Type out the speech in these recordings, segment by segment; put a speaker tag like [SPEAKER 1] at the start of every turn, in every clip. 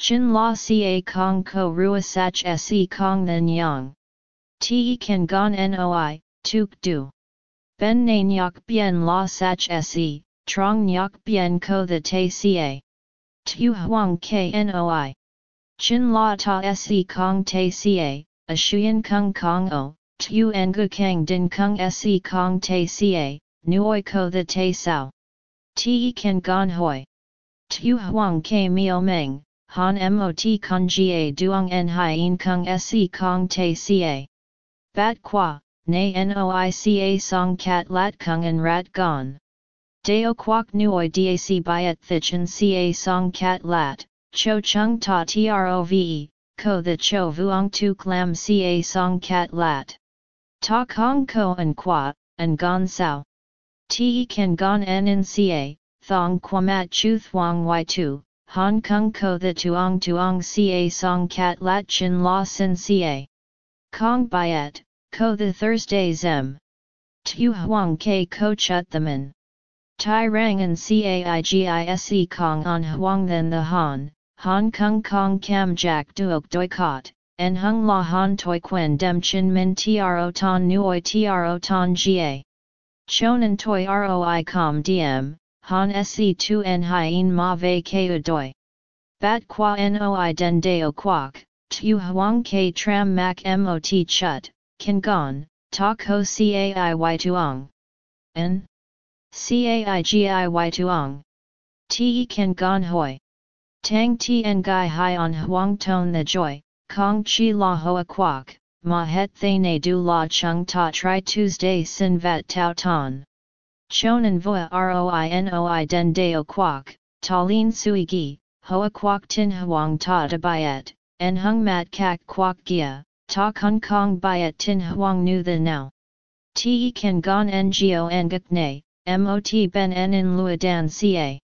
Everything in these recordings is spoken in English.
[SPEAKER 1] Chin la ca kong ko rua sach se kong then yang. Te kan gon noi, tuk du. Ben na nyok bien la sach se, trong nyok bien ko the te ca. Tu huang knoi. Chin la ta se kong te ca, a shuyen kung kong o, tu ngu kang din kung se kong te ca, nuoi ko the te sao. Te kan gon hoi. Tu huang ke mio meng, han mot kong ga duong en hien kung se kong te ca. Bat qua, na noica song cat lat kung en rat gon. Deo quoc nuoi dac byet ca song cat lat, cho chung ta trove, ko the cho vuong tu clam ca song cat lat. Ta kong ko en qua, en gon sao. Te kan gon en in ca, thong quamat chu thuong y tu, Hong Kong ko the tuong tuong ca song cat lat chin la sin ca. Kong byet, ko the Thursday zem. Tu huang ke ko chut the min. Tai rang and caigise kong on huang then the han, Hong Kong kong cam jack duok doi kot, en hung la han toi quen dem chin min tro ton nuoi tro ton ga. Chonan toi roi com diem, han se2 en hien ma ve ke doi. Bat qua noi den deo quoc, tu huang ke tram mak mot chut, kan gon, ta ko cai tuong. En? Cai gi tuong. Te kan gon hoi. Tang tien gai hai on huang ton the joy, kong chi la hoa quoc, ma het thane du la chung ta tri Tuesday sin vat tau ton. Chonan voa roi den deo quoc, talin sui gi, hoa quoc tin huang ta de byet, en hung mat kak quoc gia, ta kung kong byet tin huang nu the now. Te kan gon ngo ngak ne, mot ben en in lua dan ca.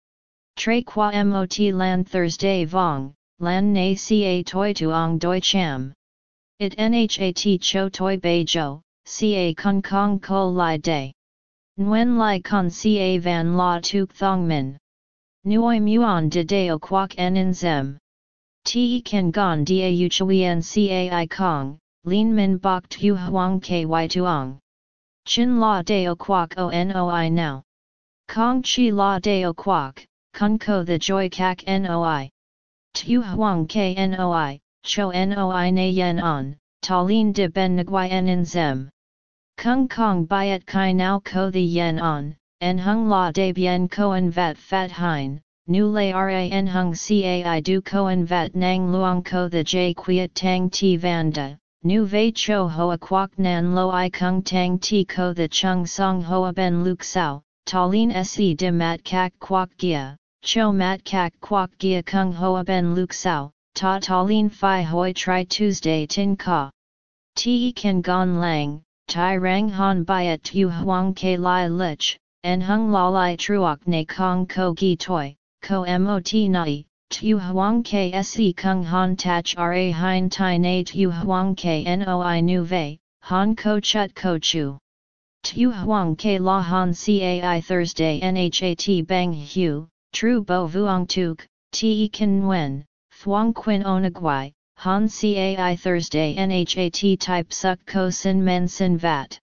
[SPEAKER 1] Tre qua mot lan Thursday vong, lan na ca toi tuong doi cham. It nhat cho toi bei jo, ca kung kong ko lai day. Nguyen lai con ca van la tuk thong min. Nuoi muon de deo quoc en in zem. Te kan gon da u chuyen cai kong, lin min bok tu huang ky tuong. Chin la deo quoc o noi now. Kong chi la deo quoc, kun ko the joy kak noi. Tu huang knoi, cho noi na yen on, talin de ben nguyen en in zem. Kung Kong Byet Kai Nao Ko the Yen On, En Hung La De Bien Koan Vat Fat Hein, Nu Le Ran Hung Cai Du Koan Vat Nang Luong Ko the J Quiet Tang Ti Vanda, Nu Ve Cho Hoa Quoc Nan Lo I Kung Tang Ti Ko the Chung Song Hoa Ben Luk Sao, Talin Se De Mat Kak Quoc Gia, Cho Mat Kak Quoc Gia Kung Hoa Ben Luk Sao, Ta Talin Phi Hoi Tri Tuesday Tin Ka. Te Kan Gon Lang, Tai rang han byet tu huang ke lai lich, en hung la lai truok ne kong ko gi toi, ko mot nai, tu huang ke se kung han tach ra hein tai na tu huang ke noi nu ve, han ko chut ko chu. Tu huang ke la han cai Thursday nhat bang hu, tru bo vuong tuk, te kan wen, thuong quin onagwai, Han Cai Thursday Nhat type suk ko sin men sin vat.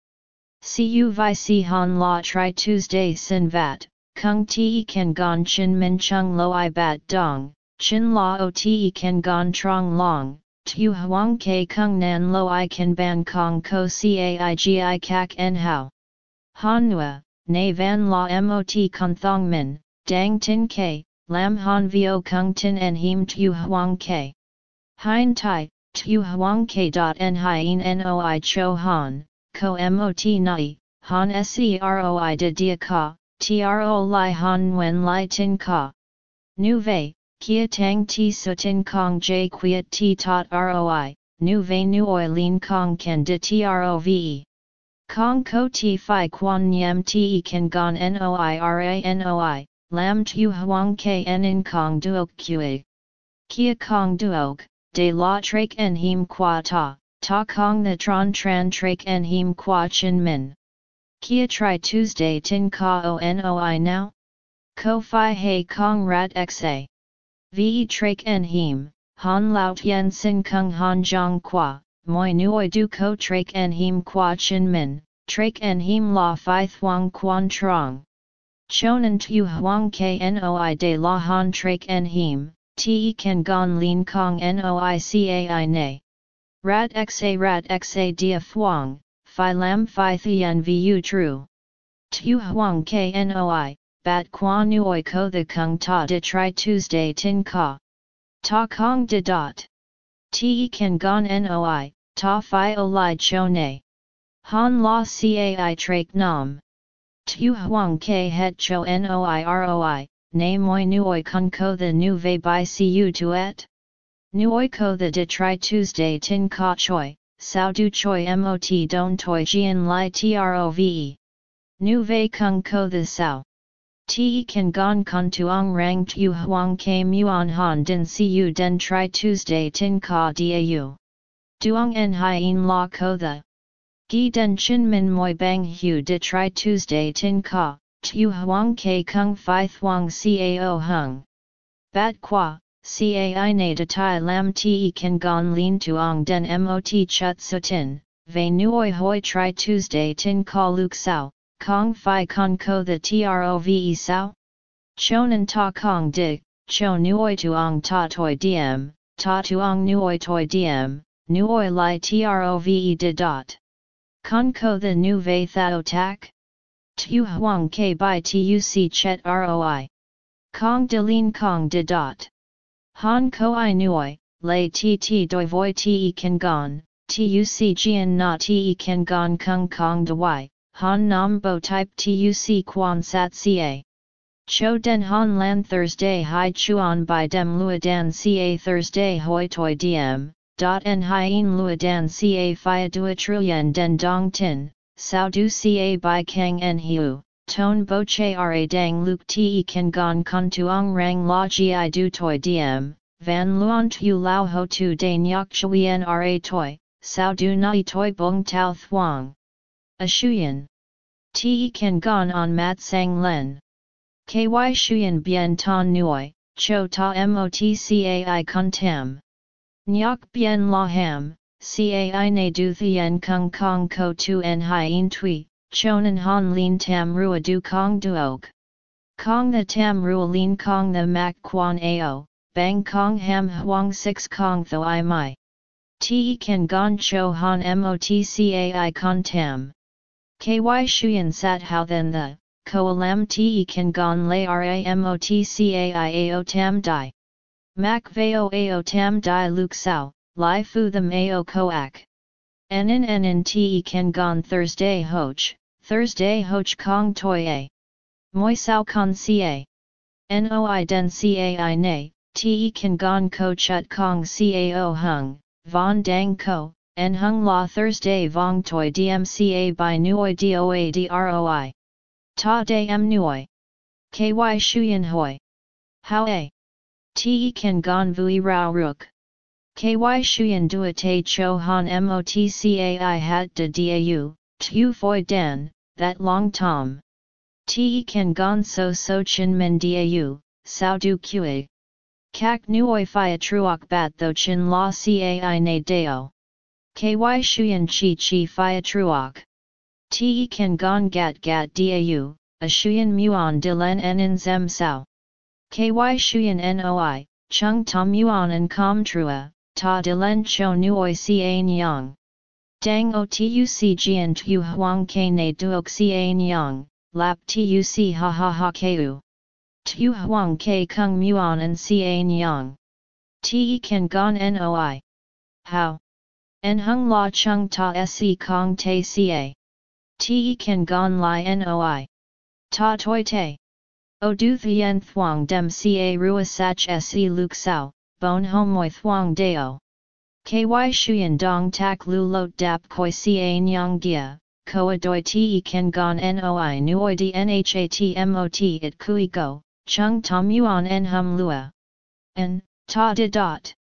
[SPEAKER 1] Cu vi han la tri Tuesday sin vat, kung te kan gon chin min chung lo i bat dong, chin la o te kan gon trong long, tu huang ke kung nan lo i kan ban kong ko cai gi kak en hao. Han nua, na van la mot kon thong min, dang tin ke, lam han vio kung tin en him tu huang ke. Hein tai, tu huang k en hien noi cho han, ko mot nai, han seroi de dia ka, tro li han wen li tin ka. Nu vei, kia tang ti su tin kong j quiet ti tot roi, nu vei nu oi lin kong ken de trove. Kong ko ti fi quan nyam ti kan gon noi ra noi, lam tu huang k en in kong duok kue. Kia kong duok, de la trake en him qua ta, ta kong the tron tran trake en him qua chin min. Kia tri Tuesday tin ka o noi now? Ko fi he kong rat xa. Ve trake en him, han lao tien sin kung han jong qua, moi nuoi du ko trak en him qua chin min, trak en him la fi thuang quan trong. Chonan tu huang knoi de la han trak en him, te kan gon lin kong noi cai ne. Rat xa rat xa dia thuang, phi lam phi thien vu true. Tu huang knoi, bat qua nuoi ko the kung ta de tri Tuesday tin ka. Ta kong de dot. Te kan gon noi, ta phi o li cho ne. Han la cai trak nam. Tu huang ke het cho noi roi, na moi nuoi kun ko the nu ve by cu tuet? Nuoi ko the de tri Tuesday tin ka choi, sao du choi mot don toi jian li trove. Nu ve kung ko the sao. Te kan gon kun tuong rang tu huang ke muon han din cu den tri Tuesday tin ka dau. Duong en hien la ko the. Gi den chin min moi bang hu de tri Tuesday tin ka, tu huang ke kung fi thuang cao hung. Bat qua, cai na de tai lam te kan gon lin tuong den mot chut sutin, ve nuoi hoi tri Tuesday tin ka luk sao, kong fi con ko the trove sao? Chonan ta kong dig, cho nuoi tuong ta toi diem, ta tuong nuoi toi diem, nuoi li trove de dot. Con ko the nu ve thao tak? Tu huang ke by tuc chet roi. Kong de lin kong de dot. Han ko i nuoi, lay tt doi voi te kan gon, tuc jian na te kan gon kung kong de y, han nam bo type tuc quan sat ca. Cho den han lan Thursday hai chuan by dem luadan ca Thursday hoi toi diem, dot en hien luadan ca phia dua trillion den dong tin, sao du ca by kang en hiu, ton bo che ra dang luk te kan gon kun tuong rang la gi du toi diem, van luon tu lao ho tu de nyok chuyen ra toi, sao du nai toi bong tau thuang. A shuyen. Te kan gon on mat sang len. Ky shuyen bien ton nuoi, cho ta mot motcai kun tam. Nyok bien la ham, cai na du thien kung kong ko tu en hien tui, chonan han lin tam rua du kong duok. Kong the tam rua lin kong the mak quan ao, bang kong ham huang six kong tho i mai. Te kan gon cho han motcai con tam. Ky shuyen sat how then the, ko alam te kan gon lay ramotcai ao tam di. Mak veo ao tam di luk sao, li fu the mayo koak. Nen nen te kan gon Thursday hoch, Thursday hoch kong toi a. Moi sao con ca. Noi den cai ne, te kan gon ko chut kong cao hung, von dang ko, en hung la Thursday vong toi dmca by nuoi doa droi. Ta de m nuoi. Ky shuyen hoi. How a. Te kan gon vui rao ruk. Ky shuyen dua te cho han motcai hat de dau, tu foi dan, that long tom. Te kan gon so so chin min dau, sao du kue. Kak nuoi fia truok bat tho chin la cai na deo. Ky shuyen chi chi fia truok. Te kan gon gat gat dau, a shuyen muon de len en zem sao. Ky shuyen noi, chung tom yuan and com trua, ta de len cho nuoi ca nyang. Dang o tuc jian tu huang ke ne duok ca nyang, lap tuc ha ha ha keu. Tu huang ke kung muon and ca nyang. Te kan gon noi. How? En hung la chung ta se kong te ca. Te kan gon li noi. Ta toi te. O du thien thuang dem ca rua sach se luk sao, bon homoi thuang deo. Ky shuyen dong tak lu lot dap koi ca nyang gia, koa doi te ken gon noi nuoi di nhat mot it kui go, chung tom yuan en hum lua. En, ta de dot.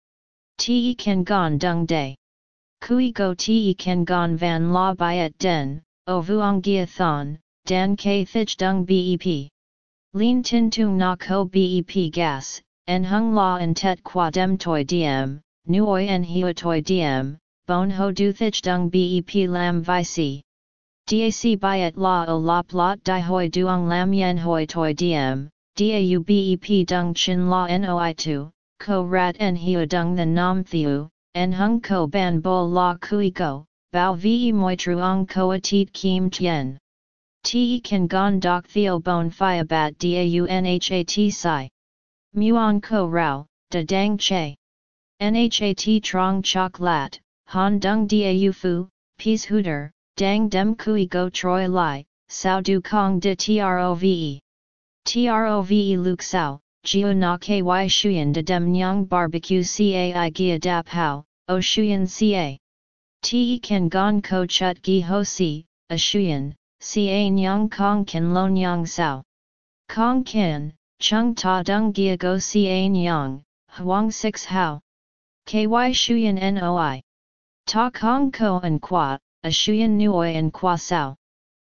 [SPEAKER 1] Te ken gon dung day. Kui go te ken gon van la byet den, o vuong gia thon, dan k thich dung bep. Lin tin tung na ko bep gas, en hung la en tet qua dem toi diem, nuoi en hua toi diem, bon ho du thich dung bep lam vi si. DAC byet la o la plot di hoi duong lam yen hoi toi diem, dau bep dung chin la noi tu, ko rat en hua dung the nam thiu, en hung ko ban bo la kui bao vi moi truong ko a tit kim tien. Te kan gon doc theo bon fia bat daunhat sai. Muon ko rao, da dang che. Nhat trong chok lat, han dung dau fu, peace hooter, dang dem kui go troi lai, sao du kong de trove. Trove luk sao, jiu na ky shuyen de dem nyang barbecue gia dap hao, o shuyen ca. Te kan gon ko chut gi ho si, a shuyen, ca nyang kong kan lo nyang sao. Kong kin, chung ta dung gia go ca nyang, huang six hao. Ky shuyen noi. Ta kong ko en qua, a shuyen nuoi en qua sao.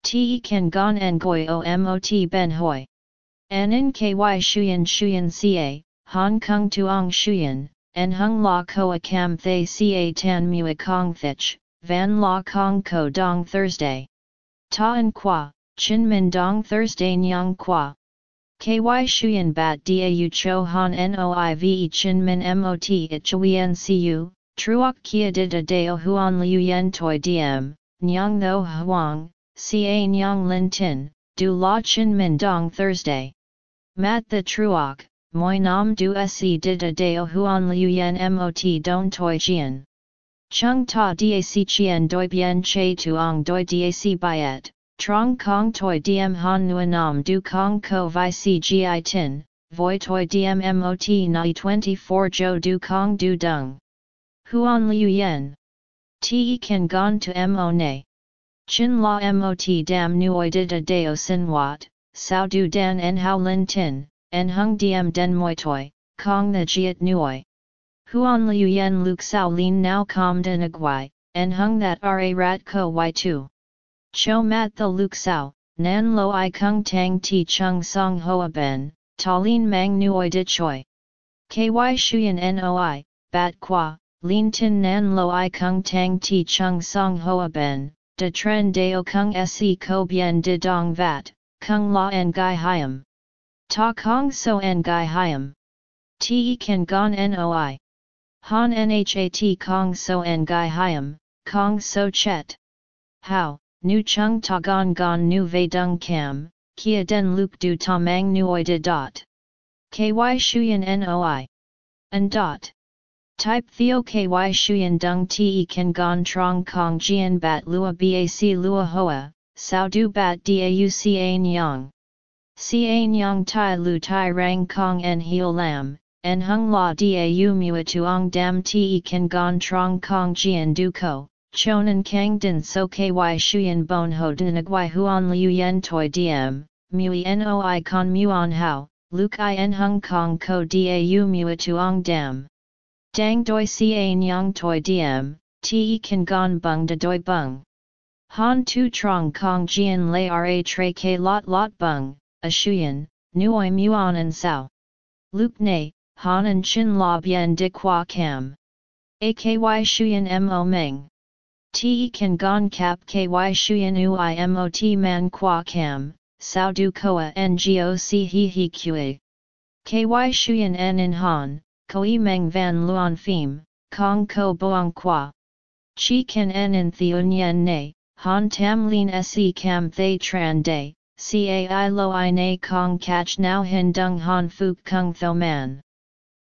[SPEAKER 1] Te kan gon en goi o mot ben hoi. En ky shuyen shuyen ca, hong kong tuong shuyen, en hung la koa cam thay ca tan mua kong thich, van la kong ko dong Thursday. Ta en qua, chin min dong Thursday nyang qua. Ky shuyen bat da cho han noive chin min mot it chuyen cu, truok kia did a deo huan liu yen toi diem, nyang tho huang, ca nyang lin tin, du la chin min dong Thursday. Mat the truok, moi nam du se did a deo huan liu yen mot don toi jian. Chung ta dac chien doi bien che tuong doi dac byet, trong kong toi diem han nam du kong ko vi cgi tin, voi toi diem mot nai 24 jo du kong du dung. Huan liu yen. Te kan gon to mo ne. Chin la mot dam nuoi did a deo sin wat, sao du dan en hao lin tin, en hung diem den moi toi, kong the jiet nuoi. Huan liu yen luk sao lin now com den aguai, en hung that ra rat ko y tu. Cho mat the luk sao, nan lo i kung tang ti chung song hoa ben, ta lin mang nuoi di choi. Ky shuyen noi, bat qua, lin tin nan lo i kung tang ti chung song hoa ben, de tren deo kung se ko bien de dong vat, kung la en gai hiam. Ta kong so en gai hiam. Te kan gon noi. Han Nhat Kong So En Gai Hiam, Kong So Chet. How, Nu Chung Ta Gon Gon Nu Ve Dung Cam, Kia Den Luke Du Ta Mang Nuoi De Dot. Ky Shuyan Noi. And Dot. Type Theo Ky Shuyan Dung Te Kan Gon Trong Kong Jian Bat Lua Bac Lua Hoa, Sao Du Bat Dau Ca Nyang. Ca Nyang Tai Lu Tai Rang Kong En Heo Lam, en hung la dau mua tuong dam te kan gon trong kong jian du ko, chonan kang din so ky shuyen bon ho dinagwai huan liu yen toi diem, mui noi con muon hao, luk i en hung kong ko dau mua tuong dam. Dang doi ca nyang toi diem, te kan gon bung de doi bung. Han tu trong kong jian lay ra tre ke lot lot bung, a shuyen, nuoi muon en sao. Luke ne, Han and Chin La Bien De Qua Cam. AKY Shuyan Mo Meng. Te Kan Gon Kap KY Shuyan Ui Mot Man Qua Cam, Sao Du Koa Ngoc He He Qa. KY Shuyan N In Han, Koi Meng Van Luan Phim, Kong Ko Boang Qua. Chi Kan En In Theun Yen Ne, Han Tam Lin Se Cam Thay Tran Day, Cai Lo I Na Kong Catch Now Hin Dung Han Fuk Kung Tho Man.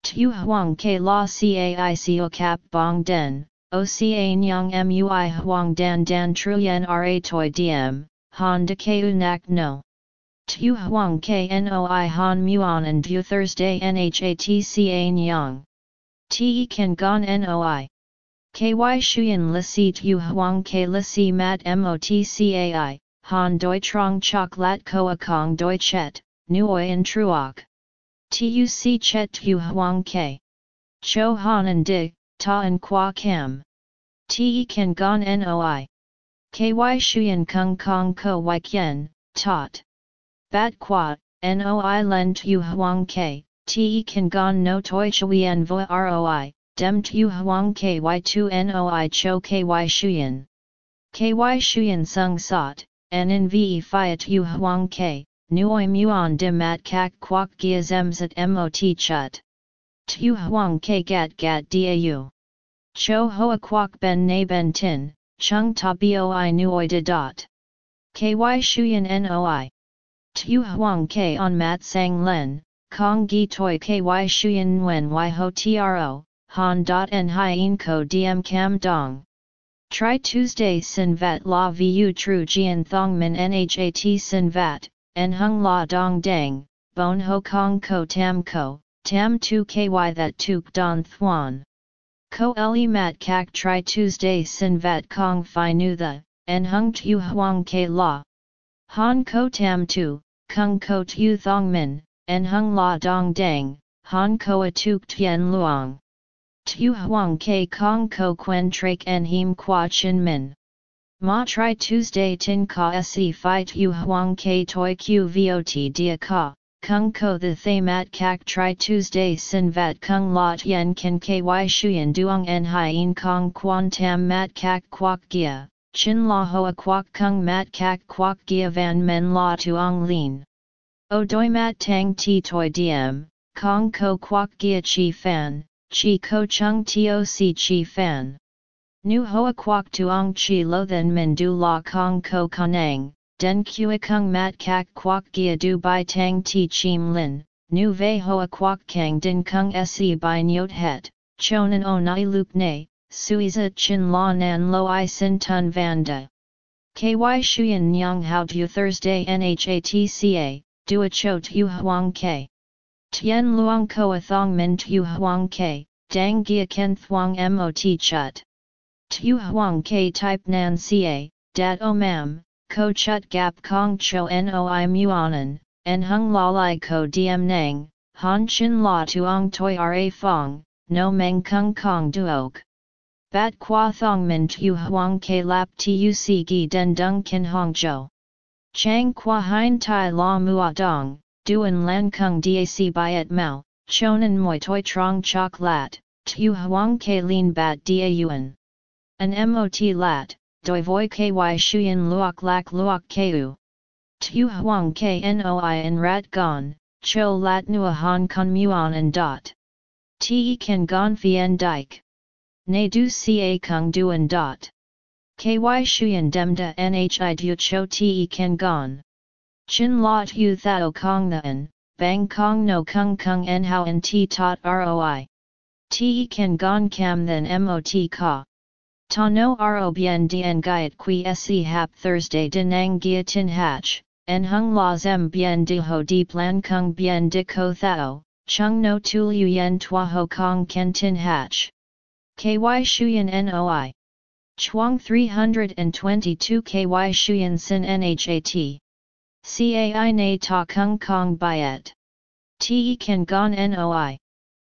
[SPEAKER 1] Tu huang ke la caico cap bong den, o ca mui huang dan dan truyen ra toi diem, han de keu nak no. Tu huang ke noi han muon and view Thursday nhatca nyang. Te kan gon noi. Ky shuyen li si tu huang ke li si mat motcai, han doi trong chok lat koa kong doi chet, nuoi en truok. Tuc chet tu huang ke. Cho han and di, ta and qua cam. Te kan gon noi. Ky shuyen kung kong ko y kien, tot. Bat qua, noi len tu huang ke, te kan gon no toi chuyen vo roi, dem tu huang ky 2 noi cho ky shuyen. Ky shuyen sung sot, en in ve fiat tu huang k, nuoi muon dim mat kak kwak gia zemzat mot chut. Tu huang ke gat gat dau. Cho hoa kwak ben na ben tin, chung ta boi nuoi de dot. Ky shuyen noi. Tu huang k on mat sang len, kong gi toi ky shuyen nguen y ho tro, han dot en hien ko diem cam dong. Tri Tuesday sin vat la vu tru jian thong min nhat sin vat, en hung la dong dang, bon ho kong ko tam ko, tam tu ky that tuk don thuan. Ko le mat kak tri Tuesday sin vat kong fi nu the, en hung tu huang ke la. Han ko tam tu, kung ko tu thong min, en hung la dong dang, han ko a tuk tien luang. Tu huang ke kong ko quen trak en him qua chin min. Ma tri Tuesday tin ka se fi tu huang ke toi q vot dia ka, kung ko the thay mat kak tri Tuesday sin vat kung lot yen kan ky shuyen duong en hien kong quan tam mat kak kwak gia, chin la hoa kwak kung mat kak kwak gia van men la tuong lin. O doi mat tang ti toi diem, kong ko kwak gia chi fan, chi ko chung toc chi fan. Nu hoa quoc tuong chi lo then min du la kong ko kanang, den kua kung mat kak kwak gia du bai tang ti chim lin, nu ve hoa quoc kang din kung se by nyot het, chonan o nai lup ne, suiza chin la nan lo i sin tun vanda. Ky shuyen nyang how tu Thursday nhatca, du a cho tu huang ke. Tien luang ko a thong min tu huang ke, dang gia ken thuang mot chut. Tu huang ke type nan ca, dat o mam, ko chut gap kong cho noi muanan, en hung la lai ko diem nang, han chin la tuong toi ra fong, no meng kung kong duok. Bat qua thong min tu huang ke lap tuc gi den dung kin hong jo. Chang qua hein tai la mua dong, duan lan kung dac byet mao, chonan moi toi trong chok lat, tu huang ke lin bat da yuan. An mot lat, doi voi ky shuyen luok lak luok ku. Tu huang ke noi en rat gon, cho lat nua han con muon en dot. Te kan gon fien dike. Ne du ca kung duan dot. Ky shuyen demda nhi du cho te kan gon. Chin lot hu thao kong en, bang kong no kung kung en how en ti tot roi. Te kan gon cam then mot ka. Ta no ro bien dien gaiet qui se hap Thursday denang gia tin hatch, en hung la zem bien di ho di plan kung bien di ko thao, chung no tu lu yen tua ho kong ken tin hatch. Ky shuyen noi. Chuang 322 ky shuyen sin nhat. Cai na ta kung kong byet. Te kan gon noi.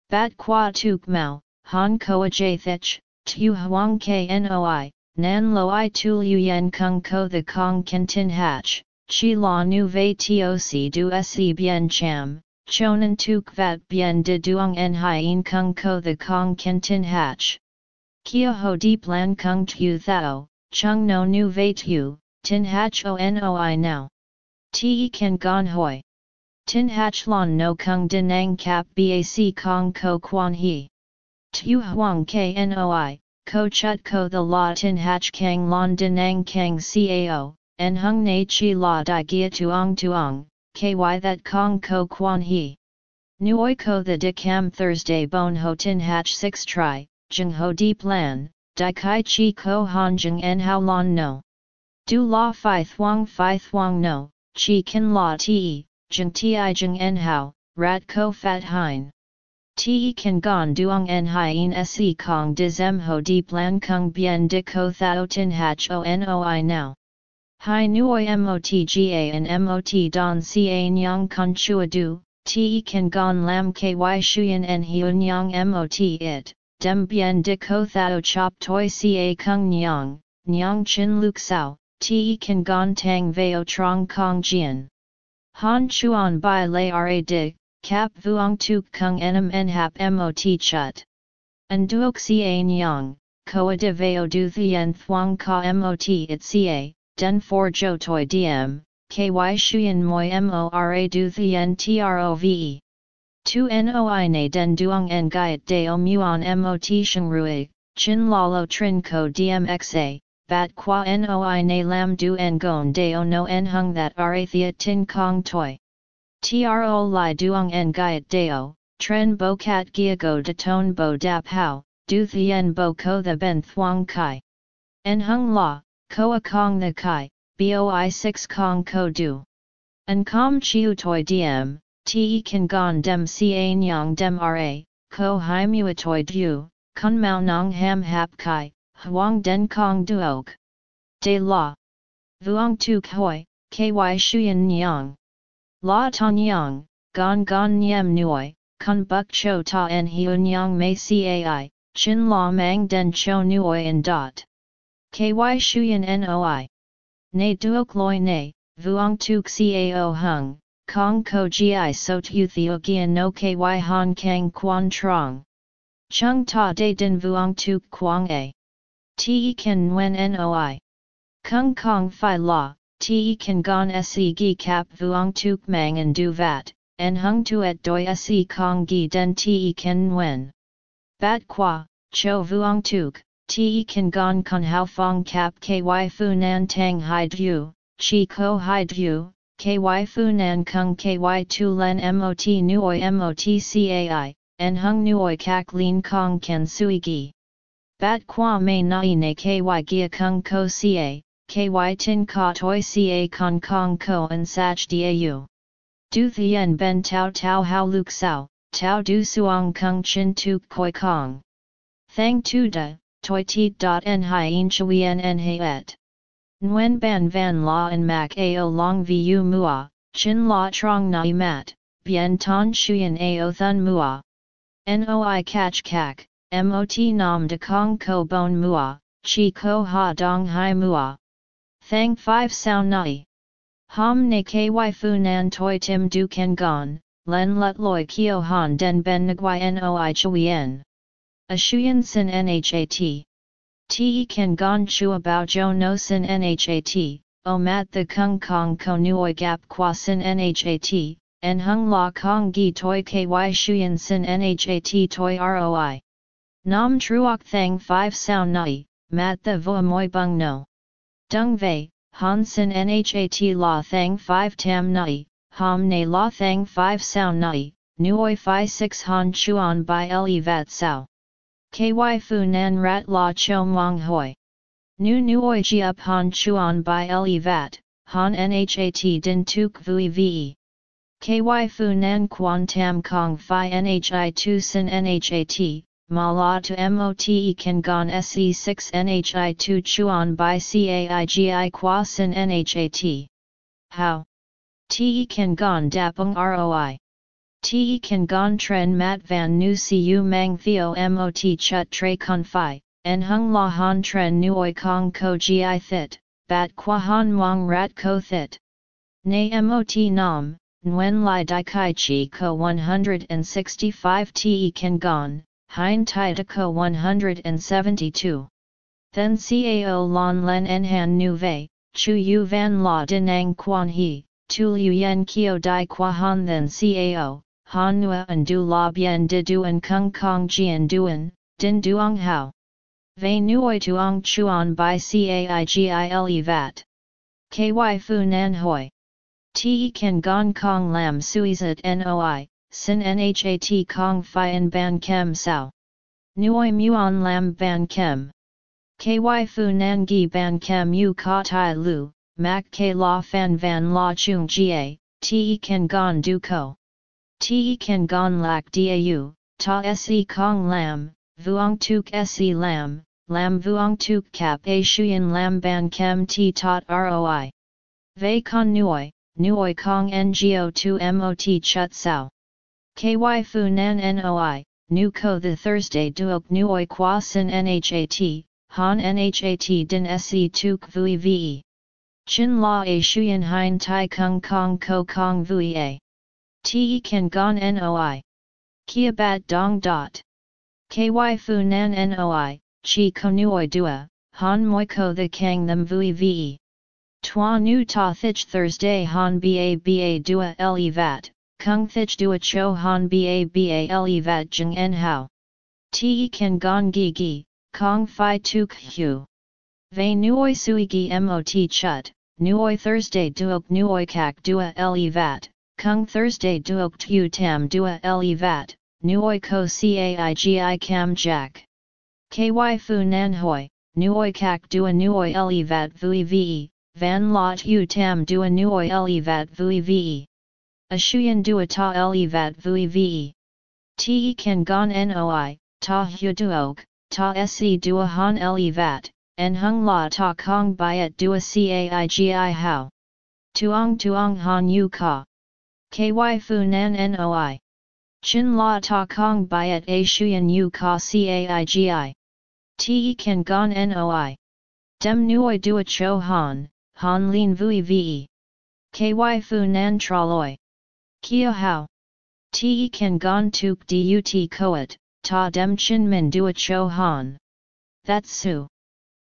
[SPEAKER 1] Bat qua tuk mau, han koa jathech, tu huang knoi, nan lo i tu yen kung ko the kong kentin hatch, chi la nu ve toc du se bien cham, chonan tuk vat bien de duong en hien kung ko the kong kentin hatch. Kia ho di plan kung tu thao, chung no nu ve tu, tin hatch o noi now. Te kan gon hoi. Tin hach lon no kung denang kap bac kong ko quan he. Tu huang knoi, ko chut ko the la tin hach kang lon denang kang cao, en hung na chi la di gia tuong tuong, ky that kong ko quan he. Nuoi ko the de cam Thursday bon ho tin hach 6 tri, jung ho di plan, di kai chi ko han jung en how lon no. Du la fi thuong fi thuong no, chi kin la ti, jeng ti jeng en hao, rat ko fat hein. Ti kan gon duong en hien se kong de zem ho di plan kung bien de ko thao tin hach o noi now. Hai nuoi motga and mot don ca nyang con chua du, ti kan gon lam ky shuyen en hiu nyang mot it, dem bien de ko thao chop toi ca kung nyang, nyang chin luk sao, te kan gon tang veo trong kong jian. Han chuan bai lay ra di, kap vuong tuk kung enam en hap mot chut. An duok ca nyang, koa de veo du thien thuang ka mot it ca, den for jo toi diem, ky shuyen moi mora du thien trove. Tu noi na den duong en gaiet deo muon mot rui, chin lalo trin ko dmxa, bat qua noi na lam du en gon deo no en hung that arathia tin kong toi. Tro li duong en gaiet deo, tren bo kat giago de ton bo dap hao, du thien bo ko the ben thuang kai. En hung la, koa kong the kai, boi 6 kong ko du. En kom chiu toi diem, te kan gon dem ca nyang dem ra, ko hai muatoi du, kun mao nong ham hap kai, huang den kong duok. De la. Vuong tu hoi, ky shuyen nyang. La tong yang, gon gon nyem nuoi, kun buk cho ta en hiun yang mei cai, chin la mang den cho nuoi en dot. Ky shuyen noi. Ne duok loi ne, vuong tuk cao hung, kong ko gi so tu theogian no ky han kang quan trong. Chung ta de din vuong tuk quang a. Te kan nguen noi. Kung kong fi la, te kan gon se gi kap vuong tuk mang and du vat, en hung tuet doi se kong gi den te kan nguen. Bat qua, cho vuong tuk, te kan gon con hao fong kap ky fu nan tang hai du, chi ko hai du, ky fu nan kung ky tu len mot nuoi mot cai, en hung nuoi kak lin kong kan sui gi. Bat qua mei nai ne ky gia kung ko ca, ky tin ka toi ca kong ko en sach dau. Du thien ben tau tau hao luk sao, tau du suong kung chin tuk koi kong. Thang tu da, toi ti dot en hien chuyen en et. Nguyen ban van la en mak ao long vu mua, chin la trong nai mat, bien ton shuyen ao thun mua. Noi catch kak, mot nam de kong ko bon mua, chi ko ha dong hai mua. Thang 5 sao nai. Hom ne ky fu nan toi tim du ken gon, len lut loi kio han den ben nguai noi chuyen. A shuyen sin nhat. Te kan gon chua bao jo no sin nhat, o mat the kung kong ko nuoi gap qua sin nhat, en hung la kong gi toi ky shuyen sin nhat toi roi. Nam truok thang 5 sao nai, mat the vo moi bung no. Dung vei, han sin nhat la thang 5 tam nai, ham ne la thang 5 sao nai, nuoi fi 6 han chuan by le vat sao. Ky fu nan rat la cho mong hoi. Nu nuoi ji up han chuan by le vat, han nhat din tuk vui ve. Ky fu nan quan tam kong fi nhi tu sin nhat, ma la to mote kan gon se 6 nhi 2 chuan by caigi qua sin nhat. How? Te kan gon dapung roi. Te kan gon tren mat van nu cu mang theo mot chut tre con fi, en hung la han tren nuoi kong ko gi thit, bat qua han mong rat ko thit. Ne mot nam, Nguyen Lai Dai Kai Chi Ko 165 Te Kan Gon, Hein Tai Da Ko 172. Then Cao Lon Len En Han Nu Ve, Chu Yu Van La Dinang Quan He, Tu Liu Yen Kio Dai Qua Han Then Cao, Han Nua and Du La Bien De Duan Kung Kong Jian Duan, Din Duong Hao. Ve Nuoi Tuong Chuan By Caigile Vat. KY Fu Nan Hoi. Te kan gong kong lam suizat noi, sin nhat kong fian ban kem sao. Nuoi muon lam ban kem. Ky fu nan gi ban kem u ka tai lu, mak ke la fan van la chung jie, te kan gon du ko. Te kan gon lak dau, ta se kong lam, vuong tuk se lam, lam vuong tuk kap a shuyen lam ban kem ti tot roi. Ve con nuoi, Nuoi Kong Ngo 2 Mot Chut Sao. KY Fu Nan Noi, Nu Ko the Thursday Duok Nuoi Kwa Sin Nhat, Han Nhat Din Se Tuk Vui Ve. Chin La A Shuyan Hein Tai Kung Kong Ko Kong Vui A. Te kan gon noi. Kia bat dong dot. Ky fu nan noi, chi konuoi dua, han moi ko the kang them vui ve. Twa nu ta thich Thursday han ba ba dua le vat, kung thich dua cho han ba ba le vat jeng en hao. Te kan gon gi gi, kong fi tuk hu. Ve nuoi sui gi mot chut, nuoi Thursday duok nuoi kak dua le vat, kung Thursday duok tu tam dua le vat, nuoi ko caigi cam jack. Ky fu nan hoi, nuoi kak dua nuoi le vat vui ve, van lot u tam dua nuoi le vat vui ve. A shuyen dua ta le vat vui ve. Te kan gon noi, ta hu duok, ta se dua han le vat, en hung la ta kong byet dua caigi hao. Tuong tuong han yu ka. Ky fu nan noi. Chin la ta kong byet a shuyen yu ka caigi. Te kan gon noi. Dem nuoi dua cho han, han lin vui ve. Ky fu nan traloi. Kia hao. Te kan gon tuk dut koet, ta dem chin min dua cho han. That's su.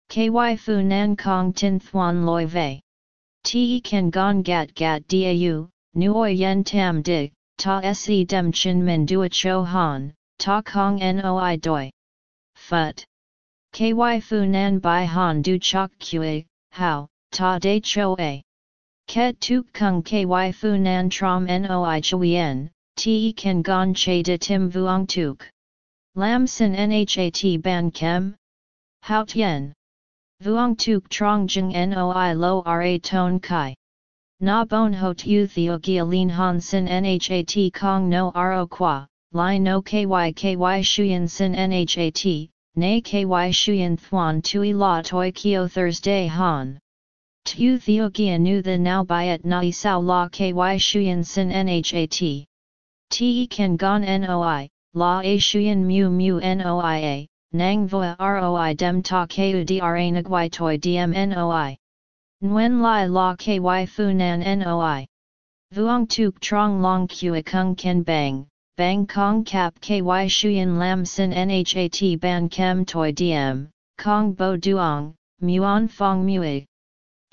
[SPEAKER 1] Ky fu nan kong tin thuan loi vei. Te kan gon gat gat dau, nuoi yen tam dig, ta se dem chin min dua cho han, ta kong noi doi. Phut. Ky fu nan bai han du chok kue, how, ta de cho a. Ket tuk kung ky fu nan trom noi chuyen, te kan gon che de tim vuong tuk. Lam sin nhat ban kem? How tien? Vuong tuk trong jeng noi lo ra ton kai. Na bon ho tu theo gia lin han sin nhat kong no ro qua, li no ky ky shuyen sin nhat, na ky shuyen thuan tui la toi kio Thursday han. Tu theo gia nu the now byet na sao la ky shuyen sin nhat. Te kan gon noi, la a shuyen mu mu noia, nang voa roi dem ta keu dra nagwai toi dm noi. Nguyen lai la ky fu nan noi. Vuong tuk trong long kua kung ken bang, bang kong kap ky shuyen lam sin nhat ban kem toi diem, kong bo duong, muon fong mui.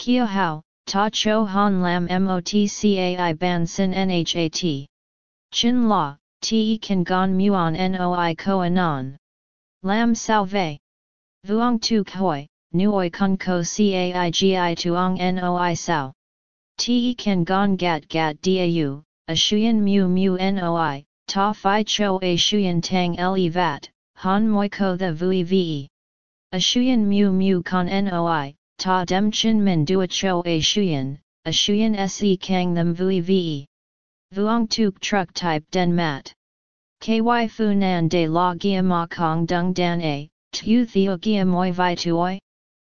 [SPEAKER 1] Kia hao, ta cho han lam motcai ban sin nhat. Chin la, te kan gon muon noi ko anon. Lam salve. Vuong tu hoi, nuoi kun ko caigi tuong noi sao. Te kan gon gat gat dau, a shuyen mu mu noi, ta fi cho a shuyen tang le vat, han moi ko the vui ve. A shuyen mu mu con noi, ta dem chin min dua cho a shuyen, a shuyen se kang them vui ve. Vuong tuk truck type den mat. Ky fu nan de la gia ma kong dung dan a, tu theo gia moi vi tuoi?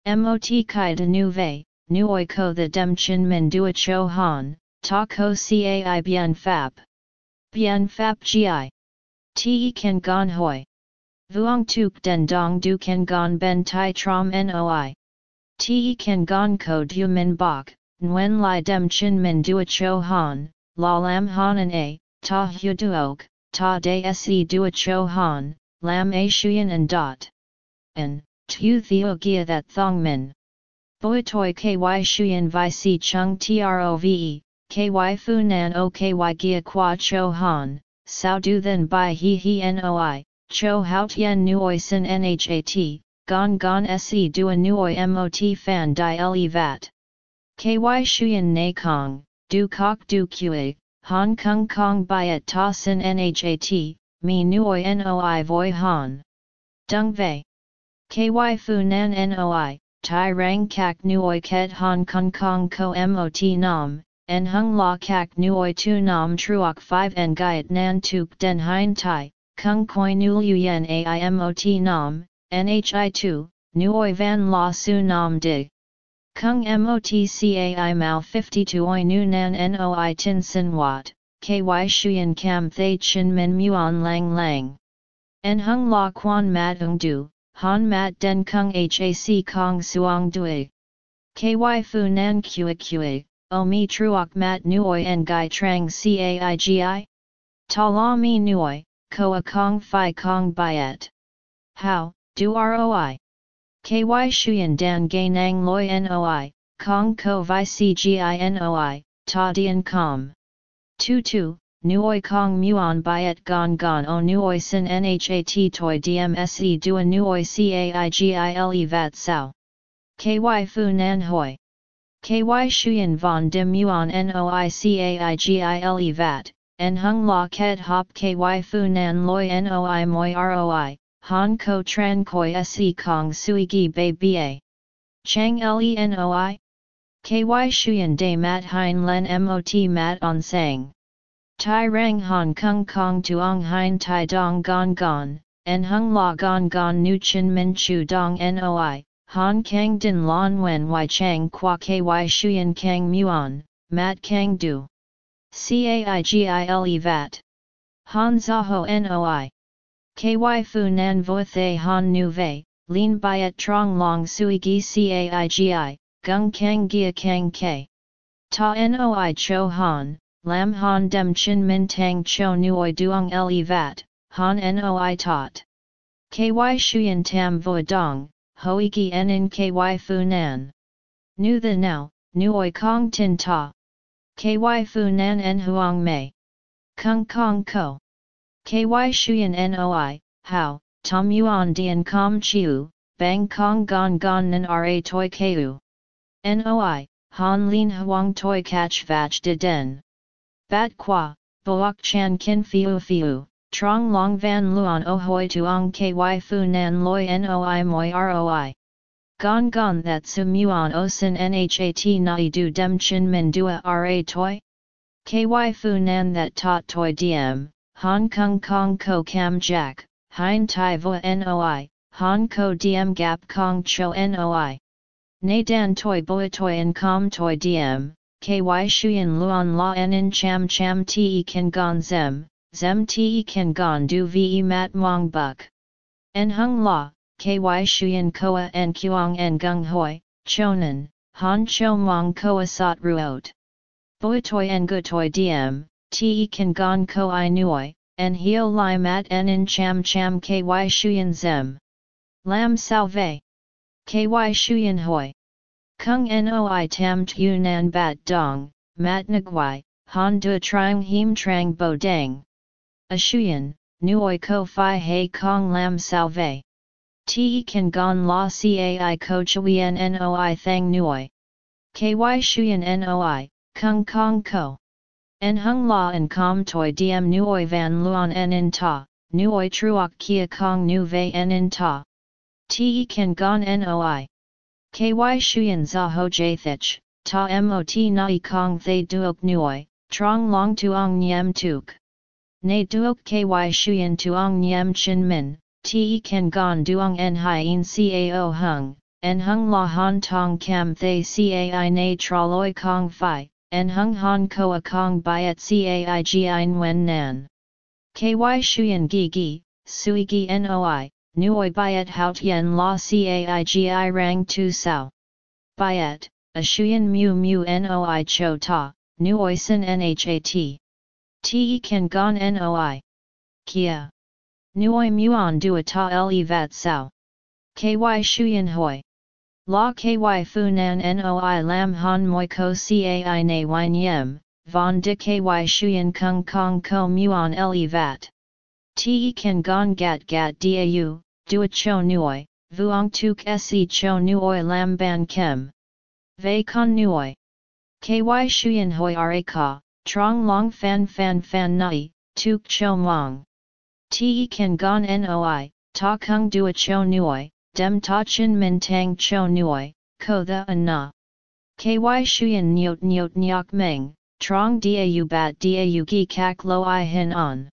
[SPEAKER 1] Mot kai de nu vei, nuoi ko the dem chin min dua cho han, ta ko cai bien fap. Bien fap gi. Te kan gon hoi. Vuong tuk den dong du kan gon ben tai trom noi. Te kan gon ko du min bok, nguen lai dem chin min dua cho han, la lam hanan a, ta hu duok, ta de se dua cho han, lam a shuyen and dot. And, tu theo gia that thong min. Boi toi ky shuyen vi si chung trove, ky fu nan o ky gia qua cho han, sao du then by he he noi, cho how tien nuoi sin nhat, gon gon se dua nuoi mot fan di le vat. Ky shuyen na kong, du kok du kue, Hong Kong Kong byet ta sin nhat, mi nuoi noi voi han. Dung vei. Ky fu nan noi, tai rang kak nuoi ket hong kong kong ko mot nam, en hung la kak nuoi tu nam truok 5 en gaiet nan tuk den hein tai, kung koi nu yen aimot nam, nhi 2, nuoi van la su nam dig. Kung motcai mao 52 oi nu nan noi tin sin wat, ky shuyen cam thay chin min muon lang lang. En hung la quan mat ung du, han mat den kung hac kong suong dui. Ky fu nan kue kue, o mi truok mat nuoi en gai trang caigi? Ta la mi nuoi, ko a kong fi kong byet. How, du roi? Ky shuyen dan gay nang loi noi, kong ko vi cginoi, ta dien com. Tu tu, nuoi kong muon byet gon gon o nuoi sin nhat toi dmse dua nuoi caigile vat sao. Ky fu nan hoi. Ky shuyen von dim muon noi caigile vat, en hung la ket hop ky fu nan loi noi moi roi, han ko tran koi se kong sui gi bei ba. Chang lenoi? Ky shuyen de mat hein len mot mat on sang. Tai rang hong kong kong tuong hein tai dong gong gong, en hung la gong gong nu chin min chu dong noi, han kang din lon wen y chang qua ky shuyen kang muon, mat kang du. Caigile vat. Han zaho noi. Ky fu nan vo thay han nu vei, lin byet trong long sui gi caigi, gung kang gia kang ke. Ta noi cho han, lam han dem chin min tang cho nuoi duong le vat, han noi tot. Ky shuyen tam vo dong, hoi gi en in ky fu nan. Nu the now, nuoi kong tin ta. Ky fu nan en huang mei. Kung kong ko. Ky shuyen noi, how, tom yuan dian com chiu, bang kong gon gon nan ra toi keu. Noi, han lin huang toi catch vach de den. Bat qua, boak chan kin fiu fiu, trong long van luon o hoi tuong ky fu nan loi noi moi roi. Gon gon that su muon o sin nhat nai du dem chin min dua ra toi? Ky fu nan that tot toi diem, Hong Kong Kong Ko Cam Jack, Hein Tai Vo Noi, Hong Ko Diem Gap Kong Cho Noi. Nay Dan Toi Boi Toi En Com Toi Diem, ky shuyen luon la en in cham cham te kan gon zem, zem te kan gon du ve mat mong buk. En hung la, ky shuyen koa en kuang en gung hoi, chonan, han cho mong koa sot ruot. Boi toi en gu toi diem, te kan gon ko i nuoi, en hio li mat en in cham cham ky shuyen zem. Lam salve. Ky shuyen hoi. Kung noi tam tu nan bat dong, mat nguai, han du trang him trang bo dang. A shuyen, nuoi ko fi hei kong lam salve. Te kan gon la cai ko chuyen noi thang nuoi. Ky shuyen noi, kung kong ko. En hung la en com toi diem nuoi van luon en in ta, nuoi truok kia kong nu vei en in ta. Te kan gon noi. Ky shuyen za ho jathich, ta mot nai kong thay duok nuoi, trong long tuong nyem tuk. Nay duok ky shuyen tuong nyem chin min, te kan gon duong en hien cao hung, en hung la han tong kam thay cai nay traloi kong fi, en hung han koa kong byet cai gi wen nan. Ky shuyen gi gi, sui gi noi, nuoi byet hout yen la caigi rang tu sao. Byet, a shuyen mu mu noi cho ta, nuoi sin nhat. Te kan gon noi. Kia. Nuoi muon dua ta le vat sao. Ky shuyen hoi. La ky fu nan noi lam han moi ko cai na wine yem, von de ky shuyen kung kong ko muon le vat. Te kan gong gat gat dau, dua cho nuoi, vuong tuk se cho nuoi lam ban kem. Ve con nuoi. Ky shuyen hoi ra ka, trong long fan fan fan nai, tuk cho mong. Te kan gon noi, ta kung dua cho nuoi, dem ta chin min tang cho nuoi, ko the an na. Ky shuyen nyot nyot nyok meng, trong dau bat dau gi kak lo i hin on.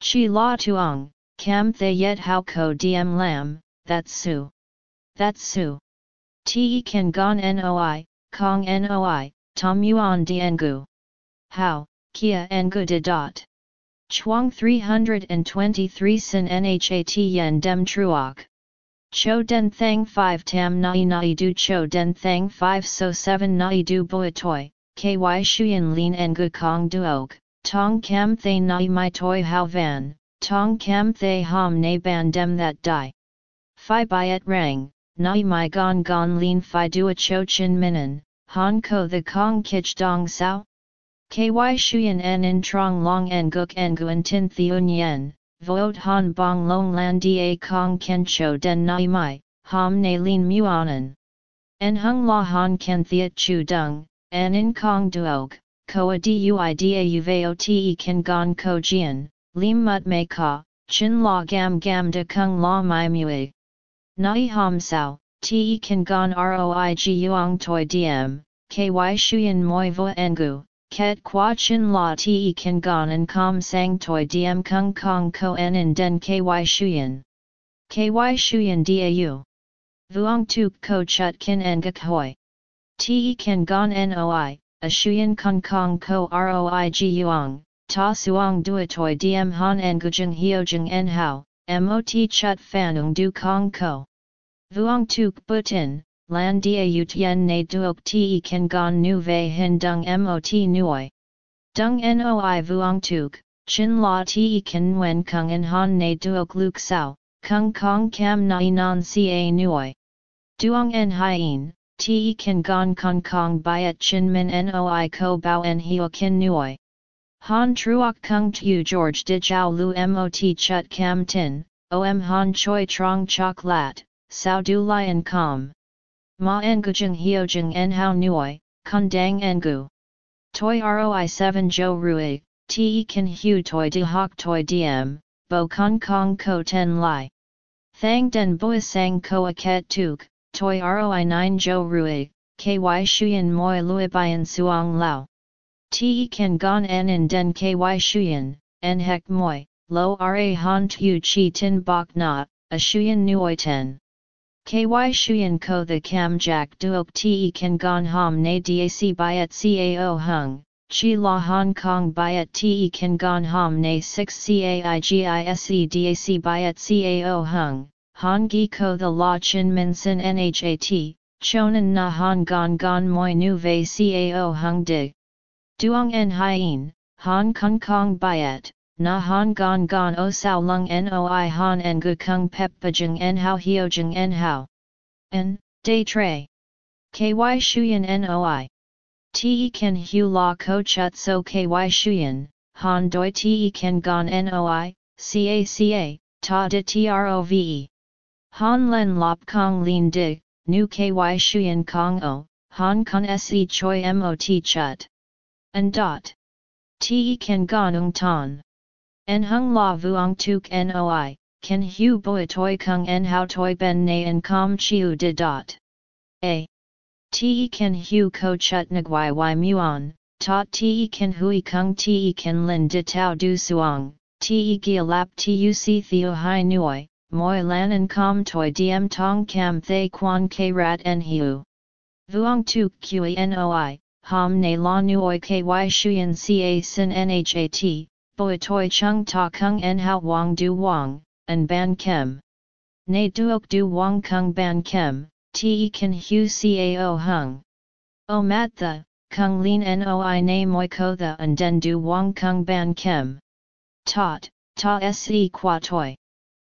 [SPEAKER 1] Chi la tuong, cam the yet how ko diem lam, that su. That su. Te kan gon noi, kong noi, tom yuan diengu. How, kia engu de dot. Chuang 323 sin nhat yen dem truok. Cho den thang 5 tam nai nai du cho den thang 5 so 7 nai du boi toi, ky shuyen lin ngu kong duok, tong kam thay nai mai toi hao van, tong kam thay ham na ban dem that die. Phi byet rang, nai mai gon gon lin phi dua cho chin minan, han ko the kong kich dong sao? Ky shuyen en in trong long en guk en guan tin theun yen, voot han bong long lan da kong ken cho den nai mai, ham na lin muanan. En hung la han ken thiet chu dung, en in kong duog, koa duida uvote kan gon ko jian, lim mut me ka, chin la gam gam de kung la mai mui. Nai ham sao, te kan gon roi gi yuang toi diem, ky shuyen moi vo engu, ket qua chin la te kan gon en kom sang toi diem kung kong ko en in den ky shuyen. Ky shuyen dau. Vuong tuk ko chut kin en gak hoi. Te kan gon noi, a shuyen kong kong ko roi gi yuang, ta suang duatoi diem han en gujeng hiojeng en hao, mot chut fanung du kong ko. Vuong tuk butin, lan dia ut yen na duok te kan gon nu ve hin dung mot nuoi. Dung noi vuong tuk, chin la te kan wen kung en han na duok luk sao, kung kong kam nai non ca nuoi. Duong en hien, te kan gon kong kong byet chin min noi ko bao en hio kin nuoi. Han truok kung tu George di jiao lu mot chut kam tin, om han choi trong chok lat, sao du lion com. Ma engujeng hiojeng en hao Nui, kun dang engu. Toi roi 7 jo rui, te kan hu toi di hok toi diem, bo kong kong ko ten lai. Thang den boi sang ko a ket tuk, toi roi 9 jo rui, ky shuyen moi lui bian suang lao. Te kan gon en in den ky shuyen, en hek moi, lo ra han tu chi tin bok na, a shuyen nuoi ten. KY Shuyan Ko the Kam Jack Duok Te Kan Gon Ham Na Dac Byet Cao Hung, Chi La Hong Kong Byet Te Kan Gon Ham Na 6 Caigise Dac Byet Cao Hung, Han Gi Ko the La Chin Min Sin Nhat, Chonan Na Han Gon Gon Moi Nu Ve Cao Hung Dig. Duong En Hien, Hong Kong Kong Byet na han gon gon o sao lung noi han en gu kung pep pajeng en hao hiojeng en hao. En, day tray. Ky shuyen noi. Te ken hu la ko chut so ky shuyen, han doi te ken gon noi, ca ca, ta de trove. Han len lop kong lin dig, nu ky shuyen kong o, han kun se choi mot chut. And dot. Te ken gon ung ton. En hung la vuong tuk noi, ken hu boi toi kung en hao toi ben na en com chiu de dot. A. Te ken hu ko chut nagwai y muon, ta te ken hui kung te ken lin de tau du suong, te gia lap tu si theo hai nuoi, moi lan en com toi diem tong cam thay quan ke rat en hu. Vuong tuk kui noi, ham ne la nuoi ky shuyen ca sin nhat, boi toi chung ta kung en hao wang du wang, and ban kem. Ne duok du wang kung ban kem, te kan hu cao hung. O mat the, kung lin noi na moi ko the and den du wang kung ban kem. Tot, ta se qua toi.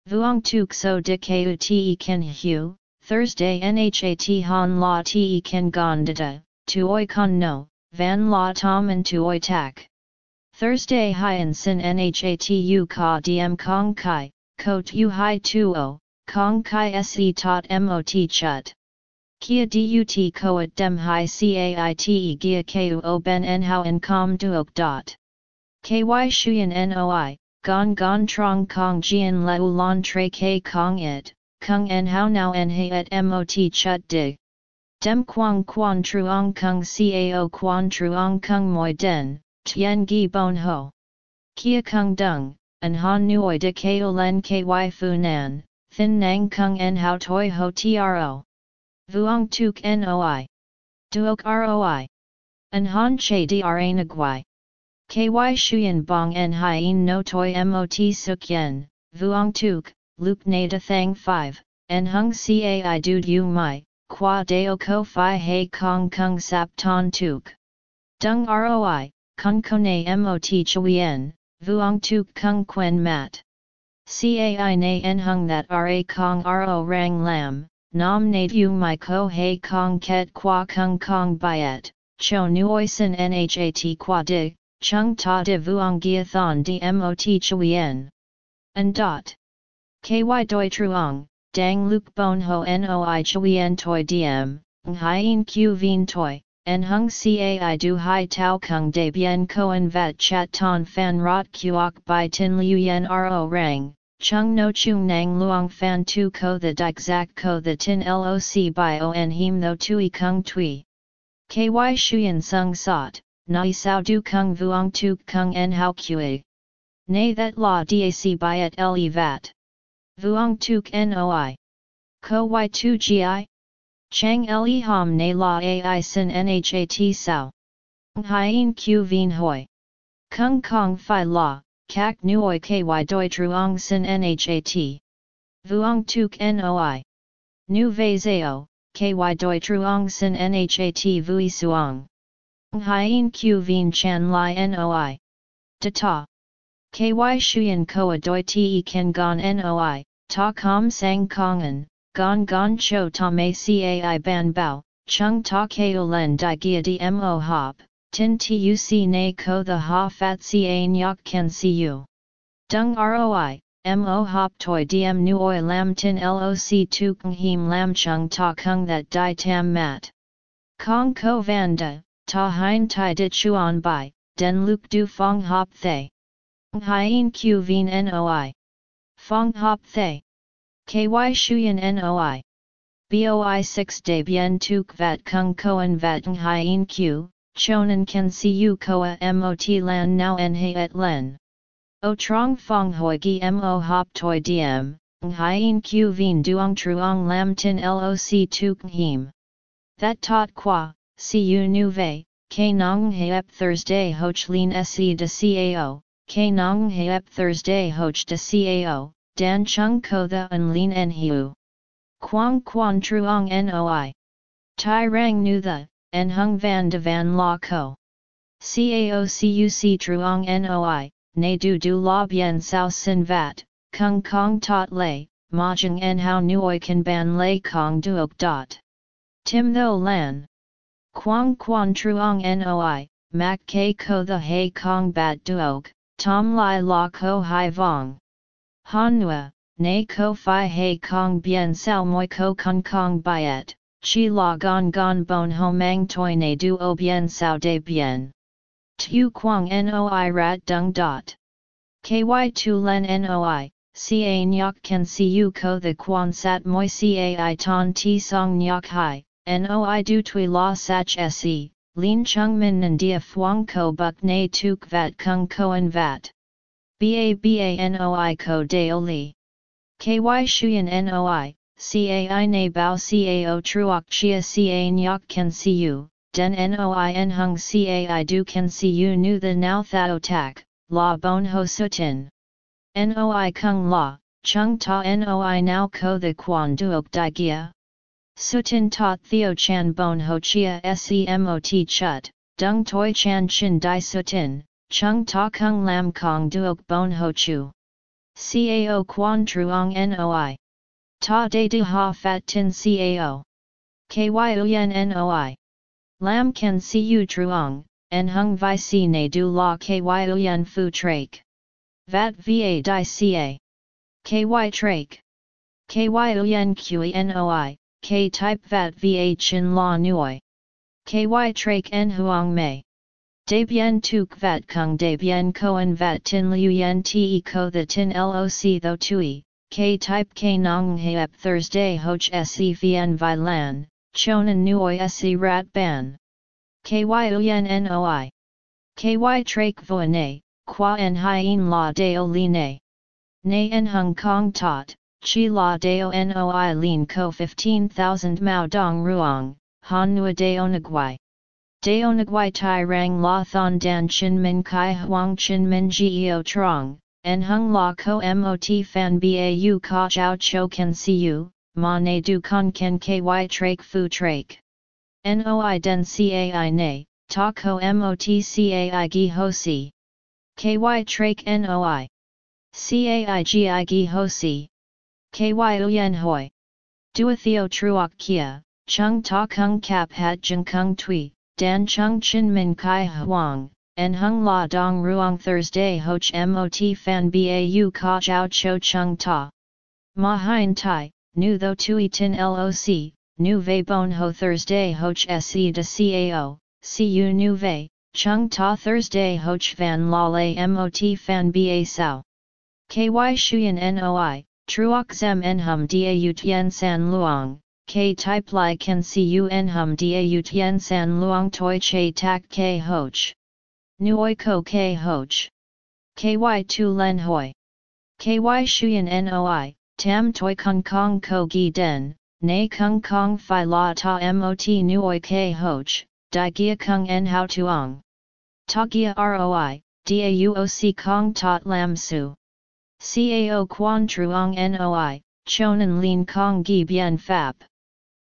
[SPEAKER 1] Vuong tuk so de keu te kan hu, Thursday nhat han la te kan gondada, tuoi kon no, van la tom and tuoi tak. Thursday Hien Sin Nhatu Ka Diem Kong Kai, Ko Tu Hai Tuo, oh, Kong Kai Se Tot Mot Chut. Kia Dut Koat Dem Hai Caite Gia Ku O Ben En Hao En Com Duok Dot. Ky Shuyan Noi, Gon Gon Trong Kong Jian Leu Lon Tre K Kong It, Kung En Hao Now En He Et Mot Chut Dig. Dem Quang Quan Truong Kung Cao Quan Truong Kung Moi Den. Tien Gi Bon Ho. Kia Kung Dung, An Han Nui De Kao Len Ky Fu Nan, Thin Nang Kung En Hao Toi Ho Tro. Vuong Tuk Noi. Duok Roi. An Han Che Dra Nagwai. Ky Shuyan Bong En Hien No Toi Mot Suk Yen, Vuong Tuk, Luke Nada Thang 5, En Hung Cai Dude Yu Mai, Qua Deo Ko Phi He Kong Kung Sap Ton Tuk. Dung roi, kung kone mot chuyen, vuong tuk kung quen mat. Cai na en hung that ra kong ro rang lam, nam na du my ko he kong ket qua kung kong byet, cho nuoi sin nhat qua di, chung ta de vuong gia giathon di mot chuyen. And dot. Ky doi truong, dang luk bon ho noi chuyen toi diem, nghain q vien toi, en hung cai du hai tau kung de bien koen vat chat ton fan rot kuok by tin liu yen ro rang, chung no chung nang luong fan tu ko the dik zak ko the tin loc by on him tho tui kung tui. Ky shuyen sung sot, nai sao du kung vuong tu kung en hao kue. Nay that la dac by at le vat. Vuong tuk noi. Ko y2 gi? Chang le hom na la ai sin nhat sao. Hien q vien hoi. Kung kong fi la, kak nuoi ky doi truong sin nhat. Vuong tuk noi. Nu vei zao, ky doi truong sin nhat vui suong. Hien q vien chan li noi. Data. Ky shuyen koa doi te ken gon noi, ta kom sang kongan, Gong gong cho tom cai ban bao, chung ta keo len di gia di mo hop, tin tuc na ko the ha fat ca nyok see you. Dung roi, mo hop toi diem nuoi lam tin loc tu kung him lam chung ta kung that di tam mat. Kong ko vanda, ta hein tai dit chuan bai, den luk du fong hop thay. Hien q vien noi. Fong hop thay. KY Shuyan NOI. BOI 6 De Bien Tuk Vat Kung Koan Vat Hien Q, Chonan See You Koa MOT Lan Now En He Et Len. O Trong Fong Hoi Gi Mo Hop Toi Diem, Hien Q Vien Duong Truong Lam Tin LOC Tuk Him. That Tot Qua, You Nu Ve, K Nong Heep Thursday Hoch Lin Se De Cao, K Nong Heep Thursday Hoch De Cao, dan chung ko the un lin en hiu. Quang quan truong noi. Tai rang nu the, en hung van de van la ko. Cao cuc truong noi, ne du du la bien sao sin vat, kung kong tot lay, mahjong en hao nuoi kan ban lay kong duok dot. Tim tho lan. Quang quan truong noi, mak ke ko the hay kong bat duok, tom lai la ko hai vong. Hanua, na ko fi He kong bien sao moi ko kong kong byet, chi la gon gon bon ho mang toi ne du o bien sao de bien. Tu quang noi rat dung dot. Ky tu len noi, ca nyok can see you ko the quan sat moi cai ton ti song nyok hai, noi du tui la sach se, lin chung min nan dia fuang ko buk na tuk vat kung koan vat. BABANOI ko deo li. KY shuyan NOI, CAI na bao CAO truok chia CA nyok can see you, den NOI en hung CAI du can you nu the now thao tak, la bon ho sutin. NOI kung la, chung ta NOI now ko the quan duok di gia. Sutin ta theo chan bon ho chia semot chut, dung toi chan chin di sutin, Chung ta kung lam kong duok bon ho chu. Cao quan truong noi. Ta de du ha fat tin cao. Ky uyen noi. Lam see you truong, en hung vi si ne du la ky uyen fu trake. Vat va di ca. Ky trake. Ky uyen qe noi, k type vat va chin la nuoi. Ky trake en huang mei. De tuk vat kung de koan vat tin liu yen te ko the tin loc tho tui, k type k nong heep Thursday hoch se vien vi lan, chonan nuoi se rat ban. Ky uyen noi. Ky trake voine, qua en hien la deo line. Ne en hong kong tot, chi la deo noi lin ko 15,000 mao dong ruong, han nua deo nagwai. Daonagwai tai rang la thon dan chin min kai huang chin min geo trong, en hung la ko mot fan bau ka jiao cho can see you, ma ne du con ken ky trake fu trake. Noi den cai ne, ta ko motcai gi ho si. Ky trake noi. Cai gi gi ho si. Ky uyen hoi. Duatheo truok kia, chung ta kung kap hat jeng kung tui, dan chung chin min kai huang, and hung la dong ruong Thursday hoch mot fan bau ka jiao cho chung ta. Ma hein tai, nu tho tui tin loc, nu ve bon ho Thursday hoch se de cao, cu nu ve, chung ta Thursday hoch van la le mot fan ba sao. Ky shuyen noi, truok zem en hum da tien san luong, k type li can cu en hum da tien san luong toi che tak k hoch. Nuoi ko k hoch. Ky tu len hoi. Ky shuyen noi, tam toi kung kong ko gi den, na kung kong fi la ta mot nuoi k hoch, di gia kung en hao tuong. Ta gia roi, dauoc kong tot lam su. Cao quan truong noi, chonan lin kong gi bien fap.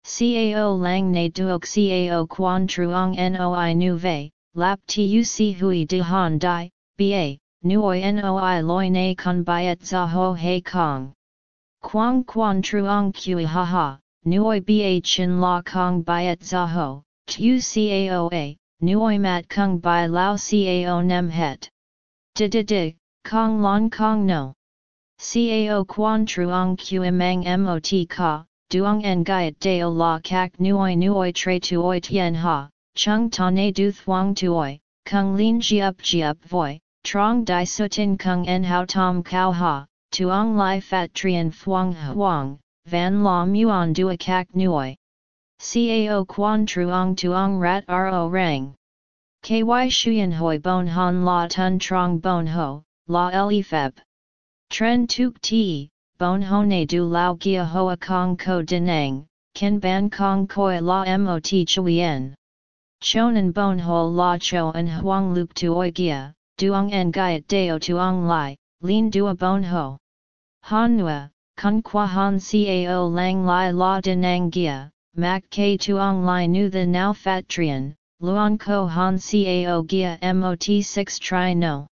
[SPEAKER 1] Cao lang na duok cao quan truong noi nu vei, lap tuc hui de han dai, ba, nuoi noi loi na kun byet za ho hei kong. Quang quan truong kui ha ha, nuoi ba chin la kong byet za ho, cao a, nuoi mat kung by lao cao nem het. Di di di, kong lon kong no. Cao quan truong qimang mot ka, duong en gaiet deo la kak nuoi nuoi tre tuoi tien ha, chung ta ne du thuong tuoi, kung lin ji up ji up voi, trong di sutin kung en hao tom kao ha, tuong lai fat trian thuong huang, van la muon dua kak nuoi. Cao quan truong tuong rat ro rang. Ky shuyen hoi bon han la tun trong bon ho, la le feb. Tren tuk ti, bon ho ne du lao gia hoa kong ko denang, ken ban kong koi la mot chuyen. Chonan bon ho la cho en huang luk tuoi gia, duong en gaiet deo tuong lai, lin dua bon ho. Han nua, kun qua han cao lang lai la denang gia, mak k tuong lai nu the now fat trian, luong ko han cao gia mot 6 tri no.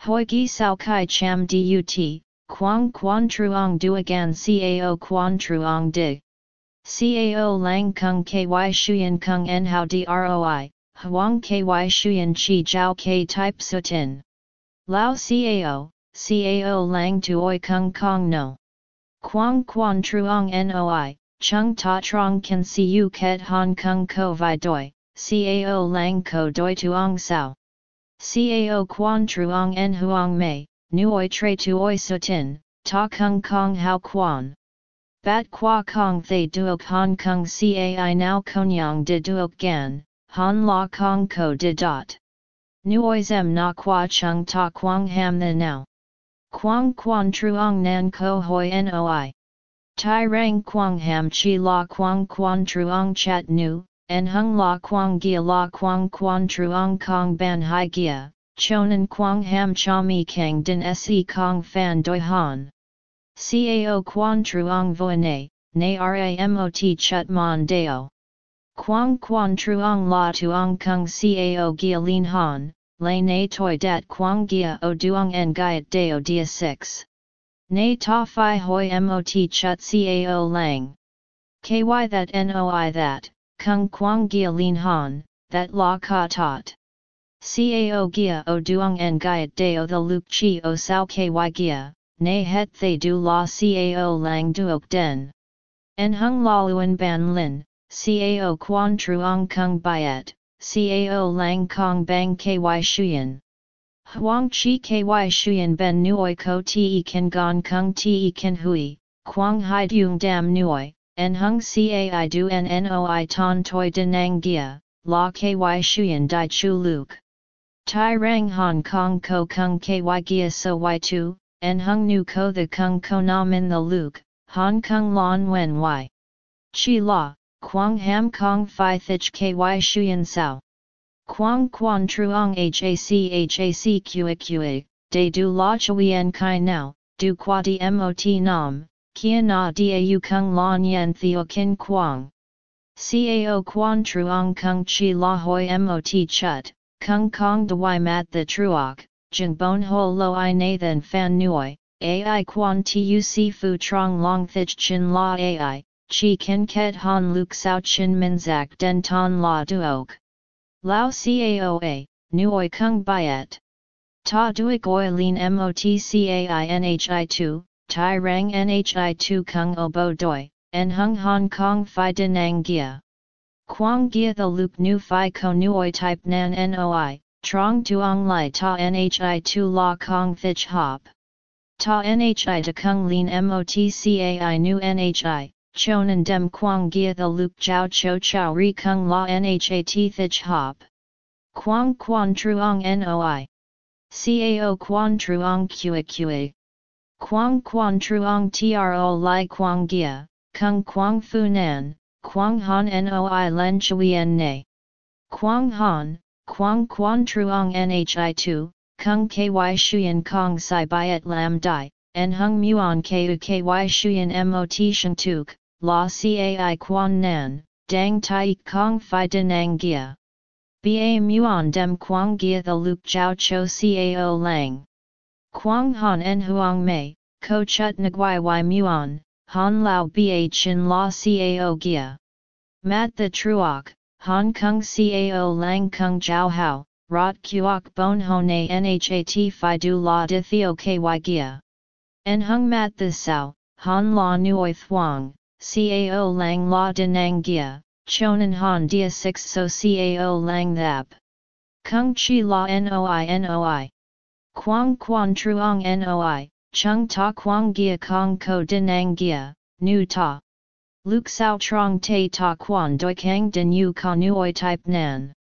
[SPEAKER 1] Hoi gi sao kai cham dut, quang quan truong duagan cao quan truong dig. Cao lang kung ky shuyen kung en hao droi, huang ky shuyen chi jiao k type sutin. Lao cao, cao lang tuoi kung kong no. Quang quan truong noi, chung ta trong kan siu ket hong kong ko vi doi, cao lang ko doi tuong sao. Cao quan truong en huang mei, nuoi tre tuoi sutin, ta kung kong hao quan. Bat qua kong thay duok hong kong cai now konyang de duok gan, han la kong ko de dot. Nuoi zem na qua chung ta quang ham the now. Quang quan truong nan ko hoi noi. Tai rang quang ham chi la quang quan truong chat nu, en hung la quang gia la quang quan truong kong ban hai gia, chonan quang ham cha mi kang din se kong fan doi han. Cao quan truong voine, na ramot chut mon deo. Quang quan truong la tuong kung cao gia lin han, lay na toi dat quang gia o duong en gaiet deo dia 6. Na ta fi hoi mot chut cao lang. Ky that noi that, kung quang gia lin han, that la ka tot. Cao gia o duong en gaiet deo the luk chi o sao ky gia, nay het thay du la cao lang duok den. En hung la luen ban lin, cao quan truong kung byet, cao lang kong bang ky shuyen. Huang chi ky shuyen ben nuoi ko te kan gong kung te kan hui, quang hai dung dam nuoi, en hung cai du en noi ton toi denang gia, la ky shuyen di chu luke. Tai rang Hong Kong ko kung ky gia so y2, en hung nu ko the kung ko na min the luke, Hong Kong lon wen y. Chi la, quang ham kong fi thich ky shuyen sao. Quang quan truong hac hac qa qa, de du la chuyen kai now, du qua di mot nam, kia na da u kung lon yen theo kin quang. Cao quan truong kung chi la hoi mot chut, kung kong doi mat the truok, jeng bon ho lo i nathan fan Nui, ai quan tu si fu trong long thich chin la ai, chi ken ket han luk sao chin min zak den ton la duok. Lao caoa, nuoi kung byet. Ta duik oi lin motcai 2, tai rang nhi 2 kung obo doi, en hung Hong Kong Phi Denang Gia. Quang Gia the Luke Nu Phi Ko Nuoi Type Nan Noi, Trong Tuong Lai Ta Nhi Tu La Kong Thich Hop. Ta Nhi De Kung Lin Motcai Nu Nhi, Chonan Dem Quang Gia the Luke Jiao Cho Chow Ri Kung La Nhat Thich Hop. Quang Quan Truong Noi. Cao Quan Truong Qa Qa. Quang Quan Truong Tro Lai Quang Gia. Kung Quang Fu Nan, Quang Han Noi Len Chuyen Ne. Quang Han, Quang Quan Truong Nhi 2, Kung Ky Shuyan Kong Sai Biat Lam Dai, En Hung Muon Ku Ky Shuyan Mot Sheng Tuk, La Cai Quan Nan, Dang Tai Kong Phi Denang Gia. Ba Muon Dem Quang Gia the Luke Jiao Cho Cao Lang. Quang Han En Huang Mei, Ko Chut Nguai Y Muon, Han Lao Ba Chin La Cao Gia. Mat the Truok, Hong Kong Cao Lang Kung Jiao Hao, Rot Kuok Bon Ho Na Nhat Phi Du La Di Theo Ky Gia. En Hung Mat the Sao, Han La Nuoi Thuong, Cao Lang La Denang Gia, Chonan Han Dia 6 So Cao Lang Thap. Kung Chi La Noi Noi. Quang Quan Truong Noi, Chung ta quang gia kong ko dinang gia, nu ta. Luk sao trong te ta quan doi kang din yu ka nuoi type nan.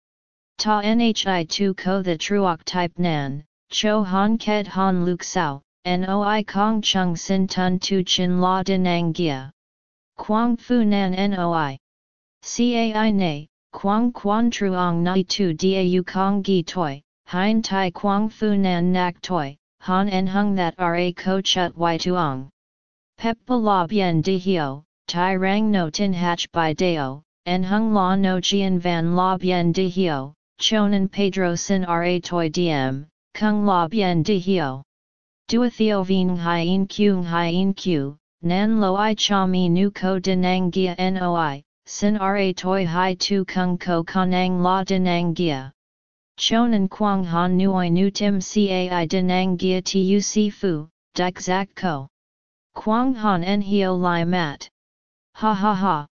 [SPEAKER 1] Ta nhi tu ko the truok type nan, cho han ket han luk sao, noi kong chung sin tun tu chin la dinang gia. Quang fu nan noi. Cai ne, quang quan truong nai tu Dia yu kong gi toi, hein tai quang fu nan nak toi, han en hung that ra ko chut y tuong. Peppa la bien di hio, tai rang no tin hach by deo, en hung la no jian van la bien di hio, chonan pedro sin ra toi diem, kung la bien di hio. Dua theo vien hien kyung hien q, nan lo i cha mi nu ko denang gia noi, sin ra toi hai tu kung ko kanang la denang gia. Chonan Quang Han Nui Nu Tim Cai Denang Gia Tu Si Fu, Dik Zak Ko. Quang Han En Hio Lai Mat. Ha ha ha.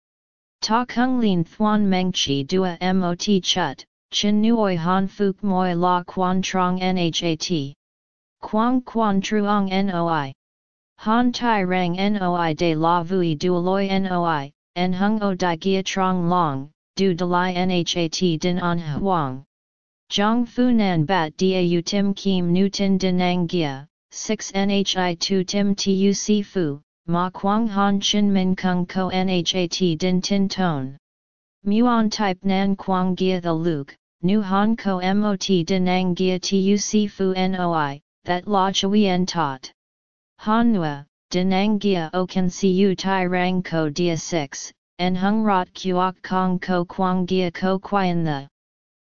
[SPEAKER 1] Ta Kung Lin Thuan Meng Chi Dua Mot Chut, Chin Nui Han Fuk Moi La Quan Trong Nhat. Quang Quan Truong Noi. Han Tai Rang Noi De La Vui Duoloi Noi, En Hung O Di Gia Trong Long, Du Dalai Nhat Din An Huang. Zhang Funan Bat Dau Tim Kim Newton Denang Gia, 6 Nhi 2 Tim Tu Si Fu, Ma Quang Han Chin Min Kung Ko Nhat Din Tin Tone. Muon Type Nan Quang Gia The Luke, Nu Han Ko Mot Denang Gia Tu Si Fu Noi, that La Chuyen taught. Han Nua, Denang Gia O Can Si U Tai Rang Ko Dia 6, En Hung Rot Kuok Kong Ko Quang Gia Ko Quian The.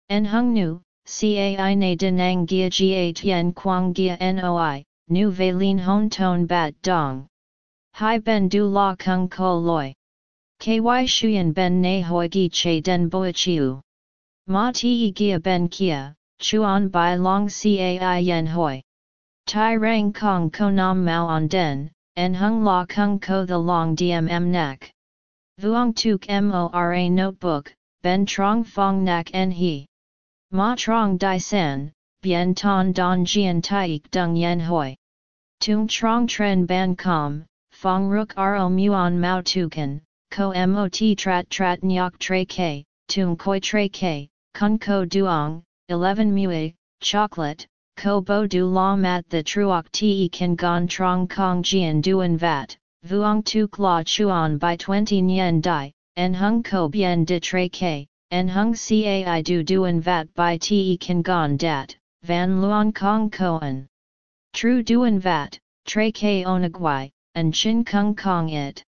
[SPEAKER 1] En Hung Nu, Cai na denang gia ga tien quang gia noi, nu ve lin hon ton bat dong. Hai ben du la kung ko loi. Ky shuyen ben na hoi gi che den boi chiu. Ma ti gia ben kia, chuan bai long cai yen hoi. Tai rang kong ko nam mao on den, en hung la kung ko the long dmm nak. Vuong tuk mora notebook, ben trong fong nak en he. Ma trong di san, bien ton don jian taik dung yen hoi. Tung trong tren ban com, fong ruk ro muon mao tukan, ko mot trat trat nyok tre ke, tung koi tre ke, kun ko duong, 11 mue, chocolate, ko bo du la mat the truok te kan gon trong kong jian duan vat, vuong tuk la chuan by 20 yen dai, en hung ko bien de tre ke, En hung cai du duen vat by te kan gon dat, van luon kong koan. Tru duen vat, tre ke onagwai, and chin kung kong it.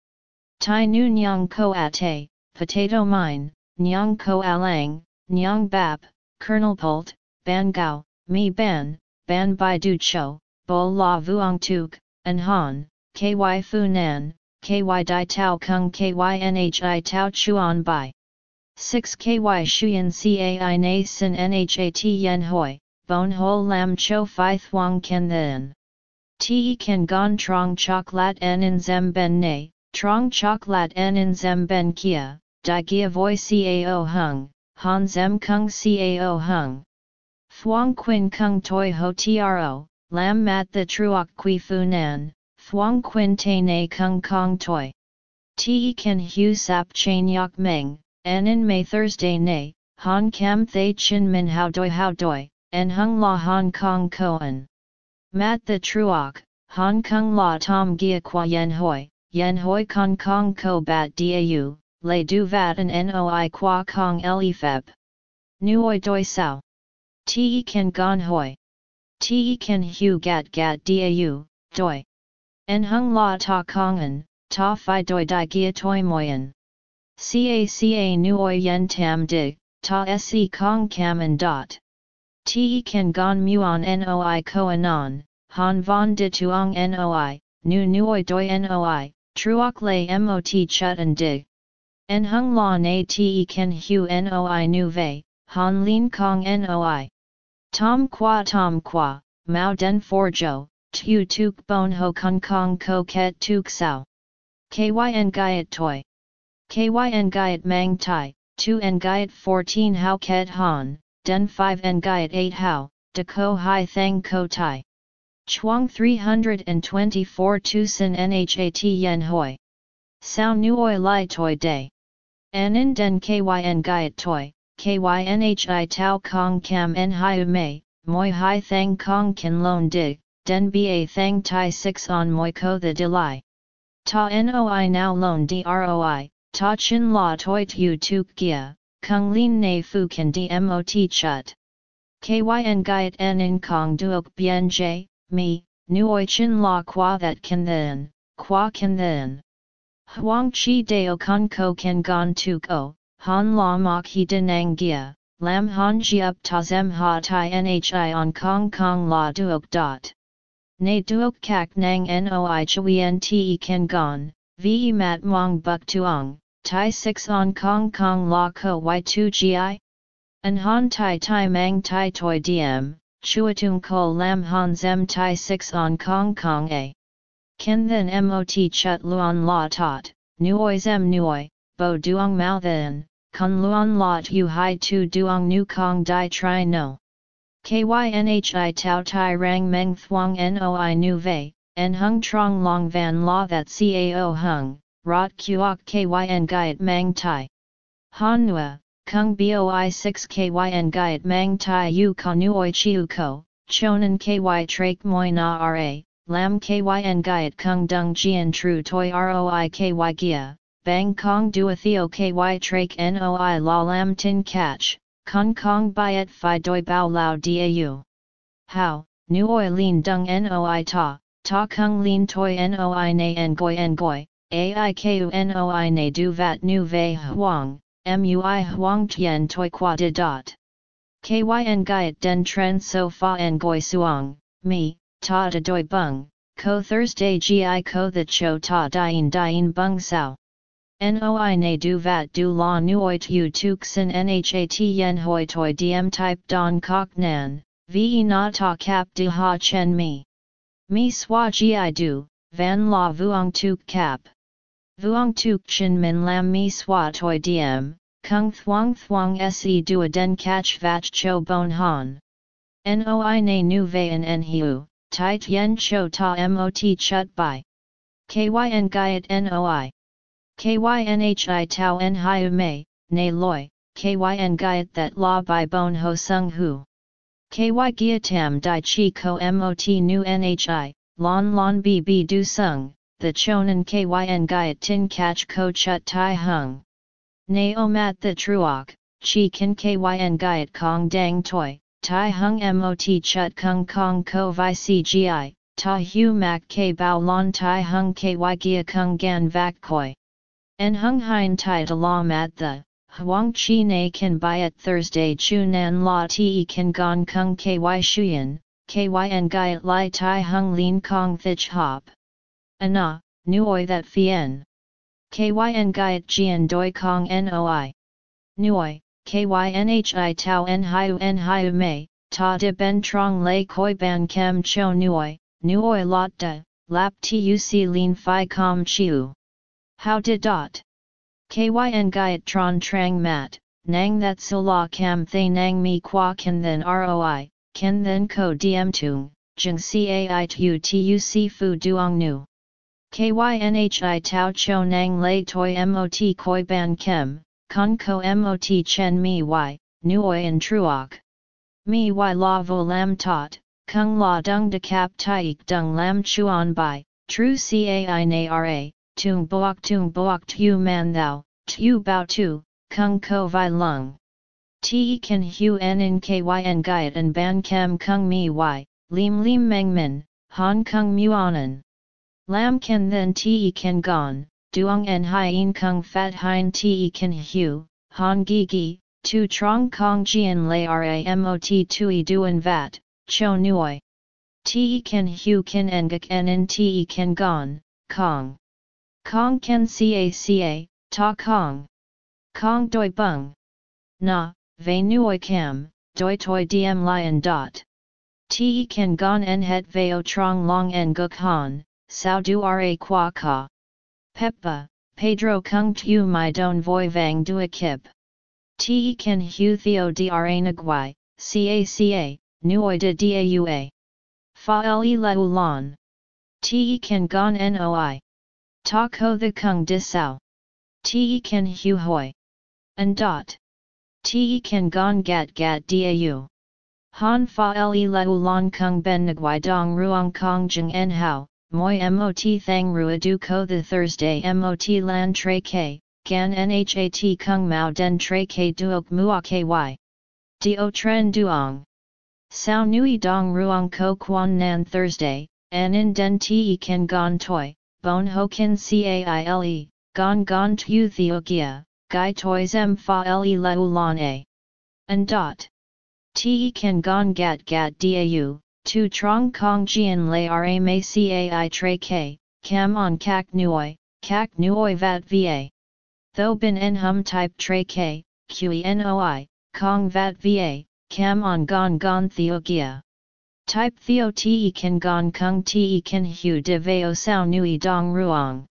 [SPEAKER 1] Tai nu nyang ko ate, potato mine, nyang ko alang, nyang bap, kernel pult, ban gao, mi ban, ban bai du cho, bo la vuong tuk, an han, ky fu nan, ky di tau kung ky nhi tau chuan bai. 6 ky shuyan cai na sin nhat yen hoi, bon ho lam cho fi thuang ken then. Te kan gon trong chocolate en in zem ben ne, trong chocolate en in zem ben kia, di gia voi cao hung, han zem kung cao hung. Thuong quin kung toi ho tro, lam mat the truok qui fu nan, thuong quin te ne kung kong toi. Te kan hu sap chain yok meng, en in May Thursday ne, han kam thay chin min how doi how doi, en hung la Hong Kong koan. Mat the truok, Hong Kong la tom gia qua yen hoi, yen hoi kong kong ko bat dau, le du vat an noi qua kong le feb. Nuoi doi sao. Te kan gon hoi. Te kan hu gat gat dau, doi. En hung la ta kongan, ta fi doi di gia toi moyen. Ca ca nuoi yen tam dig, ta se kong kam and dot. Te kan gon muon noi ko anon, han von de tuong noi, nu nuoi doi noi, truok le mot chut and dig. En hung la na te kan hu noi nu vei, han lin kong noi. Tom qua tom qua, mao den for jo, tu tuk bon ho kong kong ko ket tuk sao. Kyn gaiet toi. Kyn gaiet mang tai, tu en gaiet 14 how ket han, den 5 en gaiet 8 how, de ko hai thang ko tai. Chuang 324 tu sin nhat yen hoi. Sao nuoi lai toi day. Anin den kyn gaiet toi, KYNHI Tau Kong Kam En Hiu Mei, Moi Hai Thang Kong Kin Lon Dig, Den Ba Thang Tai 6 On Moi Ko The Delai. Ta Noi Now Lon Droi, Ta Chin La Toi Tu Tuk Gia, Kung Lin Ne Fu Kan Dmot Chut. KYN Gaiet En In Kong Duok Bien J, Mi, Nuoi Chin La Qua That Kan Then, Qua Kan Then. Huang Chi Deo Kong Ko Kan Gon Tuk O. Han la mok he denang gia, lam han jiup ta zem ha tai nhi on kong kong la duok dot. Ne duok kak nang noi chuyen te ken gon, ve mat mong buk tuong, tai 6 on kong kong la ko y2 gi? An han tai tai mang tai toi diem, chuatung ko lam han zem tai 6 on kong kong a. Ken then mot chut luon la tot, nuoi zem nuoi, bo duong mao then, kun luon lot yu hai tu duong nu kong Dai tri no. Kynhi tau tai rang meng thuong noi nu vei, en hung trong long van la that cao hung, rot kuok kyn gaiet mang tai. Han nua, kung boi 6 kyn gaiet mang tai yu ka nuoi chiu ko, chonan ky trak moi na ra, lam kyn gaiet kung dung jian tru toi roi ky gia, Bang Kong Dua Theo Ky Trake Noi La Lam Tin Catch, Kong Kong Biat Phi Doi Bao Lao Dau. How, Nuoi Lin Dung Noi Ta, Ta Kung Lin Toi Noi Na Ngoi Ngoi, Aiku Noi Na Du Vat Nu Ve Huang, Mui Huang Tien Toi Qua De Dot. Kyn Gaiet Den Tren So Fa en goi Suang, Mi, Ta De Doi Bung, Ko Thursday Gi Ko The Cho Ta Dien Dien Bung Sao. Noi na du vat du la nuoi tu tuk sin nhat yen hoi toi diem type don kok nan, ve na ta kap du ha chen mi. Mi swa gi du, van la vuong tuk kap. Vuong tuk chin min lam mi swa toi diem, kung thuong thuong se du den catch vat cho bon han. Noi na nu vayan en hiu, tit yen cho ta mot chut by. Kyn gaiet noi. Kynhi tau en hiu mei, ne loi, kyn gaiet that la by bon ho sung hu. Ky gia tam di chi ko mot nu nhi, lon lon bb du sung, the chonan kyn gaiet tin catch ko chut tai hung. Ne o mat the truok, chi kin kyn gaiet kong dang toi, tai hung mot chut kung kong ko vi cgi, ta hu mak k bao lon tai hung ky gia kung gan vak koi. En hung hein tai de la mat the, huang chi na kan at Thursday chu nan la te kan gong kung ky shuyen, kyn gaiet li tai hung lin kong thich hop. Ana, nuoi that fien. Kyn gaiet jian doi kong noi. Nuoi, kynhi tau en hiu en hiu mei, ta de ben trong lei koi ban kem cho nuoi, nuoi lot de, lap tuc lin fi com chiu. How did dot? Kyn gaiet tron trang mat, nang that so la cam thay nang mi qua can then roi, can then ko diem tung, jeng cai tu tuc fu duong nu. Kynhi tau cho nang lay toi mot koi ban kem, con ko mot chen mi y, nuoi en truok. Mi y la vo lam tot, kung la dung de cap taik dung lam chuan bai, tru cai na ra, tung boak tung boak tu man thou, tu bao tu, kung ko vi lung. Te kan hu en in kyn gaiet and ban kem kung mi y, lim lim meng min, han kung muanan. Lam kan then te kan gon, duong en hien kung fat hein te kan hu, han gi gi, tu trong kong jian lay ramot tui duan vat, cho nuoi. Te kan hu kan engak en in te kan gon, kong. Kong ken ca ca, ta kong. Kong doi bung. Na, ve nuoi cam, doi toi diem lion dot. Te kan gon en het veo trong long en guk han, sao du ra qua ka. Peppa, Pedro kung tu my don voi vang dua kip. Te kan hu theo dra nagwai, ca ca, nuoi de daua. Fa le leu lon. Te kan gon noi. Ta ko the kung di sao. Te kan hu hoi. And dot. Te kan gon gat gat dau. Han fa le leu lon kung ben nguai dong ruang kong jeng en hao, moi mot thang rua du ko the Thursday mot lan tre k, gan nhat kung mao den tre k duok mua ky. Dio tren duong. Sao nui dong ruang ko quan nan Thursday, an in den te kan gon toi, bon ho kin caile, gon gon tu theogia, gai toi zem fa le leu lon a. And dot. Te kan gon gat gat dau, tu trong kong jian lay ra mei cai tre k, cam on kak nuoi, kak nuoi vat va. Tho bin en hum type tre k, qenoi, kong vat va, cam on gon gon theogia. Type theo te kan gon kung te kan hu de veo sao nui dong ruang.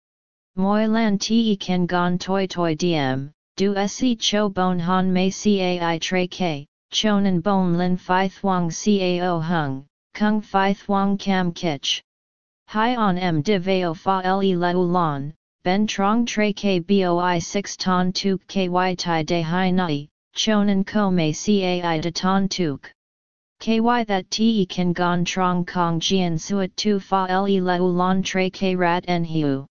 [SPEAKER 1] Moi lan te kan gon toi toi diem, du se cho bon han mei cai tre k, chonan bon lin fi thuang cao hung, kung fi thuang cam kich. Hai on m de veo fa le leu lon, ben trong tre k boi 6 ton tuk ky tai de hai nai, chonan ko mei cai de ton tuk. KY that te kan gon trong kong jian suat tu fa le leu lon tre k rat en hiu.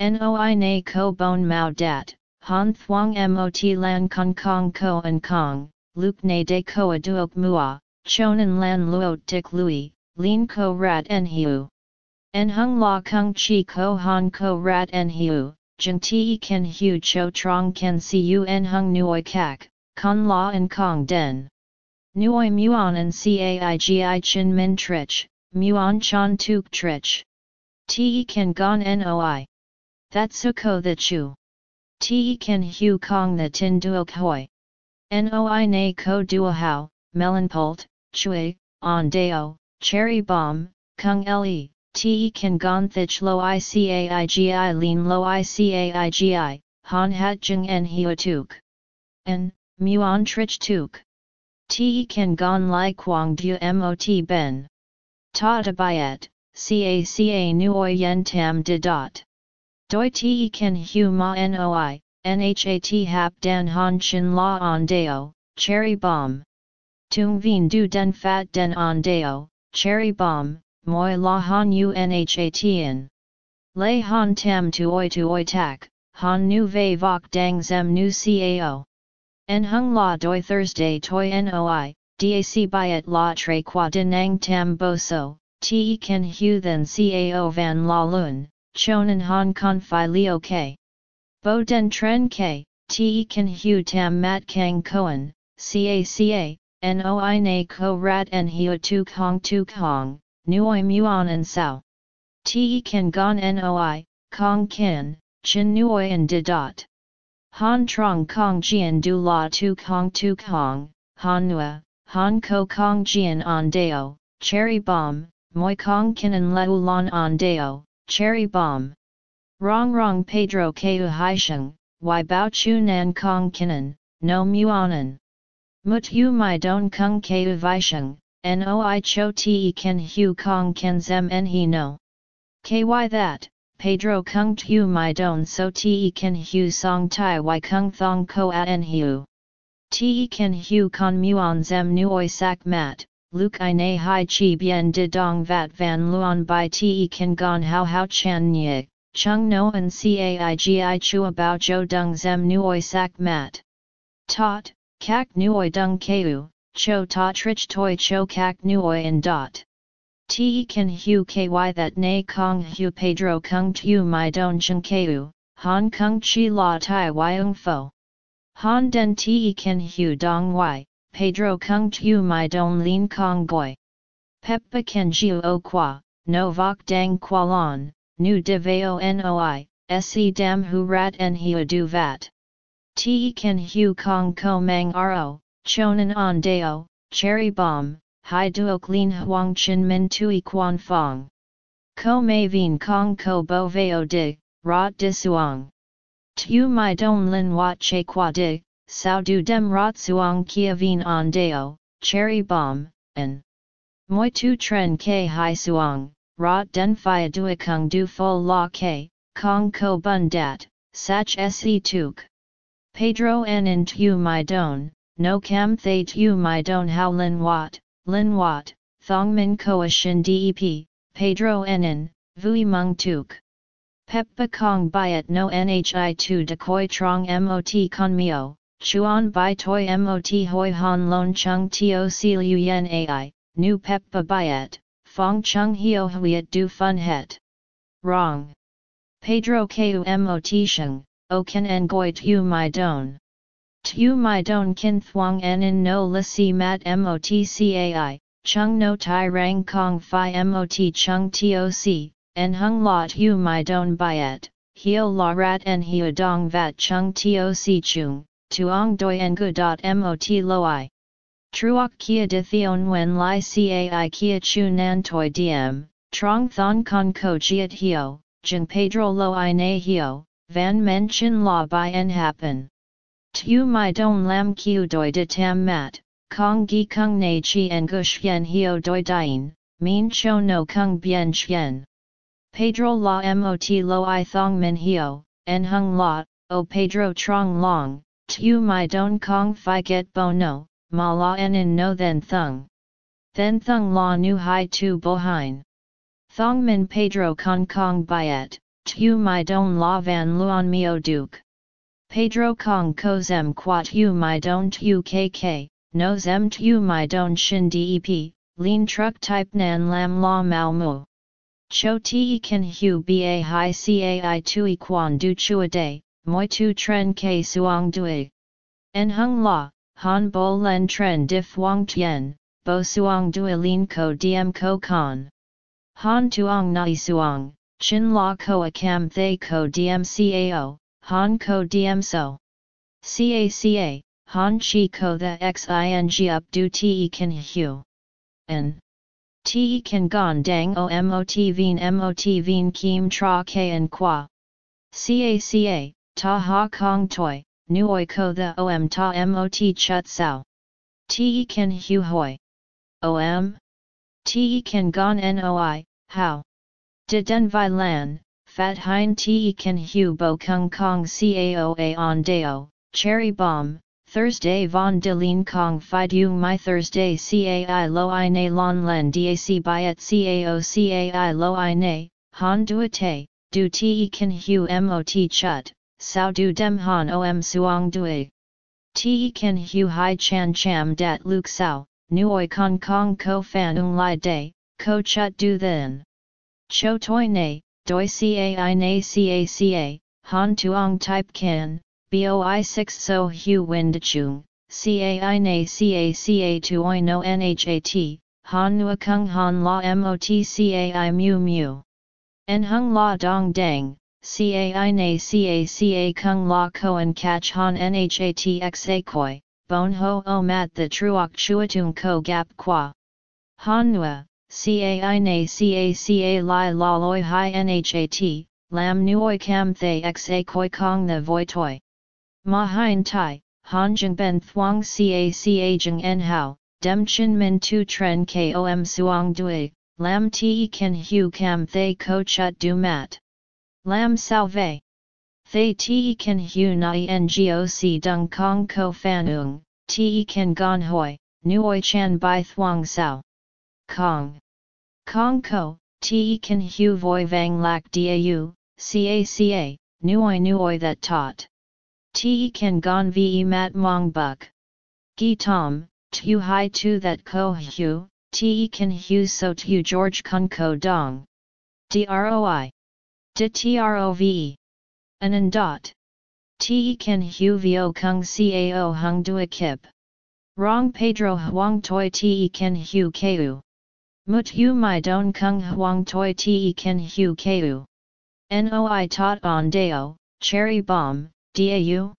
[SPEAKER 1] Noi na ko bon mao dat, han thuang mot lan kong kong ko en kong, luk na de ko a duok mua, chonan lan luot tik lui, lin ko rat en hiu. En hung la kung chi ko han ko rat en hiu, jeng te ken hu cho trong ken si en hung nuoi kak, kon la en kong den. Nuoi muon and caigi chin min trich, muon chan tuk trich. Te ken gon noi. That suko the chu. Te kan hu kong the tin duok hoi. Noi na ko duo hao, melon pult, chui, on deo, cherry bomb, kung le, te kan gon thich lo icaigi lean lo icaigi, han hat jeng en hio tuk. En, muon trich tuk. Te kan gon lai quang du mot ben. Ta bayet, ca ca nuoi yen tam de dot. Doi te kan hu ma noi, nhat hap dan han chin la on deo, cherry bomb. Tung vien du den fat den on deo, cherry bomb, moi la han u nhat in. Lei han tam tuoi tuoi tak, han nu vei vok dang zem nu cao. En hung la doi Thursday toi noi, dac byet la tre qua denang tam bo so, te ken hu then cao van la lun, chonan han con fi leo k. Bo den tren ke, te kan hu tam mat kang koan, caca, noi na ko rat en hiu tu kong tu kong, nuoi muon and sao. Te kan gon noi, kong kin, chin nuoi and de dot. Han trong kong jian du la tu kong tu kong, han nua, han ko kong jian on deo, cherry bomb, moi kong kinan leu lon on deo, cherry bomb. Rong rong Pedro keu haisheng, wai bao chu nan kong kinan, no muonan. Mut yu mai don kung keu vaisheng, noi cho te ken hu kong ken zem en he no. Ky that, Pedro kung tu mai don so te ken hu song tai y kung thong ko at en hu. Te ken hu con muon zem nuoi sak mat, luk i na hai chi bien de dong vat van luon by te ken gon hao hao chan nye, chung no an caigi chu about jo dung zem nuoi sak mat. Tot, kak nuoi dung keu, cho ta trich toi cho kak nuoi in dot. Te kan hu ky that na kong hu Pedro kung tu mai don chen keu, han kung chi la tai wyung fo. Han den te kan hu dong y, Pedro kung tu mai don lin kong goi. Peppa ken jiu o qua, no vok dang qua lon, nu de veo noi, se dam hu rat en hiu du vat. Te kan hu kong ko mang ro, chonan on deo, cherry bomb, hai duok lin huang chin min tui quan fong. Ko mei vien kong ko bo veo di, rot di suang. Tu mai don lin wat che qua di, sao du dem rot suang kia vien on deo, cherry bomb, and moi tu tren ke hai suang, rot den fia duikung du fo la ke, kong ko bun dat, sach se tuk. Pedro en tu mai don, no cam thay tu mai don how lin wat, Lin Wat, Thong Min Koa Shin Dep, Pedro Enin, Vui Mung Tuk. Peppa Kong Biat No Nhi Tu De Koi Trong Mot Con Mio, Chuan Bai Toi Mot Hoi Han Lon Chung Toc Liu Yen Ai, Nu Peppa Biat, Fong Chung Hio Huiet Du Fun Het. Wrong. Pedro Ku Mot Sheng, O Ken Ngoi Tu Mai Don. Tu mai don kin thuang en in no la si mat motcai, chung no tai rang kong fi mot chung toc, en hung la tu mai don byet, hio la rat en hio dong vat chung toc chung, tuong doi en gu dot mot loi. Truok kia de theon wen li cai kia chu nan toi diem, trong thon con ko jiet hio, jeng pedro lo i na hio, van men chin la by en happen. Tu mai don lam kiu doi de tam mat, kong gi kung na chi en gush yen hio doi dien, min cho no kung bien chien. Pedro la mot lo i thong min hio, en hung la, o Pedro trong long, tu mai don kong fi get bo no, ma la en in no then thung. Then thung la nu hai tu bo hein. Thong min Pedro kong kong byet, tu mai don la van luon mio duke. Pedro Kong ko zem quat hu mai don tu kk, no zem tu mai don shin dep, lean truck type nan lam la mau mu. Cho te kan hu ba hi cai tui quan du chua day, moi tu tren ke suang dui. En hung la, han bo len tren dif wang tien, bo suang dui lin ko diem ko con. Han tuong nai suang, chin la ko a cam thay ko diem cao, Han ko diem so. Caca, Han chi ko the xing up du te kan hu. N. Te kan gon dang o mot veen mot veen kim tra ke en qua. Caca, ta ha kong toi, nuoi ko the om ta mot chut sao. Te kan hu hoi. Om? Te kan gon noi, how? De den vi lan, Fat Hein Te Kan Hu Bo Kung Kong Caoa On Deo, Cherry Bomb, Thursday Von De Lin Kong Phi Du My Thursday Cai Lo I Na Lon Len Dac Byet Cao Cai Lo I Na, Han Duate, Du Te Kan Hu Mot Chut, Sao Du Dem Han Om Suong Dui. Te Kan Hu Hai Chan Cham Dat Luke Sao, Nuoi Kong Kong Ko Fan Ung Lai Day, Ko Chut Du Then. Cho Toi Ne, doi cai na caca, Han Tuong Type Can, BOI 6 So Hu Wind Chung, CAI Na CACA Tuoi No NHAT, Han Nua Kung Han La mot MOTCAI Mu Mu. En Hung La Dong Dang, Cai Na Caca Kung La Koan Catch Han Nhatxa Koi, Bon Ho O Mat The Truok Chuatung Ko Gap Qua. Han Nua, Cai Na Caca Lai La Loi Hai Nhat, Lam Nuoi Cam Thay Xa Koi Kong The Voi Toi. Ma Hein Tai, Han Jing Ben Thuong Caca Jing En Hao, Dem Chin Min Tu Tren Kom Suong Dui, Lam Te Ken Hu Cam Thay Ko Chut Du Mat. Lam Salve. Thay Te Ken Hu Nai Ngoc Dung Kong Ko Fanung, Te Ken Gon Hoi, Nuoi Chan Bai Thuong Sao. Kong. Kong Ko, Te Ken Hu Voi Vang Lak Dau, Caca, Nuoi Nuoi that taught. Te Ken Gon Ve Mat Mong Buk. Gi Tom, Tu Hai Tu that Ko Hu, Te Ken Hu So Tu George Kun Ko Dong. DROI. De TROVE. Anan dot. Te Ken Hu Vio Kung Cao Hung Dua Kip. Rong Pedro Huang Toi Te Ken Hu Ku. Mut Hu Mai Don Kung Huang Toi Te Ken Hu Ku. Noi Tot On Deo, Cherry Bomb, Dau?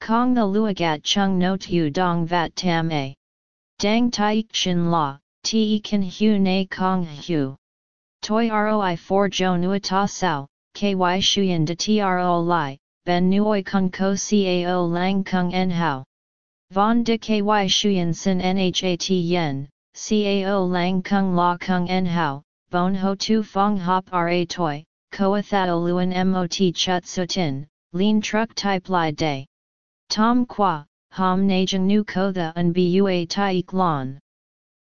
[SPEAKER 1] Kong the Luagat Chung No Tu Dong Vat Tam A. Dang Tai Shin La, Te Ken Hu Na Kong Hu. Toi Roi 4 Jo Nua Ta Sao, KY Shuyan De Tro Lai, Ben Nuoi Kung Ko Cao Lang Kung En Hao. Von De KY Shuyan Sin Nhat Yen, Cao Lang Kung La Kung En Hao, Bon Ho Tu Fong Hop Ra Toi, Koa Thao Luan Mot Chut Sutin, Lean Truck Type Lai Day. Tom Qua, Ham Najang Nu Ko The Un Bua Taik Lon.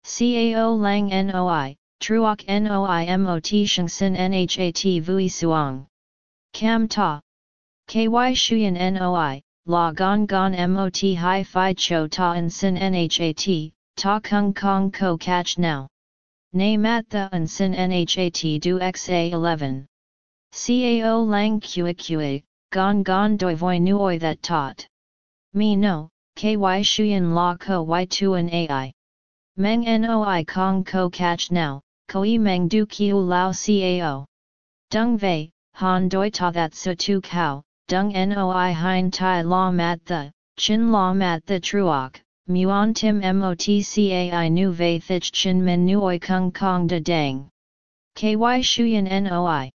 [SPEAKER 1] Cao Lang Noi, Truok Noi Mot Sheng Sin Nhat Vui Suang. Cam Ta. KY Shuyan Noi, La Gon Gon Mot Hi Phi Cho Ta and Sin Nhat, Ta Kung Kong Ko Catch Now. Nay Mat The and Sin Nhat Do XA11. Cao Lang Kua Kua, Gon Gon Doi Voi Nuoi That Taught. Me No, KY Shuyan La Ko Y Tuan Ai. Meng Noi Kong Ko Catch Now, Koi Meng Du Kiu Lao Cao. Dung Vei, Han Doi Ta That Su Tu Kao, Dung Noi Hein Tai La Mat The, Chin La Mat The Truok, Muon Tim Motcai Nu Vei Thich Chin Min Nuoi Kung Kong Da Dang. KY Shuyan Noi.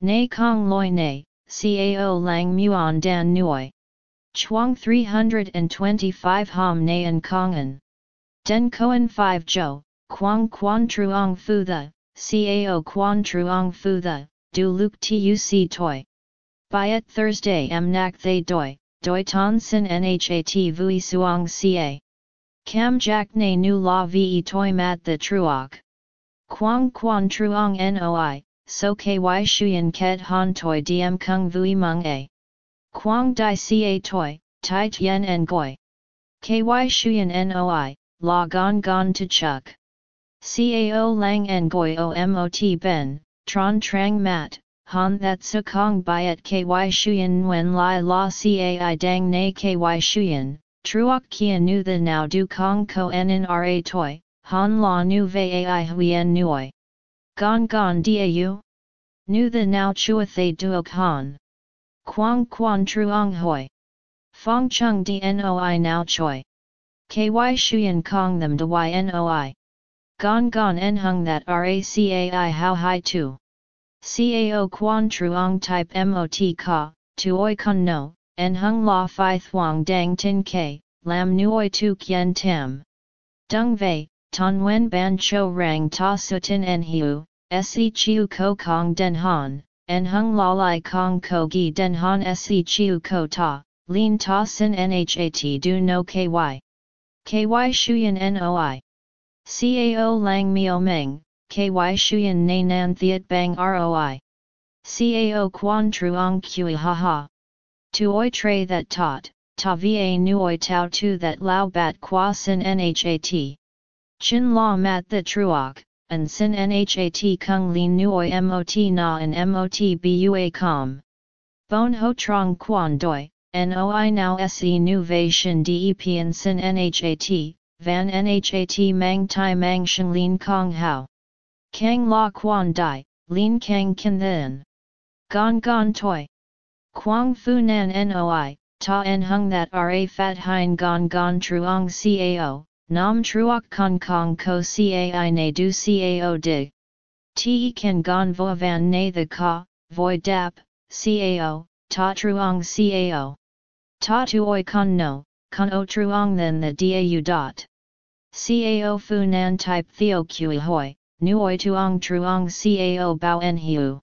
[SPEAKER 1] Nei Kong Loi Nei, Cao Lang Muon Dan Nuoi. Chuang 325 Ham Nayan Kongan. Den Koan 5 Jo, Quang Quan Truong Fu The, Cao Quan Truong Fu The, Du Luke Tuc Toi. Byet Thursday M Nak Thay Doi, Doi Ton Sin Nhat Vui Suong Ca. Cam Jack Ne Nu La Ve Toi Mat The Truok. Quang Quan Truong Noi, So Ky Shuyan Ket Han Toi Diem Kung Vui Mung A. Quang Dai Ca Toi, Tai Tien En Goi. Ky Shuyan Noi, La Gon Gon To Chuk. Cao Lang En Goi O Ben, Tron Trang Mat, Han That Su Kong Byet Ky Shuyan wen Lai La Cai Dang Na Ky Shuyan, Truok Kia Nu The Now Du Kong Ko En Ra Toi, Han La Nu Ve Ai Huyen Nuoi. Gon Gon Dau? Nu The Now Chua Thay Duok Han. Quang Quan Truong Hoi. Fong Chung Dnoi Now Choi. KY Shuyan Kong Them De Ynoi. Gon Gon En Hung That RACAI How Hai Tu. Cao Quan Truong Type Mot Ka, Tuoi Kun No, En Hung La Phi Thuong Dang Tin K, Lam Nuoi Tu Kien Tam. Dung Vei, Ton Wen Ban Cho Rang Ta Sutin En Hiu, Se Chiu Ko Kong Den Han, En Hung La Lai Kong Ko Gi Den Han Se Chiu Ko Ta, Lin Ta Sin Nhat Du No KY. KY Shuyan Noi. Cao Lang Mio Meng, KY Shuyan Na Nan Thiet Bang ROI. Cao Quan Truong Kui Ha Ha. Tuoi Tre That Taught, Ta Va Nuoi Tao Tu That Lao Bat Qua Sin Nhat. Chin La Mat The Truok, and Sin Nhat Kung Lin Nuoi Mot Na and Mot Bua Com. Bon ho trong quan doi, noi now se nu vei shin dep and sin nhat, van nhat mang tai mang shin lin kong hao. Kang la quan dai, lin kang kin then. Gon gon toi. Quang fu nan noi, ta en hung that ra fat hein gon gon truong cao, nam truok kong kong ko cai ne du cao dig. Te kan gon vo van ne the ka, voi dap, cao, ta truong cao. Ta tuoi con no, con o truong then the dau dot. Cao fu nan type theo kui hoi, nuoi tuong truong cao bao en hiu.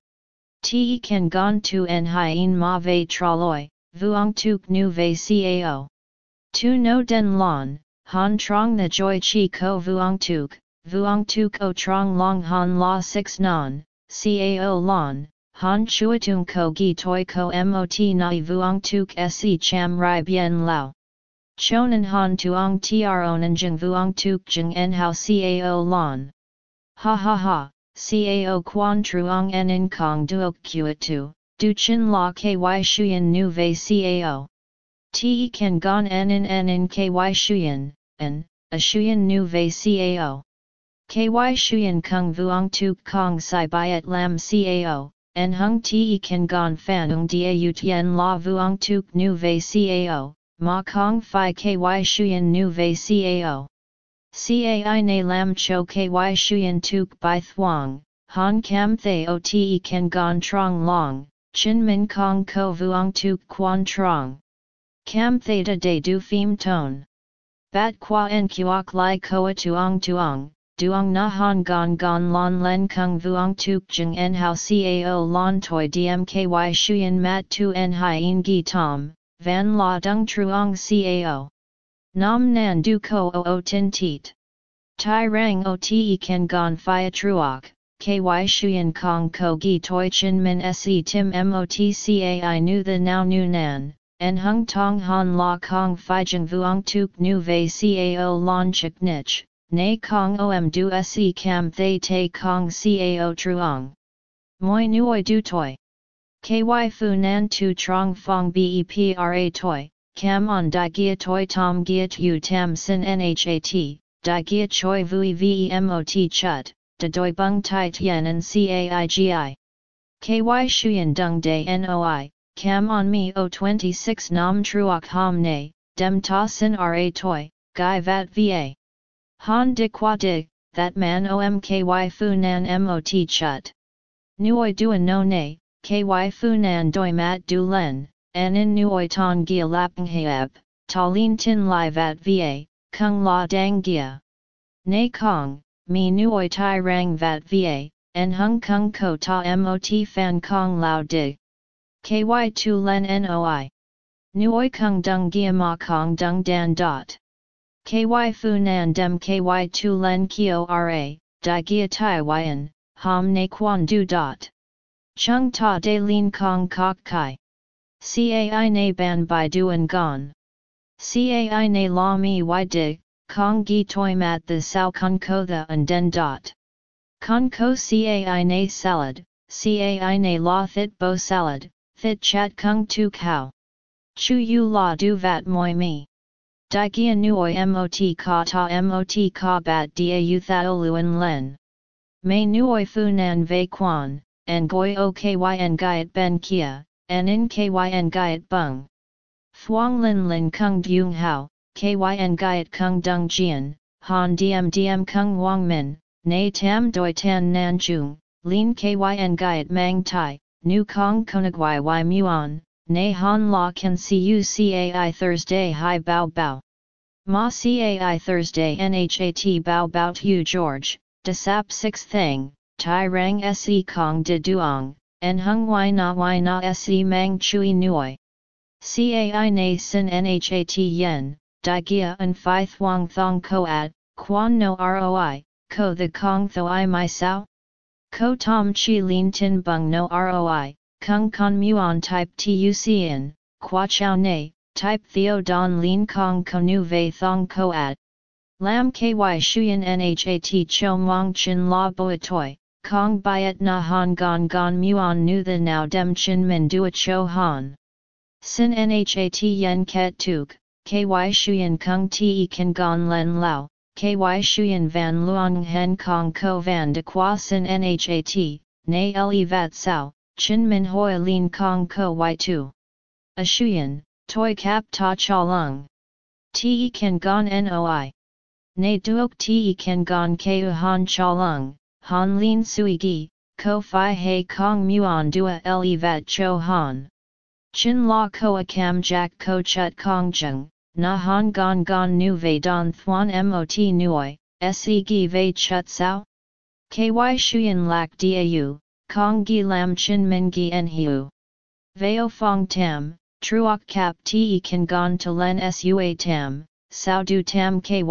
[SPEAKER 1] Te kan gon tu en hien ma ve traloi, vuong tuk nu ve cao. Tu no den lon, han trong the joy chi ko vuong tuk, vuong tuk o trong long han la 6 non, cao lon, Han chuatung ko gi toi ko mot nai vuong tuk se cham rai bien lao. Chonan han tuong tronan jeng vuong tuk jeng en hao cao lon. Ha ha ha, cao quan truong en in kong duok kuat tu, du chin la ky shuyen nu ve cao. Te kan gon en in en in ky shuyen, en, a shuyen nu ve cao. Ky shuyen kung vuong Tu kong sai byet lam cao en hung ti kan gon fan ung dia u tien la vuong tuk nu ve cao, ma kong fi ky shuyen nu ve cao. Cai na lam cho ky shuyen tuk by thuong, han cam thay o te kan gon trong long, chin min kong ko vuong tuk quan trong. Cam theta de du phim tone. Bat qua en kuok lai koa tuong tuong, duong na han gon gon lon len kung vuong tuk jeng en hao cao lon toi dmky shuyen mat tu en hien gi tom, van la dung truong cao. Nam nan du ko o o tin tit. Tai rang o te ken gon fia truok, ky shuyen kong ko gi toi chin min se tim mot cai nu the now nu nan. En hung tong han la kong fi jeng vuong tuk nu ve cao lon chik nich, Nay kong om du se cam thay te kong cao truong. Moi nuoi du toi. Ky fu nan tu trong fong bepra toi, cam on di gia toi tom gia tu tam sin nhat, di gia choi vui vemot chut, de doi bung tai tien and caigi. Ky shuyen dung de noi, cam on me o 26 nam truok ham ne, dem ta sin ra toi, gai vat va. Han de qua de, that man omky fu nan mot chut. Nuoi duan no ne, ky fu nan doi mat du len, an in nuoi ton gia lapng heab, ta lin tin lai vat va, kung la dang gia. Ne kong, mi nuoi tai rang vat va, en hung kung ko ta mot fan kong lao dig. Ky tu len noi. Nuoi kung dung gia ma kong dung dan dot. KY Fu Nan Dem KY Tu Len Kio Ra, Di Gia Tai Yen, Ham Ne Quan Du Dot. Chung Ta De Lin Kong Kok Kai. Cai Na Ban Bai Duan Gon. Cai Na La Mi Y Dig, Kong Gi Toi Mat The Sao Kun Ko The and Den Dot. Kun Ko Cai Na Salad, Cai Na La Thit Bo Salad, Thit Chat Kung Tu Cow. Chu Yu La Du Vat Moi Mi. Di gia nuoi mot ka ta mot ka bat dia u thaoluan len. May nuoi fu nan ve quan, en goi o kyn gaiet ben kia, en in kyn gaiet bung. Thuong lin lin kung dung hao, kyn gaiet kung dung jian, han diem diem kung wang min, na tam doi tan nan chung, lin kyn gaiet mang tai, nu kong konagwai y muon, Nay Han La Can Cu Cai Thursday Hi Bao Bao. Ma Cai Thursday Nhat Bao Bao Tu George, De Sap 6 Thang, Tai Rang Se Kong De Duong, En Hung Y Na Y Na Se Mang Chui Nuoi. Cai Na Sin Nhat Yen, Di Gia and Phi Thuong Thong Koat, Quan No Roi, Ko The Kong Tho I My Sao? Ko Tom Chi Lin Tin Bung No Roi, Kung Con Muon Type Tucn, Qua Chow Ne, Type Theo Don Lin Kong Konu Ve Thong Koat. Lam Ky Shuyan Nhat Cho Mong Chin La Toi, Kong byet na han gon gon muon nu the now dem chin min dua cho han. Sin nhat yen ket tuk, ky shuyen kung te kan gon len lao, ky shuyen van luong hen kong ko van de qua sin nhat, nay le vat sao, chin min hoi lin kong ko y2. A shuyen, toi kap ta cha lung. Te kan gon noi. Nay duok te kan gon keu han cha lung, han lin sui gi, ko fi he kong muon dua le vat cho han. Chin la koa kam jack ko chut kong jung, na han gon gon nu ve don thuan mot nuoi, se gi ve chut sao? Ky shuyen lak dau, kong gi lam chin min gi en hiu. Veo fong tam, truok kap te kan gon to len sua tam, sao du tam ky.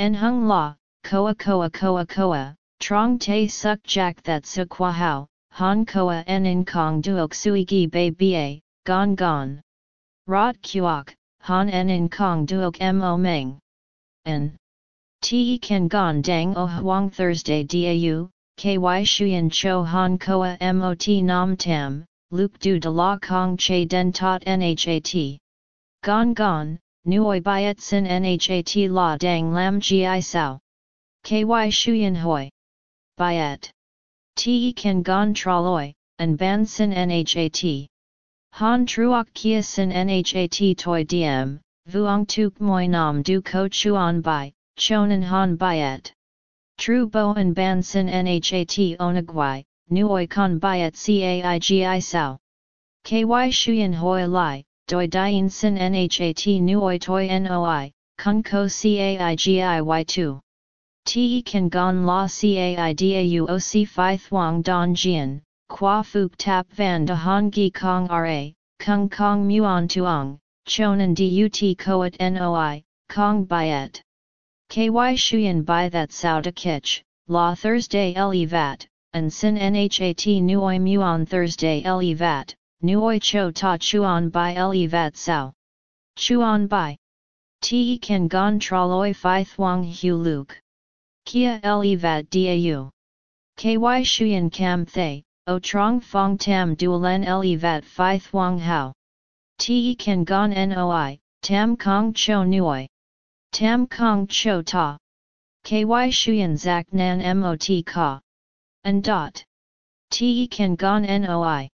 [SPEAKER 1] En hung la, koa koa koa koa, Trong te suk jack that su qua hao, han koa en in kong duok sui gi bei ba, gon gon. Rot kuok, han en in kong duok mo meng. En. Te kan gon dang o huang Thursday dau, ky shuyen cho han koa mot nam tam, luk du de la kong che den tot nhat. Gon gon, nuoi byet sin nhat la dang lam gi sao. Ky shuyen hoi. Byet. Te kan gon traloi, and ban sin nhat. Han truok kia sin nhat toi diem, vuong tuk moi nam du ko chuan bai, chonan han byet. Tru bo and ban sin nhat onagwai, nuoi con byet caigi sao. Ky shuyen hoi lai, doi dien sin nhat nuoi toi noi, kun ko caigi y2. Te kan gon la si fi thuang don jian, qua fuk tap van de han gi kong ra, kung kong muon tuong, chonan dut koat noi, kong byet. Ky shuyen by that sao de kich, la Thursday le vat, and sin nhat nuoi muon Thursday le vat, nuoi cho ta chuan by le vat sao. Chuan by. Te kan gon traloi fi thuang hu luke. Kia le vat dau. Ky shuyen cam thay, o trong fong tam dualen le vat phi thuong hao. Te kan gon noi, tam kong cho nuoi. Tam kong cho ta. Ky shuyen zak nan mot ka. And dot. Te kan gon noi.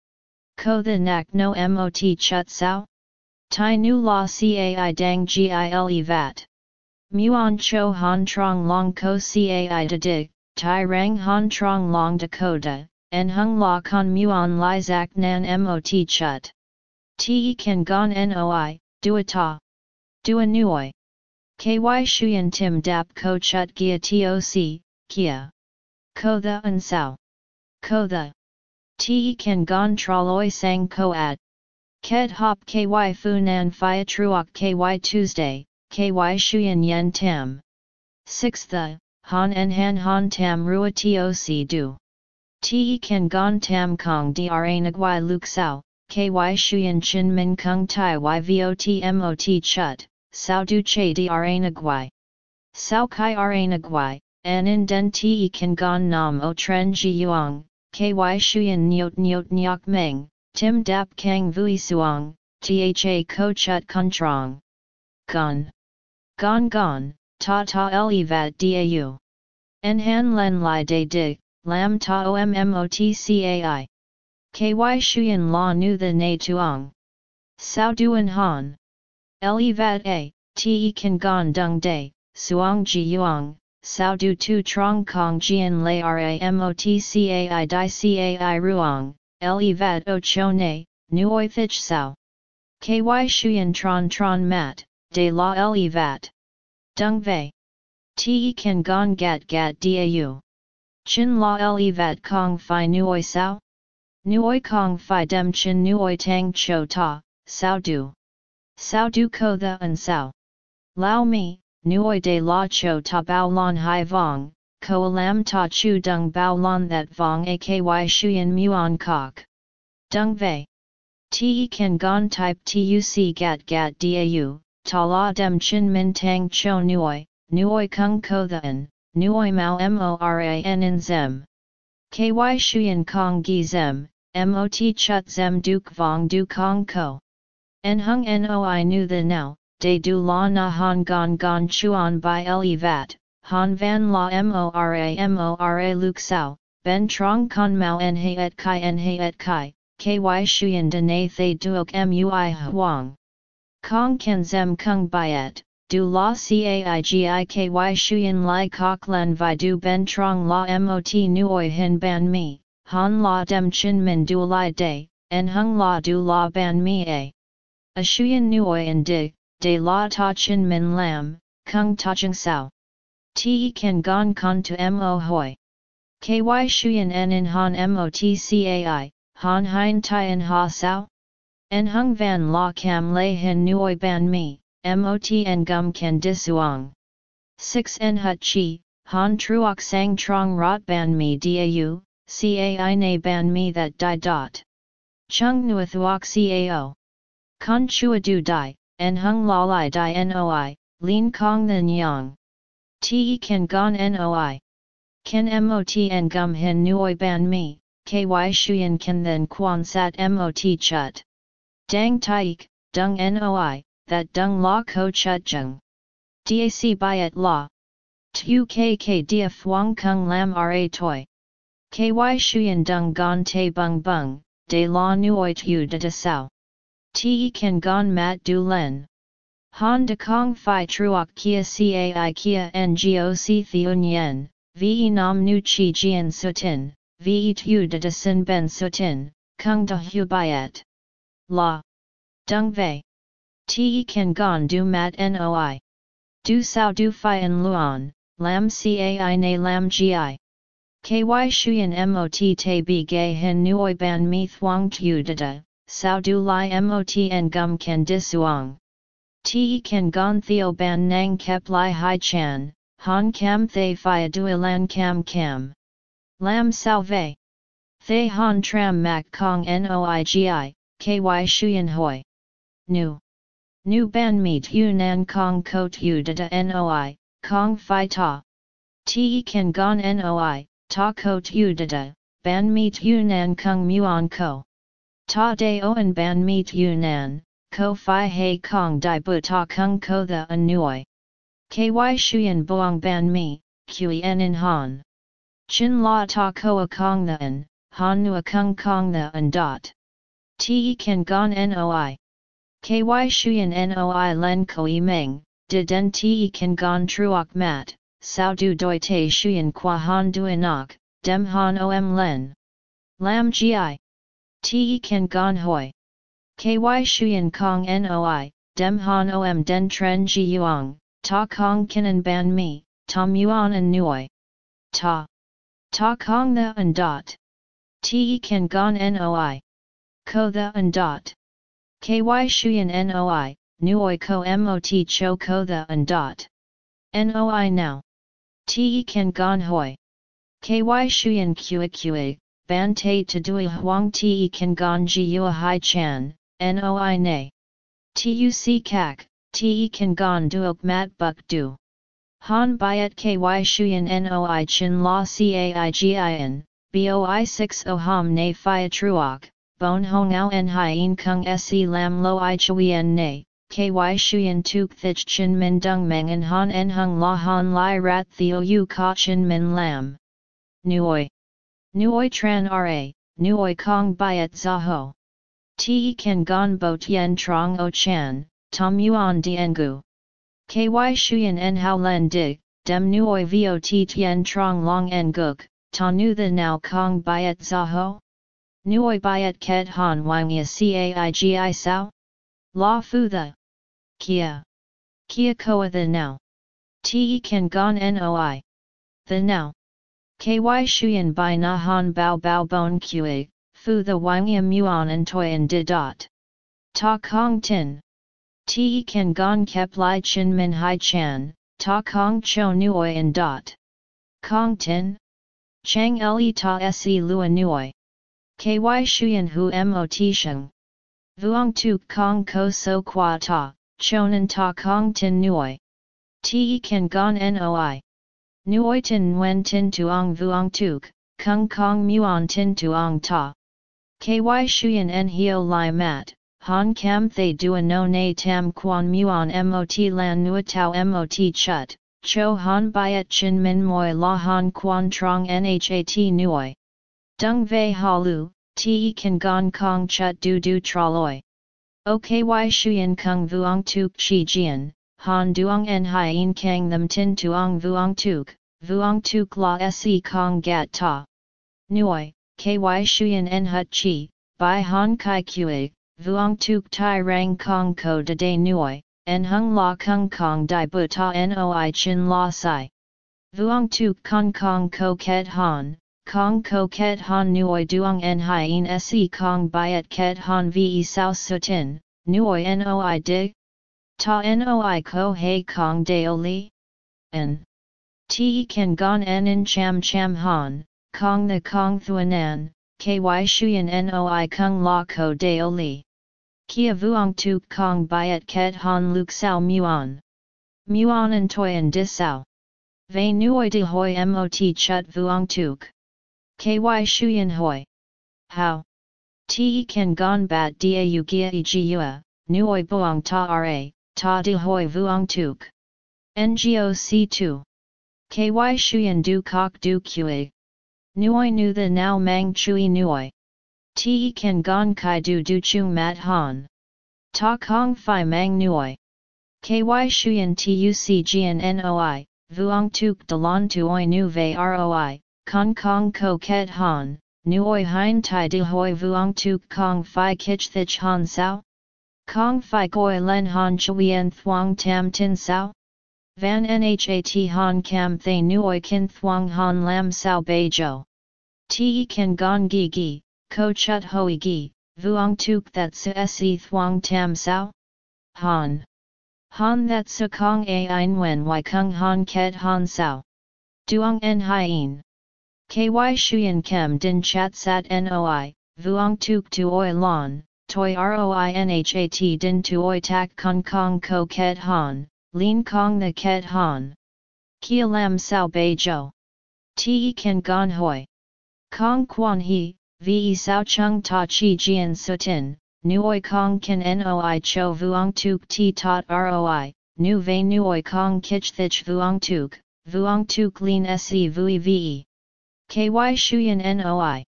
[SPEAKER 1] Ko the nak no mot chut sao? Tai nu la cai dang gile vat. Muon cho han trong long ko cai de dig, tai rang han trong long dakota, en hung la con muon li zak nan mot chut. Te kan gon noi, dua ta. Dua nuoi. Ky shuyen tim dap ko chut gia toc, kia. Ko the and sao. Ko the. Te kan gon traloi sang ko ad. Ket hop ky fu nan fia truok ky Tuesday, ky shuyen yen tam. 6 the, han en han han tam rua toc du. Te kan gon tam kong dra nagwai luk sao, ky shuyen chin min kung tai yvot mot chut, sao du che dra nagwai. Sao kai ra nagwai, an in den te kan gon nam o tren ji yuang, ky shuyen nyot nyot nyok meng, tim dap kang vui suang, tha ko chut kuntrong. Gun. Gon gon, ta ta le vat dau. En han len li de dig, lam ta ommotcai. Ky shuyen la nu the na tuong. Sao duan han. Le vat a, te kan gon dung de, suong ji yuang, sao du tu trong kong jian lay ramotcai di cai ruong, le vat o cho ne, nuoi thich sao. Ky shuyen tron tron mat de la le vat. Dung vei. Te kan gong gat gat dau. Chin la le vat kong fi nuoi sao? Nuoi kong fi dem chin nuoi tang cho ta, sao du. Sao du ko the and sao. Lao mi, nuoi de la cho ta bao lon hai vong, ko lam ta chu dung bao lon that vong aky shuyen muon kok. Dung vei. Te kan gon type tuc gat gat dau, ta la dem chin min tang cho nuoi, nuoi kung ko the an, nuoi mao moran in zem. ky shuyan kong gi zem, mot chut zem duk vong du kong ko. En hung noi nu the now, de du la na han gon gon chuan by le vat, han van la mora mora luk sao, ben trong con mau en he et kai en he et kai, ky shuyan de na thay duok mui huang. Kong ken zem kung byet, du la caigi ky shuyan lai kok len vi du ben trong la mot nuoi hin ban mi, han la dem chin min du lai day, en hung la du la ban mi a. A shuyan nuoi en di, de la ta chin min lam, kung ta chung sao. Te kan gon con to mo hoi. Ky shuyan en in han motcai, han hein tien ha sao? En hung van la cam lay hin nuoi ban mi, mot en gum can disuang. 6 en hut chi, han truok sang trong rot ban mi dau, cai na ban mi that di dot. Chung nuathuok cao. Con chua du di, en hung la lai di noi, lin kong the nyang. Te kan gon noi. Ken mot en gum hin nuoi ban mi, ky shuyen kan then quan sat mot chut. Dang taik, dung noi, that dung la ko chut jung. Dac byet la. Tu kk dia fuang kung lam ra toi. Ky shuyen dung gon te bung bung, de la nuoi tu de de sao. Te kan gon mat du len. Han de kong fi truok kia cai kia ngoc theun yen, ve nam nu chi jian sutin, ve tu de de sin ben sutin, kung de hu byet. La. Dung vei. Te kan gon du mat noi. Du sao du fi en luon, lam cai na lam gi. Ky shuyen mot te bi gay hin nuoi ban mi thuang tu da, sao du li mot en gum kan disuang. Te kan gon theo ban nang kep li hai chan, han cam thay fi du lan cam cam. Lam sao vei. Thay han tram mak kong noigi, ky shuyen hoi. Nu. Nu ban meet nan kong ko tu da da noi, kong fi ta. Te kan gon noi, ta ko tu da da, ban meet nan kung muon ko. Ta de oen ban meet tu nan, ko hei kong di bu ta kung ko the anuoi. Ky shuyen boang ban mi, kui en in han. Chin la ta ko a kong the an, han nu a kung kong the an dot. Te kan gon noi. Ky shuyen noi len koi meng, de den te kan gon truok mat, sao du doi te shuyen qua han duinok, dem han om len. Lam gi. Te kan gon hoi. Ky shuyen kong noi, dem han om den tren ji yuang, ta kong kinan ban mi, tom yuan an nuoi. Ta. Ta kong the an dot. Te kan gon noi. Ko the an dot. Ky shuyen noi, nuoi ko mot cho ko the and dot. Noi now. Te kan gon hoi. Ky shuyen kua kua, ban te to dui huang te kan gon ji yua hai chan, noi ne. Tuc kak, te kan gon duok mat buk du. Han byet ky shuyen noi chin la caigin, boi 6 o ham ne fia truok, bon hong ao en hien kung se lam lo i chuyen ne, ky shuyen tuk thich chin min dung meng en han en hung la han lai rat theo yu ka chin min lam. Nuoi. Nuoi tran ra, nuoi kong byet zaho. Te kan gon bo tien trong o chan, tom yuan diengu. Ky shuyen en hao len dig, dem nuoi vot tien trong long en guk, ta nu the now kong byet zaho? Nuoi byet ket han wangia caigi sao? La fu the. Kia. Kia koa the now. Te kan gon noi. The now. Ky shuyen by na han bao bao bon kue, fu the wangia muon and toyen di dot. Ta kong tin. Te kan gon kep li chin min hai chan, ta kong cho nuoi and dot. Kong tin. Chang le ta se lua nuoi. Ky shuyen hu mot sheng. Vuong tu kong ko so qua ta, chonan ta kong tin nuoi. Te kan gon noi. Nuoi tin nguen tin tuong vuong tuk, kung kong muon tin tuong ta. Ky shuyen en hio lai mat, han kam thay dua no na tam quan muon mot lan nua tau mot chut, cho han byet chin min moi la han quan trong nhat nuoi. Dung vei halu, te kan gong kong chut du du traloi. OKY Shuyan Kung Vuong Tuk Chi Jian, Han Duong En Hien Kang Them Tin Tuong Vuong Tuk, Vuong Tuk La Se Kong Gat Ta. Nuoi, KY Shuyan En Hut Chi, Bai Han Kai Kue, Vuong Tuk Tai Rang Kong Ko De De nui, En Hung La Kung Kong Dai Bu Ta Noi Chin La Sai. Vuong Tuk Kong Kong Ko Ket Han, Kong ko ket han nuoi duong en hien se kong byet ket han ve sao sutin, nuoi noi dig? Ta noi ko hei kong deo li? En. Te kan gon en in cham cham han, kong the kong thuanan, ky shuyen noi kung la ko deo li. Kia vuong tu kong byet ket han luk sao muon. Muon en toyen dis sao. Ve nuoi de hoi mot chut vuong tuk. KY Shuyan Hoi. How? Te kan gon bat dau gia e gua, nuoi buong ta ra, ta de hoi vuong tuk. NGOC 2. KY Shuyan du kok du kue. Nuoi nu the now mang chui nuoi. Te kan gon kai du du chung mat han. Ta kong fi mang nuoi. KY Shuyan tuc gian noi, vuong tuk dalon tuoi nu ve roi, Kong Kong Ko Ket Han, Nuoi Hein Tai De Hoi Vuong Tuk Kong Phi Kich Thich Han Sao? Kong Phi Goi Len Han Chuyen Thuong Tam Tin Sao? Van Nhat Han Cam Thay Nuoi Kin Thuong Han Lam Sao Bei Jo. Te Kan Gon Gi Gi, Ko Chut Hoi Gi, Vuong Tuk That Se Se Thuong Tam Sao? Han. Han That Se Kong A Wen Wai Kung Han Ket Han Sao? Duong En Hien. KY Shuyan Kem Din Chat Sat Noi, Vuong Tuk Tuoi Lon, Toi Roi Nhat Din Tuoi Tak Kong Kong Ko Ket Han, Lin Kong the Ket Han. Kia Lam Sao Bei Jo. Te Kan Gon Hoi. Kong Quan He, Ve Sao Chung Ta Chi Jian Sutin, Nuoi Kong Kan Noi Cho Vuong Tuk Ti Tot Roi, Nu Ve Nuoi Kong Kich Thich Vuong Tuk, Vuong Tuk Lin Se Vui Ve. KY Shuyan NOI.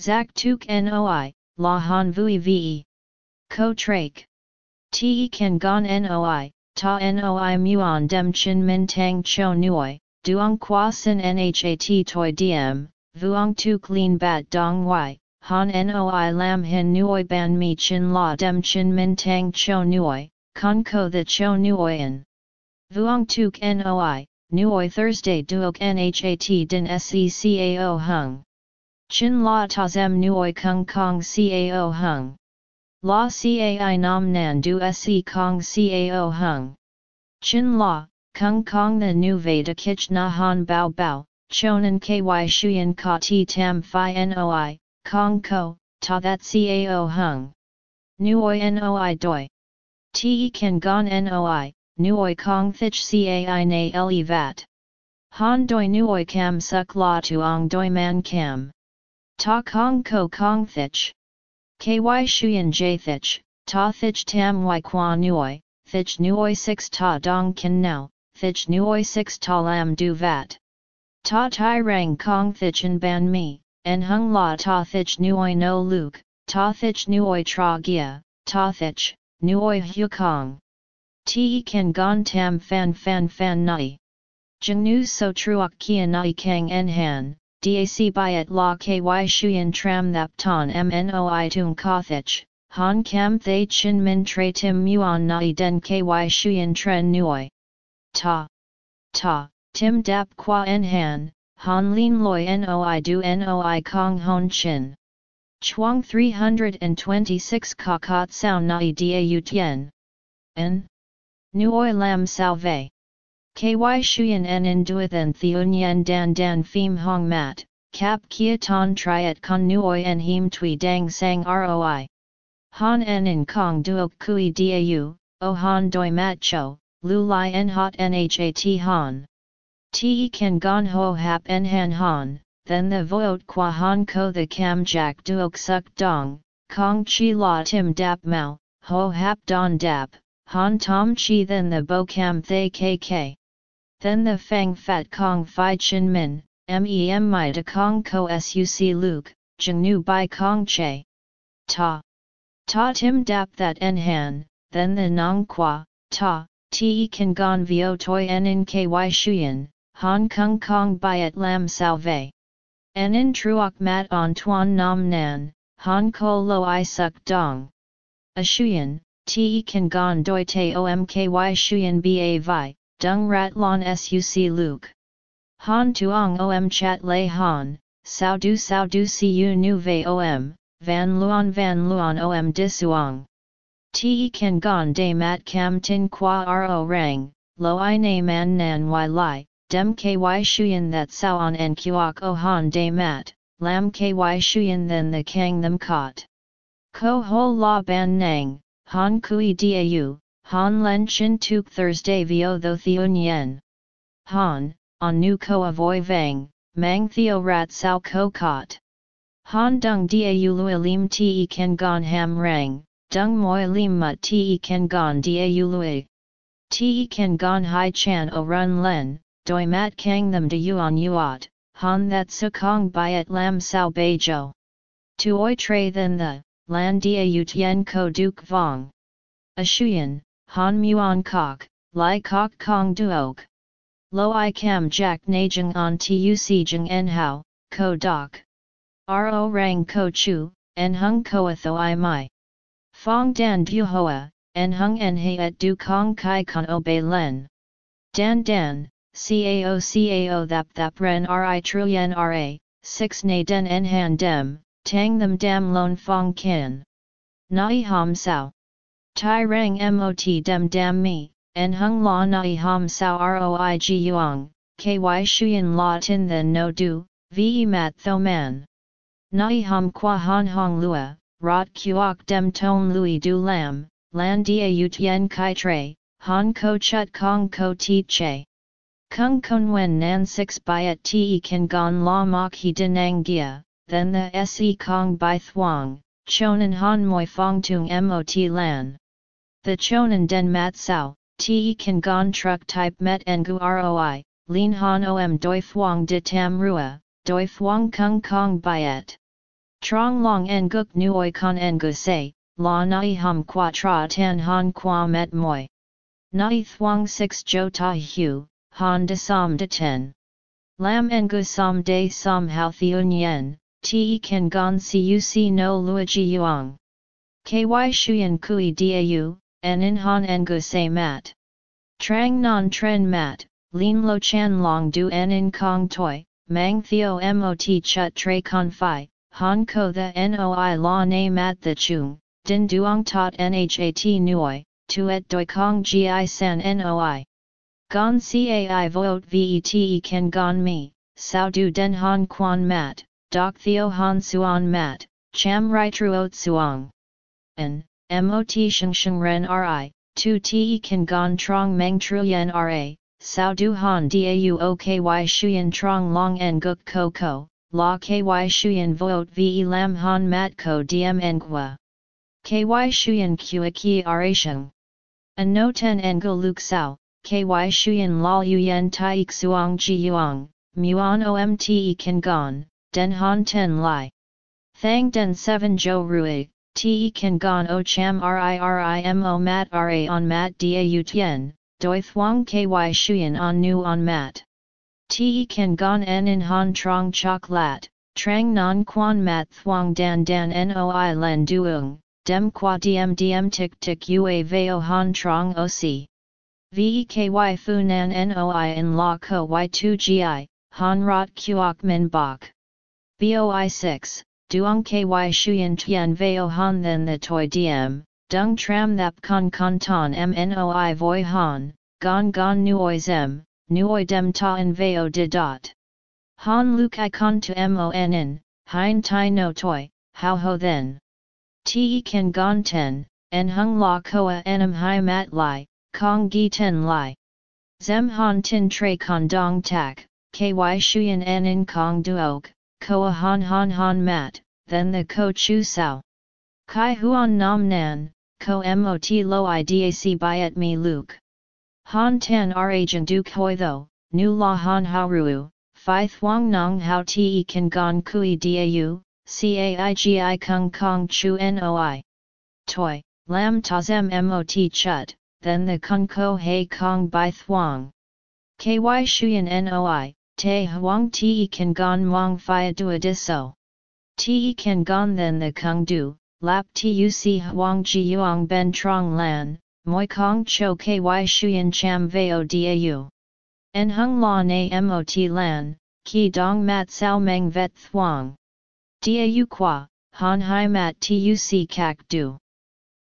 [SPEAKER 1] Zak Tuk NOI, La Han Vui Ve. Ko Trake. Te Kan Gon NOI, Ta NOI Muon Dem Chin Min Tang Cho Nui, Duong Kwa Sin Nhat Toi Diem, Vuong Tuk Lin Bat Dong Y, Han Noi Lam Hin Nui Ban Mi Chin La Dem Chin Min Tang Cho Nui, Con Ko The Cho Nuoyan. Vuong Tuk Noi, Nuoi Thursday Duok Nhat Din Seccao Hung. Chin La Tazem Nuoi Kung Kong Cao Hung. La Cai Nam Nan Du Se Kong Cao Hung. Chin La, Kung Kong the Nu Veda Kich Na Han Bao Bao, Chonan Ky Shuyan Ka Ti Tam Phi Noi, Kong Ko, Ta That Cao Hung. Nuoi Noi Doi. Te Kan Gon Noi, nuoi kong thich cai na le vat. Han doi nuoi cam suk la tuong doi man cam. Ta kong ko kong thich. Ky shuyen j thich, ta thich tam y qua nuoi, thich nuoi 6 ta dong kin now, thich nuoi 6 ta lam du vat. Ta tai rang kong thich en ban mi, en hung la ta thich nuoi no luke, ta thich nuoi tra gia, ta thich, nuoi hu kong. Te kan gon tam fan fan fan nai. Janu so truok kia nai kang en han, dac byet la ky shuyen tram thap ton mnoi tung kothich, han kam thay chin min tre tim muon nai den ky shuyen tren nuoi. Ta. Ta, tim dap qua en han, han lin loi noi du noi kong hon chin. Chuang 326 kakot sao nai da tien. En? Nuoi lam salve. Ky shuyen en induathan theunyen dan dan phim hong mat, cap kia ton triet con nuoi en him tui dang sang roi. Han en in kong duok kui dau, o han doi mat cho, lu lai en hot nhat han. Te kan gon ho hap en han han, then the voot qua han ko the kam jack duok suk dong, kong chi la tim dap mau, ho hap don dap, han tom chi then the bo kam thay kk. Then the fang fat kong fi chin min, mem mi de kong ko suc luke, jeng nu bai kong che. Ta. Ta tim dap that en han, then the nong qua, ta, te kan gon vio toi en in ky shuyen, hong kong kong byet lam salve. En in truok mat on tuan nam nan, hong ko lo i suk dong. A shuyen, te kan gon doi te omky shuyen ba vi, dung rat lon suc luke. Han tuong om chat lay han, sao du sao du cu nu ve om, van luon van luon om disuong. Te kan gon de mat kam tin qua ro rang, lo i na man nan y li, dem ky shuyen that sao on en kuok o han de mat, lam ky shuyen then the kang them caught. Ko ho la ban nang, han kui dau, han len chin tuk Thursday vio tho theun yen. Han, on nu ko avoy vang, mang theo rat sao ko caught. Han dung dau lui lim te ken gon ham rang, dung moi lim mut te ken gon dau lui. Te ken gon hai chan o run len, doi mat kang them de yuan yuat, han that su kong byet lam sao bejo. Tu oi tre then the, lan dau tien ko duk vong. A shuyen, han muon kok, lai kok kong duok. Lo i kam jack najeng on tuc jeng en hao, ko dok. Ro rang ko chu, en hung koatho i mai. Fong dan du hoa, en hung en he at du kong kai kon obey len. Dan dan, cao cao thap thap ren ri truyen ra, 6 na den en han dem, tang them dam lon fong kin. Nai ham sao. Tai rang mot dem dam mi, en hung la nai ham sao roi gi yuang, ky shuyen la tin then no du, ve mat tho man. Nai ham qua han hong lua, rot kuok dem ton lui du lam, lan dia ut yen kai tre, han ko chut kong ko ti che. Kung kon wen nan six byet te kan gon la mok he denang gia, then the se kong by thuang, chonan han moi fong tung mot lan. The chonan den mat sao, te kan gon truck type met ngu roi, lin han om doi thuang de tam rua, doi thuang kung kong byet. Trong long en guk nuoi con en gu say, la nai hum qua tra tan han qua met moi. Nai thuang six jo ta hu, han de som de ten. Lam en gu som de som hao thiun yen, te kan gon cuc no luigi yuang. Ky shuyen kui dau, en in han en gu say mat. Trang non tren mat, lin lo chan long du en in kong toi, mang theo mot chut tre con fi, Han ko the noi la na mat the chung, din duong tot nhat nuoi, tuet doi kong gi san noi. Gon cai vote vet ken gon mi, sao du den han quan mat, doc theo han suan mat, cham rai truot suong. N, mot sheng sheng ren ri, tu te ken gon trong meng truyen ra, sao du han dau oky shuyen trong long en guk ko ko, la ky shuyen vote ve lam han mat ko diem engwa. Ky shuyen kua ki arasheng. An no ten engo luk sao, ky shuyen lal yen tai xuang ji yuang, muon omte kan gon, den han ten lai. Thang den seven jo rui, te kan gon o cham ririmo mat ra on mat da tien, doi thuang ky shuyen on nu on mat. Te kan gon en in han trong chok lat, trang non quan mat thuang dan dan noi len duung, dem qua diem diem tik tik ua veo han trong oc. Veky fu nan noi in la ko y2 gi, han rot kuok min bok. Boi 6, duong ky shuyen tien veo han then the toi diem, dung tram thap con con ton mnoi voi han, gon gon nuoi zem, nuoi dem ta en veo de dot. Han luk i con to mon, hein tai no toi, how ho then. Te kan gon ten, en hung la koa enam hai mat lai, kong gi ten lai. Zem han tin tre con dong tak, ky shuyen en in kong duok, koa han han han mat, then the ko chu sao. Kai huan nam nan, ko mot lo idac byet mi luke. Han tan agent duke hoi tho, nu la han ruu, phi thuang nong hao te kan gon kui dau, caigi kung kong chu noi. Toi, lam tazem mot chut, then the kung ko hei kong bai thuang. Ky shuyan noi, te huang te kan gon mong phia duadiso. Te kan gon then the kung du, lap tuc huang ji yuang ben trong lan, moi kong cho ky shuyan cham veo dau. En hung la na mot lan, ki dong mat sao meng vet thuang. Dau qua, han hai mat tuc kak du.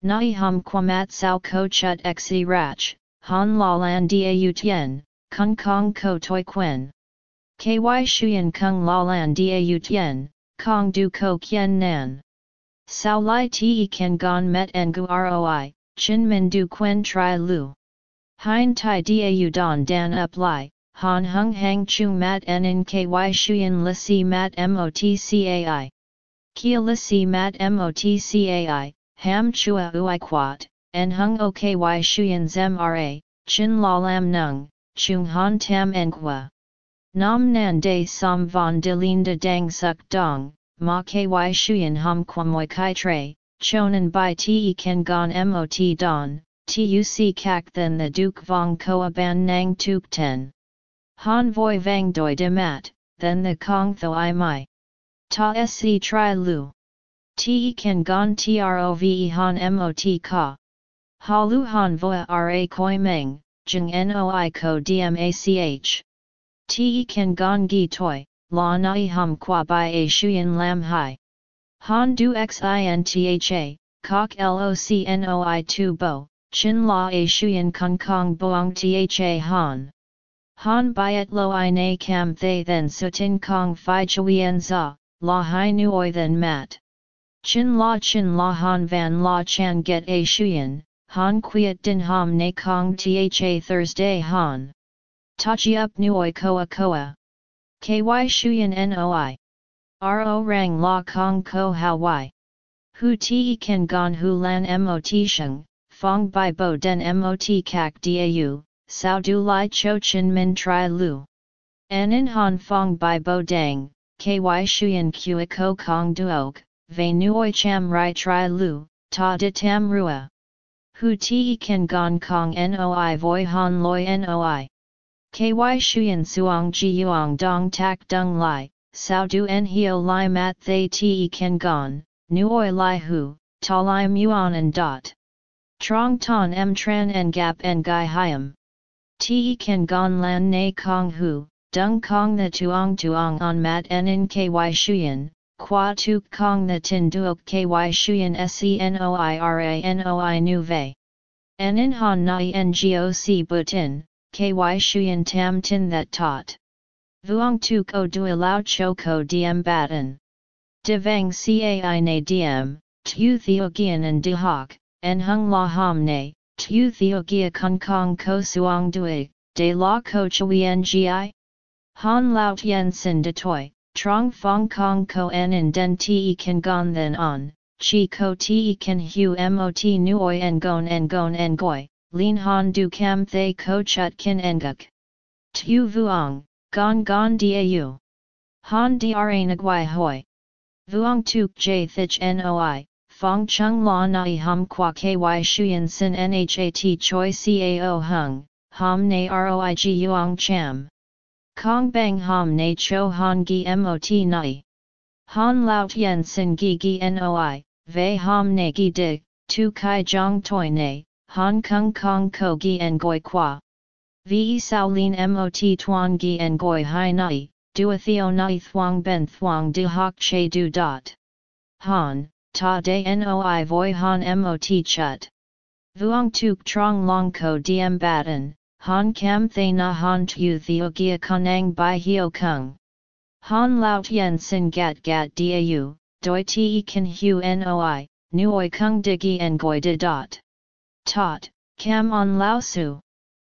[SPEAKER 1] Nai hum qua mat sao ko chut xe rach, han la lan dau tien, kung kong ko toi quen. Ky shuyan kung la lan dau tien, kong du ko kien nan. Sao lai te ken gon met ngu roi, chin min du quen tri lu. Hein tai dau don dan up lai, han hung hang chu mat en in ky shuyan lisi mat motcai. Kia lisi mat motcai, ham chua ui quat, en hung oky shuyan zem ra, chin la lam nung, chung han tam enqua. Nam nan de som von de lin de dang suk dong, ma ky shuyan hum moi kai tre, chonan by te ken gon mot don, tuc kak then the duke vong koa ban nang tuk ten. Han voi vang doi de mat, then the kong tho i mai. Ta sc tri lu. Te ken gon trove han mot ka. Halu han voa ra koi meng, jeng noi ko dmach. Te ken gon gi toi, la nai hum qua by a shuyen lam hai. Han du xintha, kok locnoi tu bo, chin la a shuyen kong kong boang tha han. Han byet lo i na cam thay then sutin kong fi chuyen za, la hai nuoi then mat. Chin la chin la han van la chan get a shuyen, han quiet din ham na kong tha Thursday han. Tachi up nuoi koa koa. Ky shuyen noi. Ro rang la kong ko y. Hu ti ken gon hu lan mot sheng, fong bai bo den mot kak dau, sao du lai cho chin min tri lu. Anin han fong bai bo dang, ky shuyen kua ko kong duok, ve nuoi cham rai tri lu, ta de tam rua. Hu ti ken gon kong noi voi han loi noi. Ky shuyen suang ji yuang dong tak dung lai, sao du en hio lai mat thay ti ken gon, nuoi lai hu, ta lai muon and dot. Trong ton M tran en gap en gai hiam. Ti ken gon lan na kong hu, dung kong the tuong tuong on mat en in ky shuyen, Qua tu kong the tin duok ky shuyen senoira noi nu vei. En in han nai ngoc butin, ky shuyen tam tin that taught. Vuong tu ko du lao cho ko diem batten. Devang cai na diem, tu theogian and de hoc, en hung la ham ne, tu theogia kong kong ko suong dui, de la ko chui ngi? Han lao tien sin de toi, Trong Fong Kong Ko En in Den Te Kan Gon Then On, Chi Ko Te Kan Hu Mot Nuoi En Gon En Gon En Goi, Lin Han Du Cam Thay Ko Chut Kin Enguk. Tu Vuong, Gon Gon Dau. Han Dra Nagwai Hoi. Vuong Tuk J Thich Noi, Fong Chung La Nai Hum Qua Ky Shuyan Sin Nhat Choi Cao Hung, Ham Na Roig Yuang Cham. Kong bang ham na cho han gi mot nai. Han lao tien sin gi gi noi, ve ham na gi di, tu kai jong toi ne, han kung kong ko gi en goi qua. Ve sao lin mot tuan gi en goi hai nai, a theo nai thuang ben thuang di Hoc che du dot. Han, ta de noi voi han mot chut. Vuong tuk trong long ko diem batten, Han kam thay na han tu theo gia konang bai hio kung. Han lao tien sin gat gat dau, doi te kan hu noi, nuoi kung digi en goi de dot. Tot, kam on lao su.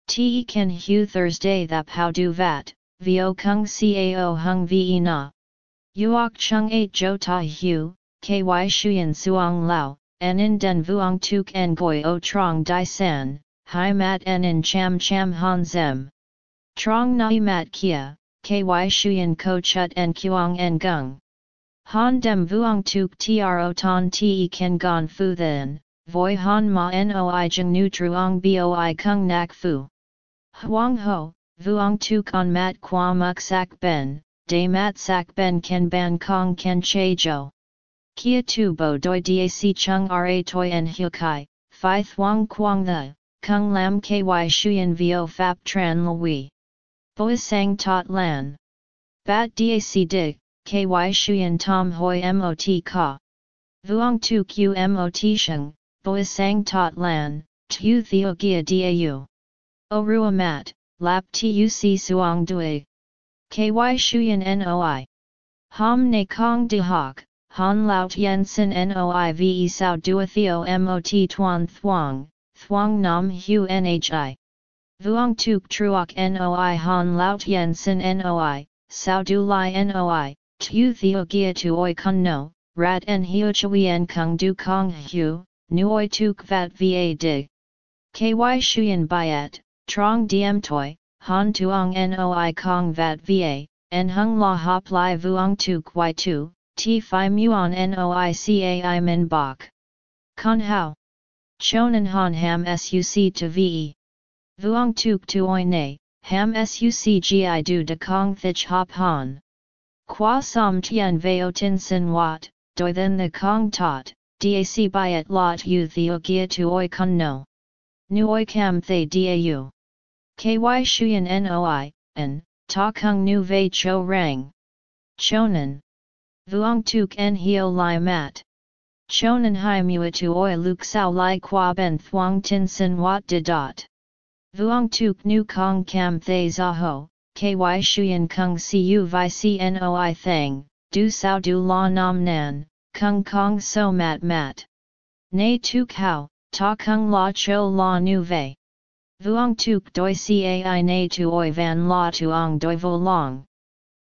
[SPEAKER 1] Te kan hu Thursday thap how du vat, vio kung cao hung ve na. Uok chung 8 jo ta hu, ky shuyen suang lao, en in den vuong tuk en goi o trong di san, hai mat en in cham cham han zem. Trong nai mat kia, ky shuyen ko chut en kuang en gung. Han dem vuong tuk tro ton te ken gon fu then, voi han ma noi jeng nu truong boi kung nak fu. Huang ho, vuong tuk on mat qua muk sak ben, de mat sak ben ken ban kong ken che jo. Kia tu bo doi dac chung ra toi en hiu kai, phi thuang quang the, kung lam ky shuyen vo fap tran lui. Boi sang tot lan. Bat dac dig, ky shuyen tom hoi mot ka. Vuong tu q mot sheng, boi sang tot lan, tu theo gia dau. O rua mat, lap tuc suang dui. Ky shuyen noi. Ham ne kong de hoc, han tien sin noi ve sao dua theo mot tuan thuang, thuang nam hu nhi. Vuong tuk truok noi han tien sin noi, sao du lai noi, tu theo gia tu oi kun no, rat en hiu chui en kung du kong hu, nuoi tuk vat va dig. Ky shuyen byet, trong diem toi, han tuong noi kong vat va, en hung la hop lai vuong tuk y tu, t fi muon noi cai min bok. Con hao. Chonan han ham suc to ve. Vuong tuk tuoi ne, ham suc gi du de kong thich hop han. Qua som tien veo tin sin wat, doi then the kong tot, dac byet lot u theo gia tuoi kun no. Nuoi cam thay dau. Ky shuyen noi, en, ta kung nu vei cho rang. Chonan. Vuong tuk en hio lai mat. Chonan hai mua tu oi luk sao lai qua ben thuong tin sin wat de dot. Vuong tuk nu kong cam thay za ho, ky shuyen kung cu vi cnoi thang, du sao du la nam nan, kung kong so mat mat. Nay tuk hao, ta kung la cho la nu vei. Vuong tuk doi cai na tu oi van la tuong doi vo long.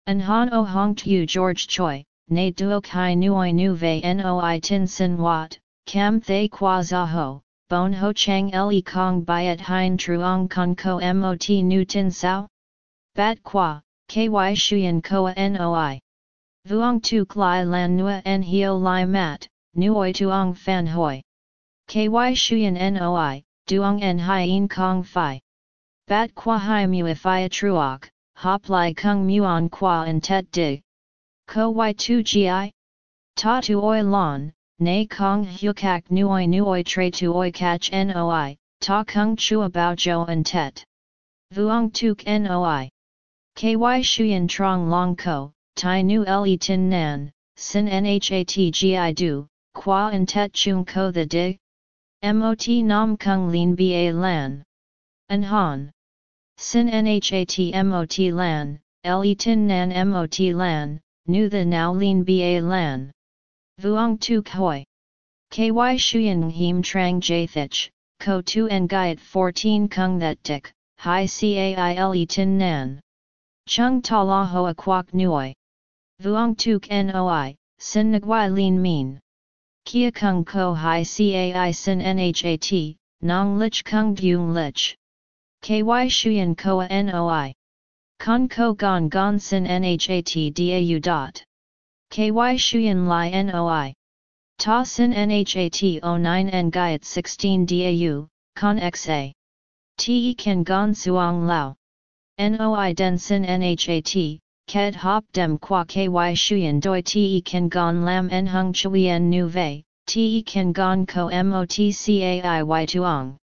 [SPEAKER 1] An han o hong tu George Choi, na duo kai nuoi nu ve noi tin sin wat, cam thay qua za ho, bon ho chang le kong byet hein truong con ko mot nu tin sao? Bat qua, ky shuyen koa noi. Vuong tuk lai lan nua en hio lai mat, nuoi tuong fan hoi. Ky shuyen noi, duong en hien kong fi. Bat qua hai mu if i truok, hop lai kung muon qua en tet dig. Ko y tu gi? Ta tu oi lon, nay kong hukak nuoi nuoi tre tu oi catch noi, ta kung chua bao jo en tet. Vuong tuk noi. Ky shuyen trong long ko, tai nu le tin nan, sin nhat gi du, qua en tet chung ko the dig? Mot nam kung lin ba lan. An han. Sin nhat mot lan, le tin nan mot lan, nu the now lin ba lan. Vuong tu hoi. Ky shuyen him trang jathich, ko tu en gaiet 14 kung that dik, hi caile tin nan. Chung ta la hoa quoc nuoi. Vuong tuk noi, sin nguai lin min. Kia kung ko hai cai sin nhat, nong lich kung dung lich. Ky shuyen koa noi. Con ko gon gon sin nhat dau dot. Ky shuyen li noi. Ta sin nhat 09 en gaiet 16 dau, con xa. Te kan gon suong lao. Noi den sin nhat, Ked hop dem qua ky shuyen doi te kan gon lam en hung chuyen nu vei, te kan gon ko mot cai tuong.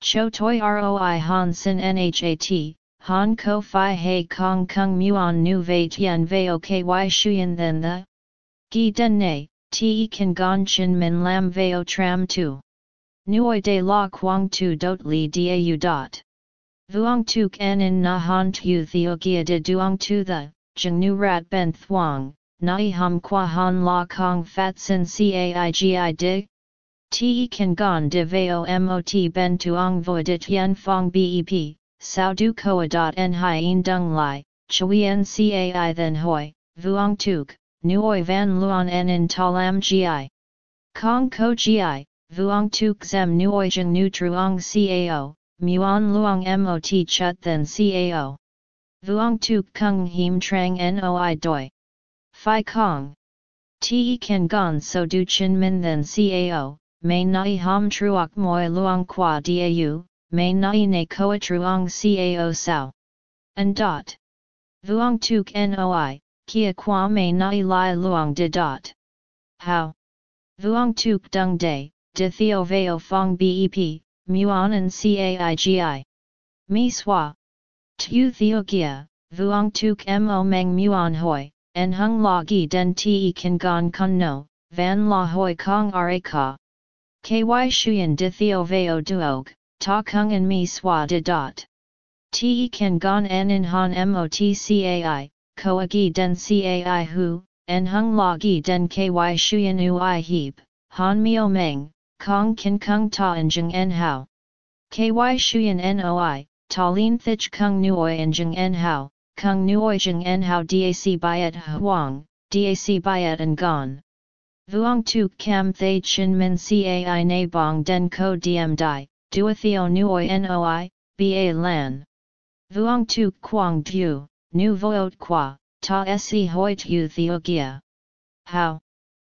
[SPEAKER 1] Cho toi roi han sin nhat, han ko fi hei kong kung muon nu vei tien veo ky shuyen then the. Gi den ne, te kan gon chin min lam veo tram tu. Nuoi de la quang tu dot li dau dot. Vuong tuk en in na han tu theo gia de duong tu the, jeng nu rat ben thuong, nai hum qua han la kong fat sin caigi dig? Te kan gon de veo mot ben tuong vo de tien fong bep, sao du koa dot en hien dung lai, chuyen cai then hoi, vuong tuk, nuoi van luon en in talam gi. Kong ko gi, vuong tuk zem nuoi jeng nu truong cao, muon luong mot chut then cao. Vuong tuk kung him trang noi doi. Phi kong. Te kan gon so du chin min then cao, may nai ham truok moi luong qua dau, may nai ne koa truong cao sao. And dot. Vuong tuk noi, kia qua may nai lai luong de dot. How? Vuong tuk dung day, de theo veo fong bep, muon and caigi. Mi swa. Tu theo gia, vuong tuk mo meng muon hoi, en hung la gi den te kan gon kun no, van la hoi kong ra ka. Ky shuyen di theo veo duog, ta kung en mi swa de dot. Te kan gon en in han mot cai, koa gi den cai hu, en hung la gi den ky shuyen ui heap, han mio meng, kong kin kung ta en jeng en hao. Ky shuyen noi, ta lin thich kung nuoi en jeng en hao, kung nuoi jeng en hao dac byet huang, dac byet en gon. Vuong tu cam thay chin min cai na bong den ko diem di, duathio nuoi noi, ba lan. Vuong tu quang du, nu voot qua, ta se hoit u theo gia. How?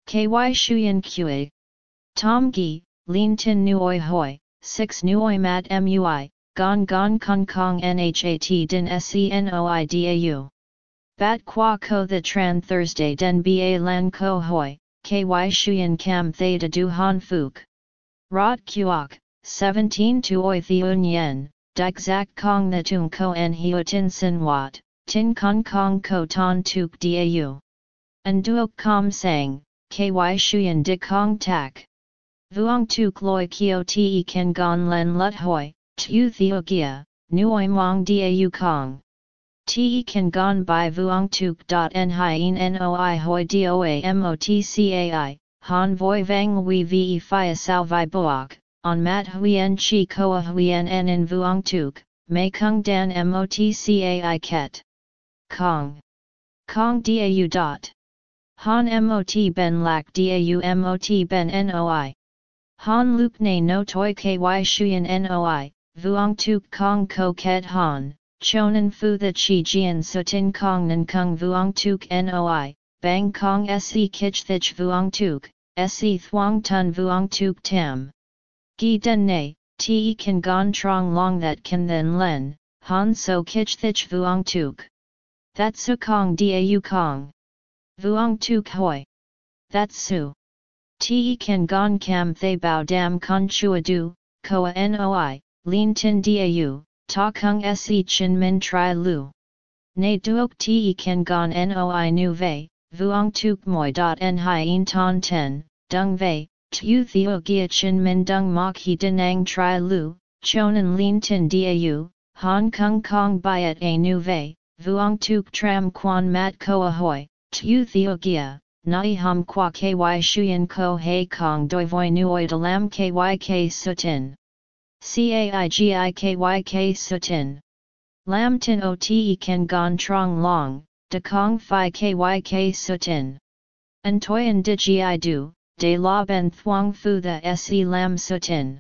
[SPEAKER 1] Ky shuyen kui. Tom gi, lin tin nuoi hoi, 6 nuoi mat mui, gon gon kong kong nhat din senoi. Bat qua ko the tran Thursday den ba lan ko hoi, ky shuyen cam theta du han fuk. Rod kuok, 17 tuoi theun yen, dik zak kong the tung ko en hio tin sin wat, tin kong kong ko ton tuk dau. And duok kom sang, ky shuyen di kong tak. Vuong tuk loi kio te ken gon len lut hoi, tu theo gia, nuoi mong dau kong. Te kan gon by vuong tuk dot en hien noi hoi doa mot cai, han voi vang we ve fia sao vi boak, on mat huyen chi koa huyen en in vuong tuk, mei kung dan mot cai ket. Kong. Kong dau dot. Han mot ben lak dau mot ben noi. Han ne no toi ky shuyen noi, vuong tuk kong ko ket han, chonan fu the chi jian tin kong nan kung vuong tuk noi, bang kong se kich thich vuong tuk, se thuong tun vuong tuk tam. Gi den ne, te kan gon trong long that can then len, han so kich thich vuong tuk. That su kong da kong. Vuong tuk hoi. That su. Te kan gon kam thay bao dam con chua du, koa noi, lin tin dau, ta kung se chin min tri lu. Ne duok te kan gon noi nu vei, vuong tuk moi dot en hien ton ten, dung vei, tu theo gia chin min dung mok he denang tri lu, chonan lin tin dau, hong kong kong byet a nu vei, vuong tuk tram quan mat koa hoi, tu theo gia. Nai ham qua ky shuyen ko hei kong doi voi nuoi de lam kyk sutin. Caigi sutin. Lam tin o te ken gon trong long, de kong fi kyk sutin. An toyen di gi du, de la ben thuang fu the se lam sutin.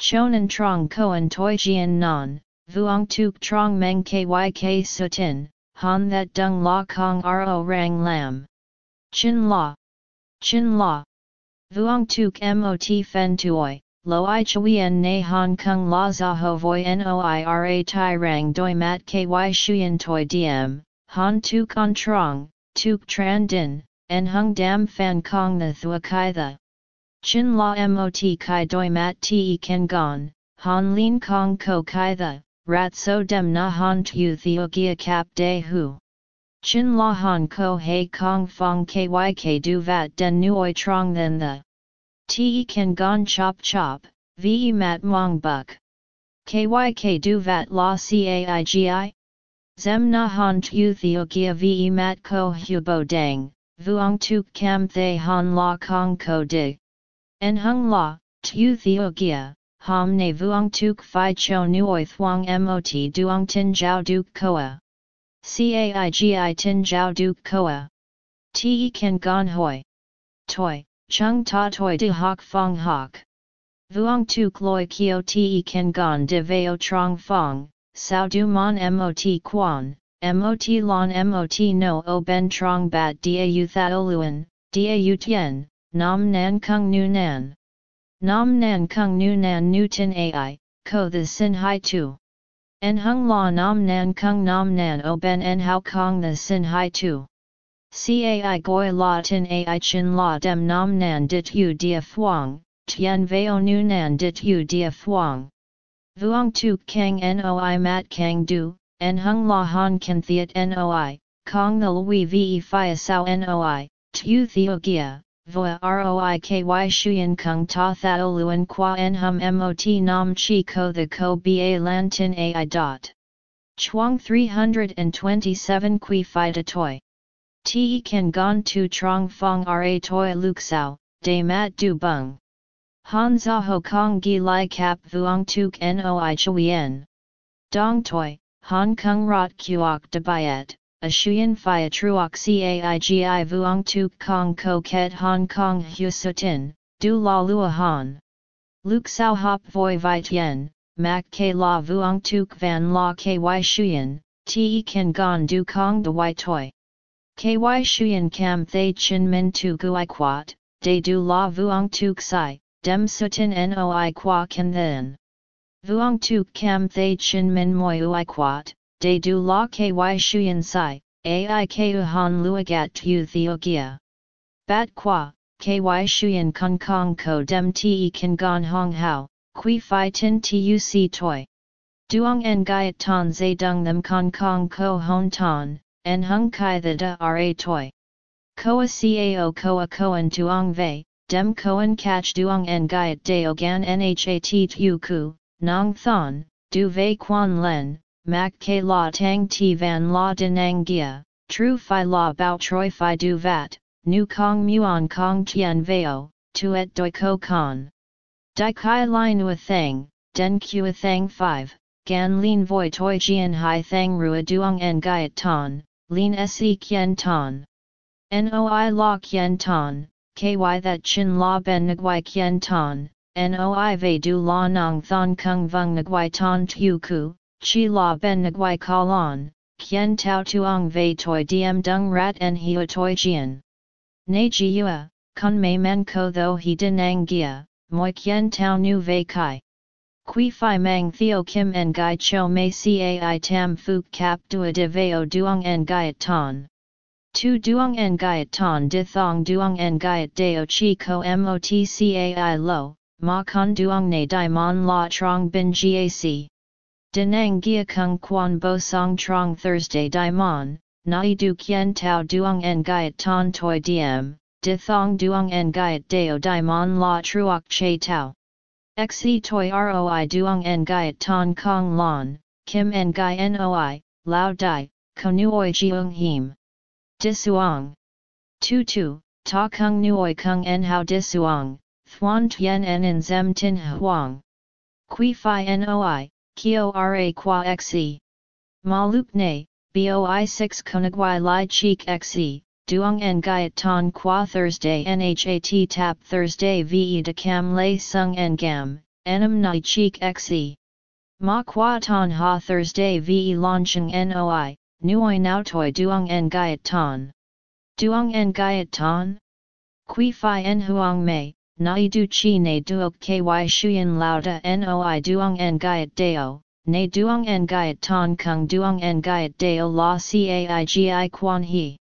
[SPEAKER 1] Chonan trong koan toi jian non, vuong tuk trong meng kyk sutin, han that dung la kong ro rang lam. Chin La. Chin La. Vuong Tuk Mot Fen Tuoi, Lo I Chuyen Na Hong Kong La Zaho Voi Noira Tai Rang Doi Mat Ky Shuyen Toi Diem, Han Tuk On Trong, Tuk Tran Din, En Hung Dam Fan Kong The Thua Kai The. Chin La Mot Kai Doi Mat Te Ken Gon, Han Lin Kong Ko Kai The, Rat So Dem Na Han Tu Theo Gia Cap De Hu. Chin la han ko hei kong fong kyk du vat den nuoi trong then the. Te kan gon chop chop, ve mat mong buk. Kyk du vat la caigi? Zem na han tu theo gia ve mat ko hubo dang, vuong tuk cam thay han la kong ko dig. En hung la, tu theo gia, ham ne vuong tuk fi cho nuoi thuong mot duong tin jiao duk koa. Caigi tin jiao duk koa. Te kan gon hoi. Toi, chung ta toi de hoc fong hoc. Vuong tu kloi kio te kan gon de veo trong fong, sao du mon mot quan, mot lon mot no o ben trong bat da tha luan, da tien, nam nan kung nu nan. Nam nan kung nu nan nu tin ai, ko the sin hai tu. En hung la nam nan kung nam nan o ben en hao kong the sin hai tu. Cai goi la tin ai chin la dem nam nan dit u dia fuang, tien veo nu nan dit u dia fuang. Vuong tu kang noi mat kang du, en hung la han kan thiet noi, kong the lui ve fia sao noi, tu theo gia, voa roi ky shuyen kung ta thao luen qua en hum mot nam chi ko the ko ba lan tin ai dot. Chuang 327 qui fi de toi. Te kan gon tu trong fong ra toi luk sao, de mat du bung. Han za ho kong gi lai kap vuong tuk noi chuyen. Dong toi, han kung rot kuok de byet, a shuyen phia truok caigi vuong tuk kong ko ket hong kong hu sutin, du la lua han. Luke sao hop voi vit yen, mak ke la vuong tuk van la ky shuyen, te kan gon du kong de y toi. Ky shuyen kam thay chin min tu gui quat, de du la vuong tuk sai, dem sutin noi qua kan then. Vuong tuk kam thay chin min moi ui quat, de du la ky shuyen sai, ai ku han luagat tu theogia. Bat qua, ky shuyen kong kong ko dem te kan gon hong hao, qui fi tin tuc toi. Duong en gaiet ton zay dung them kong kong ko hon ton, en hung kai the da ra toi. Koa cao koa koan tuong vei, dem koan catch duong en gaiet deo gan nhat tu ku, nong thon, du vei quan len, mak ke la tang ti van la denang gia, tru fi la bao troi fi du vat, nu kong muon kong tien veo, tuet doi ko con. Dai kai line ua thang, den kua thang 5, gan lin voi toi jian hai thang rua duong en gaiet ton, lin se kien ton. Noi la kien ton, ky that chin la ben nguai kien ton, noi ve du la nong thon kung vung nguai ton tu ku, Chi la ben nguai kalon, kien tau tuong vei toi diem dung rat en hiu toi jian. Ne ji yua, kun mei men ko tho he denang gia, moi kien tau nu vei kai. Qui fi mang theo kim en gai cho mei cai tam fuk cap dua de veo duong en gaiet ton. Tu duong en gaiet ton di thong duong en gaiet deo chi ko mot cai lo, ma con duong ne di mon la trong bin gac. Denang Gia Kung Quan Bo Song Trong Thursday Dai Mon, Nai Du Kien Tao Duong En Gaiet Ton Toi Diem, De Thong Duong En Gaiet Deo Dai Mon La Truok Che Tao. Xe Toi Roi Duong En Gaiet Ton Kong Lon, Kim En Gai Noi, Lao Dai, Konuoi Jiung Him. Disuong. Tu Tu, Ta Kung Nuoi Kung En Hao Disuong, Thuan Tien En En Zem Tin Huang. Qui Phi Noi, Kio Ra Qua Xe. Maluk Ne, Boi 6 Konagwai Lai Cheek Xe, Duong En Gaiet Ton Qua Thursday Nhat Tap Thursday Ve De Cam Lay Sung En Gam, Enam Nai Cheek Xe. Ma Qua Ton Ha Thursday Ve Launching Noi, Nuoi Nau Toi Duong En Gaiet Ton. Duong En Gaiet Ton? Qui Phi En Huang Mei, Nai du chi ne duok ky shuyen lauda noi duong en gaiet deo, ne duong en gaiet ton kung duong en gaiet deo la caigi quan he.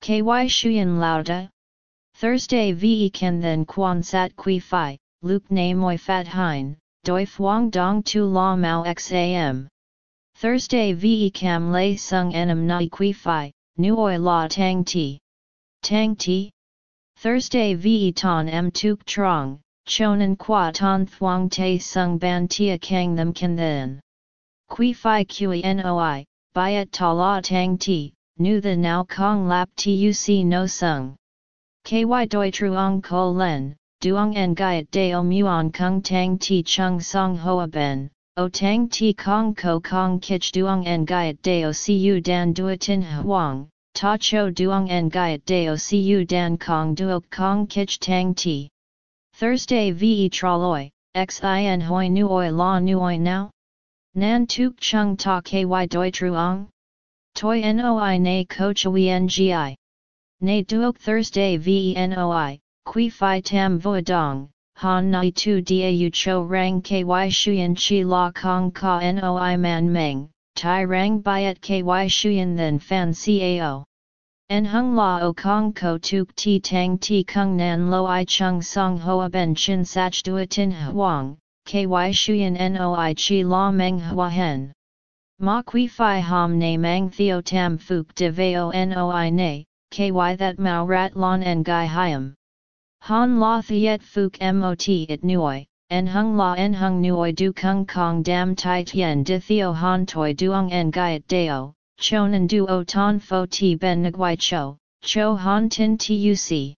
[SPEAKER 1] Ky shuyen lauda? Thursday ve ken then quan sat qui fi, luke ne moi fat hein, doi fuang dong tu la mao xam. Thursday ve cam lay sung enam nai qui fi, nuoi la tang ti. Tang ti? Thursday ve ton m tuk trong, chonan qua ton thuang te sung ban tia kang them kan then. Qui fi kui noi, byet ta la tang ti, nu the now kong lap tuc no sung. Ky doi truong ko len, duong en gaiet deo muon kung tang ti chung song hoa ben, o tang ti kong ko kong kich duong en gaiet deo cu dan duatin huang, ta cho duong en gaiet deo cu dan kong duok kong kich tang ti. Thursday ve traloi, xin hoi nuoi la nuoi now? Nan tuk chung ta ky doi truong? Toi noi na ko chui ngi. Na duok Thursday venoi, qui fi tam vo dong, han nai tu u cho rang ky shuyen chi la kong ka noi man meng, tai rang byet ky shuyen then fan cao. En hung la o kong ko tuk ti tang ti kung nan lo i chung song hoa ben chin sach duatin huang, ky shuyen noi chi la meng hua hen. Ma qui fi ham ne mang theo tam fuk de veo noi ne, ky that mao rat lon en gai hiam. Han la thiet fuk mot it nuoi, en hung la en hung nuoi du kung kong dam tai tien di theo han toi duong en gai at deo, chonan du o ton fo ti ben nguai cho, cho han tin tuc.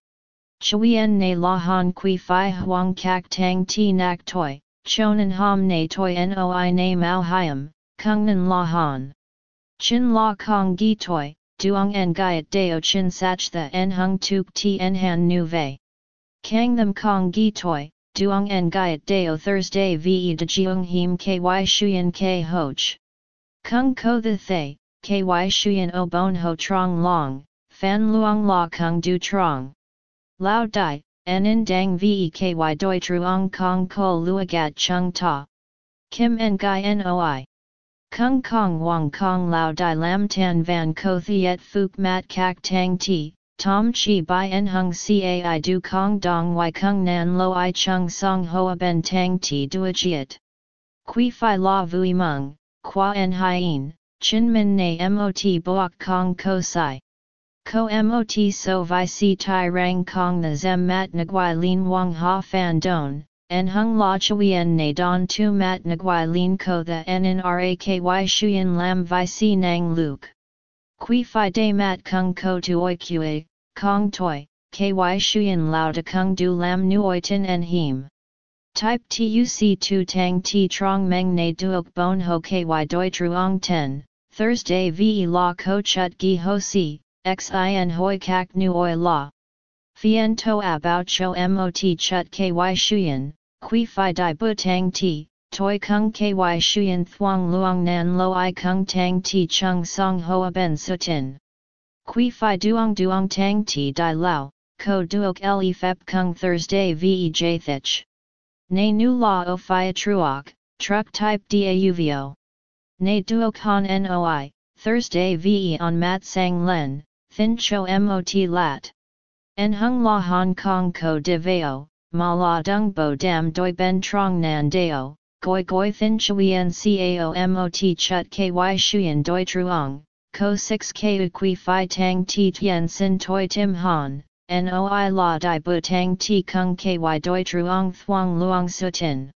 [SPEAKER 1] Chuyen ne la han qui fi huang kak tang ti nak toi, chonan ham ne toi noi ne mao hiam, Kungnan La Han. Chin La Kong Gi Toi, Duong En Gaiet Deo Chin Sach The En Hung Tuk Ti En Han Nu Ve. Kang Them Kong Gi Toi, Duong En Gaiet Deo Thursday Ve De Jiung Him Ky Shuyen K Hoch. Kung Ko The Thay, Ky Shuyen O Bon Ho Trong Long, Fan Luong La Kung Du Trong. Lao Dai, En Dang Ve Ky Doi Truong Kong Ko Luagat Chung Ta. Kim En Gai Noi. Kung Kong Wang Kong Lao Dai Lam Tan Van Ko Thiet fuk Mat Kak Tang Ti, Tom Chi Bai En Hung Cai Du Kong Dong Wai Kung Nan Lo I Chung Song Hoa Ben Tang Ti Duajiet. Qui Phi La Vui Mung, Qua En Hien, Chin Min Ne Mot Boak Kong Ko Sai. Ko Mot So Vi Si Tai Rang Kong The Zem Mat Nguai Lin Wang Ha Fan Don, en hung la Chui En na don tu mat nguai lin ko the en in raky shuyen lam vi si nang luke. Qui fi de mat kung ko tu oi kue, kong toi, ky shuyen lao de kung du lam nuoi tin en him. Type tuc tu tang ti trong meng na duok bon ho ky doi truong ten, Thursday ve la ko chut gi ho si, xin hoi kak nuoi la. Fien to abao cho mot chut ky shuyen, Qui fi di bu tang ti, toi kung ky shuyen thuang luang nan lo i kung tang ti chung song hoa ben sutin. Qui fi duong duong tang ti di lao, ko duok le fep kung Thursday ve jathich. Ne nu la o fi truok, truck type dauvo. Ne duok han noi, Thursday ve on mat sang len, thin cho mot lat. En hung la Hong Kong ko de veo, ma la dung bo dam doi ben trong nan deo, goi goi thin chuyen cao mot chut ky shuyen doi truong, ko 6 ku qui fi tang ti tien sin toi tim han, noi la di bu tang ti kung ky doi truong thuang luong sutin.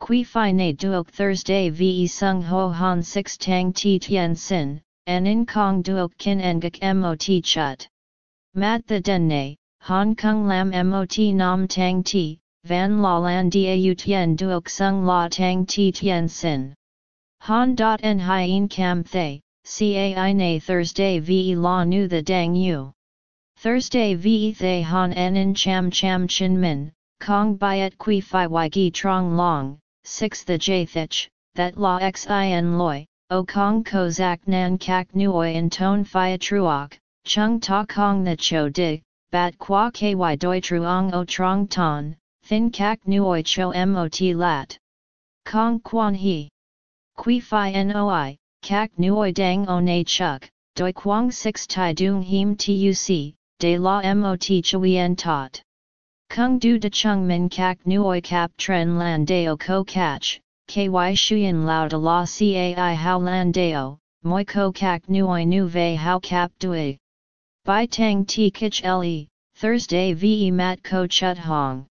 [SPEAKER 1] Qui fi na duok Thursday ve sung ho han 6 tang ti tien sin, en in kong duok kin engak mot chut. Mat the den ne, Hong Kong Lam Mot Nam Tang Ti, Van La Lan Dau Tien Duok Sung La Tang Ti Tien Sin. Han dot en hien cam thay, cai na Thursday ve la nu the dang yu. Thursday ve thay han en in cham cham chin min, kong byet qui fi gi trong long, 6 the jathich, that la xin loi, o kong ko zak nan kak nuoi in ton fi truok, chung ta kong the cho dig, bat qua ky doi truong o trong ton, thin kak nuoi cho mot lat. Kong quan he. Qui fi noi, kak nuoi dang o na chuk, doi quang six tai dung him tuc, de la mot chuyen tot. Kung du de chung min kak nuoi kap tren lan deo ko catch, ky shuyen lao de la cai how lan deo, moi ko kak nuoi nu ve how kap dui. Bai tang ti kich le, Thursday ve mat ko chut hong.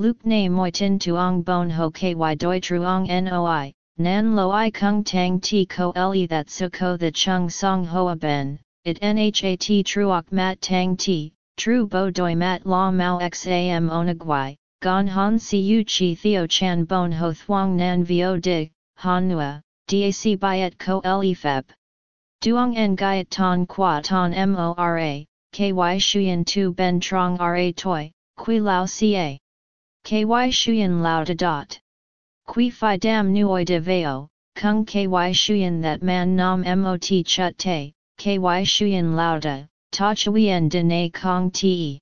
[SPEAKER 1] Luke na moi tin tuong bon ho ky doi truong noi, nan lo i kung tang ti ko le that su ko the chung song hoa ben, it nhat truok mat tang ti, tru bo doi mat la mau xam onagwai, gon han siu chi theo chan bon ho thuong nan vio dig, han nua, dac byet ko le feb. Duong en gaiet ton qua ton mora, ky shuyen tu ben trong ra toi, qui lao ca. Ky shuyen lao de dot. Qui fi dam nuoi de veo, kung ky shuyen that man nam mot chut te, ky shuyen lao de, ta chuyen de ne kong te.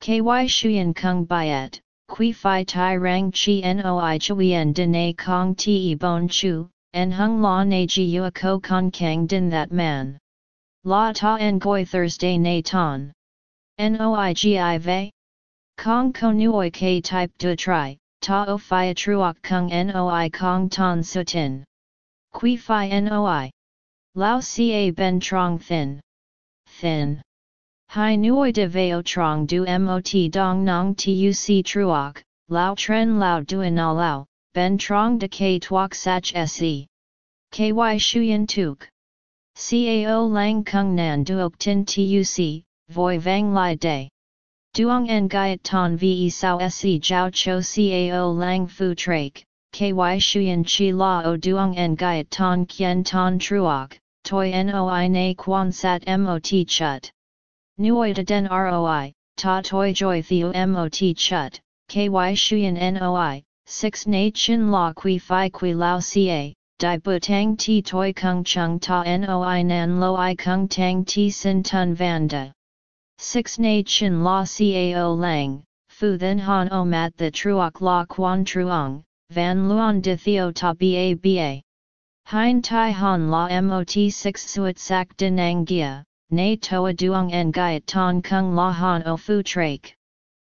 [SPEAKER 1] Ky shuyen kung byet, qui fi tai rang chi noi chuyen de ne kong te bon chu, en hung la na ji ua ko con kang din that man. La ta en goi Thursday na ton. Noi gi ve? Kong ko nuoi k type du tri, ta o fi truok kung noi kong ton sutin. Qui fi noi? Lao ca ben trong thin. Thin. Hai nuoi de veo trong du mot dong nong tuc truok, lao tren lao duin lao, ben trong de k tuok sach se. Ky shuyen tuk. Cao lang kung nan duok tin tuc, voi vang lai day. Duong en gaiet ton ve sao se jiao cho cao lang fu trake, ky shuyen chi la o duong en gaiet ton kien ton truok, toi noi na quan sat mot chut. Nuoi de den roi, ta toi joy theo mot chut, ky shuyen noi, 6 na chin la qui fi qui lao ca, di bu tang ti toi kung chung ta noi nan lo i kung tang ti sin tun vanda. 6 na chin la cao lang, fu then han o mat the truok la quan truong, van luon de theo ta ba ba. Hein tai han la mot 6 suet sak din angia, na toa duong en gaiet ton kung la han o fu trake.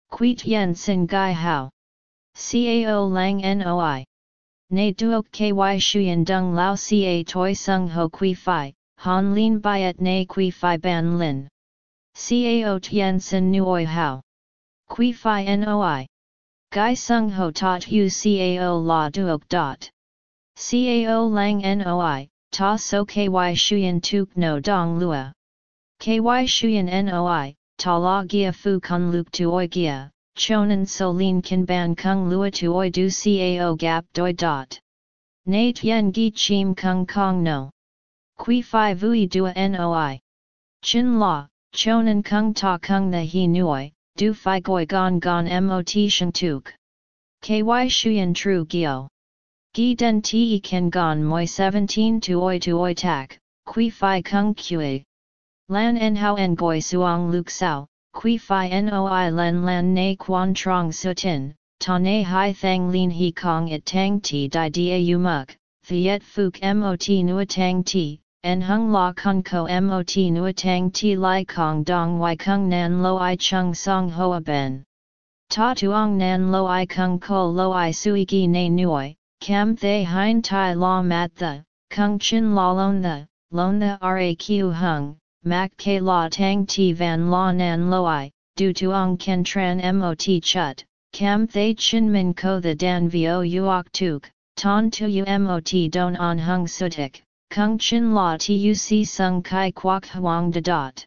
[SPEAKER 1] Quit yen sin gai hao. Cao lang noi. Na duok ky shuyen dung lao ca toi sung ho qui fi, han lin byet na qui fi ban lin. Cao tien sin nuoi hao. Qui fi noi. Gai sung ho tot hu cao la duok dot. Cao lang noi, ta so ky shuyen tuk no dong lua. KY Shuyan NOI, Ta La Gia Fu Kun Luk Tuoi Gia, Chonan So Lin Kin Ban Kung Lua Tuoi Du Cao Gap Doi Dot. Nate Yen Gi Chim Kung Kong No. Qui Phi Vui Dua Noi. Chin La, Chonan Kung Ta Kung The He Nuoi, Du Phi Goi Gon Gon Mot Sheng Tuk. KY Shuyan Tru Gio. Gi Den Te Ken Gon Moi 17 Tuoi Tuoi Tak, Qui Phi Kung Kui. Lan en hao en goi suong luk sao, qui fi noi len lan na quan trong sutin, ta na hai thang lin he kong it tang ti di da u muk, thiet fuk mot nua tang ti, en hung la kun ko mot nua tang ti lai kong dong wai kung nan lo i chung song hoa ben. Ta tuong nan lo i kung ko lo i sui gi na nuoi, kam thay hein tai la mat the, kung chin la lon the, lon the raq hung, mak ke la tang ti van la nan loi, du tuong ken tran mot chut, kam thay chin min ko the dan vo uok tuk, ton tu u mot don on hung sutik, kung chin la tuc sung kai kwak huang de dot.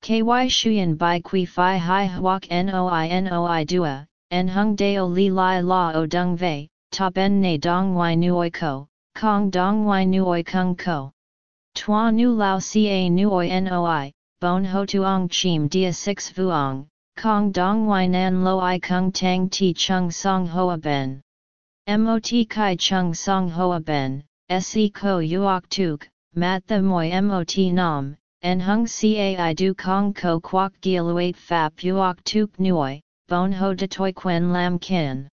[SPEAKER 1] Ky shuyen bai Kui fi hai huak noi noi dua, en hung deo li lai la o dung vei, ta ben ne dong wai nuoi ko, kong dong wai nuoi kung ko. Tua nu lao ca nuoi noi, bon ho tuong chim dia 6 vuong, kong dong wai nan lo i kung tang ti chung song hoa ben. Mot kai chung song hoa ben, se ko uok tuk, mat the moi mot nam, en hung cai du kong ko kwak giluate fap uok tuk nuoi, bon ho de toi quen lam kin.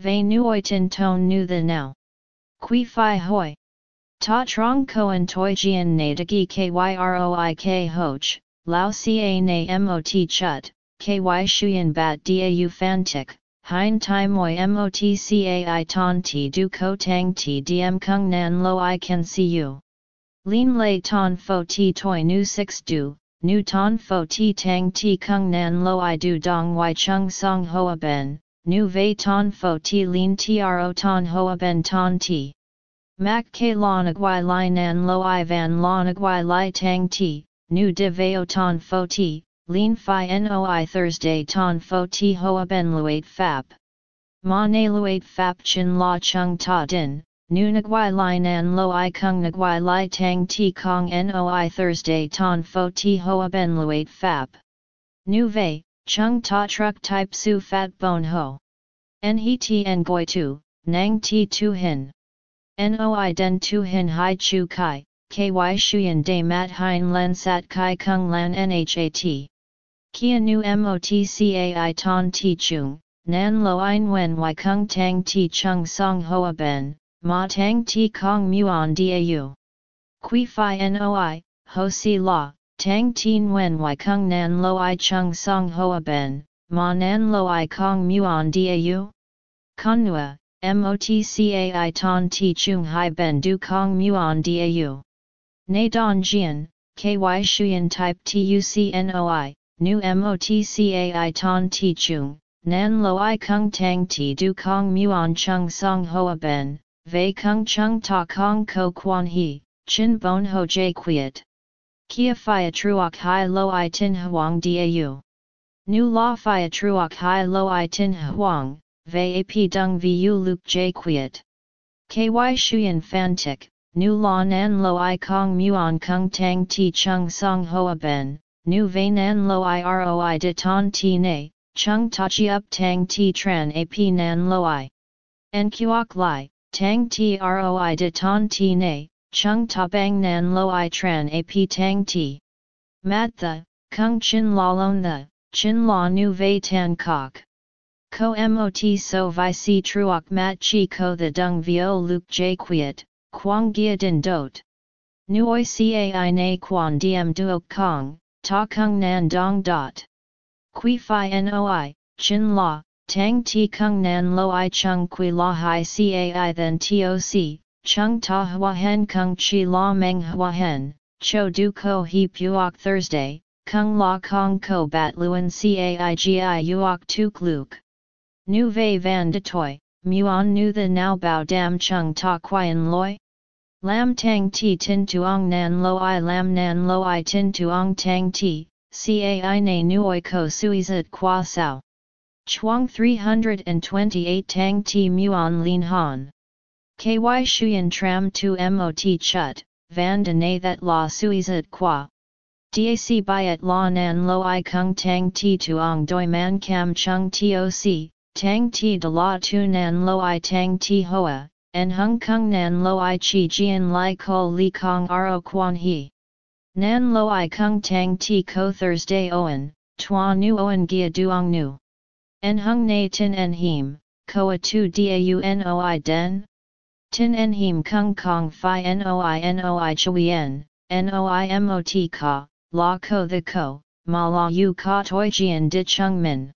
[SPEAKER 1] Ve nuoi tin ton nu the now. Qui fi hoi. Ta trong koan toi jian na dagi kyroik hoch, lao ca na mot chut, ky shuyen bat dau fantik, hein tai moi mot cai ton ti du ko tang ti diem kung nan lo i can see you. Lin lei ton fo ti toi nu 6 du, nu ton fo ti tang ti kung nan lo i du dong wai chung song hoa ben, nu vei ton fo ti lin tro ton hoa ben ton ti. Mak ke lonagwai lai nan lo i van lonagwai lai tang ti, nu de veo ton fo ti, lin fi noi Thursday ton fo ti hoa ben luate fap. Ma na luate fap chin la chung ta din, nu nguai li nan lo i kung nguai li tang ti kong noi Thursday ton fo ti hoa ben luate fap. Nu vei, chung ta truck type su fat bon ho. En he ti en goi tu, nang ti tu hin. Noi den tu hin hai chu kai, ky shuyen de mat hein len sat kai kung lan nhat. Kia nu motcai ton ti chung, nan lo ein wen y kung tang ti chung song hoa ben, ma tang ti kong muon dau. Qui fi noi, ho si la, tang tin wen y kung nan lo i chung song hoa ben, ma nan lo i kong muon dau? Konua, motcai ton ti chung hai ben du kong muon dau. Na don jian, ky shuyen type tucnoi, nu motcai ton ti chung, nan lo i kung tang ti du kong muon chung song hoa ben, vei kung chung ta kong ko quan he, chin bon ho jay quiet. Kia fia truok hai lo i tin huang dau. Nu la fia truok hai lo i tin huang, vei ap dung vu luk jay quiet. Ky shuyen fan tik, nu la nan lo i kong muon kung tang ti chung song hoa ben, nu vei nan lo i roi de ton ti ne, chung ta chi up tang ti tran ap nan lo i. En kuok li, tang ti roi de ton ti ne, chung ta bang nan lo i tran ap tang ti. Mat the, kung chin la lon the, chin la nu vei tan kok. Ko mot so vi si truok mat chi ko the dung vio luk j quiet, Quang Gia Din Dot. Nuoi Cai Na Quan Diem Duok Kong, Ta Kung Nan Dong Dot. Qui Phi Noi, Chin La, Tang Ti Kung Nan Lo I Chung Qui La Hai Cai Then Toc, Chung Ta Hua Hen Kung Chi La Meng Hua Hen, Cho Du Ko He Puok Thursday, Kung La Kong Ko Bat Luan Cai Gi Uok Tuk Luke. Nu Vei Van De Toi. Muon nu the now bao dam chung ta quian loi? Lam tang ti tin tuong nan lo i lam nan lo i tin tuong tang ti, cai na nuoi ko suizat qua sao. Chuang 328 tang ti muon lin han. Ky shuyen tram tu mot chut, van de na that la suizat qua. Dac byet la nan lo i kung tang ti tuong doi man cam chung toc, Tang ti de la tu nan lo i tang ti hoa, en hung kung nan lo i chi jian lai ko li kong ro quan he. Nan lo i kung tang ti ko Thursday oen, tua nu oen gia duong nu. En hung na tin en him, a tu dau noi den? Tin en him kung kong fi noi noi chuyen, noi ka, la ko the ko, ma la yu ka toi jian di chung min.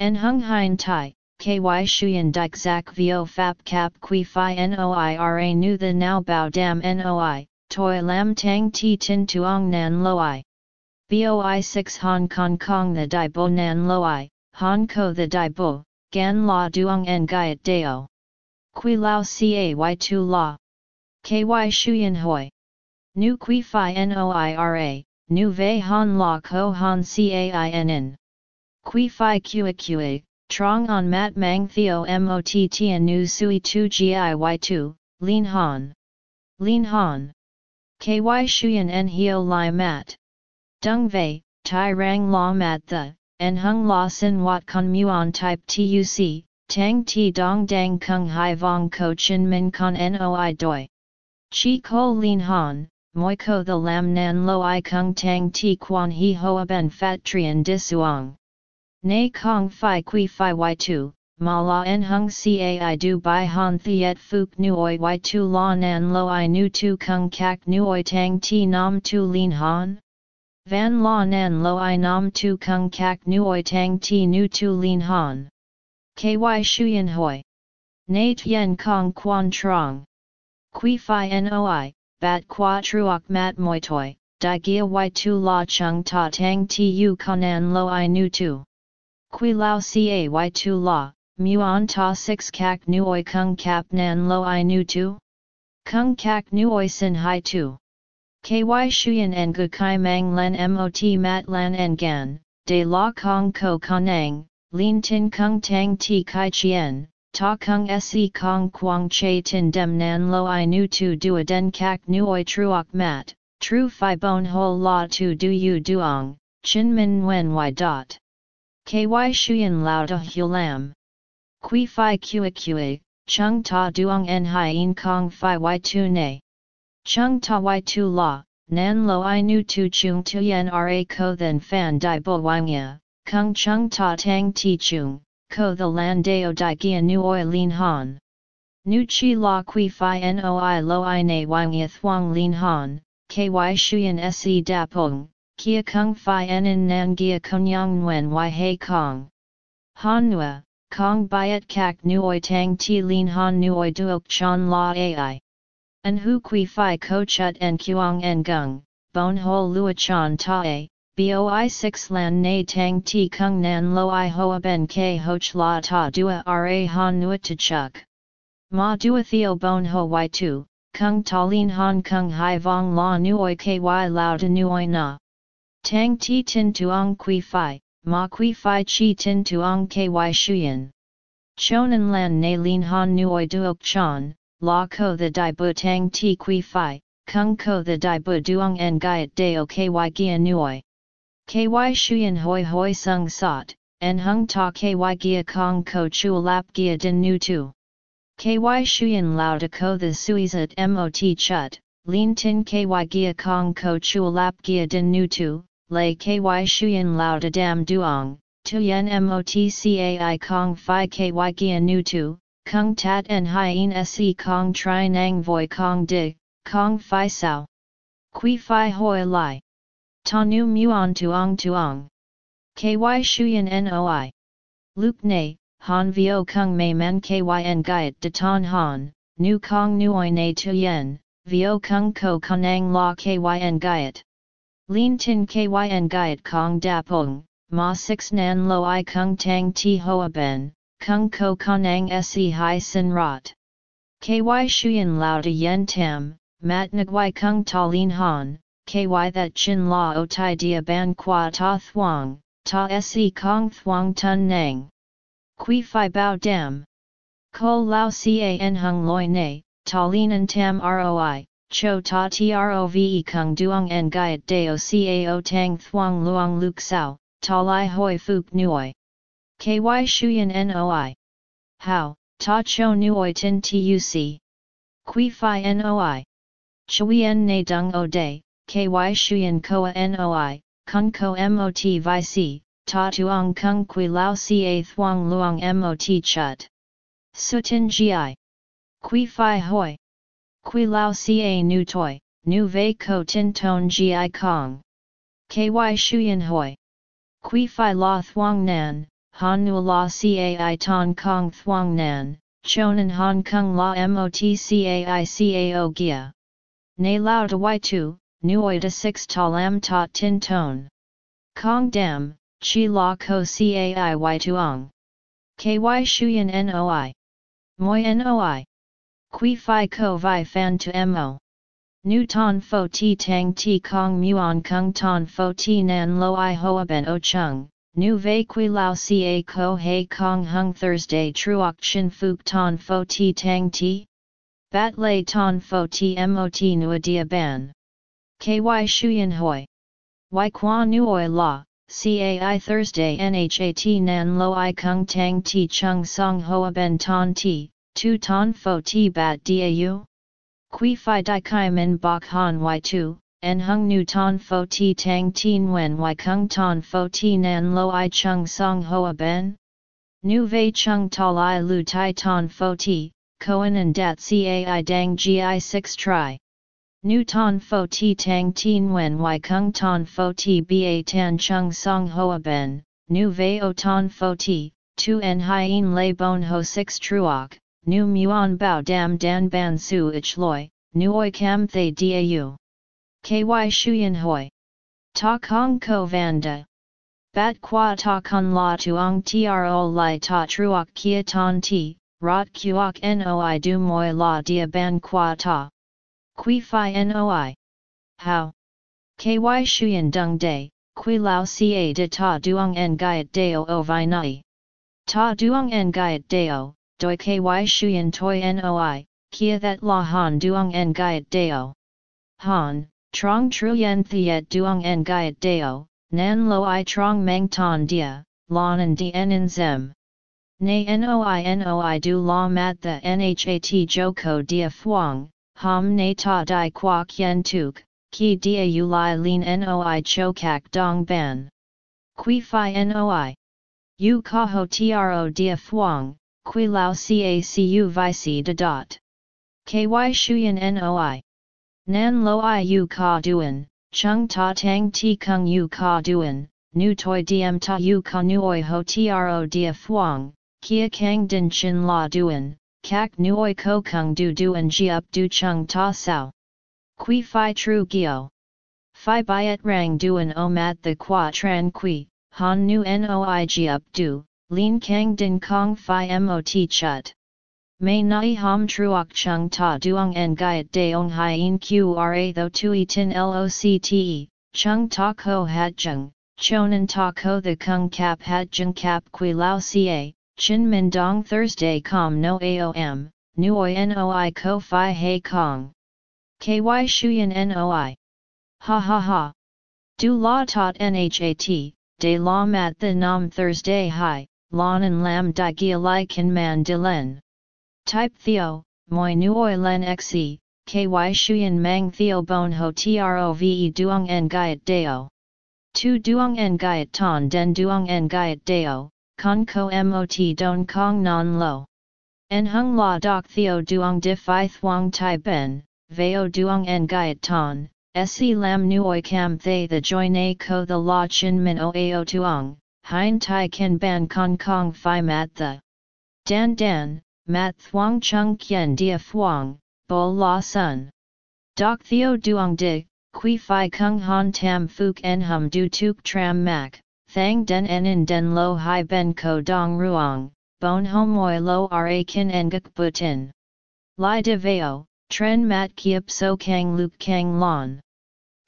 [SPEAKER 1] En hung hein tai, ky shuyen dik zak vo fap cap qui fi noira nu the now bao dam noi, toi lam tang ti tin tuong nan loi. Boi 6 Hong Kong Kong the Dai Bo Nan Loi, Hong Ko the Dai Bo, Gan La Duong En Gaiet Deo. Qui Lao Cay 2 La. Ky Shuyen Hoi. Nu Qui Fi Noira, Nu Ve Han La Ko Han Cainin. Qui fi kua kua, trong on mat mang theo mot tian nu sui tu giy tu, lin han. Lin han. Ky shuyen en hio li mat. Dung vei, tai rang la mat the, en hung la sin wat con muon type tuc, tang ti dong dang kung hai vong ko chin min con noi doi. Chi ko lin han, moi ko the lam nan lo i kung tang ti quan hi hoa ben fat trian disuang. Nay kong fi qui fi y2, ma la en hung ai du bai han thiet fuk nuoi y2 la nan lo i nu tu kung kak nuoi tang ti nam tu lin han? Van la nan lo i nam tu kung kak nuoi tang ti nu tu lin han. Ky shuyen hoi. Nay tien kong quan trong. Qui fi noi, bat qua truok mat moi toi, di gia y2 la chung ta tang ti u kanan lo i nu tu. Qui lao cay tu la, muon ta 6 kak nuoi kung kap nan lo i nu tu? Kung kak nuoi sin hai tu. Ky en gu kai mang len mot mat lan en gan, de la kong ko kanang, lin tin kung tang ti kai chien, ta kung se kong quang che tin dem nan lo i nu tu du den kak nuoi truok mat, tru fi bon ho la tu du yu duong, chin min wen y dot. Ky shuyen lao da hulam. Qui fi kua kua, chung ta duong en hien kong fi y tu ne. Chung ta y tu la, nan lo i nu tu chung tu yen ra ko then fan Dai bo Wang Ya, kung chung ta tang ti chung, ko the lan deo di gia nu oi lin han. Nu chi la qui fi noi lo i na wang y thuang lin han, ky shuyen se dapong, kia kung fi en nan gia konyang nguen y he kong. Han nua, kong byet kak nuoi tang ti lin han nuoi duok chan la ai. An hu qui fi ko chut en kuang en gung, bon ho lua chan ta a, boi 6 lan na tang ti kung nan lo i hoa ben ke hoch la ta dua ra han nua to chuk. Ma dua theo bon ho y tu, kung ta lin han kung hai vong la nuoi ky lao de nuoi na. Tang ti tin tuong qui fi, ma qui fi chi tin tuong ky shuyen. Chonan lan na lin han nuoi duok chan, la ko the di bu tang ti qui fi, kung ko the di bu duong en gaiet deo ky gia nuoi. Ky shuyen hoi hoi sung sot, en hung ta ky gia kong ko chu lap gia din nu tu. Ky shuyen lao de ko the suizat mot chut, lin tin ky gia kong ko chu lap gia din nu tu, lay ky shuyen lao de dam duong, tu yen mot cai kong fi ky gia nu tu, kung tat en hien se kong tri nang voi kong di, kong fi sao. Qui fi hoi lai. Ta nu muon tuong tuong. Ky shuyen noi. Luke ne, han vio kung mei men kyn gaiet de ton han, nu kong nuoi tu yen, vio kung ko kanang la kyn gaiet. Lin tin kyn gaiet kong dapong, ma 6 nan lo i kung tang ti hoa ben, kung ko kanang se hai sin rot. Ky shuyen lao de yen tam, mat nagwai kung ta lin han, ky that chin la o tai dia ban qua ta thuang, ta se kong thuang tun nang. Qui fi bao dam. Ko lao can hung loi ne, ta linan tam roi, cho ta trove kung duong en gaiet deo cao tang thuang luang luk sao, ta lai hoi fuk nuoi. Ky shuyen noi. How, ta cho nuoi tin tuc. Qui fi noi. Chuyen ne dung o day, ky shuyen koa noi, kun ko mot vi si, ta tuong kung kui lao ca thuang luang mot chut. Sutin gi. Qui fi hoi. Qui lao ca nu toi, nu ve ko tin ton gi kong. Ky shuyen hoi. Qui fi la thuang nan, han nu la cai ton kong thuang nan, chonan hong kong la mot cai cao gia. Ne lao de y tu, nu nuoi de 6 ta lam ta tin ton. Kong dam, chi la ko cai y tuong. Ky shuyen noi. Moi noi. Qui fi ko vi fan to mo. Nu ton fo ti tang ti kong muon kung ton fo ti nan lo i hoa ben o chung, nu vei qui lao ca ko hei kong hung Thursday truok chin fuk ton fo ti tang ti? Bat lay ton fo ti mot nua dia ban. Ky shuyen hoi. Y qua nuoi la, cai Thursday nhat nan lo i kung tang ti chung song hoa ben ton ti, tu ton fo ti bat dau? Qui fi di kai min bok han y tu, en hung nu ton fo ti tang tin wen y kung ton fo ti nan lo i chung song hoa ben? Nu vei chung tal i lu tai ton fo ti, koan and dat cai dang gi 6 tri. Nu ton fo ti tang tin wen y kung ton fo ti ba tan chung song hoa ben, nu vei o ton fo ti, tu en hien lay bon ho 6 truok, nu muon bao dam dan ban su ich loi, nu oi cam thay dau. Ky shuyen hoi. Ta kong ko vanda. Bat qua ta kun la tuong tro li ta truok kia ton ti, rot kuok noi du moi la dia ban qua ta. Qui fi noi? How? Ky shuyen dung day, qui lao ca de ta duong en gaiet deo o vi nai. Ta duong en gaiet deo, doi ky shuyen toi noi, kia that la han duong en gaiet deo. Han, trong truyen thiet duong en gaiet deo, nan lo i trong mang ton dia, lon and dien in zem. Nay noi noi du la mat the nhat joko dia fuang, ham na ta di qua kien tuk, ki dia u lai lin noi chokak dong ban. Qui fi noi. U ka ho tro dia fuang, qui lao cacu vi si de dot. Ky shuyen noi. Nan lo i u ka duan, chung ta tang ti kung u ka duan, nu toi diem ta u ka nuoi ho tro dia fuang, kia kang din chin la duan, kak nuoi ko kung du duan ji up du chung ta sao. Qui fi tru gio. Phi byet rang duan o mat the qua tran qui, han nu noi ji up du, lin kang din kong phi mot chut. May nai ham truok chung ta duong en gaiet deong hien qra tho tui tin locte, chung ta ko hat jung, chonan ta ko the kung cap hat jung cap qui lao ca, chin min dong Thursday com no aom, nuoi noi ko fi hei kong. Ky shuyen noi. Ha ha ha. Du la tot nhat, de la mat the nam Thursday hi, lon and lam di gia lai kan man de len. Type theo, moi nuoi len xe, ky shuyen mang theo bon ho trove duong en gaiet deo. Tu duong en gaiet ton den duong en gaiet deo, con ko mot don kong non lo. En hung la doc theo duong di phi thuong tai ben, veo duong en gaiet ton, se lam nuoi cam thay the join a ko the la chin min o ao tuong, hein tai ken ban kong kong phi mat the. Dan dan, mat thuong chung kien dia thuong, bo la sun. Doc theo duong di, qui phi kung han tam fuk en hum du tuk tram mak, thang den en in den lo hai ben ko dong ruong, bon homoi lo ra kin en guk butin. Lai de veo, tren mat kiep so kang luk kang lon.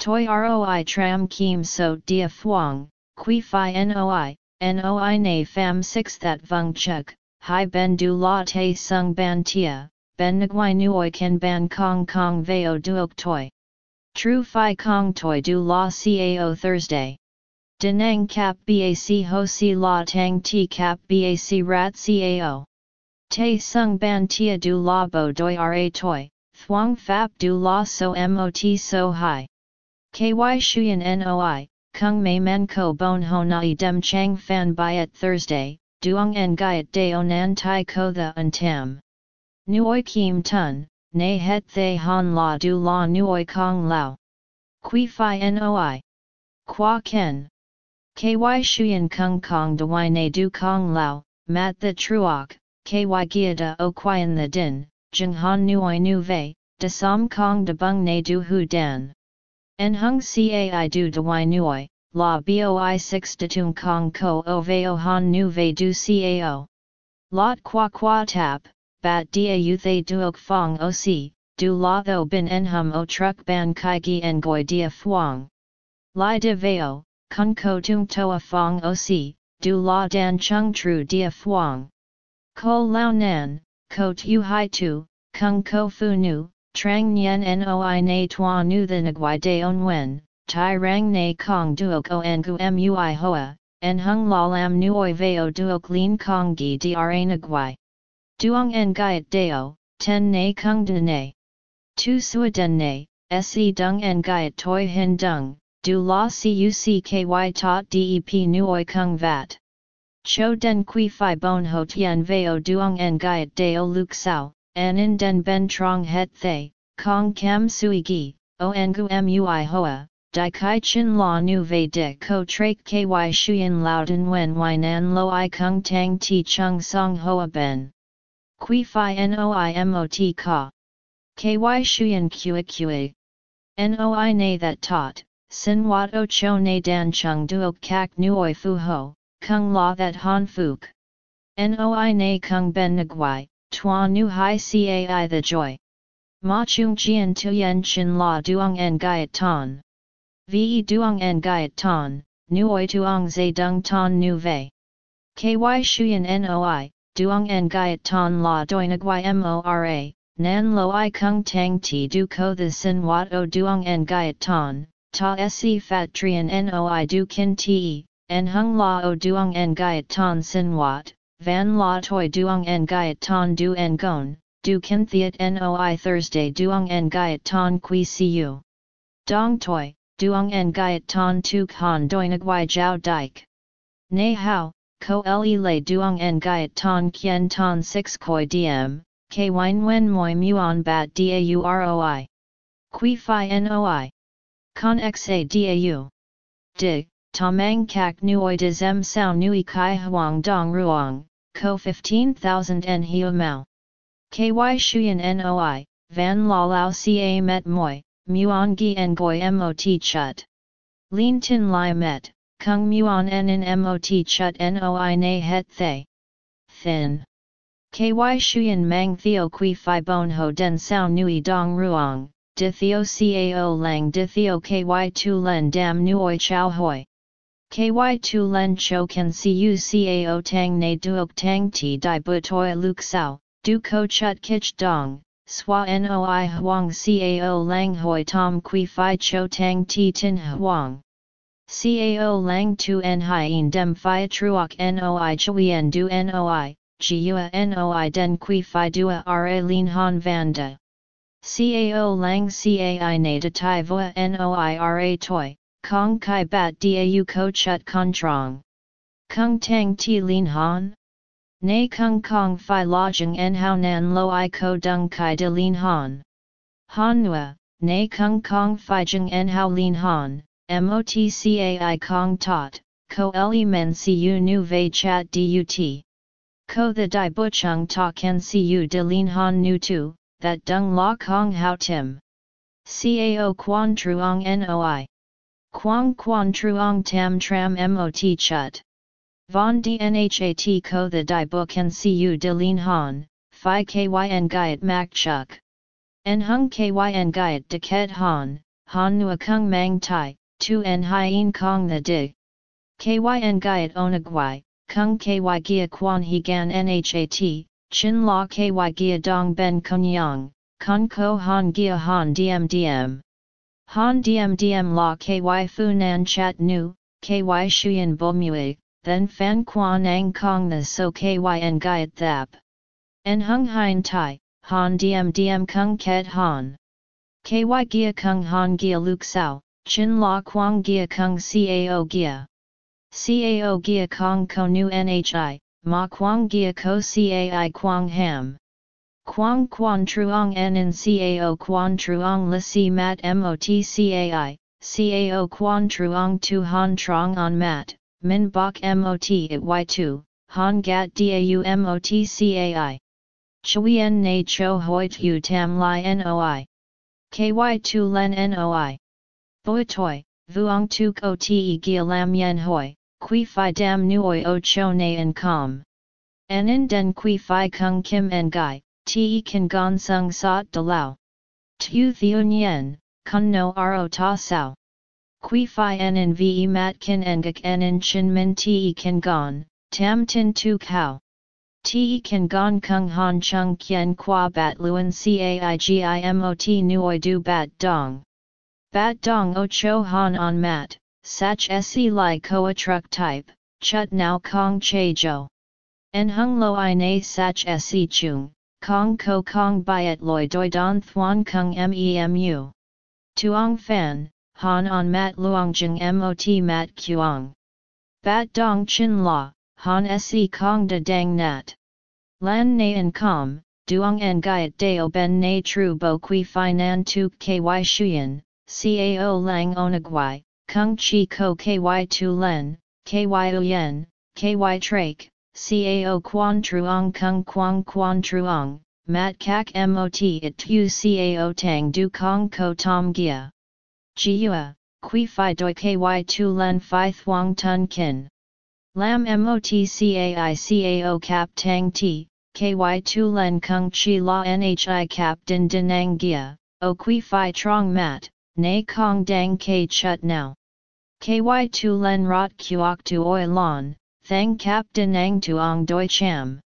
[SPEAKER 1] Toi roi tram kim so dia thuong, qui phi noi, noi na fam 6 that vung chuk, hai ben du la te sung ban tia, ben nguai nuoi ken ban kong kong veo duok toi. True fi kong toi du la cao Thursday. Denang cap bac ho si la tang ti cap bac rat cao. Te sung ban tia du la bo doi ra toi, thuang fap du la so mot so high. Ky shuyen noi, kung mei man ko bon ho nai dem chang fan byet Thursday, duong en gaiet deo nan tai ko the an tam. Nuoi kim tun, ne het thay han la du la nuoi kong lao. Qui fi noi. Qua ken. Ky shuyen kung kong de wai ne du kong lao, mat the truok, ky gia da o quian the din, jeng han nuoi nu vei, de som kong de bung ne du hu dan. En hung cai du wai nuoi, la boi 6 de tung kong ko o veo han nu ve du cao. Lot qua qua tap, bat dia u thay duok fong o si, du la tho bin en hum o truck ban kai gi en goi dia fuang. Lai de veo, kun ko tung toa fong o si, du la dan chung tru dia fuang. Ko lao nan, ko tu hai tu, kung ko fu nu, trang nyen noi na tua nu the nguai de on wen, tai rang na kong duok o en gu mui hoa, en hung la lam nuoi veo duok lin kong gi dra nguai. Duong en gaiet deo, ten na kung de ne. Tu sua den ne, se dung en gaiet toi hin dung, du la cucky tot dep nuoi kung vat. Cho den qui fi bon ho tien veo duong en gaiet deo luk sao, an in den ben trong het thay, kong kam sui gi, o gu mui hoa, Di kai chin la nu ve de ko trak ky shuyen louden wen y nan lo i kung tang ti chung song hoa ben. Qui fi noi mot ka. Ky shuyen kua kua. Noi na that taught, sin wat o cho na dan chung duok kak nuoi fu ho, kung la that han fuk. Noi na kung ben nguai, tua nu hai cai the joy. Ma chung jian tuyen chin la duong en gaiet ton. Ve duong en gaiet ton, nuoi tuong zay dung ton nu Ve. Ky shuyen noi, duong en gaiet ton la doinagwai mora, nan lo i kung tang ti du ko the sin wat o duong en gaiet ton, ta se fat trian noi du kin te, en hung la o duong en gaiet ton sin wat, van la toi duong en gaiet ton du en gon, du kin theat noi Thursday duong en gaiet ton qui siu. Dong toi, duong en gaiet ton tu han doinagwai jiao dike. Nei hao, ko le lei duong en gaiet ton kien ton 6 koi diem, k wine wen moi muon bat dauroi. Qui fi noi. Con xa dau. Dig, tamang kak nuoi de zem sao nui kai huang dong ruang, ko 15,000 en hiu mao. Ky shuyen noi, van la lao ca met moi, muon gi en goi mot chut. Lin tin lai met, kung muon en in mot chut noi na het thay. Thin. Ky shuyen mang theo qui fi bon ho den sao nui dong Ruong, di theo cao lang di theo ky tu len dam nuoi chow hoi. Ky tu len cho can cu cao tang na duok tang ti Dai bu toi luk sao, du ko chut kich dong, swa noi huang cao lang hoi tom qui fi cho tang ti tin huang. Cao lang tu en hien dem fi truok noi chuyen du noi, jiua noi den qui fi dua ra lin han vanda. Cao lang cai na de tai voa noi ra toi, kong kai bat dau ko chut con trong. Kung tang ti lin han? Nay kung kong fi lodging en hao nan lo i ko dung kai de lin han. Han nua, nay kung kong fi jing en hao lin han, motcai kong tot, ko le men cu nu vei chat dut. Ko the di buchung ta can cu de lin han nu tu, that dung la kong hao tim. Cao quan truong noi. Quang quan truong tam tram mot chut. Von dnhat ko the di book can cu de lin han, phi kyn gaiet mak chuk. En hung kyn gaiet de ket han, han nua kung mang tai, tu en hien kong the dig. Kyn gaiet onagwai, kung ky gia quan he gan nhat, Chin la ky gia dong ben kunyang, kun ko han gia han dm dm. Han dm dm la ky fu nan chat nu, ky shuyen bomui, then fan quan ang kong the so ky en gyat thap. En hung hein tai, han dm dm kung ket han. Ky gia kung han gia luk sao, chin la quang gia kung cao gia. Cao gia kong ko nu nhi, ma quang gia ko cai quang ham. Quang quan truong en in cao quan truong la si mat mot cai, cao quan truong tu han trong on mat, min bok mot it y2, han gat dau mot cai. Chuyen na cho hoi tu tam li noi. KY2 len noi. Boi toi, vuong tu ko te gia lam yen hoi, Qui fi dam nuoi o cho na en com. in den qui fi kung kim en gai, te kan gong sung sot de lao. Tu thiun yen, kun no ro ta sao. Qui fi en ve mat kin engak en in chin min te kan gong, tam tin tu kao. Te kan gong kung han chung kien qua bat luen caigimot nuoi du bat dong. Bat dong o cho han on mat, Sach se li koa truck type, chut now kong che jo. En hung lo i na sach se chung, kong ko kong byet loi doi don thuan kung memu. Tuong fan, han on mat Luong luongjing mot mat kuang. Bat dong chin la, han se kong Da dang nat. Lan na en com, duong en deo ben na tru bo qui fi nan tu ky shuyen, cao lang onagwai, Kung Chi Ko Ky Tu Len, Ky Uyen, Ky Trake, Cao Quan Truong Kung Quang Quan Truong, Mat Kak Mot It Tu Cao Tang Du Kong Ko Tom Gia. Jiua, Qui Phi Doi Ky Tu Len Phi Thuong Tun Kin. Lam Mot Cai Cao Cap Tang Ti, Ky Tu Len Kung Chi La Nhi Cap Din Dinang Gia, O Qui Phi Trong Mat, Nay Kong Dang K Chut Now. KY tu len rot kuok tu oi lon, thang kap den ang tuong doi cham.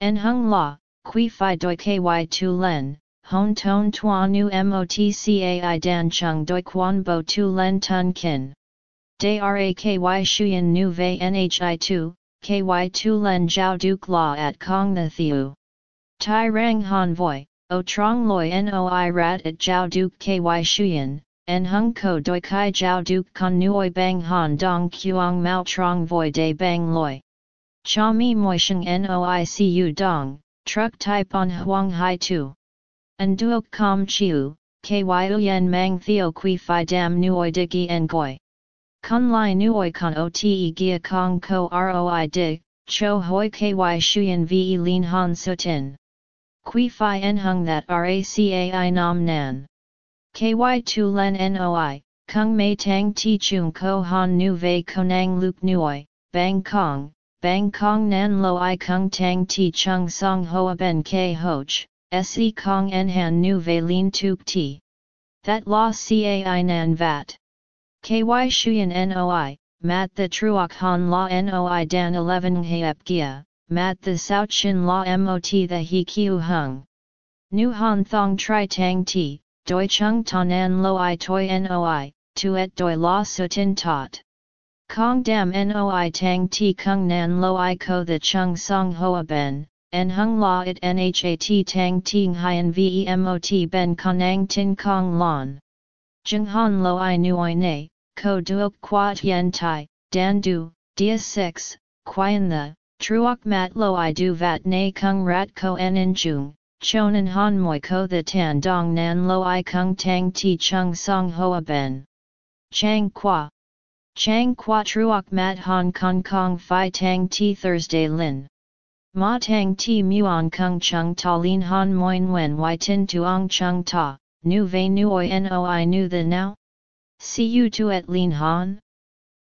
[SPEAKER 1] En hung la, qui fi doi ky tu len, hon ton tuan nu motcai dan chung doi quan bo tu len tun kin. De raky shuyen nu ve nhi tu, ky tu len jiao duk la at kong the thiu. Tai rang han voi, o trong loi noi rat at jiao duk ky shuyen, en hung ko doi kai jiao duk con nuoi bang han dong kuang mao trong voi de bang loi. Cha mi moi sheng noicu dong, truck type on huang hai tu. An duok com chiu, ky yen mang theo qui fi dam nuoi digi en goi. Kun lai nuoi con o te gia kong ko roi dig, cho hoi ky shuyen ve lin han sutin. Qui fi en hung that racai nam nan. Ky tu len noi, kung mei tang ti chung ko han nu ve konang luk nuoi, bang kong, bang kong nan lo i kung tang ti chung song hoa ben ke hoch, se kong en han nu ve lin tuk ti. That la cai nan vat. Ky shuyen noi, mat the truok han la noi dan 11 heep gia, mat the sao chin la mot the he kiu hung. Nu han thong tri tang ti, doi chung tanan lo i toi noi, tu et doi la sutin tot. Kong dam noi tang ti kung nan lo i ko the chung song hoa ben, en hung la it nhat tang ting hien vemot ben konang tin kong lon. Jung han lo i nuoi ne, ko duok quat yen tai, dan du, dia 6, quien the, truok mat lo i du vat ne kung rat ko en in jung, chonan han moi ko the tan dong nan lo i kung tang ti chung song hoa ben. Chang qua. Chang Qua Truoc Mat Hong Kong Kong Phi Tang Ti Thursday Lin. Ma Tang Ti Muon Kung Chung Ta Lin Han Moin Wen Y Tin Tuong Chung Ta, Nu Ve Nuoi Noi Nu The Now? See you to at Lin Han?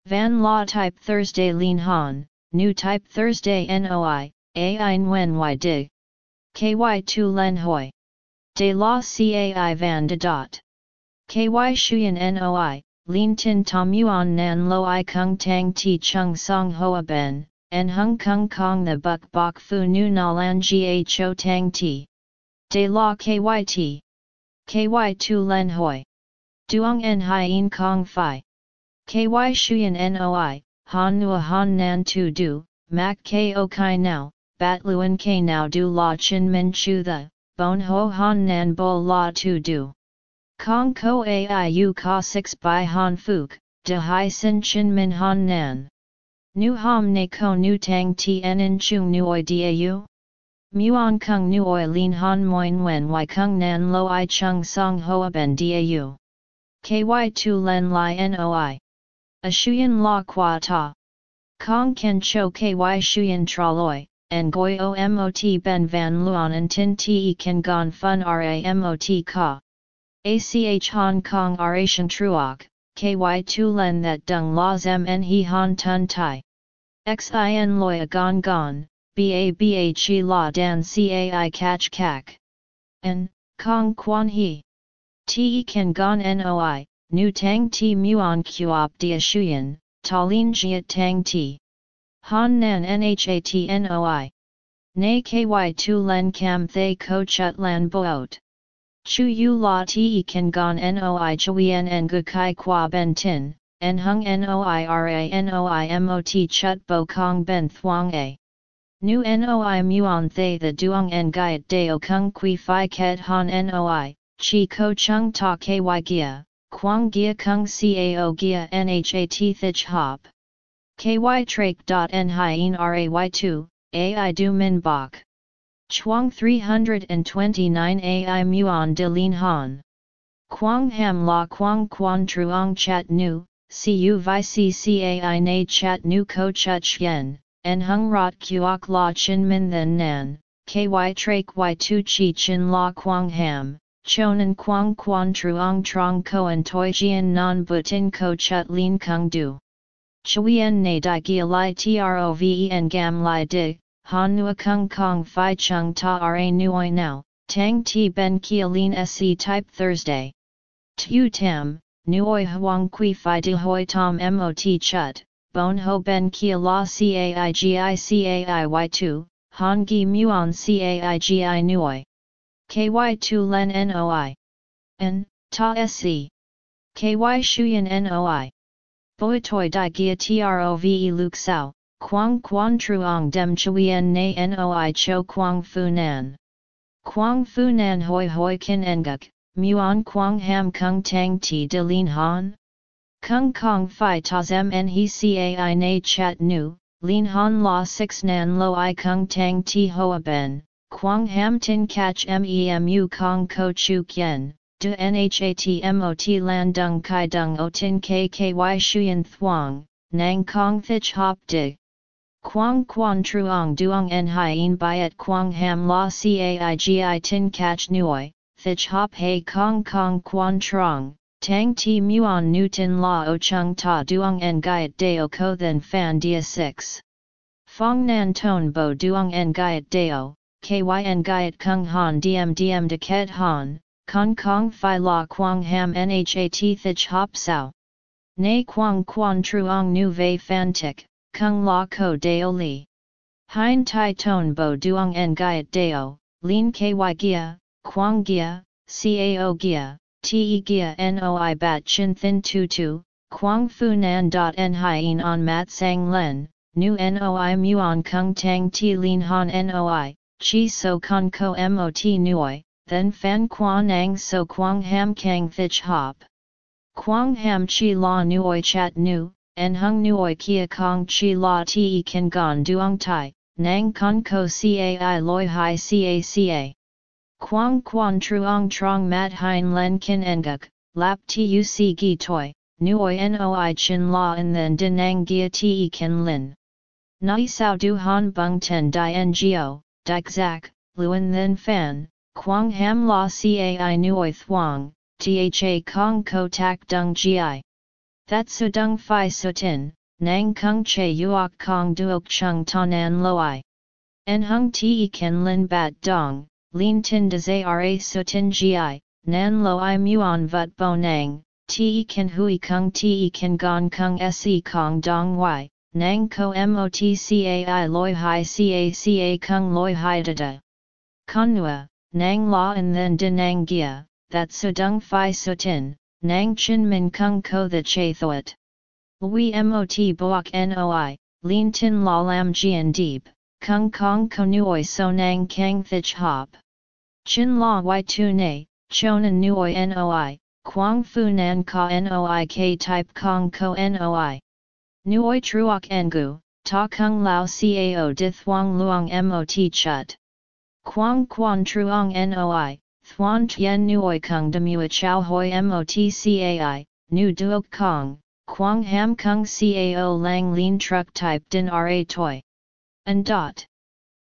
[SPEAKER 1] Van La Type Thursday Lin Han, Nu Type Thursday Noi, A I Nguyen Y Dig. KY 2 Len Hoi. De La Cai Van De Dot. KY Shuyan Noi, Lin tin tom yuan nan lo i kung tang ti chung song hoa ben, en hung kung kong the buk bok fu nu na lan Cho tang ti. De la kyt. Ky tu len hoi. Duong en hien kong fi. Ky shuyen noi, han nua han nan tu du, mak ko kai now, bat luen k now du la chin min chu the, bon ho han nan bo la tu du. Kong ko aiu ka 6 by han fuk, de hai sin chin min han nan. Nu ham ne ko nu tang tien in chung nuoi dau? Muon kung nuoi lin han moin wen y kung nan lo i chung song hoa ben dau. Ky tu len li noi. A shuyen la qua ta. Kong ken cho ky shuyen traloi, and goi o mot ben van luon and tin te kan gon fun Ramot ka. ACH Hong Kong Aration Truoc, KY Tu Len that Dung La Zem En He Han Tun Tai. XIN Loya Gon Gon, BABHE La Dan CAI Catch Kak. N, Kong Quan He. Te Kan Gon Noi, Nu Tang Ti Muon Kuop Dia Shuyan, Talin Jiat Tang Ti. Han Nan Nhat Noi. Ne KY Tu Len Kam Thay Ko Chut Lan Boat. Chu yu la te kan gon noi chuyen en gu kai qua ben tin, en hung noi ra noi mot chut bo kong ben thuang a. Nu noi muon thay the duong en gaiet deo kung kui fi ket han noi, chi ko chung ta ky gia, quang gia kung cao gia nhat thich hop. Ky trake dot en hien ray2, ai du min bok. Chuang 329 AI Muon de Lin Han. Quang Ham La Quang Quan Truong Chat Nu, Cu Vi Ccai Chat Nu Ko Chut Yen, En Hung Rot Kuok La Chin Min Then Nan, Ky Trake Y2 Chi Chin La Quang Ham. Chonan Quang Quan Truong Trong Koan Toi Jian Non Butin Ko Chut Lin Kung Du. Chuyen Ne Di Gia Lai Troven Gam Lai Dig, Han Nua Kung Kong Phi Chung Ta Ra Nuoi Now, Tang Ti Ben Kia Lin Se Type Thursday. Tu Tam, Nuoi Huang Kui Phi De Hoi Tom Mot Chut, Bon Ho Ben Kia La Caigi Cai Y2, Han gi muon caigi nuoi. Ky tu len noi. N, ta se. Ky shuyan noi. Boi toi di gia trove luk sao, quang quan truong dem chuyen na noi cho quang fu nan. Quang fu nan hoi hoi kin enguk, muon quang ham kung tang ti de lin han? Kung kong fi ta zem en he cai na chat nu, lin han la 6 nan lo i kung tang ti hoa ben, quang ham tin catch memu kong ko chu kien, de nhatmot lan dung kai dung o tin kky shuyen thuang, nang kong thich hop dig. Quang quan truong duong en hien byet quang ham la caigi tin catch nuoi, thich hop he kong kong quan trong, tang ti muon nu tin la o chung ta duong en gaiet deo ko then fan dia 6. Fong nan ton bo duong en gaiet deo, kyn gaiet kung han diem diem de ket han, kong kong fi la quang ham nhat thich hop sao. Nay quang quan truong nu vei fan tik, kung la ko deo li. Hein tai ton bo duong en gaiet deo, lin ky gia, quang gia, cao gia, te gia noi bat chin thin tu tu, quang fu nan dot en hien on mat sang len, nu noi muon kung tang ti lin han noi, chi so con ko mot nuoi, then fan quan ang so quang ham kang thich hop. Quang ham chi la nuoi chat nu, en hung nuoi kia kong chi la te kan gon duong tai, nang con ko cai loi hai caca. Quang quan truong trong mat hein len kin enguk, lap tu si gi toi, nuoi noi chin la and then dinang gia te kan lin. Nai sao du han bung ten di ngo, dik zak, luen then fan, quang ham la cai nuoi thuang, tha kong ko tak dung gi. That su dung fi su tin, nang kung che yuok kong duok chung tonan loi. En hung ti ken lin bat dong, lin tin de zara su tin gi, nan loi muon vut bo nang, ti ken hui kung ti ken gong kung se kong dong y, nang ko mot cai loi hai ca ca kung loi hai da da. Konua, nang la and then dinang gia, that su dung fi su tin, Nang Chin Min Kung Ko the Che Thuat. Lui Mot Boak Noi, Lin Tin La Lam Jian Deep, Kung Kong Ko Nuoi So Nang Kang Thich Hop. Chin La Y Tu Ne, Chonan Nuoi Noi, Quang Fu Nan Ka Noi K Type Kong Ko Noi. Nuoi Truok Ngu, Ta Kung Lao Cao Di Thuong Luong Mot Chut. Quang Quan Truong Noi, Thuan Tien Nuoi Kung Demua Chow Hoi Motcai, Nu Duok Kong, Quang Ham Kung Cao Lang Lin Truck Type Din Ra Toi. And dot.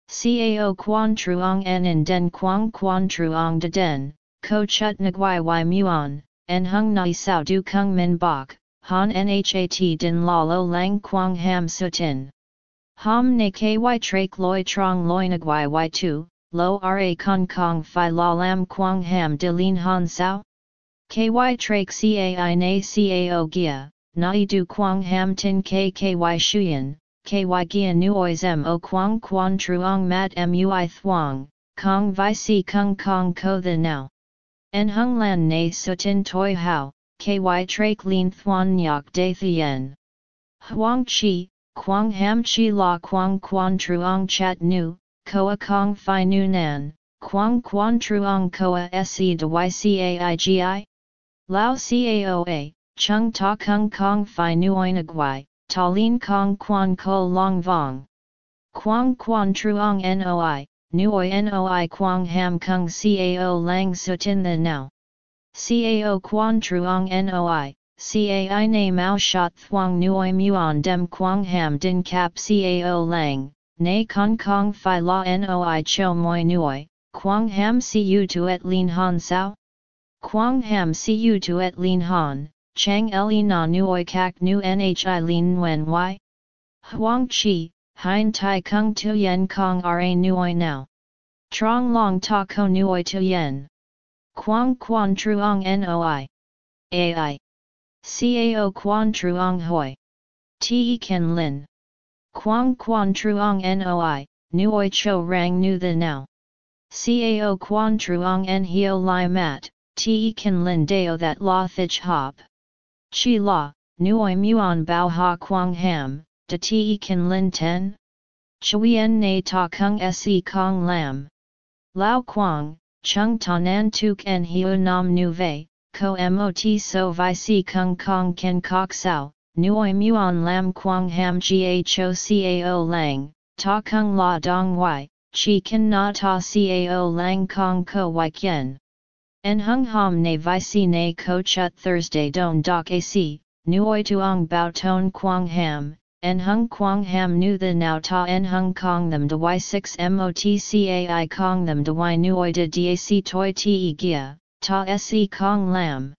[SPEAKER 1] Cao Quan Truong En In Den Quang Quan Truong De Den, Ko Chut Nguai Y Muon, En Hung Nai Sao Du Kung Min Bok, Han Nhat Din La Lo Lang Quang Ham Sutin. Ham Ne Ky Trak Loi Trong Loi Nguai Y2, lo ra kong kong fi la lam quang ham de lin han sao? Ky trak cai na cao gia, nai du quang ham tin kky shuyen, ky gia nuoi mo quang quan truong mat mui thuang, kong vi si kung kong ko the now. En hung lan na sutin toi hao, ky trak lin thuan nyok de thien. Huang chi, quang ham chi la quang quan truong chat nu, koa kong fi nu nan, quang quan truong koa se de ycaigi? Lao caoa, chung ta kung kong fi nuoinagui, ta lin kong quan ko long vong. Quang quan truong noi, nuoi noi quang ham kung cao lang sutin the now. Cao quan truong noi, cai na mao shot thuong nuoi muon dem quang ham din cap cao lang, Nay Kong Kong Phi La Noi Cho Moi Nuoi, Quang Ham Si U Tuet Lin Han Sao? Quang Ham Si U Tuet Lin Han, Chang Le Na Nuoi Kak Nu Nhi Lin Nguyen Y? Huang Chi, Hein Tai Kung Tu Yen Kong Ra Nuoi Now. Trong Long Ta Ko Nuoi Tu Yen. Quang Quan Truong Noi. Ai. Cao Quan Truong Hoi. Te Ken Lin. Quang quan truong noi, nuoi cho rang nu the now. Cao quan truong en hio lai mat, te kan lin deo that la thich hop. Chi la, nuoi muon bao ha quang ham, de te kan lin ten? Chuyen na ta kung se kong lam. Lao quang, chung ta nan tuk en hio nam nu vei, ko mot so vi si kung kong ken kok sao, nuoi muon lam quang ham gho cao lang, ta kung la dong wai, chi kan na ta cao lang kong ko wai kien. En hung ham ne vi si ne ko chut Thursday don dok ac, nuoi tuong bao ton quang ham, en hung quang ham nu the now ta en hung kong them de y6 motcai kong them de y nuoi de dac toi te gia, ta se kong lam.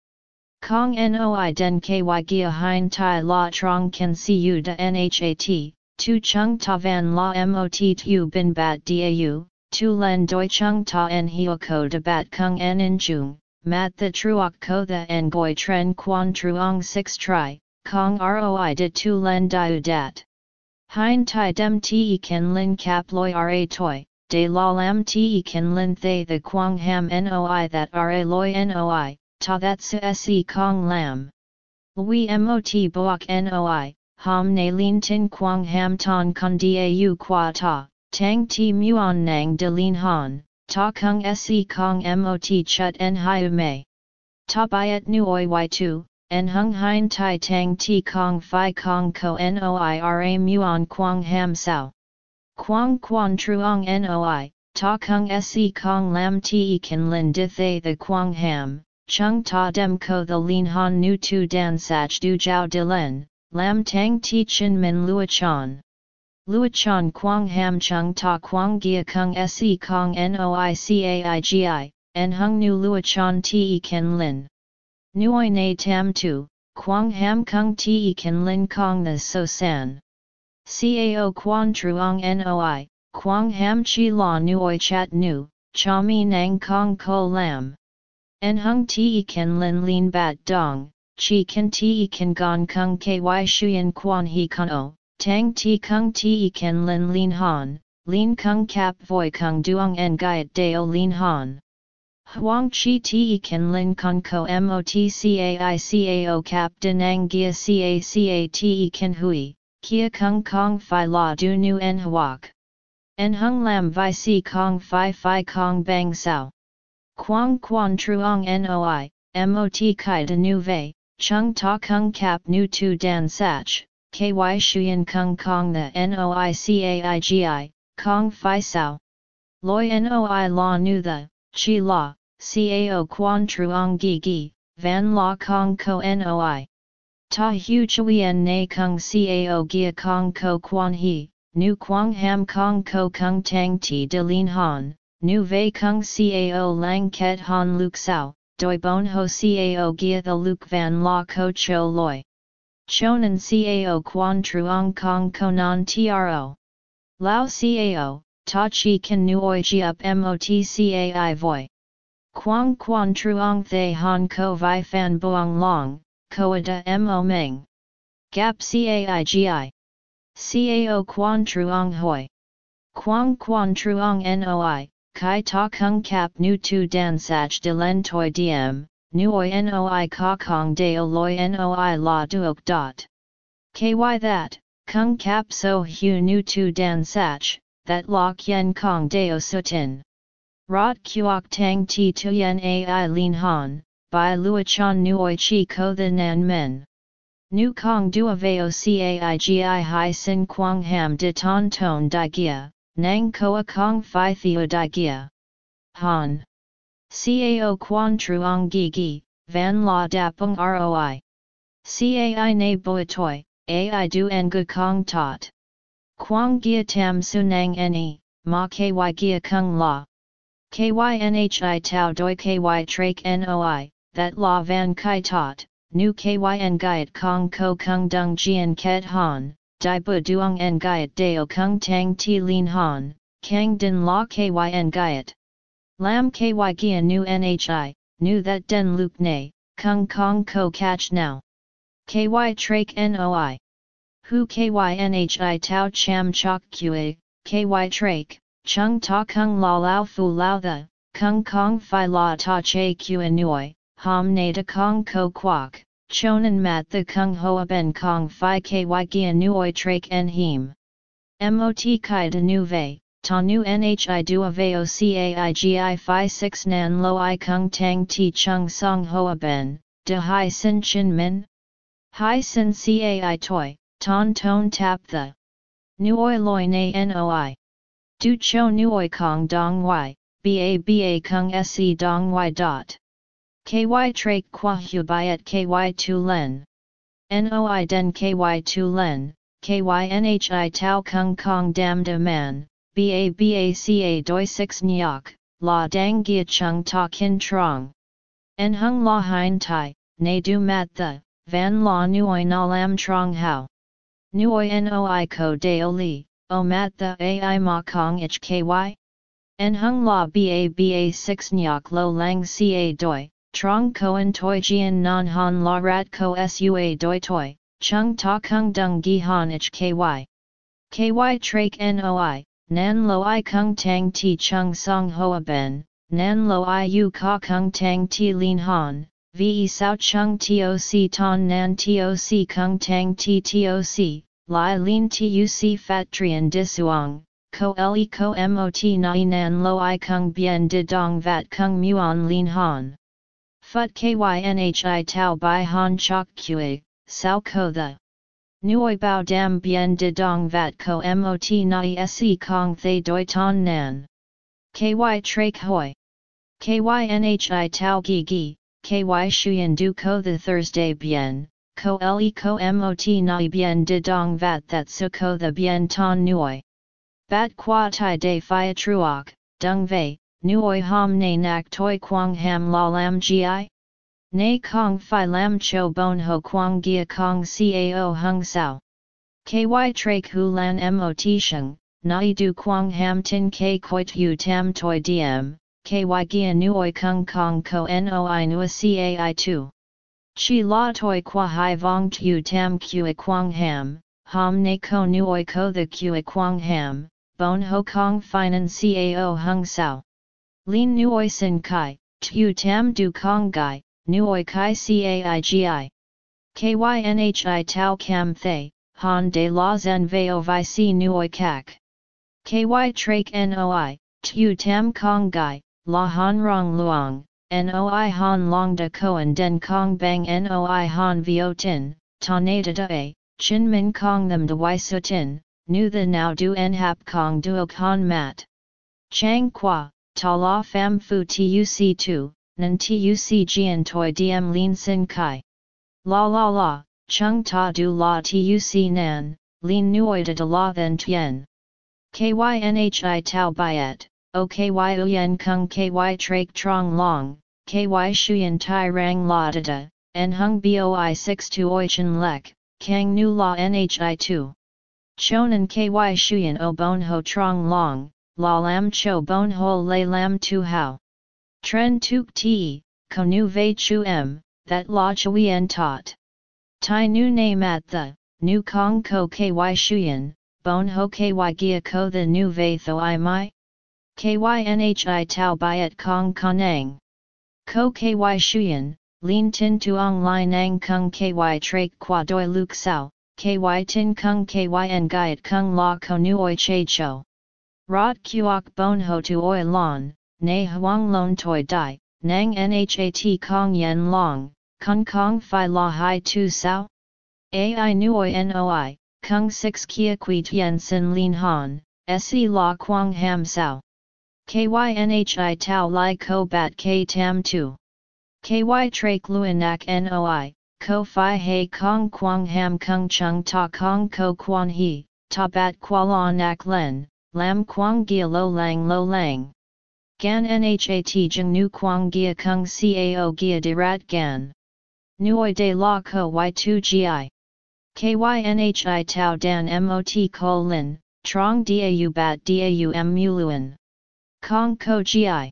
[SPEAKER 1] Kong noi den ky gia hein tai la trong see you de nhat, tu chung ta van la mot tu bin bat dau, tu len doi chung ta en hio ko de bat kung en in jung, mat the truok ko the en goi tren quan truong 6 tri, Kong roi de tu len diu dat. Hein tai dem te ken lin cap loi ra toi, de la lam te ken lin thay the quang ham noi that ra loi noi, ta that se kong lam. Lui mot boak noi, ham ne lin tin quang ham ton con dau qua ta, tang ti muon nang de lin han, ta kung se kong mot chut en hiu mei. Ta byet nuoi y2, en hung hein tai tang ti kong fi kong ko noi ra muon quang ham sao. Quang quan truong noi, ta kung se kong lam ti kan lin di thay the quang ham, chung ta dem ko the lin han nu tu dan sach du jiao de len, lam tang ti chin min luachan. Luachan quang ham chung ta quang gia kung se kong noi caigi, en hung nu luachan ti kan lin. Nuoi na tam tu, quang ham kung ti kan lin kong the so san. Cao quan truong noi, quang ham chi la nuoi chat nu, cha mi nang kong ko lam. En hung ti kan lin lin bat dong, chi kan ti kan gong kung ky shuyen quan he kan o, tang ti kung ti kan lin lin han, lin kung kap voi kung duong en gaiet deo lin han. Huang chi te kan lin con ko motcai cao cap denang gia ca ca te kan hui, kia kung kong fi la du nu en huak. En hung lam vi si kong fi fi kong bang sao. Quang quan truong noi, mot kai de nu vei, chung ta kung cap nu tu dan sach, ky shuyen kung kong the noi caigi, kong fi sao. Loi noi la nu the, chi la, cao quan truong gi gi, van la kong ko noi. Ta hu chuyen na kung cao gia kong ko quan he, nu quang ham kong ko kung tang ti de lin han, nu vei kung cao lang ket han luk sao, doi bon ho cao gia the luk van la ko cho loi. Chonan cao quan truong kong ko non tro. Lao cao, ta chi kan nuoi ji up motcai voi. Quang quan truong thay han ko vi fan buong long, koada mo meng. Gap caigi. Cao quan truong hoi. Quang quan truong noi, kai ta kung kap nu tu dan sach de len toi diem, nu nuoi noi ka kong deo loi noi la duok dot. Ky that, kung kap so hu nu tu dan sach, that la kien kong o sutin. Rot kuok tang ti tuyen ai lin han, by luachan nuoi chi ko the nan men. Nu kong dua veo caigi hi sin quang ham de ton ton di gia, nang koa kong fi theo di gia. Han. Cao quan truong gi gi, van la dapung roi. Cai na boitoi, ai du en gu kong tot. Quang gia tam sunang ni, ma ky gia kung la. KYNHI Tau Doi KY Trake NOI, that La Van Kai Tot, Nu KYN Gaiet Kong Ko Kung Dung Jian Ket Han, Dai Bu Duong En Gaiet Deo Kung Tang Ti Lin Han, Kang Din La KYN Gaiet. Lam KY Gia Nu NHI, Nu That Den Luke Ne, Kung Kong Ko Catch Now. KY Trake NOI. Hu KYNHI Tau Cham Chok Qa, ky trake, chung ta kung la lao fu lao the, kung kong fi la ta che q anui, ham na de kong ko quok, chonan mat the kung hoa ben kong fi ky gia nuoi trake en him. Mot kai de nu vei, ta nu nhi dua veo caigi fi 6 nan lo i kung tang ti chung song hoa ben, de hai sin chin min? Hai sin cai toi, ton ton tap the. Nuoi loi na noi. Du cho nuoi kong dong y, ba ba kung se dong y dot. Ky trak qua hu byet ky tu len. Noi den ky tu len, ky nhi tau kung kong dam de man, ba ba ca doi 6 nyok, la dang gia chung ta kin trong. En hung la hein tai, ne du mat the, van la nuoi na lam trong hao. Nuoi noi ko de li, o mat the ai ma kong ich ky? En hung la ba ba 6 nyok lo lang ca doi, trong koen toi jian non han la rat ko sua doi toi, chung ta kung dung gi han ky. Ky trake noi, nan lo i kung tang ti chung song hoa ben, nan lo i u ka kung tang ti lin han, ve sao chung toc ton nan toc kung tang ti toc, Lai lin tuc fat trian disuang, ko le ko mot nai nan lo i kung bien de dong vat kung muon lin han. Phut kynhi tau bai han chok kue, sao ko the. Nuoi bao dam bien de dong vat ko mot nai se kong thay doi ton nan. Ky trake hoi. Kynhi tau gi gi, ky shuyen du ko the Thursday bien, ko le ko mot nai bien de dong vat that su ko the bien ton nuoi. Bat qua tai de phia truok, dung vei, nuoi ham ne nak toi quang ham la lam gi? Ne kong fi lam cho bon ho quang gia kong cao hung sao. Ky trake hu lan mot sheng, nai du quang ham tin k koi hu tam toi diem, ky gia nuoi kung kong kong ko noi nua cai tu. Chi la toi qua hai vong tu tam kue quang ham, ham ne ko nuoi ko the kue quang ham, bon ho kong finan cao hung sao. Lin nuoi sin kai, tu tam du kong gai, nuoi kai caigi. Kynhi tau cam thay, han de la zen veo vi si nuoi kak. Ky trake noi, tu tam kong gai, la han rong luong, Noi han long da koan den kong bang noi han vio tin, ta nata da a, chin min kong them da wai su tin, nu the now du en hap kong duok han mat. Chang qua, ta la fam fu tuc tu, nan tuc jian toi diem lin sin kai. La la la, chung ta du la tuc nan, lin nuoi da la then tien. Kynhi tau byet, o ky uyen kung ky trak trong long, ky shuyen tai rang la da, en hung boi 6 tu oichin lek, kang nu la nhi 2. Chonan ky shuyen o bon ho trong long, la lam cho bon ho le lam tu hao. Tren tuk ti, ko nu vei chu em, that la chuyen tot. Tai nu name at the, nu kong ko ky shuyen, bon ho ky gia ko the nu vei tho i mai? Kynhi tau byet kong konang. Ko ky shuyen, lin tin tuong li nang kung ky trak qua doi luk sao, ky tin kung kyn gaiet kung la ko nuoi che cho. Rot kuok bon ho tu oi lon, ne huang lon toi dai, nang nhat kong yen long, kung kong fi la hai tu sao? Ai nuoi noi, kung 6 kia qui tien sin lin han, se la quang ham sao. KYNHI Tau Lai Ko Bat K Tam Tu. KY Trak Luinak NOI, Ko Phi He Kong Quang Ham Kung Chung Ta Kong Ko Quan He, Ta Bat Kuala Nak Len, Lam Quang Gia Lo Lang Lo Lang. Gan Nhat Jung Nu Quang Gia Kung Cao Gia Dirat Gan. Nuoi De La Ko Y2 Gi. KYNHI Tau Dan MOT Ko Lin, Trong Dau Bat Dau M Muluan. Kong ko gi.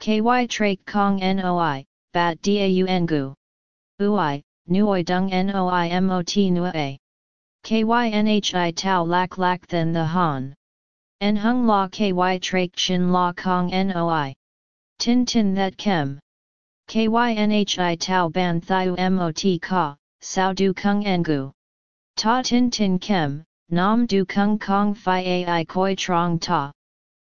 [SPEAKER 1] Ky trak kong noi, bat dau ngu. Ui, nuoi dung noi mot nua. Kynhi tau lak lak than the han. En hung la ky trak chin la kong noi. Tin tin that kem. Kynhi tau ban thiu mot ka, sao du kung engu. Ta tin tin kem, nam du kung kong fi ai koi trong ta.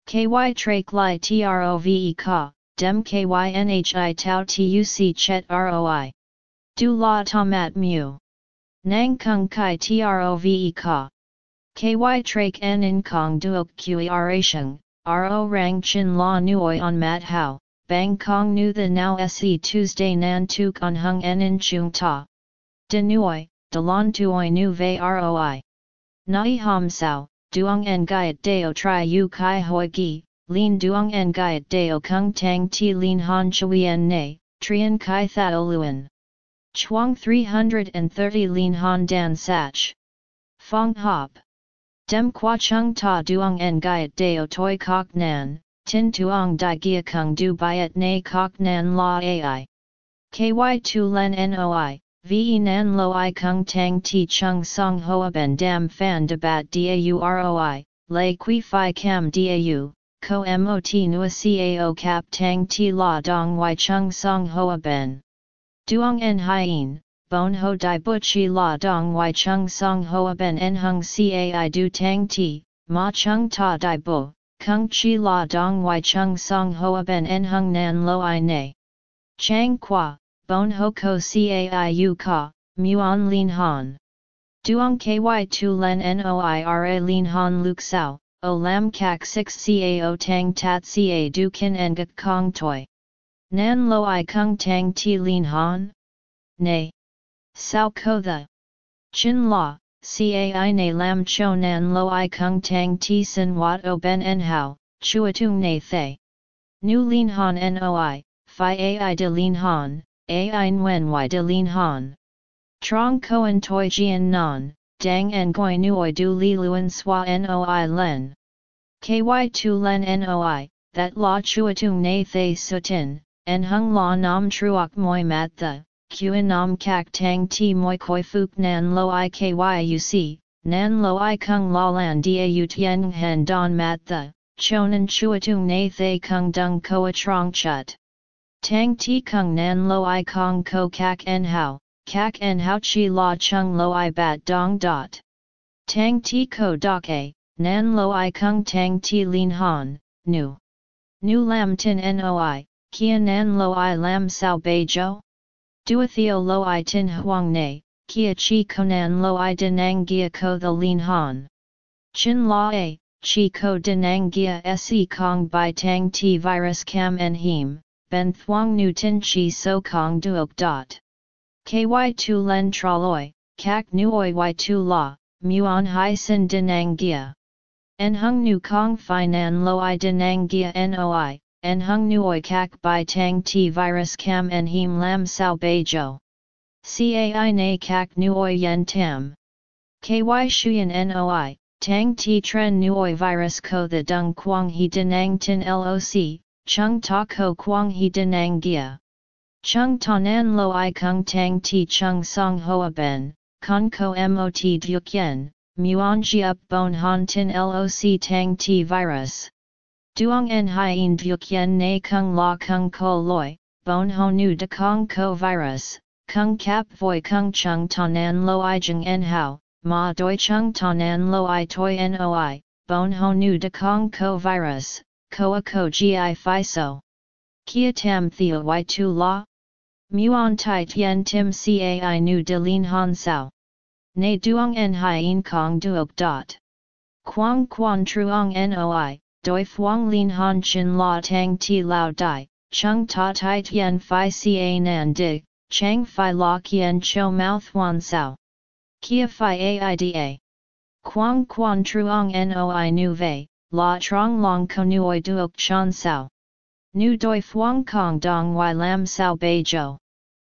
[SPEAKER 1] Ky trak li trove ka, dem kynhi tau tuc chet roi. Du la tomat mu. Nang kung kai trove ka. Ky trak en in kong duok kui arasheng, ro rang chin la nuoi on mat hao, bang kong nu the now se Tuesday nan tuk on hung en in chung ta. De nuoi, de lon tuoi nu ve roi. Nai ham sao, duong en gaiet deo tri u kai hoi gi, lin duong en gaiet deo kung tang ti lin han chui en ne, trian kai thao luan. Chuang 330 lin han dan sach. Fong hop. Dem qua chung ta duong en gaiet deo toi kok nan, tin tuong di gia kung du byet na kok nan la ai. Ky tu len noi, ve nan lo i kung tang ti chung song hoa ben dam fan de bat dauroi, lay qui fi cam dau, ko mot nua cao cap tang ti la dong y chung song hoa ben. Duong en hien, bon ho dai bu chi la dong y chung song hoa ben en hung cai du tang ti, ma chung ta dai bu, kung chi la dong y chung song hoa ben en hung nan lo i ne. Chang qua, bon ho ko cai u ka, muon lin han. Duong ky tu len noira lin han luk sao, o lam kak 6 cao tang tat ca du kin en gak kong toi. Nan lo i kung tang ti lin han? Nay. Sao ko the. Chin la, cai na lam cho nan lo i kung tang ti sin wat o ben en hao, chuatung na thay. Nu lin han noi, fi ai de lin han, ai nguen y de lin han. Trong koan toi jian nan, dang en goi nuoi du li luen swa noi len. Ky tu len noi, that la chuatung na thay sutin, en hung la nam truok moi mat the, Qin nam kak tang ti moi koi fuk nan lo i nan lo i kung la lan da u tien hen don mat the, chonan chuatung na thay kung dung koa trong chut. Tang ti kung nan lo i kong ko kak en hao, kak en hao chi la chung lo i bat dong dot. Tang ti ko dok a, nan lo i kung tang ti lin han, nu. Nu lam tin noi, kia nan lo i lam sao bei jo? Duatheo lo i tin huang ne, kia chi konan lo i denang gia ko the lin han. Chin la a, chi ko denang gia se kong by tang ti virus cam en him, ben thuang nu tin chi so kong duok dot. Ky tu len traloi, kak nuoi y tu la, muon hai sin denang gia. En hung nu kong finan lo i denang gia noi, en hung nuoi kak by tang ti virus cam en him lam sao bei jo. Cai na kak nuoi yen tam. Ky shuyen noi, tang ti tren nuoi virus ko the dung quang he denang tin loc, chung ta ko quang he denang gia. Chung nan lo i kung tang ti chung song hoa ben, con ko mot duk yen, muon ji up bon han tin loc tang ti virus. Duong en hien duok yen na kung la kung ko loi, bon ho nu de kong ko virus, kung kap voi kung chung tonan lo i jeng en hao, ma doi chung tonan lo i toi noi, bon ho nu de kong ko virus, koa ko gi fi so. Kia tam theo y tu la? Muon tai tien tim cai nu de lin han sao. Ne duong en hien kong duok dot. Quang quan truong noi, doi phuong lin han chin la tang ti lao dai, chung ta tai tien fi ca nan di, chang fi la kien cho mouth wan sao. Kia fi aida. Quang quan truong noi nu vei, la trong long konuoi duok chan sao. Nu doi phuong kong dong y lam sao bei jo.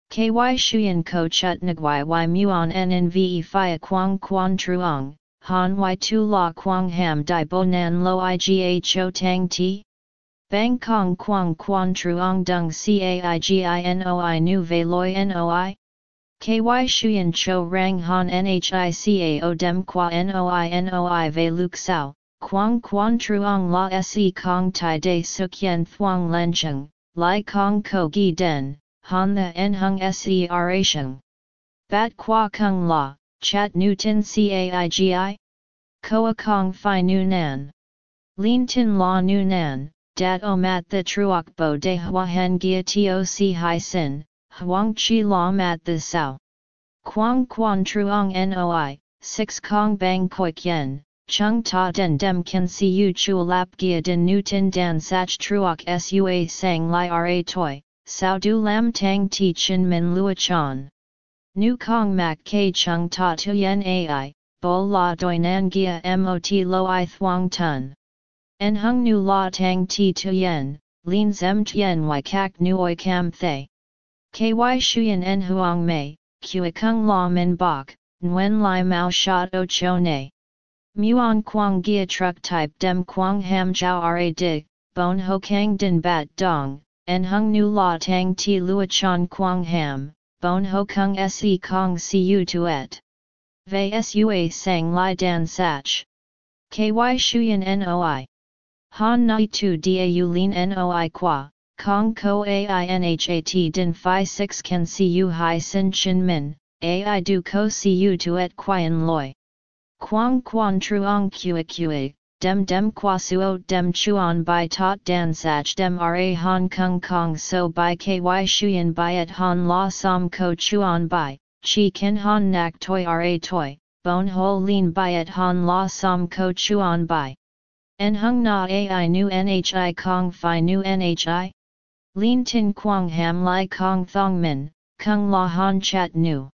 [SPEAKER 1] Ky shuyen ko chut nagwai y muon en ve fi quang quan truong, Han y tu la quang ham di bo nan lo i gho tang ti? Bang kong quang quan truong dung caigino nu ve loi noi? Ky shuyen cho rang han nhicao dem qua noi noi ve luk sao, Quang quan truong la se kong tai de suk yen thuang lencheng, lai kong ko gi den, han the en hung se ration. Bat qua kung la, chat nu tin caigi? Koa kong fi nu nan. Lin tin la nu dat o mat the truok bo de hua hen gia toc hai sin, huang chi la mat the sao. Quang quan truong noi, 6 kong bang koik yen, chung ta den dem can see you chu lap gia din nu tin dan sach truok sua sang li ra toi, sao du lam tang ti chin min lua chan. Nu kong mak k chung ta tu yen ai, bo la doi nan gia mot lo i thuang tun. En hung nu la tang ti tu yen, lin zem tien y kak nu oi cam thay. Ky shuyen en huang mei, kua kung la min bok, nguen lai mao shat o cho ne. Muon quang gia truck type dem quang ham jiao ra dig, bon ho kang din bat dong, en hung nu la tang ti lua chan quang ham, bon ho kung se kong siu tuet. Ve sua sang lai dan sach. Ky shuyen noi. Han nai tu u lin noi qua, kong ko ainhat din phi 6 can u hai sin chin min, ai du ko cu tuet quien loi. Quang quan truong kua kua, dem dem qua suo dem chuan bai tot dan sach dem ra hong kong kong so bai ky shuyen bai at han la som ko chuan bai, chi kin han nak toi ra toi, bon ho lin bai at han la som ko chuan bai. En hung na ai nu nhi kong fi nu nhi? Lin tin quang ham lai kong thong min, kung la han chat nu.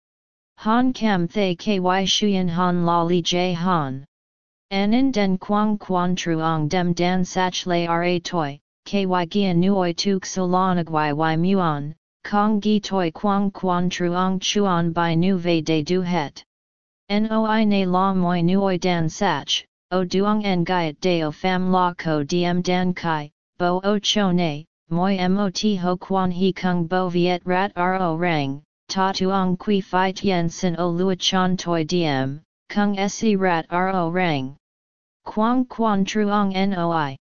[SPEAKER 1] Han kam thay ky shuyen han la li jay han. In den quang quan truong dem dan sach lay ra toi, ky gian nuoi tuk solanagwai y muon, kong gi toi quang quan truong chuan by nu ve de du het. Noi na la moi nuoi dan sach, o duong en gaiet deo fam la ko diem dan kai, bo o cho ne, moi mot ho quan he kung bo viet rat ro rang, ta tuong qui fi tien sin o lua chan toi diem, kung se rat ro rang. Quang quan truong noi.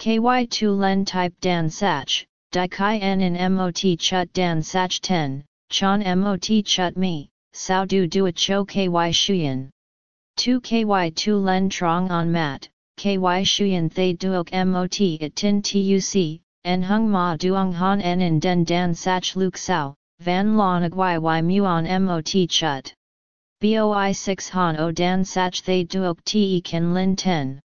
[SPEAKER 1] Ky tu len type dan sach, di kai en in mot chut dan sach 10, chan mot chut me, sao du du a cho ky shuyen. 2 ky 2 len trong on mat, ky shuyen thay duok mot at tin tuc, en hung ma duong han en in den dan sach luk sao, van lon agwai y muon mot chut. Boi 6 han o dan sach thay duok te kan lin 10.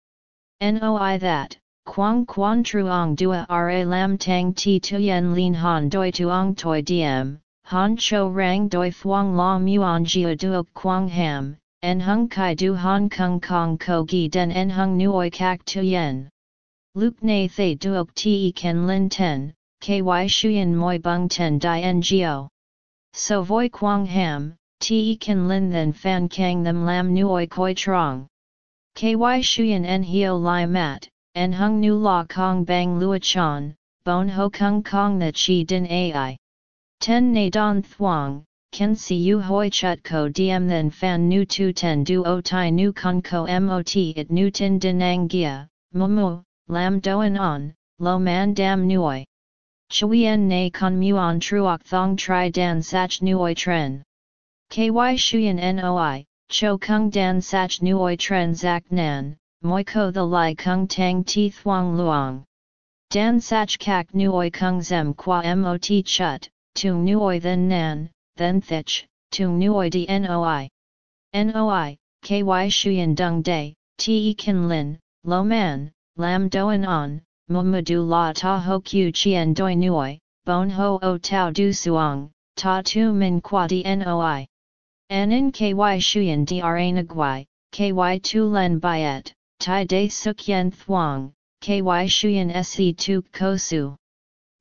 [SPEAKER 1] Noi that, quang quan truong dua ra lam tang ti tuyen lin han doi tuong toi diem, han cho rang doi thuong la muon jia duok quang ham, en hung kai du hong kong kong ko gi den en hung nuoi kak tu yen. Luke na thay duok te ken lin ten, ky shuyen moi bung ten di ngo. So voi quang ham, te ken lin then fan kang them lam nuoi koi trong. Ky shuyen en hio lai mat, en hung nu la kong bang lua chan, bon ho kong kong that chi din ai. Ten na don thuang, Ken si hoi chut ko diem then fan nu tu ten du o tai nu con ko mot it nu tin denang gia, mumu, lam doan on, lo man dam nuoi. Chuyen na con muon truok thong tri dan sach nuoi tren. Ky shuyen noi, cho kung dan sach nuoi tren zak nan, moi ko the lai kung tang ti thuang luong. Dan sach kak nuoi kung zem qua mot chut, tung nuoi then nan, then thich, tung nuoi di noi. Noi, ky shuyen dung day, te kin lin, lo man, lam doan on, mumadu la ta ho q chien doi nuoi, bon ho o tau du suong, ta tu min qua di Anin ky shuyen dra nagwai, ky tu len byet, tai de suk yen thuang, ky shuyen se tu kosu.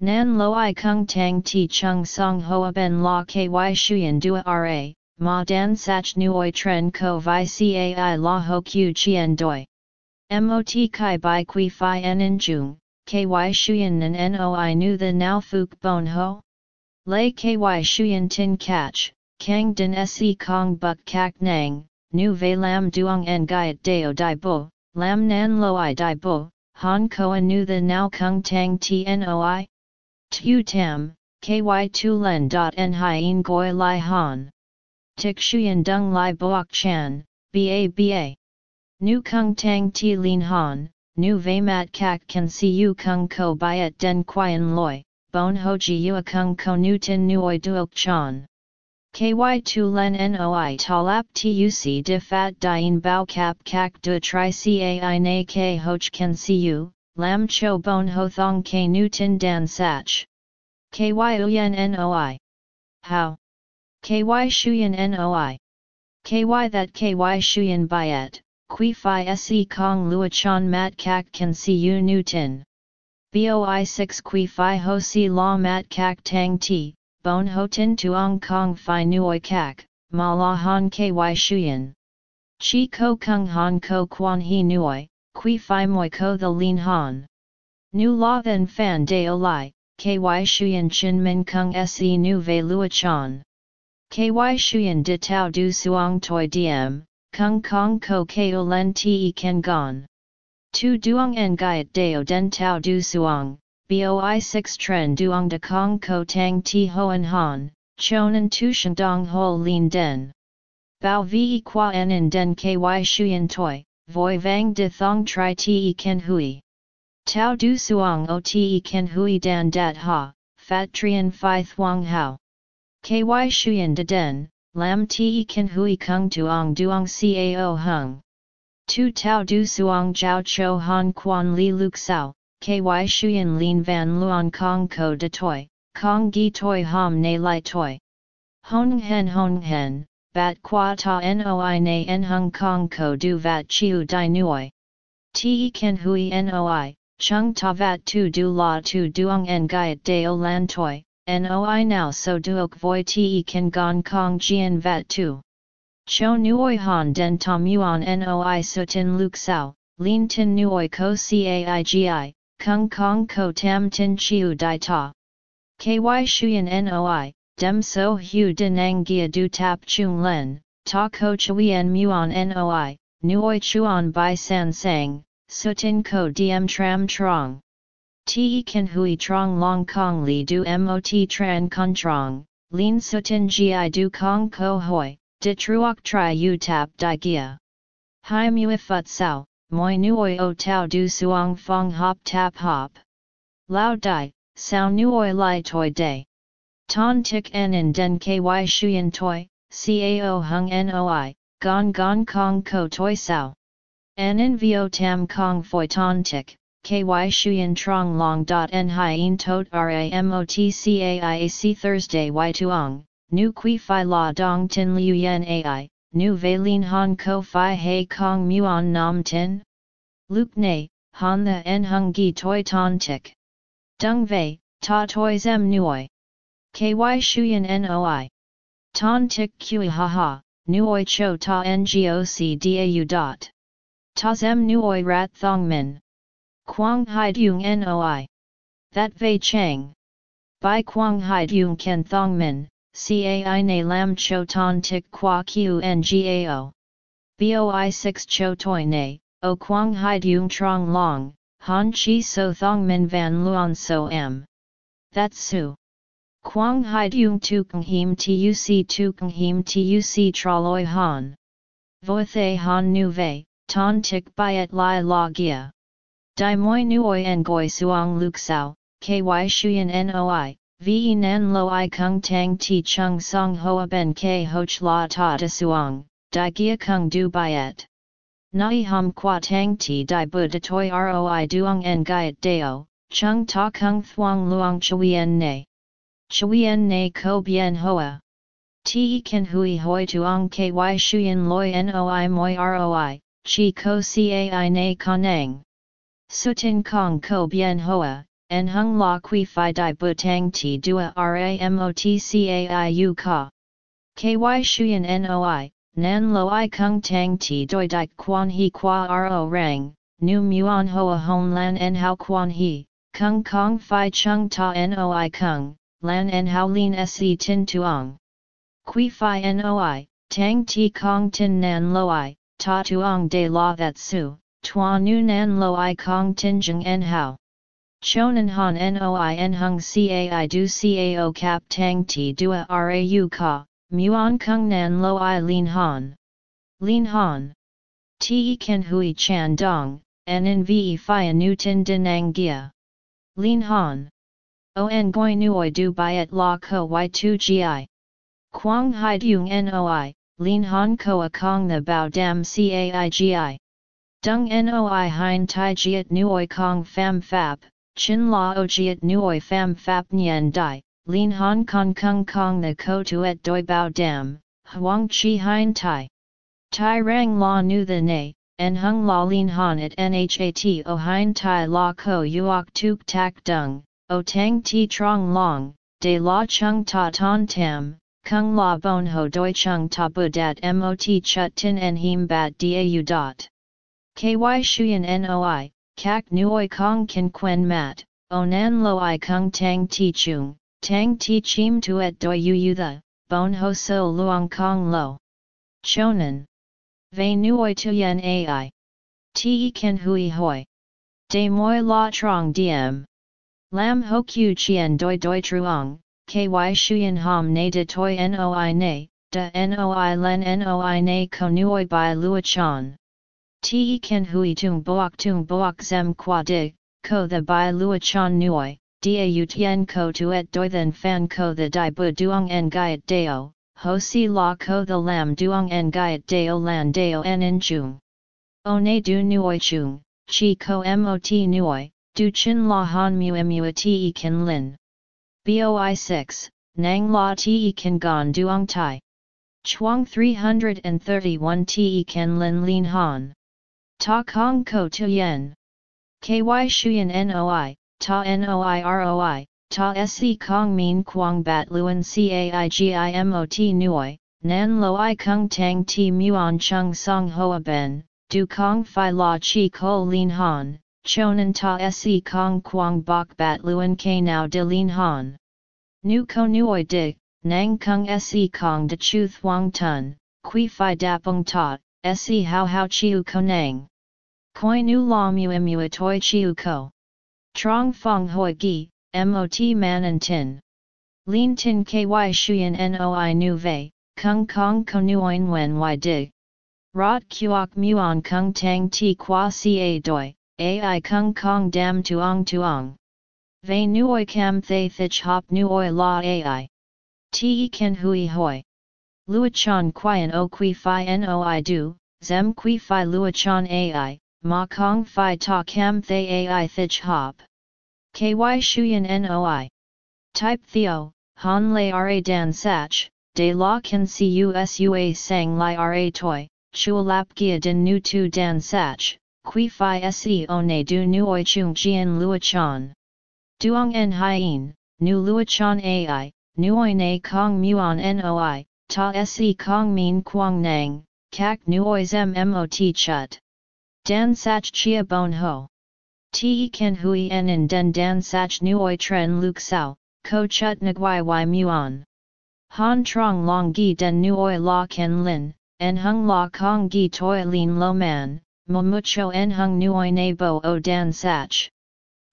[SPEAKER 1] Nan lo i kung tang ti chung song hoa ben la ky shuyen dua ra, ma dan sach nuoi tren ko vi cai la ho q chien doi. Mot kai bai kui fi en in jung, ky shuyen nan noi nu the now fuk bon ho? Lei ky shuyen tin catch, kang din se kong buk kak nang, nu ve lam duong en gaiet deo dai bo, lam nan loi di bo, han koa nu the now kung tang tnoi? Tu tam, ky tu len dot en hien goi lai han. Tik shuyen dung lai boak chan, ba ba. Nu kung tang ti lin han, nu ve mat kak kan si u kung ko byet den quyen loi, bon ho ji u kung ko nu tin nuoi duok chan. KY tu len noi talap tuc de fat dien bao cap kak de tri cai na k hoch kan siu, lam cho bon ho thong k nu tin dan sach. KY uyen noi. How? KY shuyen noi. KY that KY shuyen byet, qui fi se kong luachan mat kak kan siu nu tin. BOI 6 qui fi ho si la mat kak tang ti, bon ho tin tuong kong fi nuoi kak, ma la han ky shuyen. Chi ko kung han ko quan he nuoi, qui fi moi ko the lin han. Nu la then fan de o lai, ky shuyen chin min kung se nu ve lua chan. Ky shuyen de tau du suong toi diem, kung kong ko ko len te ken gon. Tu duong en gaiet deo den tau du suong, boi 6 tren duong de kong ko tang ti hoan han, chonan tu dong ho lin den. Bao vi qua en in den ky shuyen toi, voi vang de thong tri ti ken hui. Tao du suong o ti ken hui dan dat ha, fat trian phi thuong hao. Ky shuyen de den, lam ti ken hui kung tuong duong cao hung. Tu tao du suong jiao cho han quan li luk sao, ky shuyen lin van luon kong ko de toi, kong gi toi ham ne lai toi. Hong hen hong hen, bat qua ta noi na en hong kong ko du vat chiu di nuoi. Te ken hui noi, chung ta vat tu du la tu duong en gaiet deo lan toi, noi now so duok voi te ken gong kong jian vat tu. Cho nuoi han den tom yuan noi sutin luk sao, lin tin nuoi ko caigi, Kung Kong Ko Tam Tin Chiu Dai Ta. KY Shuyan Noi, Dem So Hu Denang Gia Du Tap Chung Len, Ta Ko Chuyen Muon Noi, Nuoi Chuan Bai San Sang, Sutin Ko Diem Tram Trong. Te Kan Hui Trong Long Kong Li Du Mot Tran Con Trong, Lin Sutin Gi Du Kong Ko Hoi, De Truok Tri U Tap Dai Gia. Hai Muifut Sao, moi nuoi o tau du suong fong hop tap hop. Lao dai, sao nuoi lai toi day. Ton tik en in den ky shuyen toi, cao hung noi, gong gong kong ko toi sao. En in vio tam kong foi ton tik, ky shuyen trong long dot en hien tot ramotcaiac Thursday y tuong, nu qui fi la dong tin liu yen ai, nu ve lin han ko fi hei kong muon nam tin? Luke ne, han the en hung gi toi ton tik. Dung ve, ta toi zem nuoi. Ky shuyen noi. Ton tik kui ha ha, nuoi cho ta ngoc dau dot. Ta zem nuoi rat thong min. Quang hai dung noi. That ve chang. Bai quang hai dung ken thong min, cai na lam cho ton tik qua qngao. Boi 6 cho toi ne, o quang hai dung trong long, han chi so thong min van luon so m. That's su. Quang hai dung tu kung him tuc tu kung him tuc traloi han. Vo thay han nu ve, ton tik byet lai la gia. Dai moi nuoi en goi suong luk sao, ky shuyen noi, ve nan lo i kung tang ti chung song hoa ben ke hoch la ta de suong, dai gia kung du byet. Nai hum qua tang ti di bu de toi roi duong en gaiet deo, chung ta kung thuong luong chuyen ne. Chuyen ne ko bien hoa. Ti kan hui hoi tuong ky shuyen loi noi moi roi, chi ko cai na kanang. Sutin kong ko bien hoa, en hung la qui fi bu tang ti dua ramotcaiu ka. Ky shuyen noi, nan lo i kung tang ti doi dai quan he qua ro rang, nu muon hoa hon lan en hao quan he, kung kong fi chung ta noi kung, lan en hao lin se tin tuong. Qui fi noi, tang ti kong tin nan lo i, ta tuong de la that su, tuan nu nan lo i kong tin tinjeng en hao. Chonan han noi en hung cai du cao cap tang ti dua rau ka, muon kung nan lo i lin han. Lin han. Te ken hui chan dong, en in ve fi tin. Lin han. On goi nuoi du byet la ko y2 gi. Quang hai dung noi, lin han ko a kong the bao dam cai gi. Dung noi hein tai jiet nuoi kong fam fap, chin la o jiet nuoi fam fap nien dai, lin han kong kong kong the ko tuet doi bao dam, huang chi hein tai. Tai rang la nu the ne, en hung la lin han at nhat o hein tai la ko uok tuk tak dung, o tang ti trong long, de la chung ta ton tam, kung la bon ho doi chung ta bu dat mot chut tin en him bat dau dot. Ky shuyen noi, kak nuoi kong kin quen mat, o nan lo i kung tang ti chung, tang ti chim tuet doi yu yu the, bon ho so luong kong lo. Chonan. Ve nuoi tuyen ai. Ti ken hui hoi. De moi la trong diem. Lam ho qiu chien doi doi truong, ky shuyen ham ne de toi noi ne, de noi len noi ne ko nuoi by luachan. Te ken hui tung boak tung boak zem qua dig, ko the by luachan nuoi, da u tien ko tuet doi then fan ko the di bu duong en gaiet deo, ho si la ko the lam duong en gaiet deo lan deo en in chung. O ne du nuoi chung, chi ko mot nuoi, Du Chin La Han Mu Mu Te Kan Lin. BOI 6, Nang La Te Kan Gon Duong Tai. Chuang 331 Te Kan Lin Lin Han. Ta Kong Ko Tu Yen. KY Shuyan NOI, Ta NOI ROI, Ta SE Kong Min Quang Bat Luan CAIGIMOT Nuoi, Nan Lo I Kung Tang Ti Muon Chung Song Hoa Ben, Du Kong Phi La Chi Ko Lin Han, chonan ta se kong quang bok bat luan ke now de lin han. Nu ko nuoi di, nang kung se kong de chu thuang tun, qui fi dapung ta, se how how chiu ko nang. Koi nu la mu mu toi chiu ko. Trong fong hoi gi, mot man and tin. Lin tin ky shuyen noi nu vei, kung kong ko nuoin wen y dig. Rot kuok muon kung tang ti qua ca doi, ai kung kong dam tuong tuong. Ve nuoi cam thay thich hop nuoi la ai. Te ken hui hoi. Luachan quian o qui fi noi du, zem qui fi luachan ai, ma kong fi ta cam thay ai thich hop. Ky shuyen noi. Type theo, han lay ra dan sach, de la can cusua sang li ra toi, lap gia din nu tu dan sach, Qui fi se o ne du nuoi chung jian luachan. Duong en hien, nu luachan ai, nu nuoi ne kong muon noi, ta se kong min quang nang, kak nuoi zem mot chut. Dan sach chia bon ho. Te ken hui en den dan sach nuoi tren luk sao, ko chut nguai y muon. Han trong long gi den nuoi la ken lin, en hung la kong gi toi lin lo man, mo mucho en hung nuoi ne bo o dan sach.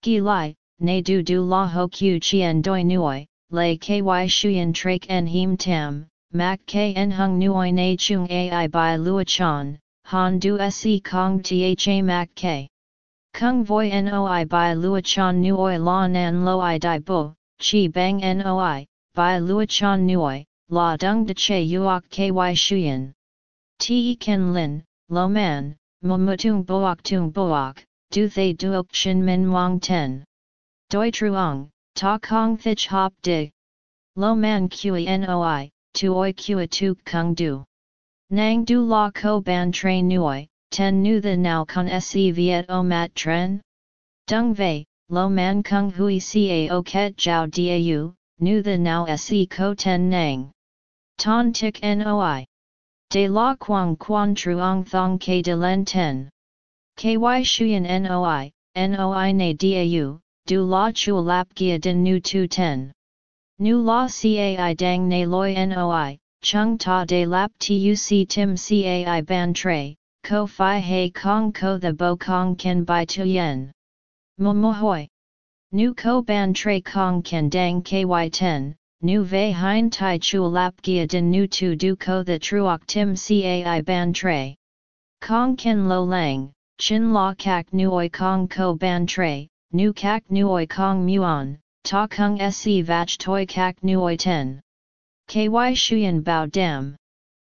[SPEAKER 1] Gi lai, ne du du la ho qiu chien doi nuoi, lay ky shuyen trak en him tam, mak k en hung nuoi ne chung ai by luachan, han du se kong tha mak k. Kung voi noi by luachan nuoi la nan loi di bo, chi bang noi, by luachan nuoi, la dung de che uok ky shuyen. Te ken lin, lo man, Mumutung boak tung boak, du thay duok shin min wang ten. Doi truong, ta kong thich hop dig. Lo man kui noi, tuoi kui tuk kung du. Nang du la ko ban tre nuoi, ten nu the now con se viet o mat tren? Dung vei, lo man kung hui cao ket jiao dau, nu the now se ko ten nang. Ton tik noi. De la quang quan truong thong ke de len ten. Ky shuyen noi, noi ne dau, du la chua lap gia din nu tu ten. Nu la cai dang ne loi noi, chung ta de lap tuc tim cai ban tre, ko fi hei kong ko the bo kong ken bai tu yen. Mo mo hoi. Nu ko ban tre kong ken dang ky 10, nu vei hein tai chu lap gia din nu tu du ko the truok tim cai ban tre. Kong ken lo lang, chin la kak nuoi kong ko ban tre, nu kak nuoi kong muon, ta kung se vach toi kak nuoi ten. Ky shuyen bao dam.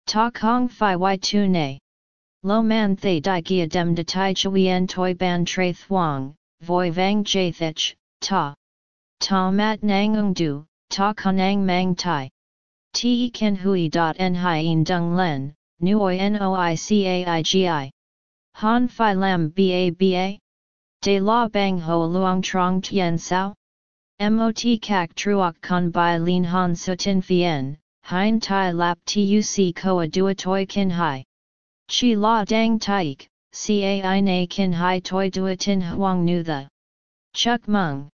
[SPEAKER 1] Ta kong fi y tu ne. Lo man thay di gia dem de tai chuyen toi ban tre thuang, voi vang jathich, ta. Ta mat nang ung du, ta kanang mang tai. Te ken hui dot en hien dung len, nuoi noicaigi. Han Phi Lam Ba Ba? De La Bang Ho luong Trong Tien Sao? Mot Kak Truok Con Bai Lin Han Sutin Fien, Hein Tai Lap Tuc Koa Dua Toi Kin Hai. Chi La Dang Taik, Cai Na Kin Hai Toi Dua Tin Huang Nu The. Chuk Mung.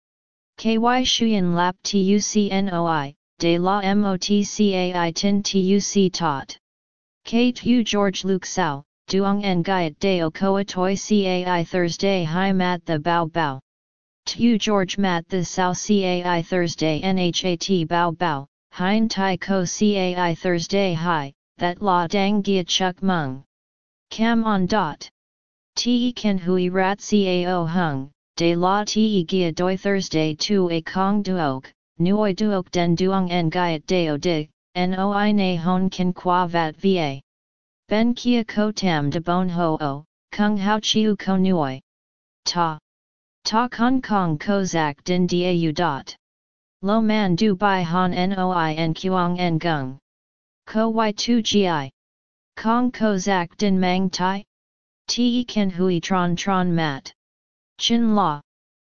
[SPEAKER 1] KY Shuyan Lap Tucnoi, De La Mot Cai Tin Tuc Tot. K Tu George Luke Sao, Duong En Gaiet Deo Koa Toi Cai Thursday Hi Mat The Bao Bao. Tu George Mat The Sao Cai Thursday Nhat Bao Bao, Hein Tai Ko Cai Thursday Hi, That La Dang Gia Chuk Mung. Cam On Dot. Te Ken Hui Rat Cao Hung, De La Te Gia Doi Thursday Tu A Kong Duok, Nuoi Duok Den Duong En Gaiet Deo Dig, Noi Na Hon Kin Qua Vat Va. Ben Kia Ko Tam De Bon Ho O, Kung Hao Chiu Ko Nuoi. Ta. Ta Hong Kong Ko Zak Din Dau Dot. Lo Man Du Bai Han Noi En Kuang En Gung. Ko Y2 Gi. Kong Ko Zak Din Mang Tai? Te Ken Hui Tron Tron Mat. Chin La.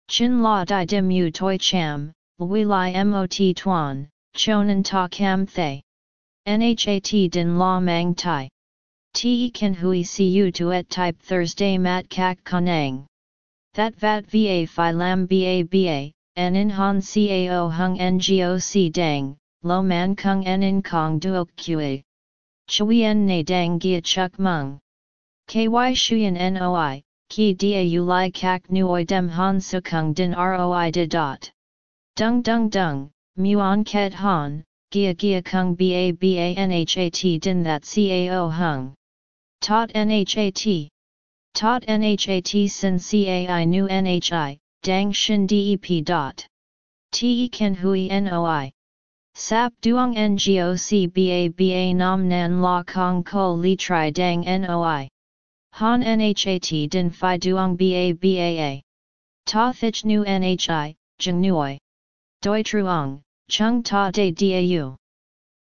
[SPEAKER 1] Chin La Di Dim U Toi Cham, Lui Lai Mot Tuan, Chonan Ta Cam Thay. Nhat Din La Mang Tai. Te kan hui cu tuet type Thursday mat kak kanang. That vat va phi lam ba ba, en in han cao hung ngoc dang, lo man kung en in kong duok qa. Chui en na dang gia chuk mung. Ky shuyen noi, ki da u li kak nuoi dem han su kung din roi de dot. Dung dung dung, muon ket han, gia gia kung ba ba nhat din that cao hung. Tot Nhat. Tot Nhat sin Cai nu Nhi, Dang Shin Dep. Dot. Te Ken Hui Noi. Sap Duong Ngoc Ba Ba Nam Nan La Kong Ko Li Tri Dang Noi. Han Nhat Din Phi Duong Ba Baa. Ta Thich Nu Nhi, Jung Nuoi. Doi Truong, Chung Ta De Dau.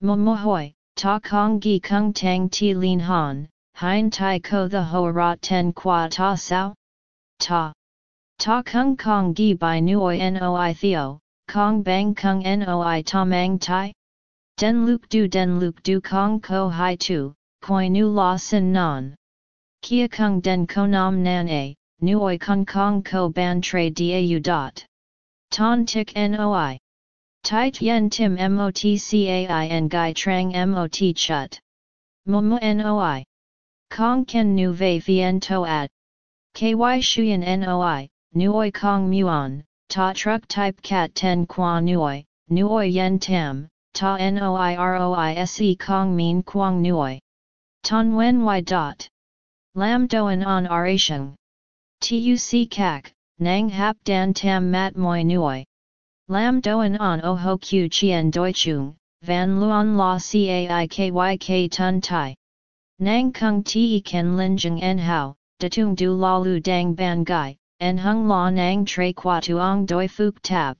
[SPEAKER 1] Mo Mo Ta Kong Gi Kung Tang Ti Lin Han, Hein tai ko the ho rot ten qua ta sao? Ta. Ta kung kong gi by nuoi noi theo, kong bang kung noi ta mang tai? Den luk du den luk du kong ko hai tu, koi nu la sin non. Kia kung den ko nam nan a, nuoi kung kong ko ban tre u dot. Ton tik noi. Tai yen tim motcai en gai trang mot chut. Momo noi. Kong ken nu vei fien to at. Ky shuyen noi, nuoi kong muon, ta truck type cat ten qua nuoi, nuoi yen tam, ta noi roi se kong min quang nuoi. Ton wen y dot. Lam doen on oration. Tuc kak, nang hap dan tam mat moi nuoi. Lam doen on o ho q chien doi chung, van luon la cai kyk tun tai. Nang kung ti ken linjeng en hao, tung du la lu dang ban gai, en hung la nang tre qua tuong doi fuk tap.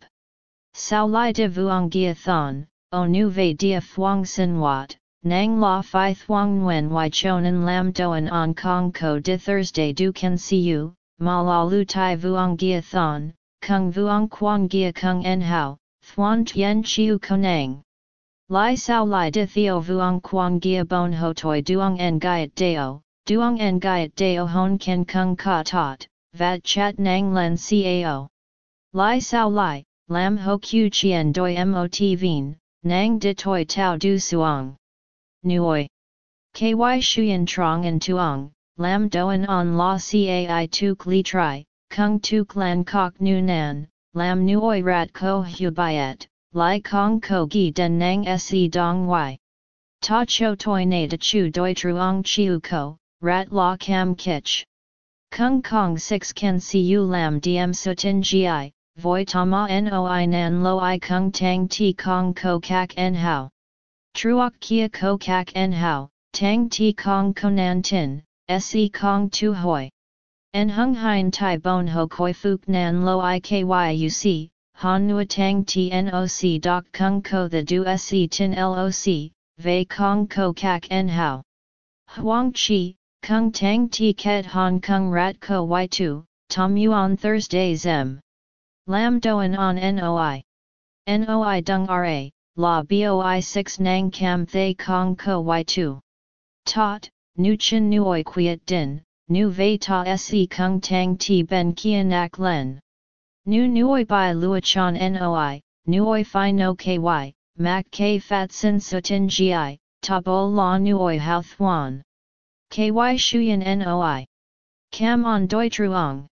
[SPEAKER 1] Sao lai de vuong gia thon, o nu ve dia fuang sin wat, nang la fi thuang nguyen y chonan lam doan on kong ko de Thursday du can see you, ma la lu tai vuong gia thon, kung vuong quang gia kung en hao, thuan tien chiu konang. Lai sao lai de theo vuong quang gia bon ho toi duong en gaiet deo, duong en gaiet deo hon ken kung ka tot, vat chat nang len cao. Lai sao lai, lam ho q chien doi mot vien, nang de toi tau du suong. Nuoi. Ky shuyen trong en tuong, lam doen on la cai tuk li tri, kung tuk lan kok nu nan, lam nuoi rat ko hu byet, lai kong ko gi den nang se dong y. Ta cho toi na de chu doi truong chiu ko, rat la cam kich. Kung kong 6 can see you lam diem sutin gi, voi tama noi nan lo i kung tang ti kong ko kak en hao. Truok kia ko kak en hao, tang ti kong konan tin, se kong tu hoi. En hung hein tai bon ho koi fuk nan lo i kyuc, han nua tang tnoc dok kung ko the du se tin loc, vei kong ko kak en hao. Huang chi, kung tang ti ket hong kong rat ko y2, tom yuan Thursday zem. Lam doen on noi. Noi dung ra, la boi 6 nang cam thay kong ko y2. Tot, nu chin nuoi quiet din, nu vei ta se kung tang ti ben kianak len. Nu nuoi bai luachan noi, nuoi fi no ky, mak k fat sin sutin gi, ta bo la nuoi hao thuan. Ky shuyan noi. Cam on doi truong.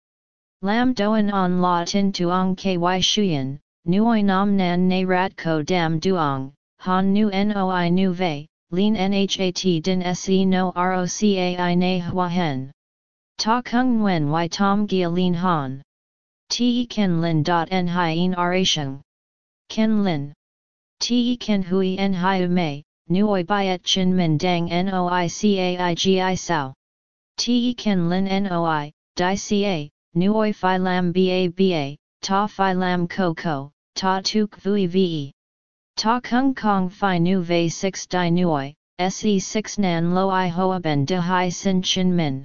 [SPEAKER 1] Lam doen on la tin tuong ky shuyan, nuoi nam nan ne rat ko dam duong, han nu noi nu vei, lin nhat din se no rocai na hua hen. Ta kung wen y tom gia lin han. Te ken lin dot en hien aration. Ken lin. Te ken hui en hiu mei, nuoi byet chin min dang noi cai gi sao. Te ken lin noi, di ca, nuoi phi lam ba ba, ta phi lam ko ko, ta tuk vui ve. Ta kung kong phi nu ve 6 di nuoi, se 6 nan lo i hoa ben de hai sin chin min.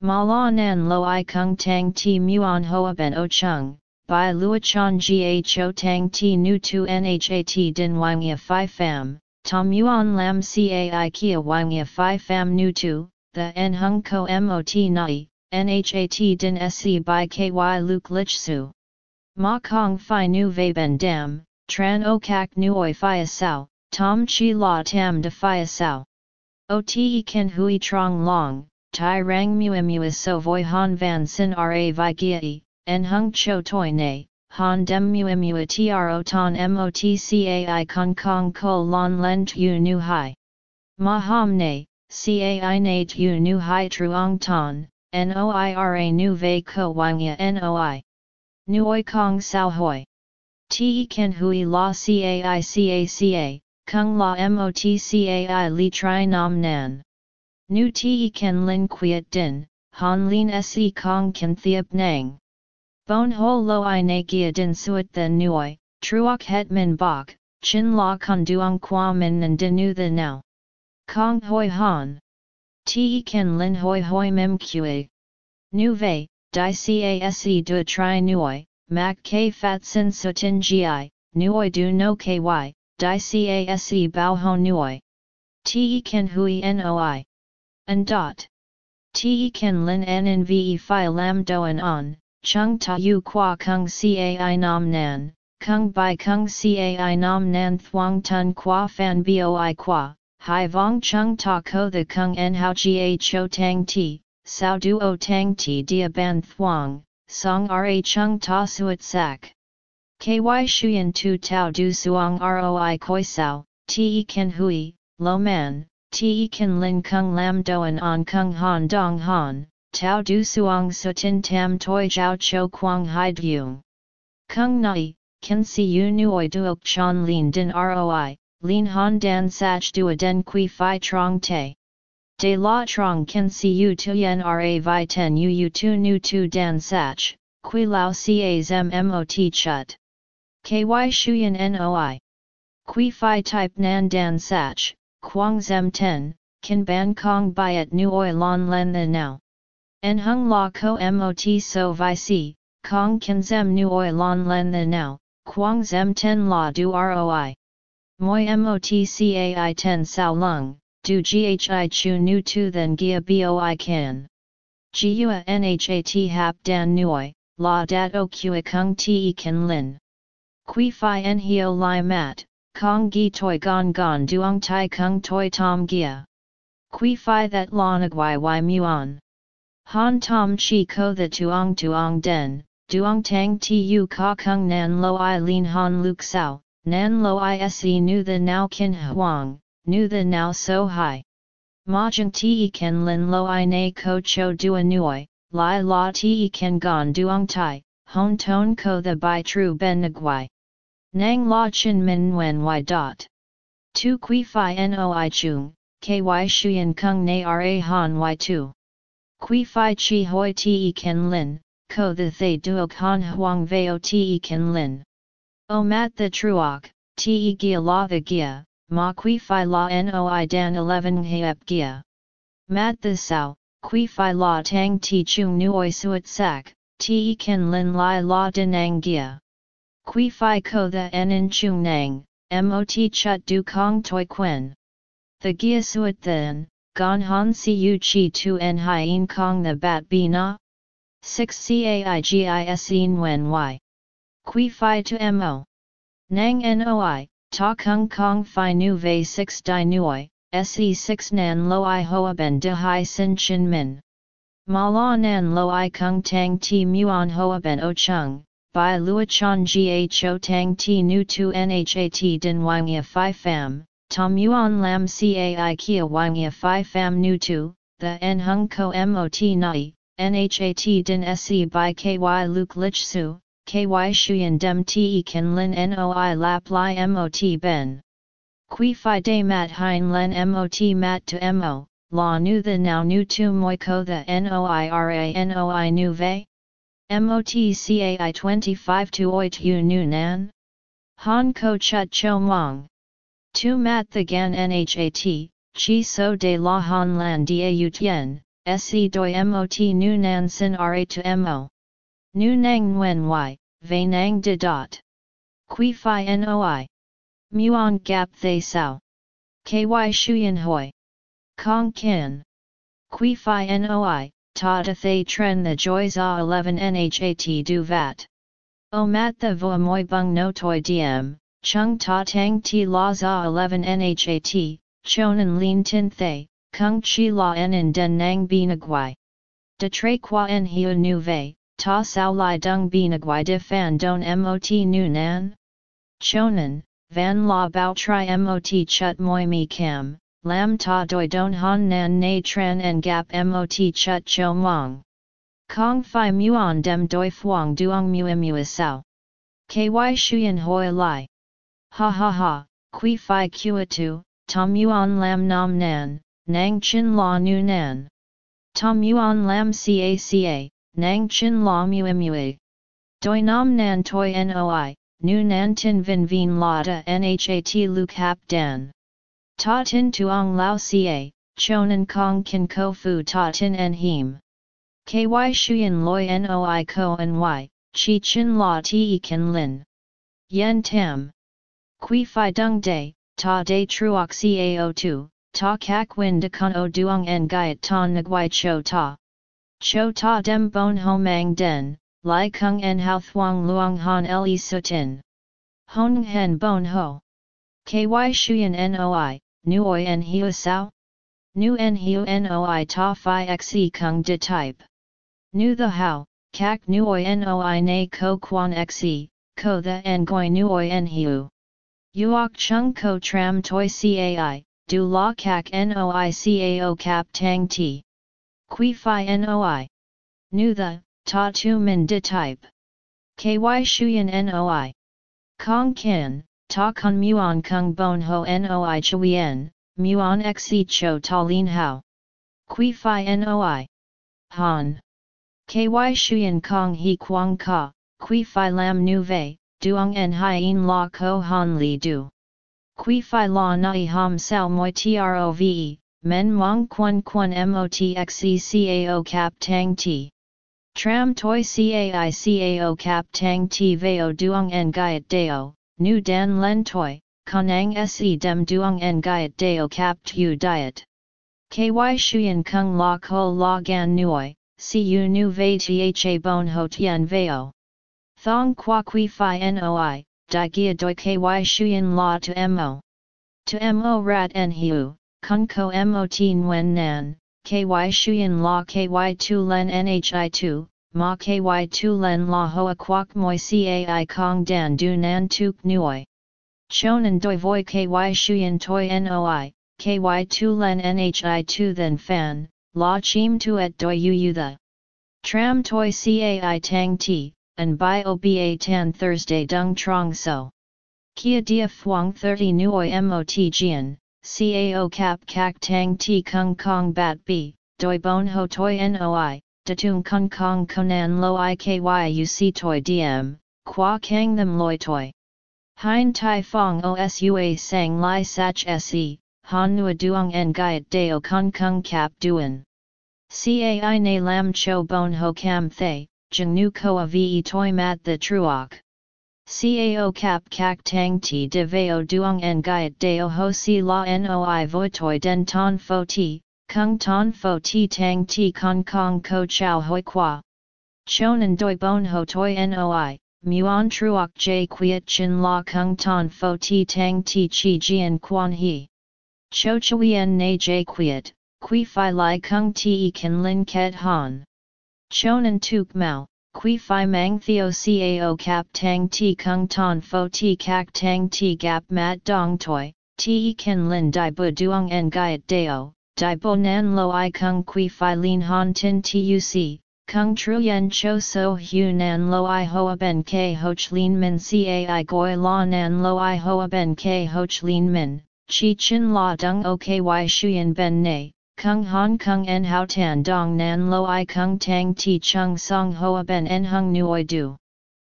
[SPEAKER 1] Ma la nan lo i kung tang ti muon hoa ben o chung, by luachan gho tang ti nu tu nhat din wang ya phi fam, tom yuan lam cai kia wang ya phi fam nu tu, the en hung ko mot nai, nhat din se by ky luk lich su. Ma kong phi nu ve ben dam, tran o kak nuoi phi sao, tom chi la tam de phi sao. O te ken hui trong long, tai rang muemua so voi han van sin ra vi gia en hung cho toi ne, han dem muemua tro ton motcai kong kong ko lon len tu nu hai. Ma ham ne, cai na tu nu hai truong ton, noira nu ve ko wangya noi. Nuoi kong sao hoi. Te ken hui la cai caca, kung la motcai li tri nam nan. Nu te ken lin quiet din, han lin se kong kan thiep nang. Bon ho lo i na gia din suet the nuoi, truok het min bok, chin la con duong qua min and dinu the now. Kong hoi han. Te ken lin hoi hoi mem kue. Nu ve, di case du tri nuoi, mak k fat sin sutin gi, nuoi du no ky, di case bao ho nuoi. Te ken hui noi. And dot. Te ken lin nnve fi lam doen on, chung ta yu qua kung cai nam nan, kung bai kung cai nam nan thuang tun qua fan boi qua, hai vong chung ta ko the kung en hao gho tang ti, sao duo tang ti dia ban thuang, song ra chung ta suet sak. Ky shuyen tu tau du suang roi koi sao, te ken hui, lo man, Te kan lin kung lam doan on kung han dong han, tau du suang sutin tam toi jiao cho quang hai dung. Kung nai, kan si yu nuoi duok chan lin din roi, lin han dan sach du den qui fi trong te. De la trong kan si yu tu yen ra vi ten yu yu tu nu tu dan sach, qui lao ca zem mot chut. Ky shuyen noi. Qui fi type nan dan sach, Quang Zem Ten, Kan Ban Kong Biat Nu Oi Lon Len The Now. En Hung La Ko Mot So Vi Si, Kong Kan Zem Nu Oi Lon Len The Now, Quang Zem Ten La Du Roi. Moi Mot Cai Ten Sao Lung, Du Ghi Chu Nu Tu Then Gia Boi Can. Gua Nhat Hap Dan Nuoi, La Dat O Kua Kung Te Kan Lin. Qui Fi En Hio Lai Mat. Kong gi toi gon gon duong tai kung toi tom gia. Qui fi that la nguai y muon. Han tom chi ko the tuong tuong den, duong tang tu ka kung nan lo i lin han luk sao, nan lo i se nu the now kin huang, nu the now so high. Mahjong te ken lin lo i na ko cho dua nuoi, lai la te ken gon duong tai, hon ton ko the bai tru ben nguai. Nang la chin min wen y dot. Tu qui fi noi chung, ky shuyen kung na ra han y tu. Qui fi chi hoi te ken lin, ko the thay duok han huang veo te ken lin. O mat the truok, te gia la the gia, ma qui fi la noi dan 11 heep gia. Mat the sao, qui fi la tang ti chung nuoi suet sak, te ken lin lai la denang gia. Qui fi ko the en chung nang, mot chut du kong toi quen. The gia suet then, gon han si u chi tu en hien kong the bat bi na? 6 caigis wen y. Qui fi to mo. Nang noi, ta kung kong fi nu ve 6 di nuoi, se 6 nan lo i hoa ben de hai sin chin min. Ma la nan lo i kung tang ti muon hoa ben o chung, by Luochan Gho Tang Ti Nu Tu Nhat Din Wangya Phi Pham, Tom Yuan Lam Cai Kia Wangya Phi Pham Nu Tu, the En Hung Ko Mot Nai, Nhat Din Se by Ky Luke Lich Su, Ky Shuyan Dem Te Kan Lin Noi Lap Lai Mot Ben. Qui Phi De Mat Hein Len Mot Mat to Mo, La Nu The Now Nu Tu Moi Ko The Noi Ra Noi Nu Ve? MOTCAI 25 to Oit U Nu Nan? Han Ko Chut Cho Mong. Tu Mat the Gan Nhat, Chi So De La Han Lan Dia U Tien, Se Doi Mot Nu Nan Sin Ra to Mo. Nu Nang Nguyen Y, Ve Nang De Dot. Qui Phi Noi. Muon Gap Thay Sao. KY Shuyan Hoi. Kong Kin. Qui Phi Noi, ta da thay tren the joy za 11 nhat du vat. O mat the vo moi bung no toi diem, chung ta tang ti la za 11 nhat, chonan lin tin thay, kung chi la en in den nang binagwai. De tre qua en hiu nu vei, ta sao lai dung binagwai de fan don mot nu nan? Chonan, van la bao tri mot chut moi mi cam, lam ta doi don han nan na tran en gap mot chut cho mong. Kong fi muon dem doi fuang duong mu mu sao. Ky shuyen hoi lai. Ha ha ha, qui fi kua tu, tom yuan lam nam nan, nang chin la nu nan. Tom yuan lam ca ca, nang chin la mu mu Doi nam nan toi noi, nu nan tin vin vin la da nhat luk hap dan. Ta tin tuong lao ca, chonan kong kin ko fu ta tin en him. Ky shuyen loi noi ko en y, chi chin la ti kin lin. Yen tam. Qui fi dung day, ta day truok cao tu, ta kak win de kon o duong en gaiet ta nguai cho ta. Cho ta dem bon homang den, lai kung en hao thuang luong han le sutin. Hong hen bon ho. Ky shuyen noi, nuoi en hiu sao? Nu en hiu noi ta fi xe kung de type. Nu the how, kak nuoi noi na ko quan xe, ko the en goi nuoi en hiu. Uok chung ko tram toi cai, du la kak noi cao cap tang ti. Qui fi noi. Nu the, ta tu min de type. Ky shuyen noi. Kong kin, Ta kun muon kung bon ho noi chuyen, muon xe cho ta lin hao. Qui fi noi. Han. Ky shuyen kong he quang ka, qui fi lam nu vei, duong en hien la ko han li du. Qui fi la nai ham sao moi trove, men mong quan quan cao cap tang ti. Tram toi cai cao cap tang ti veo duong en gaiet deo, nu dan len toi, kanang se dem duong en gaiet deo cap tu diet. Ky shuyen kung la ko la gan nuoi, si u nu vei tha bon ho tien veo. Thong qua qui fi noi, di gia doi ky shuyen la to mo. To mo rat en hiu, kun ko mot wen nan, ky shuyen la ky tu len nhi tu, ma ky tu len la hoa quoc moi cai kong dan du nan tuk nuoi. Chonan doi voi ky shuyen toi noi, ky tu len nhi tu then fan, la chim tuet doi yu the. Tram toi cai tang ti, and by oba tan Thursday dung trong so. Kia dia phuong 30 nuoi mot jian, cao cap kak tang ti kung kong bat b, doi bon ho toi noi, datung kung kong konan lo ikyuc toi diem, qua kang them loi toi. Hein tai fong osua sang lai sach se, han nua duong en gaiet deo kung kung cap duen. Cai na lam cho bon ho cam thay, jeng nu koa ve toi mat the truok. Cao cap kak tang ti de veo duong en gaiet deo ho si la noi voi toi den ton fo ti, kung ton fo ti tang ti kong kong ko chow hoi qua. Chonan doi bon ho toi noi, muon truok j quiet chin la kung ton fo ti tang ti chi jian quan he. Cho chuyen na j quiet, Qui fi lai kung te kan lin ket han. Chonan tuk mao, qui fi mang theo cao cap tang ti kung ton fo ti kak tang ti gap mat dong toi, te kan lin di bu duong en gaiet deo, di bo nan lo i kung qui fi lin han tin tuc, kung truyen cho so hu nan lo i hoa ben ke hoch lin min cai goi la nan lo i hoa ben ke hoch lin min, chi chin la dung oky shuyen ben ne Kung Hong Kong En Hao Tan Dong Nan Lo I Kung Tang Ti Chung Song Hoa Ben En Hung Nuoi Du.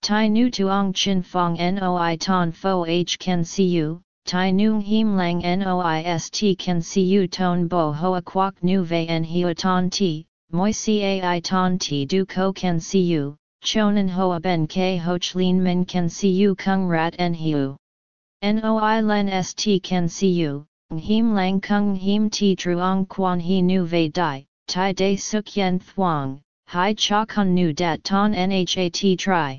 [SPEAKER 1] Tai Nu Tuong Chin Fong Noi Ton Fo H Can See You, Tai Nu Him Lang Noist Can See You Ton Bo Hoa Quoc Nu Ve En Hio Ton Ti, Moi Cai Ton Ti Du Ko Can See You, Chonan Hoa Ben K Hoch Lin Min Can See You Kung Rat En Hiu. Noi Len St Can See You. Him lang kung him ti truong quan he nu ve dai, tai de suk yen thuong, hai cha kun nu dat ton nhat tri.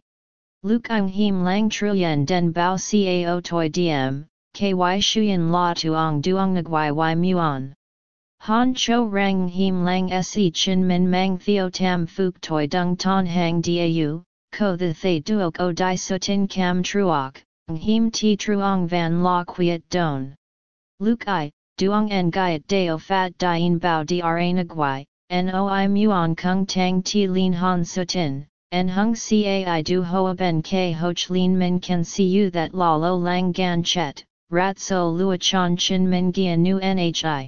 [SPEAKER 1] Lukang him lang truyen den bao cao toi diem, ky shuyen la tuong duong ngui y muon. Han cho rang him lang se chin min mang theo tam fuk toi dung ton hang dau, ko the thay duok o di sutin cam truok, him ti truong van la quiet don. Luke I, Duong en gaiet deo fat dien bao dra nagwai, noi muon kung tang ti lin han sutin, en hung cai du hoa ben ke hoch lin min can see you that la lo lang gan chet, rat so lua chan chin min gia nu nhi.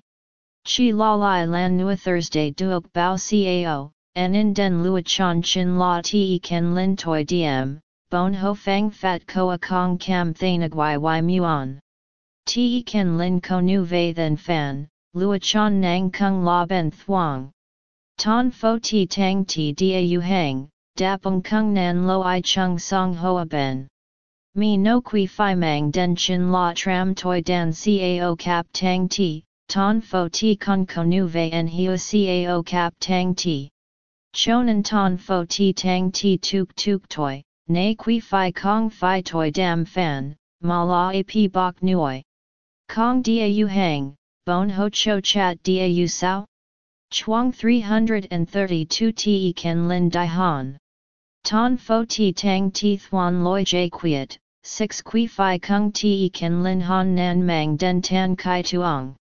[SPEAKER 1] Chi la lai lan nua Thursday duok bao cao, en in den lua chan chin la te ken lin toi diem, bon ho fang fat koa kong cam thanagwai y muon. Te ken lin ko nu vei then fan, lua chan nang kung la ben thuang. Ton fo ti tang ti dia yu hang, dapung kung nan lo i chung song hoa ben. Mi no qui fi mang den chin la tram toi dan cao cap tang ti, ton fo ti kun ko nu vei en hio cao cap tang ti. Chonan ton fo ti tang ti tuk tuk toi, na qui fi kong fi toi dam fan, ma la ap bok nuoi. Kong Dau Hang, Bon Ho Cho Chat Dau Sao? Chuang 332 Te Ken Lin Dai Han. Ton Fo Ti Tang Ti Thuan Loi J Quiet, 6 Kui Phi Kung Te Ken Lin Han Nan Mang Den Tan Kai Tuong.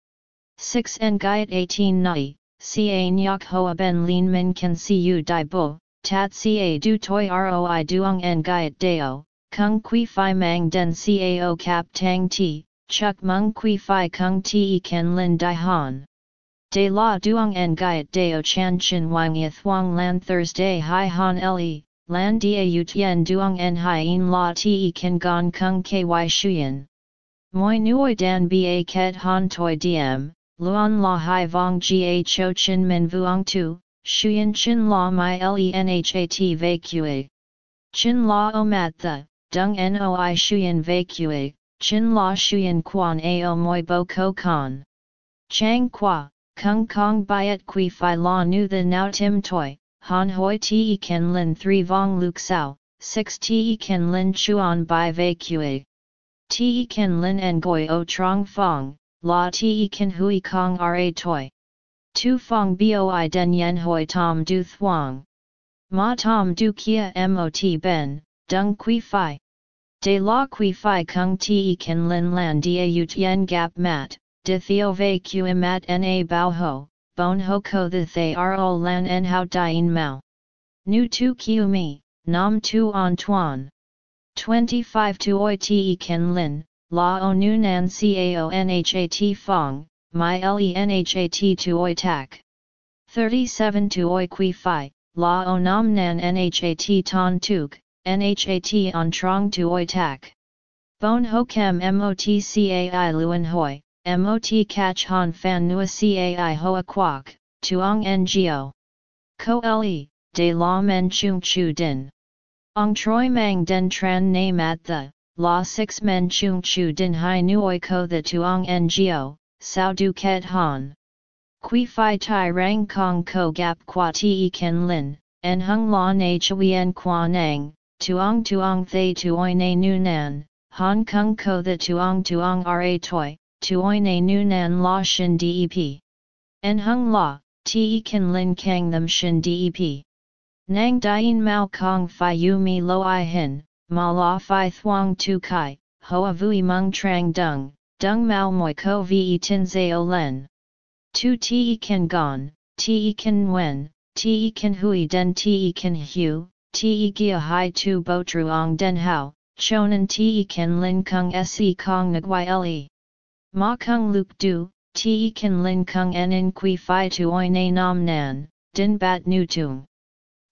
[SPEAKER 1] 6 En Gaiet 18 Nai, Ca Nyok Hoa Ben Lin Min See You Dai Bo, Tat Ca Du Toi Roi Duong En Gaiet Deo, Kung Kui Phi Mang Den Cao Cap Tang Ti. Chuk mung kui fi kung ti ken lin di han. De la duong en gaiet deo chan chin wang thuong lan Thursday hi han le, lan dia u tien duong en hi in la ti ken gon kung ky shuyen. Moi nuoi dan ba ket han toi diem, luon la hai vong ga cho chin min vuong tu, shuyen chin la my lenhat vacue. Chin la o mat the, dung noi shuyen vacue, Chin la shuyen quan ao moi bo ko kan. Chang qua, kung kong byet qui fi la nu the now tim toi, han hoi te ken lin 3 vong luk sao, 6 te ken lin chuan by vacue. Te ken lin en goi o trong fong, la te kan hui kong ra toi. Tu fong boi den yen hoi tom du thuang. Ma tom du kia mot ben, dung qui fi. De la qui fi kung te kan lin lan dia ut yen gap mat, de theo ve q mat na bao ho, bon ho ko the thay ro lan en hao dien mao. Nu tu kiu mi, nam tu tuan. 25 tu oi te kan lin, la o nu nan cao nhat fong, my lenhat tu oi tak. 37 tu oi qui fi, la o nam nan nhat ton tuk, nhat on trong tu oi tak. Bon ho kem mot cai luen hoi, mot catch han fan nua cai hoa quoc, tuong ngo. Ko le, de la men chung chu din. Ong troi mang den tran name at the, la six men chung chu din hai nuoi ko the tuong ngo, sao du ket han. Qui fi tai rang kong ko gap qua ti ken lin, en hung la na chuyen qua nang, tuong tuong thay tuoi na nu nan, han kung ko the tuong tuong ra toi, tuoi na nu nan la shin dep. En hung la, ti ken lin kang them shin dep. Nang dien mao kong fi yu mi lo i hin, ma la fi thuang tu kai, hoa vui mung trang dung, dung mao moi ko vi tin zao len. Tu ti kan gon, ti kan wen, ti kan hui den ti kan hu, ti gia hai tu bo truong den hao, chonan ti kan lin kung se kong nguai le. Ma kung luk du, ti kan lin kung en in qui fi tu oi na nam nan, din bat nu tung.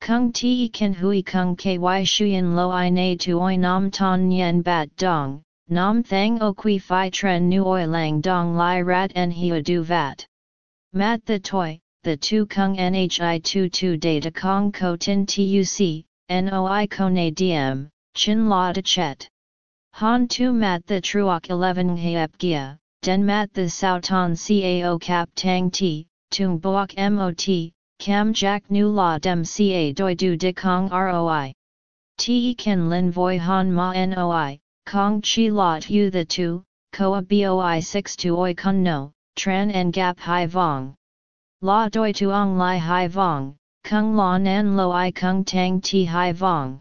[SPEAKER 1] Kung ti kan hui kung ky shuyen lo i na tu oi nam ton yen bat dong, nam thang o qui fi tren nu oi lang dong lai rat en hia du vat. Mat the toi, the tu kung nhi tu tu data kong ko tin tuc, noi kone diem, chin la de chet. Han tu mat the truok 11 heap gia, den mat the sao ton cao cap tang ti, tung boak mot, Cam Jack Nu La Dem Ca Doi Du De Kong Roi. Te Ken Lin Voi Han Ma Noi, Kong Chi La Tu The Tu, Koa Boi 6 Tu Oi Kun No, Tran En Gap Hai Vong. La Doi Tuong Lai Hai Vong, Kung La Nan Lo I Kung Tang Ti Hai Vong.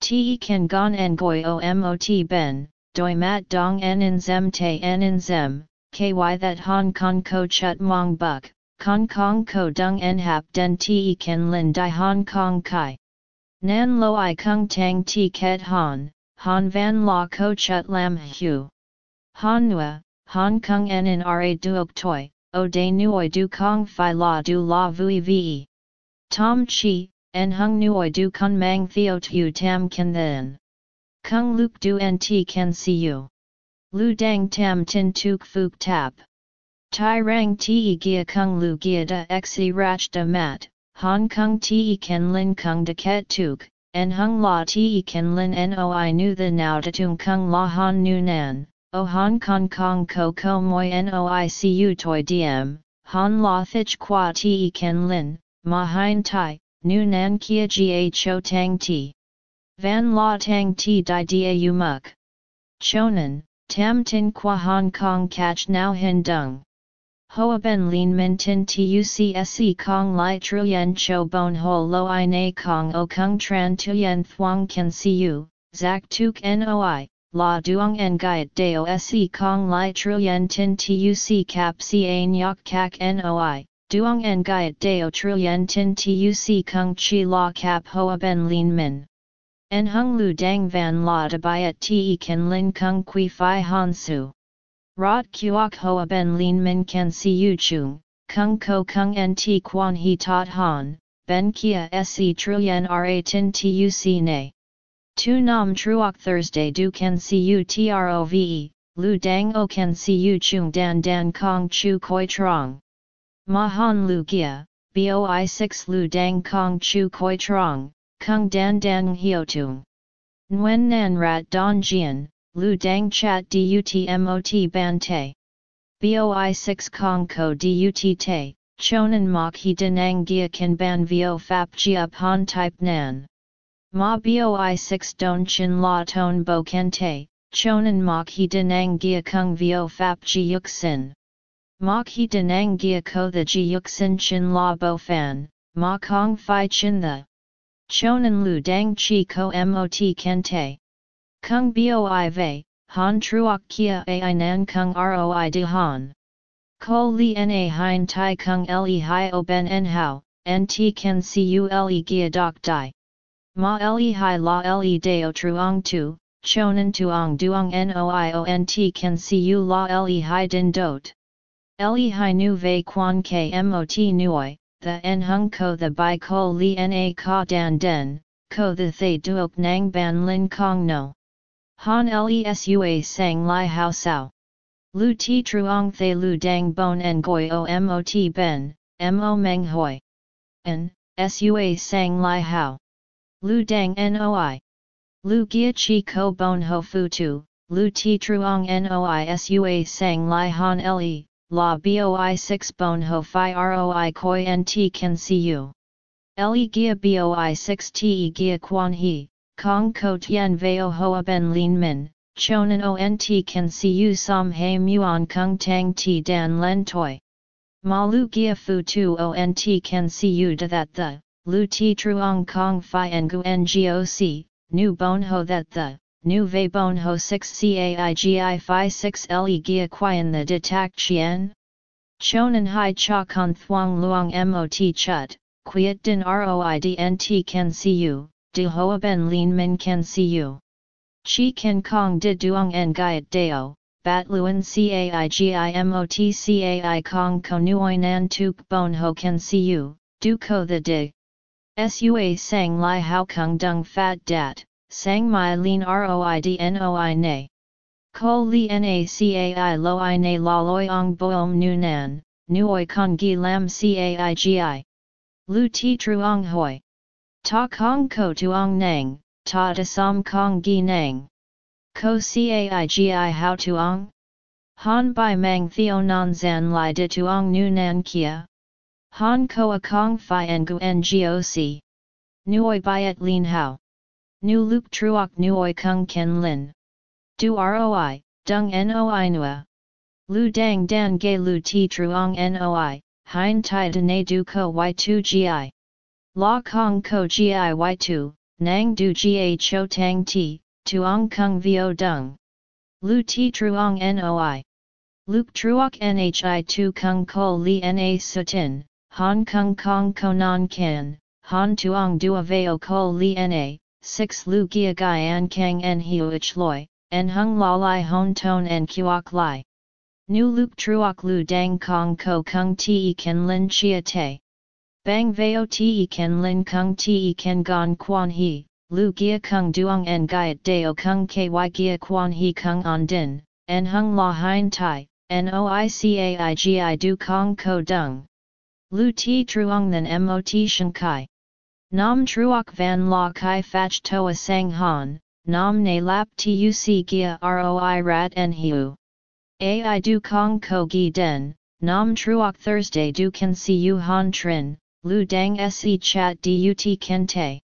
[SPEAKER 1] Te Ken Gon En Goi O Mot Ben, Doi Mat Dong En Zem Te En Zem, Ky That Hong Kong Ko Chut Mong Buk. Kong Kong Ko Dung En Hap Den Te Ken Lin Di Hong Kong Kai. Nan Lo I Kung Tang Ti Ket Han, Han Van La Ko Chut Lam Hu. Han Nua, Hong Kong En In Ra Duok Toi, O De Nuoi Du Kong Phi La Du La Vui Ve. Tom Chi, En Hung Nuoi Du Kun Mang Theo Tu Tam Ken Then. Kung Luk Du En Ti Ken Si U. Lu Dang Tam Tin Tuk Fuk Tap. Tai rang te gia kung lu gia da xe rach da mat, hong kong te ken lin kung da ket tuk, en hung la te ken lin noi nu the now da tung kung la han nu nan, o hong kong kong ko ko moi noi cu toi diem, han la thich qua te ken lin, ma hein tai, nu nan kia ga cho tang ti. Van la tang ti di da u muk. Chonan, tam tin qua Hong Kong catch now hin dung. Hoa ben lin min tin tucse kong li truyen cho bon ho lo i na kong o kung tran tuyen can see you, zak tuk noi, la duong en gaiet deo se kong li truyen tin tuc cap ca nyok kak noi, duong en gaiet deo truyen tin tuc kung chi la cap hoa ben lin min. En hung lu dang van la de biet te kan lin kung qui fi han su. Rot kuok hoa ben lin min kan si yu chung, kung ko kung en nt quan he tot han, ben kia se truyen ra tin tuc ne. Tu nam truok Thursday du kan si u trove, lu dang o kan si u chung dan dan kong chu koi trong. Ma han lu gia, boi 6 lu dang kong chu koi trong, kung dan dan hio tung. Nguyen nan rat don jian, Lu Dang Chat Dut Ban Te. Boi 6 Kong Ko Dut Te, Chonan Mok He Denang Gia Kan Ban Vio Fap Gia Pon Type Nan. Ma Boi 6 Don Chin La Ton Bo Ken Te, Chonan Mok He Denang Gia Kung Vio Fap Ji Yuk Sin. Mok he denang gia ko the ji yuk sin chin la bo fan, ma kong fi chin the. Chonan lu dang chi ko mot kente. Kung boi ve, han truok kia ai nan kung roi de han. Ko li na hein tai kung le hi o ben en hao, nt can cu le gia doc di. Ma le hi la le deo truong tu, chonan tuong duong noiont can cu la le hi din dot. Le hi nu ve quan ke mot nuoi, the en hung ko the bai ko li na ka dan den, ko the thay duok nang ban lin kong no. Han lesua sang lai hao sao. Lu ti truong thay lu dang bon en goi o mot ben, mo meng hoi. En, sua sang lai hao. Lu dang noi. Lu gia chi ko bon ho fu tu, lu ti truong noi sua sang lai han le, la boi 6 bon ho fi roi koi nt can see you. Le gia boi 6 te gia quan he, kong ko tien veo hoa ben lin min, chonan ont can see you som he muon kung tang ti dan len toi. Ma lu gia fu tu ont can see you da that the, lu ti truong kong fi ngu ngoc, nu bon ho that the, nu ve bon ho 6 caigi fi 6 le gia quian the detak chien? Chonan hai cha con thuang luang mot chut, quiet din roid nt can see you, de hoa ben lin min can see you. Chi ken kong de duong en gaiet deo, bat luen caigi mot cai kong ko nuoi nan tuk bon ho can see you, du ko the dig. Sua sang lai hao kung dung fat dat, sang mai lin roid noi ne. Ko li nacai lo i na la loi ong boom nu nan, nuoi con gi lam caigi. Lu ti truong hoi. Ta kong ko tuong nang, ta de som kong gi nang. Ko caigi how tuong? Han bai mang theo non zan lai de tuong nu nan kia. Han ko a kong fi ngu ngoc. Nuoi byet lin hao. Nu luk truok nuoi kung ken lin. Du roi, dung noi nua. Lu dang dan ge lu ti truong noi, hein tai de ne du ko y2 gi. La kong ko gi y2, nang du ga cho tang ti, tuong kung vio dung. Lu ti truong noi. Luke truok nhi tu kung ko li na sutin, han kung kong ko non kan, han tuong dua veo ko li na, 6 lu gia gai an kang en hiu ich loi, en hung la lai hon ton en kuok lai. Nu luke truok lu dang kong ko kung te ken lin chia te. Bang veo te ken lin kung te ken gon quan he, lu gia kung duong en Gai gaiet deo kung ky gia quan he kung on din, en hung la hein tai, noicaigi du kong ko dung. Lu ti truong than mot shan kai. Nam truok van la kai fach toa sang han, nam ne lap tuc gia roi rat en hiu. Ai du kong ko gi den, nam truok Thursday du can see you han trin, lu dang se chat dut kente.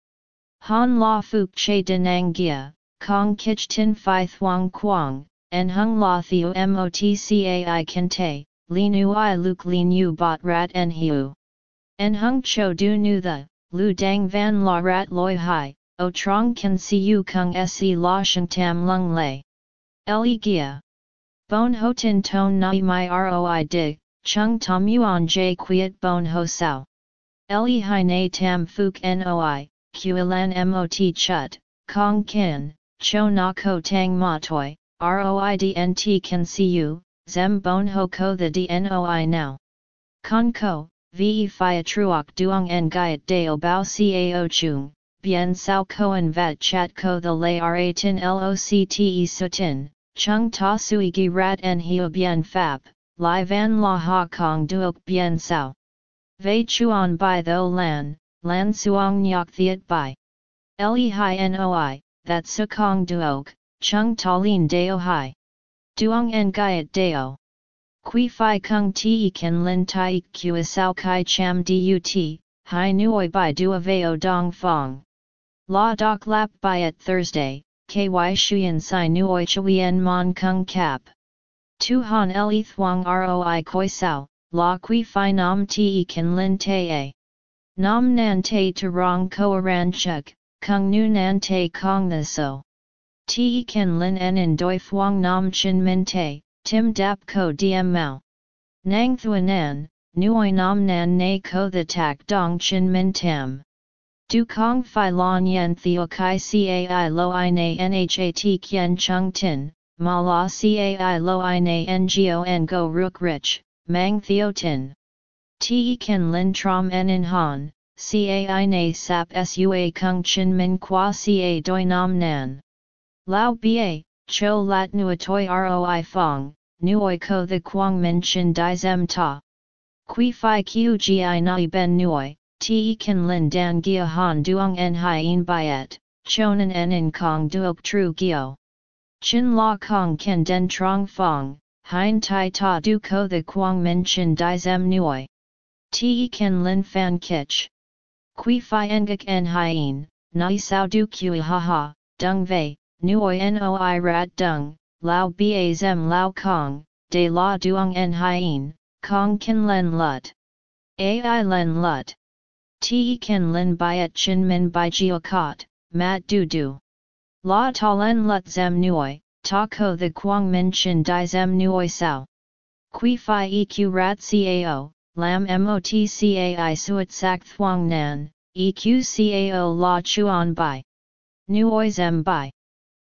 [SPEAKER 1] Han la fuk che denang gia, kong kich tin fi thuang quang, en hung la theo motcai kente, li nu i luk li nu bot rat en hiu. En hung cho du nu the, Lu Dang Van La Rat Loi Hai, O Trong Can See You Kung Se La Shang Tam Lung Lei. Le Gia. Bon Ho Tin Ton Nai Mai Roi Dig, Chung Tom Yuan J Quiet Bon Ho Sao. Le Hai Na Tam Fuk Noi, Qilan Mot Chut, Kong Kin, Cho Na Ko Tang Ma Toi, ROIDNT Can See You, Zem Bon Ho Ko The DNOI Now. Con Ko, ve fia truok duong en gaiet deo bao cao chung, bien sao koan vat chat ko the lay ra tin locte sutin, chung ta sui gi rat en hio bien fap, li van la ha kong duok bien sao. Ve chuan by tho lan, lan suong nyok thiet by. Le hi noi, that su kong duok, chung ta lin deo hi. Duong en gaiet deo. Qui fi kung ti kan lin tai kua sao kai cham dut, hi nuoi bai dua veo dong fong. La doc lap by at Thursday, ky shuyen si nuoi chuyen mon kung cap. Tu han le thuang roi koi sao, la qui fi nam te kan lin te a. Nam nan te to rong ko aran kung nu nan te kong the so. Te kan lin en in doi thuang nam chin min te, tim dap ko diem mao. Nang thuanan, nuoi nam nan na ko the tak dong chin min tam. Du kong fi lon yen theo kai cai lo i na nhat kien chung tin, ma la cai lo i na ngon go ruk rich, mang theo tin. Te kan lin trom en in han, cai na sap sua kung chin min qua ca doi nam nan. Lao ba, cho lat nuatoi roi fong, nuoi ko the quang min chin di zem ta. Qui fi qgi nai ben nuoi, te kan lin dan gia han duong en hien byet, chonan en in kong duok tru gio. Chin la kong ken den trong fong, hein tai ta du ko the quang min chin di zem nuoi. Te kan lin fan kich. Qui fi engak en hien, nai sao du kui ha ha, dung vei, nuoi noi rat dung, lao ba zem lao kong, de la duong en hien, kong Kin len lut. Ai len lut. Te kan lin byet chin min by geokot, mat du du. La ta len lut zem nuoi, ta ko the quang min chin di zem nuoi sao. Qui fi eq rat cao, lam mot cai suet sak thuang nan, eq cao la chuan by. Nuoi zem by.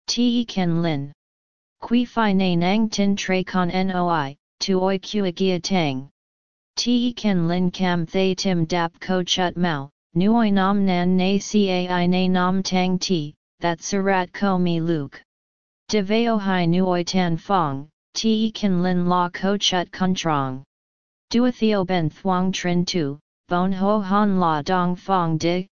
[SPEAKER 1] Te Ken lin. Qui fi na nang tin tre con noi, tu oi kua gia tang. Te kan lin kam thay tim dap ko chut mau, nuoi nam nan na cai na nam tang ti, that surat ko mi luke. De veo hai nuoi tan fong, te Ken lin la ko chut contrang. Duatheo ben thuang trin tu, bon ho han la dong fong dig.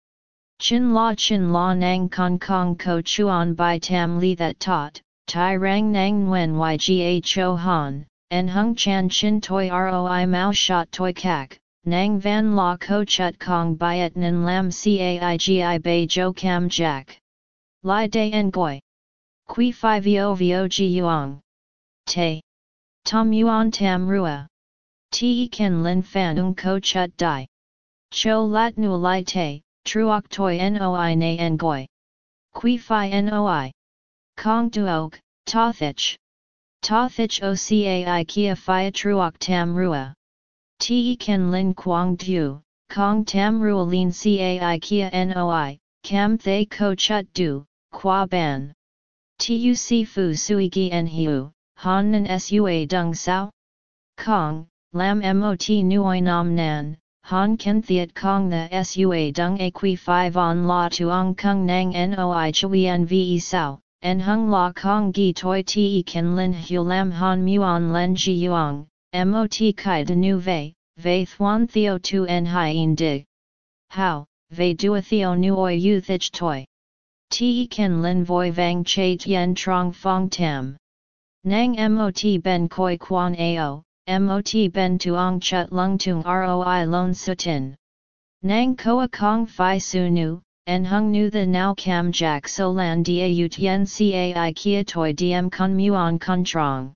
[SPEAKER 1] Chin la chin la nang kong kong ko chuan by tam li that tot, tai rang nang nguen yga han, en hung chan chin toi roi mao shot toi kak, nang van la ko chut kong byet nan lam caigi bei jo kam jack. Lai de en goi. Qui fi vo vo ji yuang. Te. Tom yuan tam rua. Te ken lin fan ung ko chut dai. Cho lat nu lai te, truok toi noi na en goi. Qui fi noi. Kong duok, ta thich. Ta thich ocai kia phia truok tam rua. Te ken lin quang du, kong tam rua lin cai kia noi, cam thay ko chut du, qua ban. Tuc fu sui gi en hiu, han nan sua dung sao? Kong, lam mot nuoi nam nan, han ken thiet kong the sua dung a qui fi von la tuong kung nang noi chui en ve sao, en hung la kong gi toi te ken lin hu lam han muon len ji yuang, mot kai de nu vei, vei thuan theo tu en hien dig. How, vei dua theo nuoi u thich toi. Te ken lin voi vang che tien trong fong tam. Nang mot ben koi quan ao, mot ben tuong chut lung tung roi lon sutin. Nang koa kong fi su nu, en hung nu the now cam jack so lan dia u tien cai kia toi diem con muon con trong.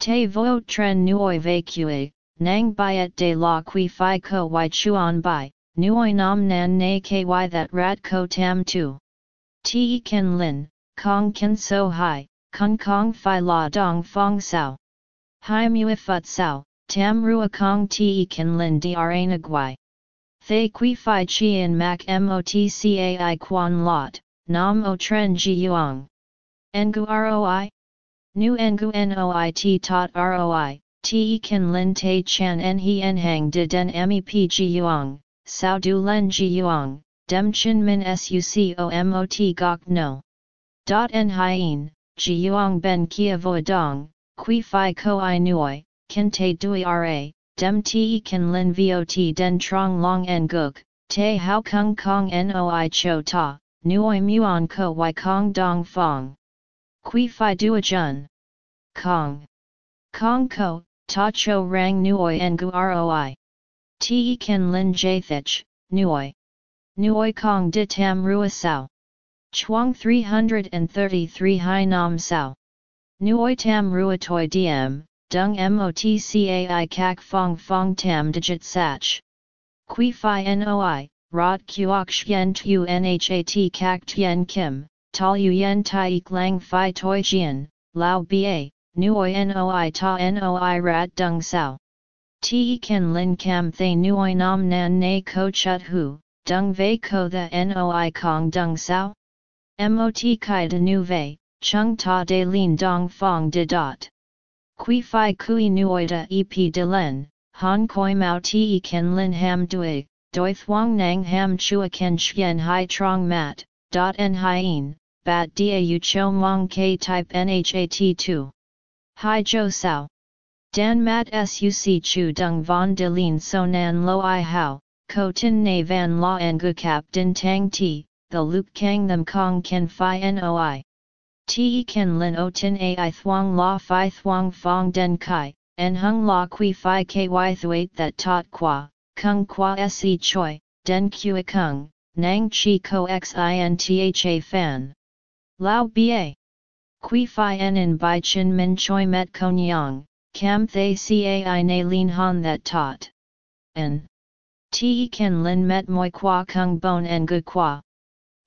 [SPEAKER 1] Te vo tren nuoi vacue, nang byet de la qui fi ko y chuan bai, nuoi nam nan na ky that rat ko tam tu. Te ken lin, kong ken so hai, kong kong fi la dong fong sao. Hai mui fut sao, tam rua kong te ken lin dra nagwai. Thay qui fi chien mak motcai quan lot, nam o tren ji yuang. Engu roi? Nu engu noit tot roi, te kan lin te chan en he en hang de den mep ji yuang, sao du len ji yuang, dem chin min suco mot gok no. Dot en hien, ji yuang ben kia vo dong, qui fi ko i nuoi, ken te dui ra, dem te kan lin vot den trong long en guk, te hao kung kong noi cho ta, nuoi muon ko y kong dong fong. Qui fi dua jun. Kong. Kong ko, ta cho rang nuoi en gu roi. Te kan lin jathich, nuoi. Nuoi kong de tam rua sao. Chuang 333 hai nam sao. Nuoi tam rua toi diem, dung motcai kak fong fong tam digit sach. Qui fi noi, rot kuok yen tu nhat kak tien kim, tal yen tai lang fi toi jian, lao ba, nuoi noi ta noi rat dung sao. Te kan lin kam thay nuoi nam nan na ko chut hu, dung ve ko the noi kong dung sao? Mot kai de nu vei, chung ta de lin dong fong de dot. Qui fi kui nuoi da ep de len, han koi mao te kan lin ham dui, doi thuang nang ham chua ken chien hai trong mat, dot en hien, bat da u cho mong k type nhat 2. Hai jo sao. Dan mat suc chu dung von de lin so nan lo i hao, ko tin na van la en gu kap din tang ti, the luke kang them kong ken fi noi. Te ken lin o tin ai thuang la fi thuang fong den kai, en hung la qui fi ky thuat that tot qua, kung qua se choi, den kua kung, nang chi ko xintha fan. Lao ba. Qui fi en in bai chin min choi met konyang, Cam thay cai na lin han that tot. N. Te kan lin met moi qua kung bon en gu qua.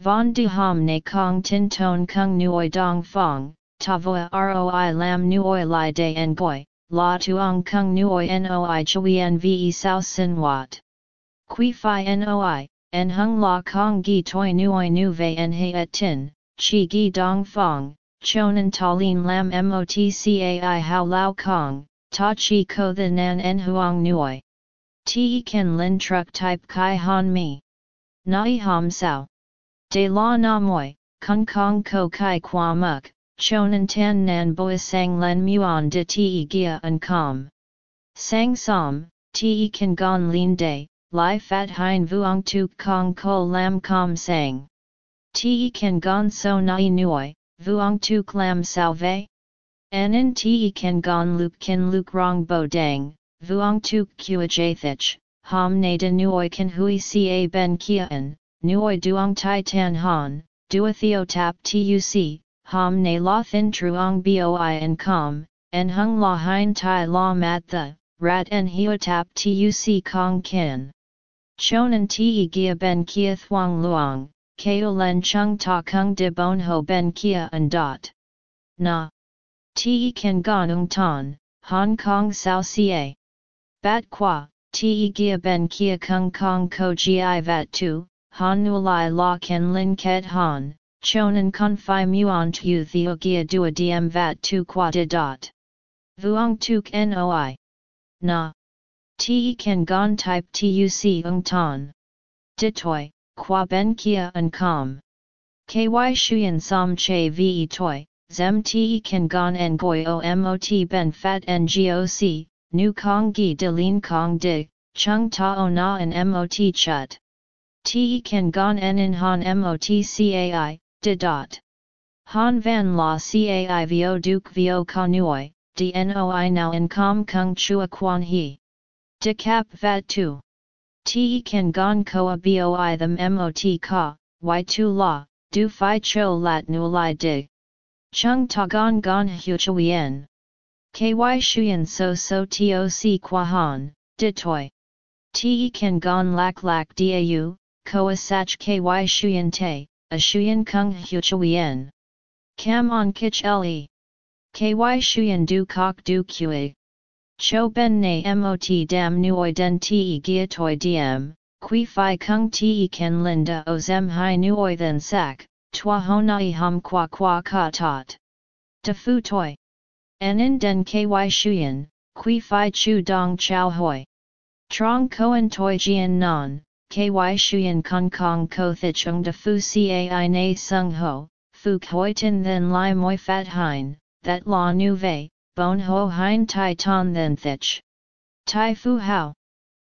[SPEAKER 1] Von du ham ne kong tin ton kung nuoi dong fong, ta voa roi lam nuoi li day en goi, la tuong kung nuoi noi chui en ve sao sin wat. Qui fi noi, en hung la kong gi toi nuoi nu ve en he et tin, chi gi dong fong, chonan talin lam motcai hao lao kong, ta chi ko the nan en huang nuoi. Te ken lin truck type kai han mi. Nai ham sao. De la na moi, kung kong ko kai kwa muk, chonan tan nan boi sang len muon de te gia un com. Sang som, te kan gon lin day, lai fat hein vuong tuk kong ko lam com sang. Te kan gon so nai nuoi, vuong tuk lam salve? Anan te kan gon lup kin luk rong bo dang, vuong tuk kua jathich, ham na de nuoi kan hui ca ben kiaan, nuoi duong tai tan han, dua theo tap tuc, ham ne la thin truong boi and com, en hung la hein tai la mat the, rat en hio tap tuc kong kin. Chonan te gia ben kia thuang luong, Keo len chung ta kung de bon ho ben kia and dot. Na. Te kan gan ung ton, Hong Kong sao ca. Bat qua, te gia ben kia kung kong ko gi vat tu, han nu lai la ken lin ket han, chonan kun fi muon tu theo gia dua diem vat tu qua de dot. Vuong tuk noi. Na. Te kan gon type tuc ung ton. Ditoi, qua ben kia un com. Ky shuyen som che ve toi, zem te kan gon en goi o mot ben fat ngoc, nu kong gi de lin kong di, chung ta o na en mot chut. Te kan gon en in han mot cai, di dot. Han van la cai vo duke vo konui, dnoi now in com kung chua quan he. De cap vat tu. Te kan gon koa boi them mot ka, y tu la, du fi cho lat nu lai dig. Chung ta gon gon hu chuyen. Ky shuyen so so toc qua han, di toi. Te kan gon lak lak dau, koa sach ky shuyen te, a shuyen kung hu chuyen. Cam on kich le. Ky shuyen du kok du kue. Cho ben na mot dam nuoi den te gia toi diem, qui fi kung te ken linda o zem hai nuoi then sak, tua honai hum qua qua ka tot. De fu toi. Anin den ky shuyen, qui fi chu dong chow hoi. Trong koen toi jian non, ky shuyen kong kong ko thichung de fu cai na sung ho, fu hoi tin then lai moi fat hein, that la nu vei, bon ho hein tai ton then thich. Tai fu hao.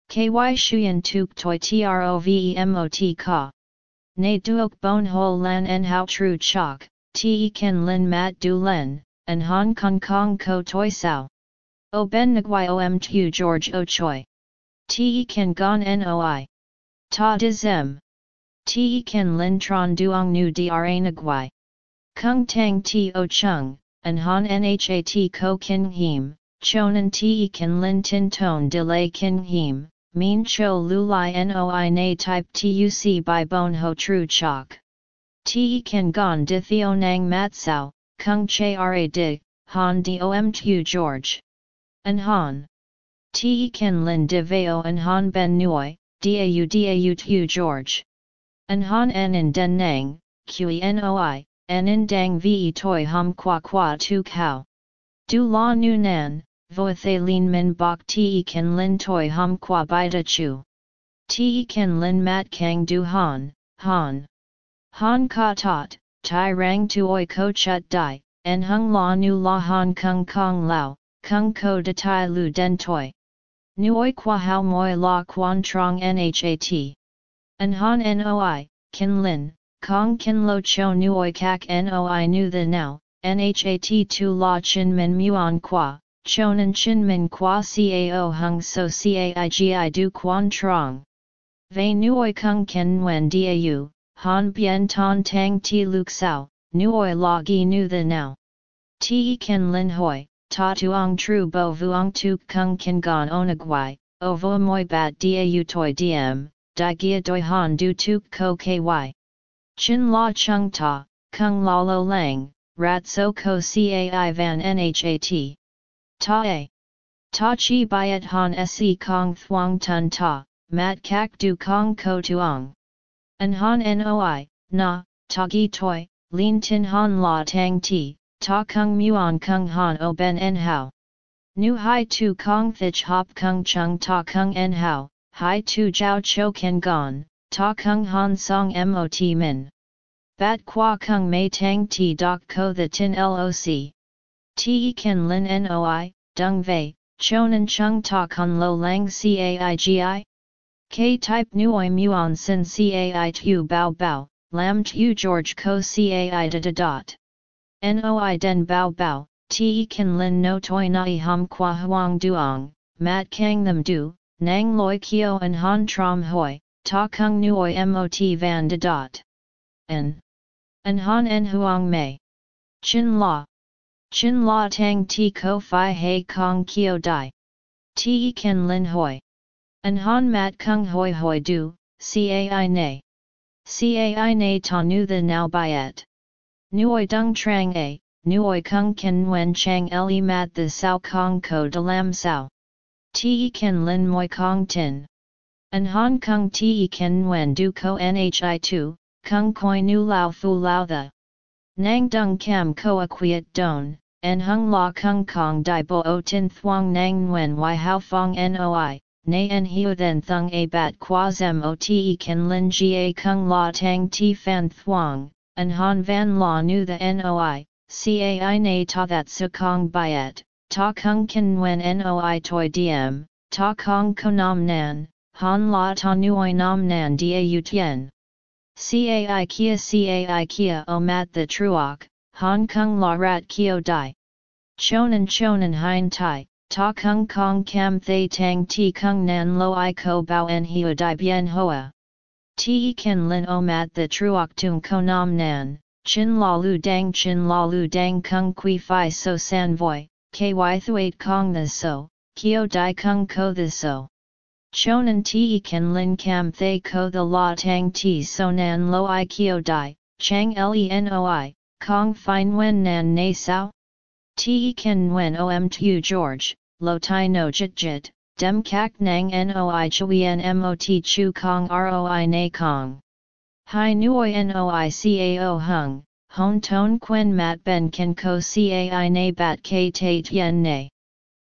[SPEAKER 1] Ky shuyen tuk toi trovemot ka. Ne duok bon ho lan en hao tru chok, te ken lin mat du len, and hong kong kong ko toi sao. O ben nguai om tu George o choi. Te ken gon noi. Ta dizem. Te ken lin tron duong nu dra nguai. Kung tang ti o chung, an han nhat ko kin him, chonan te kan lin tin ton de lay kin him, mean cho lu li noi na type tuc by bon ho tru chok. Te kan gon di theo nang mat sao, kung che ra di, han dom tu George. An han. Te kan lin de veo an han ben nuoi, dau dau tu George. An han en in den nang, qi noi, en in dang ve toi hum qua qua tu kao. Du la nu nan, vo thay lin min bok te kan lin toi hum qua bida chu. Te kan lin mat kang du han, han. Han ka tot, tai rang tuoi ko chut dai, en hung la nu la han kung kong lao, kung ko de tai lu den toi. Nuoi qua hao moi la quan trong nhat. An han noi, kin lin, kong kin lo cho nuoi kak noi nu the now, nhat tu la chin min muon qua, chonan chin min qua cao hung so caigi du quan trong. Ve nuoi kung ken nguen dau, han bien ton tang ti luk sao, nuoi la gi nu the now. Ti ken lin hoi, ta tuong tru bo vuong tu kung kin gon onagwai, o vo moi bat dau toi diem, di gia doi han du tu ko ky. Chin la chung ta, kung la lo lang, rat so ko cai van nhat. Ta a. Ta chi byet han se kong thuong tun ta, mat kak du kong ko tuong. An han noi, na, ta gi toi, lin tin han la tang ti, ta kung muon kung han o ben en hao. Nu hai tu kong thich hop kung chung ta kung en hao, hai tu jiao cho ken gon, ta kung han song mot min. Bat qua kung mei tang ti dok ko the tin loc. Te ken lin noi, dung vei, chonan chung ta kung lo lang caigi? K type nuoi muon sin cai tu bao bao, lam tu George ko cai da da dot. Noi den bao bao, te kan lin no toi nai hum qua huang duong, mat kang them du, nang loi kio and han trom hoi, ta kung nuoi mot van da dot. N. An han en huang mei. Chin la. Chin la tang ti ko fi hei kong kio dai. Te kan lin hoi. An han mat kung hoi hoi du, cai ne. Cai ne ta nu the now byet. Nuoi dung trang a, nuoi kung ken wen chang le mat the sao kong ko de lam sao. Te ken lin moi kong tin. An hong kong te ken wen du ko nhi tu, kung koi nu lao fu lao the. Nang dung kam ko quiet don, en hung la kung kong di bo o tin thuang nang wen y hao fong noi, Nay en hiu then thung a bat quas mote kan lin ga kung la tang ti fan thuang, an han van la nu the noi, cai na ta that su kong byet, ta kung kan wen noi toi diem, ta kong konam nan, han la ta nuoi nam nan da u tien. Cai kia cai kia o mat the truok, han kong la rat kio di. Chonan chonan hein tai, Ta kung kong kam thay tang ti kung nan lo i ko bao en hiu di bien hoa. Ti kan lin o mat the truok tung ko nam nan, chin la lu dang chin la lu dang kung kui fi so san voi, ky thuat kong the so, kio di kung ko the so. Chonan ti kan lin kam thay ko the la tang ti so nan lo i kio di, chang lenoi, kong fine wen nan na sao? Ti kan wen om tu George, lo tai no jit jit, dem kak nang noi chuyen mot chu kong roi na kong. Hai nuoi noi cao hung, hon ton quen mat ben ken ko cai na bat k yen na.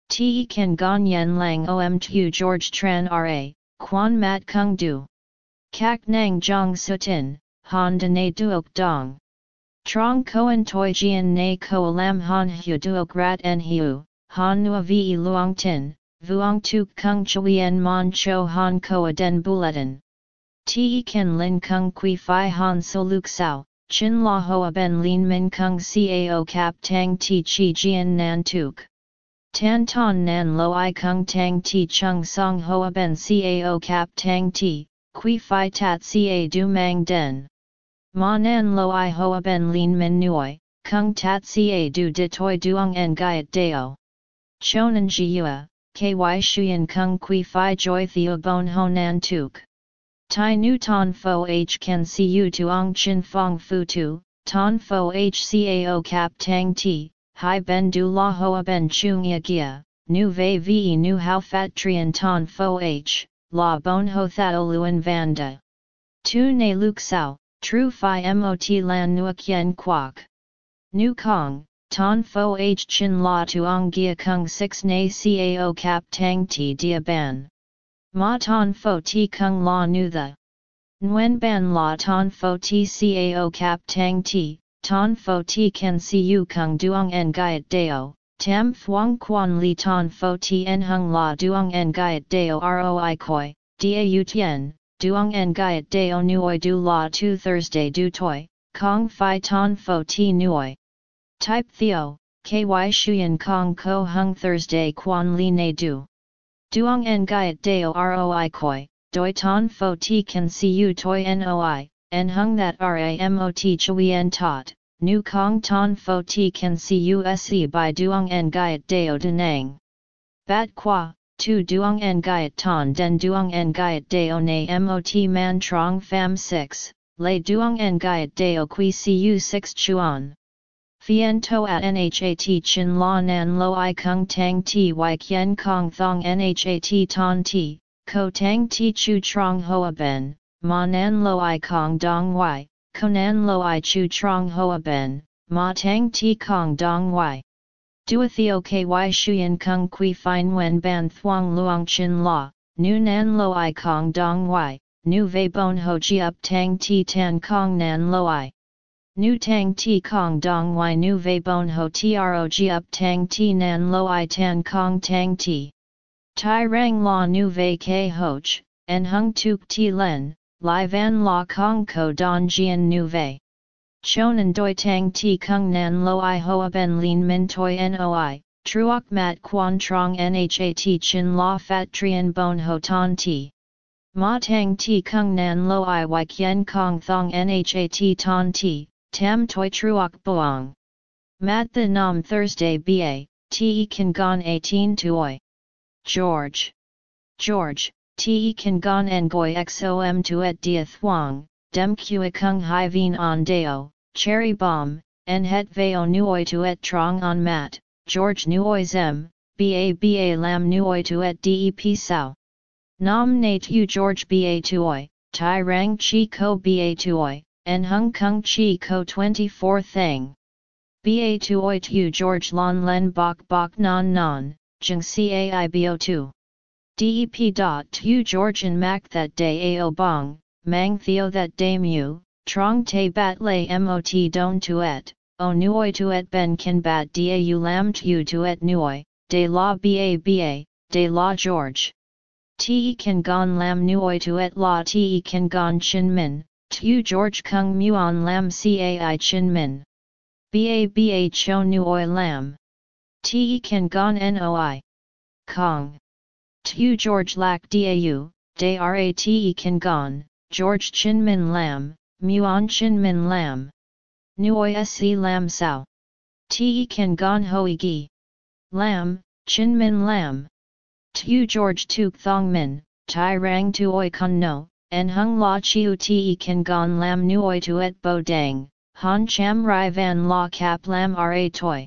[SPEAKER 1] Te ken gon yen lang om tu George Tran ra, quan mat kung du. Kak nang jong sutin, han de na duok dong. Trong koen toi jian na ko lam han hu duok rat en hiu, han nua vi luong tin, vuong tu kung chuyen mon cho han koa den bulletin. Ti ken lin kung kui fi han so luk sao, chin la hoa ben lin min kung cao kap tang ti chi jian nan tuk. Tan ton nan lo i kung tang ti chung song hoa ben cao kap tang ti, kui fi tat ca du mang den. Ma nan lo i hoa ben lin min nuoi, kung tat ca du de toi duong en gaiet deo. chonan jiyua, ky shuyan kung kui fi joy theo bon honan tuk. Tai nu ton fo h can see you tuong chin fong fu tu, ton fo h cao cap tang ti, hai ben du la hoa ben chung ya gia, nu ve ve nu how fat trian ton fo h, la bon ho thao luen vanda. Tu ne luk sao, tru fi mot lan nuak kien quoc. Nu kong, ton fo h chin la tuong gia kung 6 na cao cap tang ti dia ban. Ma ton fo ti kung la nu the. Nguyen ban la ton fo ti cao cap tang ti, ton fo ti can see you kung duong en gaiet deo, tam thuong quan li ton fo ti en hung la duong en gaiet deo roi koi, da u tien, duong en gaiet deo nuoi du la tu Thursday du toi, kong fi ton fo ti nuoi. Type Theo, ky shuyan kong ko hung Thursday quan li ne du. Duong en gaiet deo roi koi, doi ton fo ti can see you toi noi, en hung that ramot chui en tot, nu kong ton fo ti can see you se by duong en gaiet deo denang. Bat qua, tu duong en gaiet ton den duong en gaiet deo Ne mot man trong fam 6, lay duong en gaiet deo qui cu 6 chuan. Fien to at nhat chin la nan lo i kung tang ti y kien kong thong nhat ton ti, ko tang ti chu trong hoa ben, ma nan lo i kong dong y, konan lo i chu trong hoa ben, ma tang ti kong dong y. Duathio ky shuyen kung kui fine wen ban thuang Luong chin la, nu nan lo i kong dong y, nu ve bon ho Chi up tang ti tan kong nan lo i. Nu tang ti kong dong y nu ve bon ho trog up tang ti nan lo i tan kong tang ti. Tai rang la nu ve ke hoch, en hung tuk ti len, li van la kong ko don jian nu ve. Chonan doi tang ti kung nan lo i hoa ben lin min toi noi, truok mat quan trong nhat chin la fat trian bon ho ton ti. Ma tang ti kung nan lo i y kien kong thong nhat ton ti, Tam toi truok boang. Mat the nam Thursday ba, te kan gon 18 tuoi. George. George, te kan gon en goi xom tuet dia thuang, dem kua kung hai vien on deo, cherry bomb, en het veo nuoi tuet trong on mat, George nuoi zem, ba ba lam nuoi tuet dep sao. Nam na tu George ba tuoi, tai rang chi ko ba tuoi, en hung kung chi ko 24 thang. Ba tu oi tu George lon len bok bok non non, jung cai bo 2. Dep dot tu George and mac that day ao bong, mang theo that day mu, trong te bat lay mot don tuet, o nuoi tuet ben kin bat da u lam tu tuet nuoi, de la ba ba, de la George. Te kan gon lam nuoi tuet la te kan gon chin min, Tu George Kung Muon Lam Cai Chin Min. Ba Ba Cho Nuoi Lam. Te Kan Gon Noi. Kong. Tu George Lak Dau, De Rat Kan Gon, George Chin Min Lam, Muon Chin Min Lam. Nuoi Se Lam Sao. Te Kan Gon Hoi Gi. Lam, Chin Min Lam. Tu George Tuk Thong Min, Tai Rang Tuoi Kun No, en hung la chiu te kan gon lam nuoi tuet bo dang, han cham rai van la cap lam ra toi.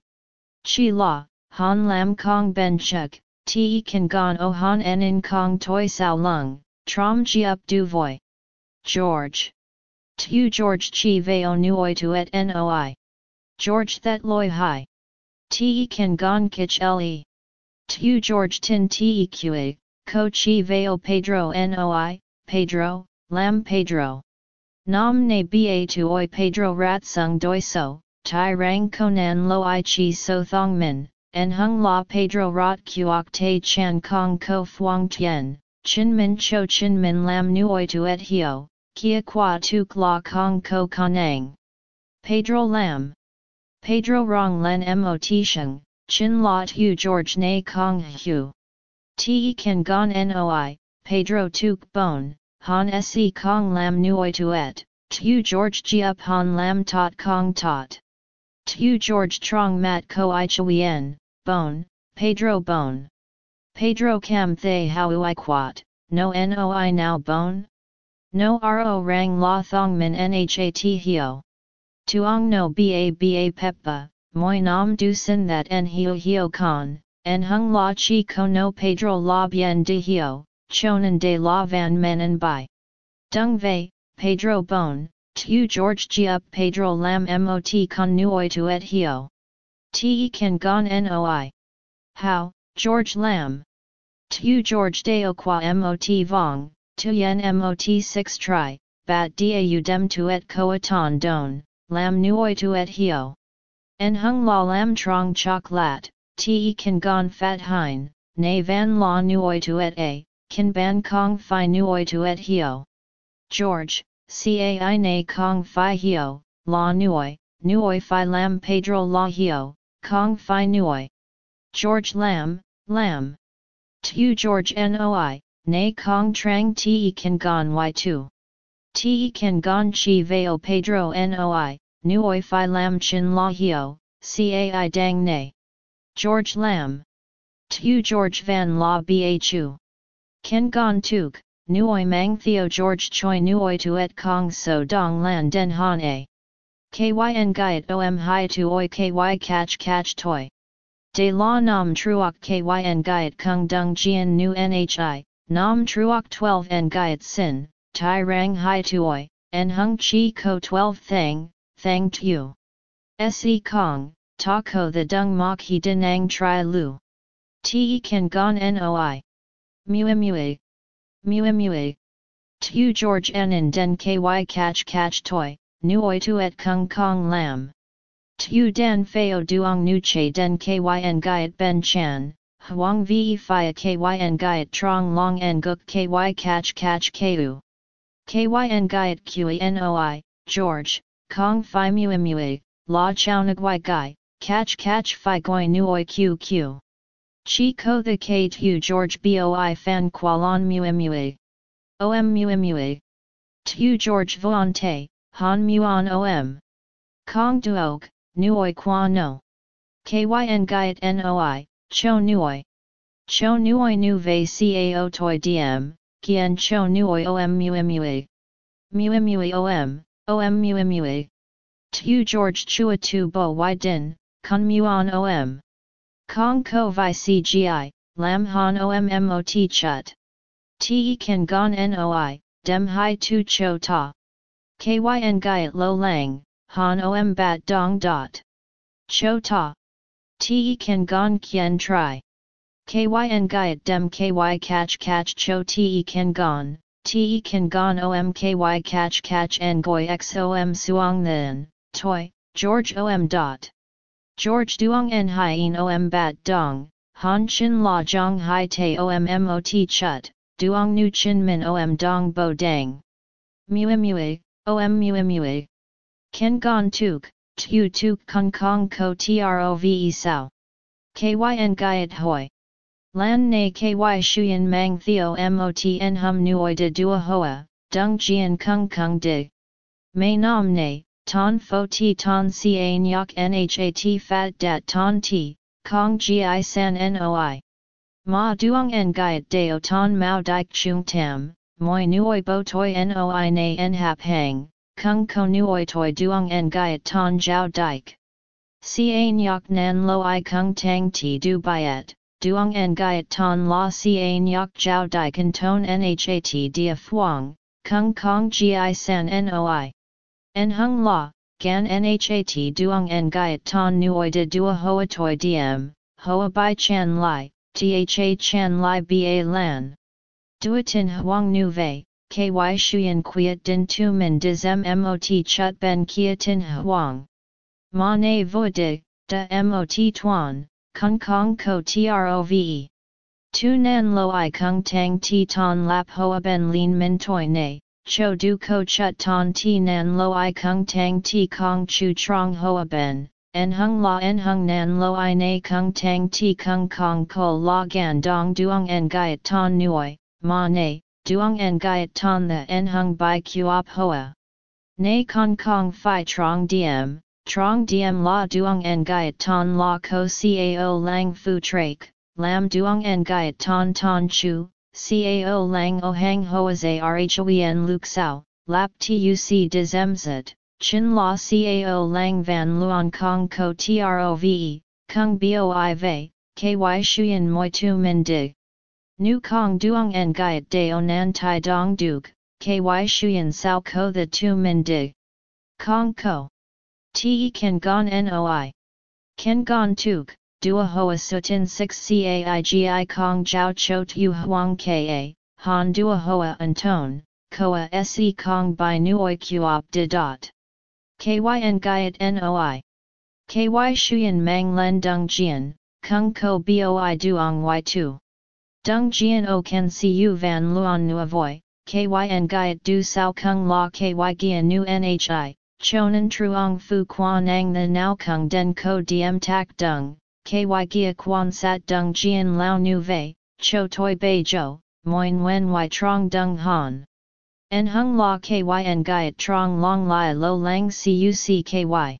[SPEAKER 1] Chi la, han lam kong ben chuk, te kan gon o han en in kong toi sao lung, trom chi up du voi. George. Tu George chi veo nuoi tuet noi. George that loi hai. Te kan gon kich le. Tu George tin te qa, ko chi veo Pedro noi, Pedro, Lam Pedro. Nam ne ba tuoi Pedro rat sung doi so, tai rang konan lo i chi so thong min, en hung la Pedro rot kuok te chan kong ko fuang tien, chin min cho chin min lam nuoi tuet hio, kia qua tuk la kong ko kanang. Pedro lam. Pedro rong len mot sheng, chin la tu George na kong hu. Te kan gon noi, Pedro tuk bon, Han se kong lam nuoi tuet, tu George ji up han lam tot kong tot. Tu George trong mat ko i chuyen, bon, Pedro Bone. Pedro Cam Thay How I Quat, No Noi Now Bone? No Ro Rang La Thong Min Nhat Hio. Tuong No Ba Ba Peppa, Moi Nam Du Sin That En Hio Hio Con, En Hung La Chi Ko No Pedro La Bien De Hio, Chonan De La Van Men by Dung Ve, Pedro Bone, Tu George G up Pedro Lam Mot Con Nuoi Tuet Hio. Te Kan Gon Noi. How, George Lam. Tu George Deo Qua Mot Vong, Tu Yen Mot 6 Tri, Bat Dau Dem Tuet Koa Ton Don, Lam Nuoi Tuet Hio. En Hung La Lam Trong Chok Lat, Te Kan Gon Fat Hein, Ne Van La Nuoi Tuet A, Kan Ban Kong Phi Nuoi Tuet Hio. George, Cai Na Kong Phi Hio, La Nuoi, Nuoi Phi Lam Pedro La Hio, Kong Phi Nuoi. George Lam, Lam. Tu George Noi, Ne Kong Trang Te Kan Gon Y2. Te Kan Gon Chi Veo Pedro Noi, Nuoi Phi Lam Chin La Hio, Cai Dang Ne. George Lam. Tu George Van La Bhu. Ken Gon Tuk, Nuoi Mang Theo George Choi Nuoi Tuet Kong So Dong Lan Den Han A. KYN Gaiet OM Hai Tuoi KY Catch Catch Toy. De La Nam Truoc KYN Gaiet Kung Dung Jian Nu Nhi, Nam Truoc 12 N Gaiet Sin, Tai Rang Hai Tuoi, En Hung Chi Ko 12 Thang, Thang Tu. Se Kong, Ta Ko the Dung Mok He Dinang Tri Lu. Te Kan Gon Noi. Mue Mue. Tu George En Den KY Catch Catch Toy, Nuoi Tuet Kung Kong Lam. Tu Dan Feo Duong Nu Che Den Kyn Gaiet Ben Chan, Huang Ve Phia Kyn Gaiet Trong Long En Guk Ky Catch Catch Ku. Kyn Gaiet Kui Noi, George, Kong Phi Mue, La Chao Nguai Gai, Catch Catch Phi Goi Nuoi Q Q. Chi Ko The K Tu George Boi Fan Kualan Mue Mue. Om Mue Mue. Tu George Vuan Te, Han Muon Om. Kong Duok, Nuoi Qua No. Kyn Gaiet Noi, Cho Nuoi. Cho Nuoi Nu Ve Cao Toi Diem, Kien Cho Nuoi Om Mue Mue. Mue Mue Om, Om Mue Mue. Tu George Chua Tu Bo Y Din, Kun Muon Om. Kong Ko Vi CGI, Lam Han ommot Chut. Te Kan Gon Noi, Dem Hai Tu Cho Ta. Kyn Gaiet Lo Lang, Han Om Bat Dong Dot. Cho Ta. Te Kan Gon Kien Tri. Kyn Gaiet Dem Ky Catch Catch Cho Te Kan Gon, Te Kan Gon Om Ky Catch Catch Ngoi Xom Suong Then, Toi, George Om Dot. George Duong En Hien Om Bat Dong, Han Chin La Jong Hai Te Om Mot Chut, Duong Nu Chin Min Om Dong Bo Dang. Mue Mue, Om Mue Mue. Ken Gon Tuk, Tu Tuk Kong Kong Ko Trove Sao. Kyn Gaiet Hoi. Lan Ne Ky Shuyan Mang Theo Mot En Hum Nuoi De Dua Hoa, Dung Jian Kung Kung Dig. May Nam Ne, Ton Fo Ti Ton si Ca Nyok Nhat Fat Dat Ton Ti, Kong Gi San Noi. Ma Duong En Gaiet Deo Ton Mao Dik Chung Tam, Moi Nuoi Bo Toi Noi Ne En Hap Hang, Kung Ko Nuoi Toi Duong En Gaiet Ton Jiao Dik. Ca Nyok Nan Lo I Kung Tang Ti Du Biet. Duong En Gaiet Ton La si Ca Nyok Jiao Dai Ton Nhat Dia Phuong, Kung Kong Gi San Noi. En Hung La, Gan Nhat Duong En Gaiet Ton Nuoi De Dua Hoa Toi Diem, Hoa Bai Chan Lai, Tha Chan Lai Ba Lan. Duatin Huang Nu Vei, Ky Shuyan Quiet Din Tu Min Diz Mot Chut Ben Kia Tin Huang. Ma Ne Vo De, Da Mot Tuan. Kung Kong Ko Trove. Tu Nan Lo I Kung Tang Ti Ton Lap Hoa Ben Lin Min Toi Ne, Cho Du Ko Chut Ton Ti Nan Lo I Kung Tang Ti Kong Chu Trong Hoa Ben, En Hung La En Hung Nan Lo I Ne Kung Tang Ti Kung Kong Ko La Gan Dong Duong En Gaiet Ton Nuoi, Ma Ne, Duong En Gaiet Ton The En Hung Bai Kuop Hoa. Ne Kong Kong Phi Trong Diem, trong diem la duong en gaiet ton la ko cao lang fu trake, lam duong en gaiet ton ton chu, cao lang o hang hoaz rhoen luk sao, lap tuc dizemzet, chin la cao lang van luon kong ko trove, kung boi ve, ky shuyen moi tu min dig. Nu kong duong en gaiet de onan tai dong duk, ky shuyen sao ko the tu min dig. Kong ko. Te kan gon noi. Ken gon tuk, dua hoa sutin 6 caigi kong jiao cho tu huang ka, han dua hoa anton, koa se kong Bai nuoi kuop de dot. Kyn gaiet noi. Ky shuyen mang len dung jian, kung ko boi duong Y2. Dung jian o ken siu van luon nu avoy, kyn gaiet du sao kung la ky gian nu nhi, chonan truong fu quan ang the nao kung den ko diem tak dung, ky gia quan sat dung jian lao nu vei, cho toi bei jo, moin wen y trong dung han. En hung la kyn gaiet trong long lai lo lang cuc ky.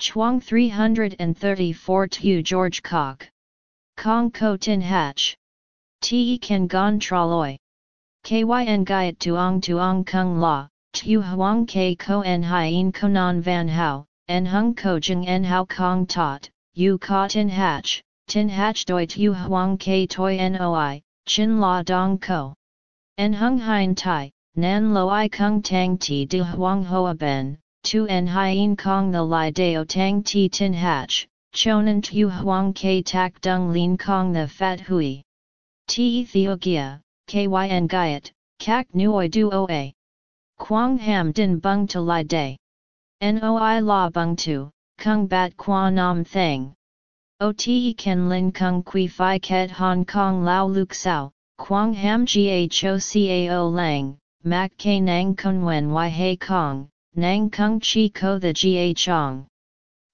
[SPEAKER 1] Chuang 334 Tu George Cock. Kong Ko Tin Hatch. Te Kan Gon Traloi. Kyn Gaiet Tuong Tuong Kung La, Tu Huang Ke Ko En Hien Konan Van Hao, En Hung Ko Jing En Hao Kong Tot, U Ka Tin Hatch, Tin Hatch Doi Tu Huang Ke Toi Noi, Chin La Dong Ko. En Hung Hien Tai, Nan Lo I Kung Tang Ti Du Huang Hoa Ben, tu en hien kong the li deo tang ti tin hatch, chonan tu huang ke tak dung lin kong the fat hui. Ti theogia, kyn gaiet, kak nuoi du oa. Quang ham din bung to li day. Noi la bung tu, kung bat qua nam thang. O te ken lin kung qui fi ket hong kong lao luk sao, quang ham gho lang, mak ke nang kun wen y he kong, Nang kung chi ko the ga chong.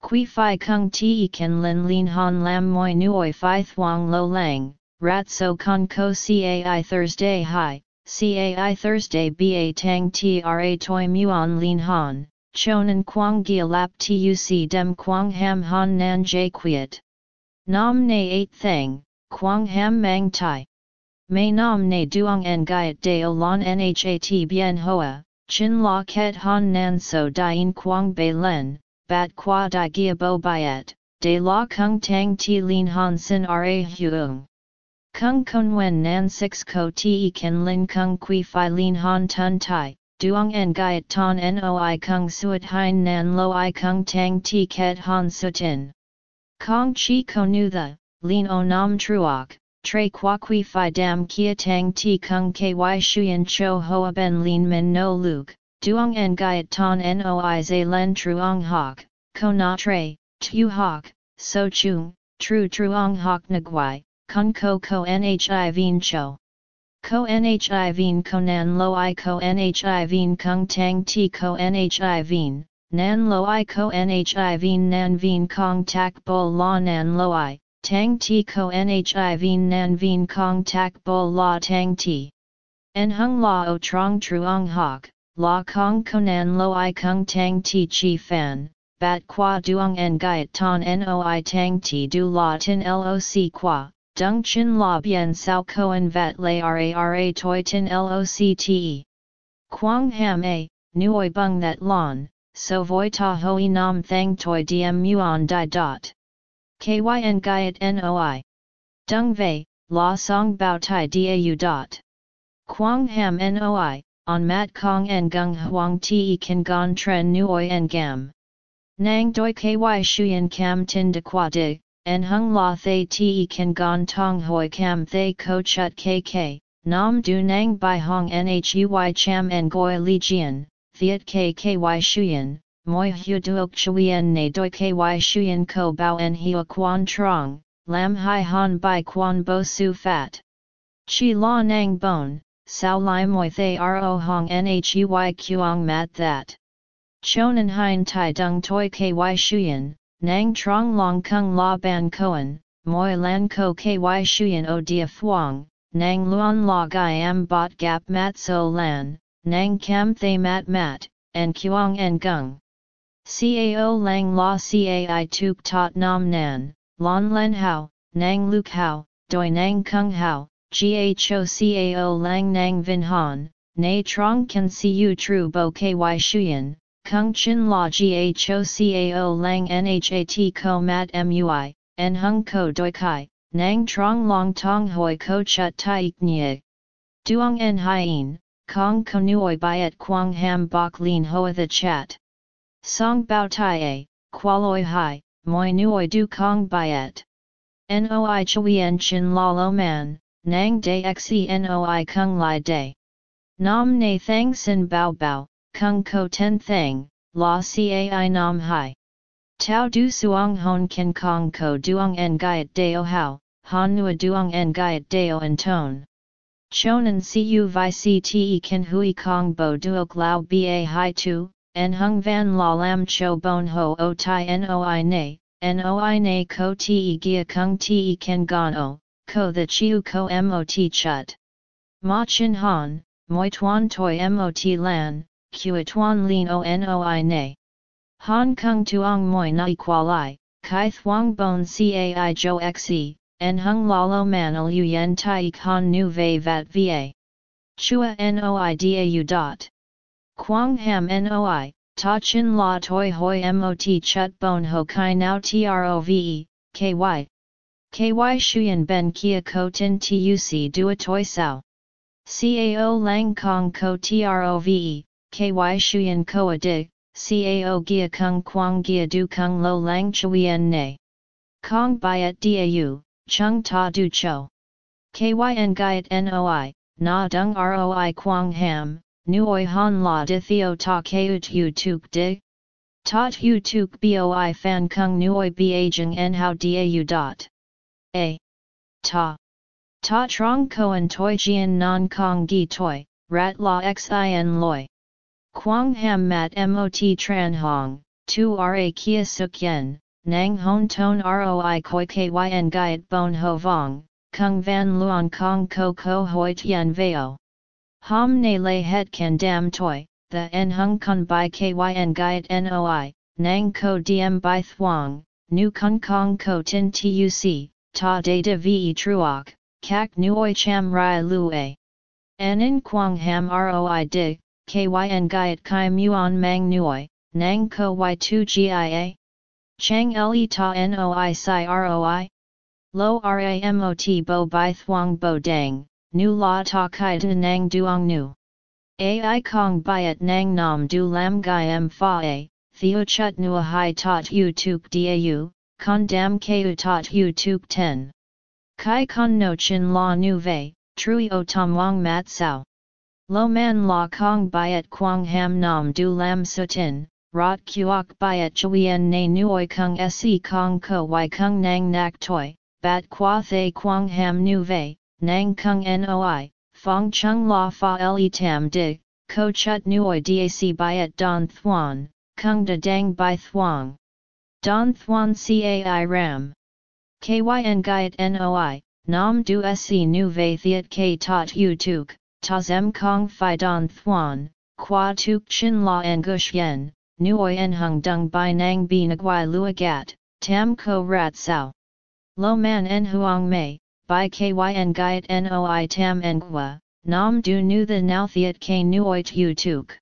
[SPEAKER 1] Kui fi kung ti kan lin lin han lam moi nuoi fi thuang lo lang, rat so con ko cai Thursday hi, cai Thursday ba tang tra toi muon lin han, chonan quang gia lap tuc dem quang ham han nan jay quiet. Nam ne eight thang, quang ham mang tai. May nam ne duong en gaiet o lon nhat bien hoa, Chin la ket han nan so dien quang bei len, bat qua di gia bo byet, de la kung tang ti lin han sin ra huong. Kung kun wen nan six ko ti ken lin kung qui fi lin han tun tai, duong en gaiet ton noi kung suet hein nan lo i kung tang ti ket han sutin. Kong chi ko nu the, lin o nam truok, Tre qua qui fi dam kia tang ti kung ky shuyen cho hoa ben lin min no luke, duong en gaiet ton noi ze len truong hok, ko tre, tu hok, so chung, tru truong hok nagwai, kun ko ko nhi vien cho. Ko nhi vien ko nan lo i ko nhi vien kung tang ti ko nhi nan lo i ko nhi vien nan vien kong tak bo la nan lo i, Tang ti ko nhi nan vien kong tak bo la tang ti. En hung la o trong truong hok, la kong konan lo i kung tang ti chi fan, bat qua duong en gaiet ton noi tang ti du la tin loc qua, dung chin la bien sao koen vat ra ra toi tin loc te. Quang ham a, nuoi bung that lon, so voi ta hoi nam thang toi diem muon di dot. Kyn Gaiet Noi. Dung Vei, La Song Bao Tai Dau dot. Quang Ham Noi, on Mat Kong En Gung Huang Te Kan Gon Tren Nuoi En Gam. Nang Doi Ky Shuyan Cam Tin De Qua De, En Hung La Thay Te Kan Gon Tong Hoi Cam Thay Ko Chut KK, Nam Du Nang Bai Hong Nhui Cham En Goi Li Jian, Thiet KKY Shuyan, moi hu duok chuyen ne doi ky shuyen ko bao en hua quan trong, lam hai han bai quan bo su fat. Chi la nang bon, sao lai moi thay ro hong nhui kuang mat that. Chonan hein tai dung toi ky shuyen, nang trong long kung la ban koan, moi lan ko ky shuyen o dia fuang, nang luan la gai am bot gap mat so lan, nang kam thay mat mat, and kuang en gung. Cao lang la cai tuk tot nam nan, lon len hao, nang luk hao, doi nang kung hao, gho cao lang nang vin han, nay trong can siu tru bo ky shuyen, kung chin la gho cao lang nhat ko mat mui, en hung ko doi kai, nang trong long tong hoi ko chut tai nye. Duong en hien, kong konuoi byet quang ham bok lin hoa the chat. Song bao tai a, qualoi hai, moi nuoi du kong byet. Noi chuyen chin la lo man, nang de xe noi kung lai de. Nam na thang sin bao bao, kung ko ten thang, la cai nam hai. Tao du suong hon ken kong ko duong en gaiet deo hao, han nua duong en gaiet deo en tone. Chonan cu vi cte ken hui kong bo duok lao ba hai tu, en hung van la lam cho bon ho o tai noi ne, noi ne ko te gia kung te ken gon o, ko the chiu ko mot chut. Ma chin han, moi tuan toi mot lan, kua tuan lin o ne. Hong Kong tuong moi na qualai, kai thuong bon cai jo xe, en hung lalo manal yu yen tai han nu ve vat va. Chua noi dau dot. Quang ham noi, ta chin la toi hoi mot chut bon ho kai now trove, ky. Ky shuyen ben kia ko tin tuc dua toi sao. Cao lang kong ko trove, ky shuyen koa dig, cao gia kung quang gia du kung lo lang chuyen ne. Kong byet dau, chung ta du cho. Kyn gyet noi, na dung roi quang ham, nuoi han la di theo ta keut yu tuk di. Yu tuk boi fan kung nuoi biajeng en how dau dot. A. Ta. Ta trong koan toi jian non kong gi toi, rat la xin loi. Quang ham mat mot tran hong, tu ra kia suk yen, nang hon ton roi koi kyn gyat bon ho vong, kung van luon kong ko ko hoi tien veo. Hom ne lay het kan dam toi, the en hung kun by kyn gyat noi, nang ko diem by thuong, nu kung kong ko tin tuc, ta de de ve truok, kak nuoi cham rai lue. En in quang ham roi dig, kyn gyat kai muon mang nuoi, nang ko y2 gia? Chang le ta noi si roi? Lo ramot bo by thuong bo dang, nu la ta kai de nang duong nu. Ai kong byet nang nam du lam gai em fa a, theo chut nua hai tot u tuk dau, con dam keu tot u tuk ten. Kai con no chin la nu ve, trui o tom wang mat sao. Lo man la kong byet quang ham nam du lam sutin, rot kuok byet chuyen na nuoi kung se kong ko y kung nang nak toi, bat qua thay quang ham nu vei, nang kung noi, fong chung la fa le tam dig, ko chut nuoi dac byet don thuan, kung da dang by thuang. Don thuan cai ram. Kyn gyet noi, nam du se nu vei thiet k tot u tuk, ta zem kong fi don thuan, qua tuk chin la en gush yen, nuoi en hung dung by nang bi nagwai lua gat, tam ko rat sao. Lo man en huang mei, by kyn gyat noi tam en gua, nam du nu the now thiet k nuoi tu tuk.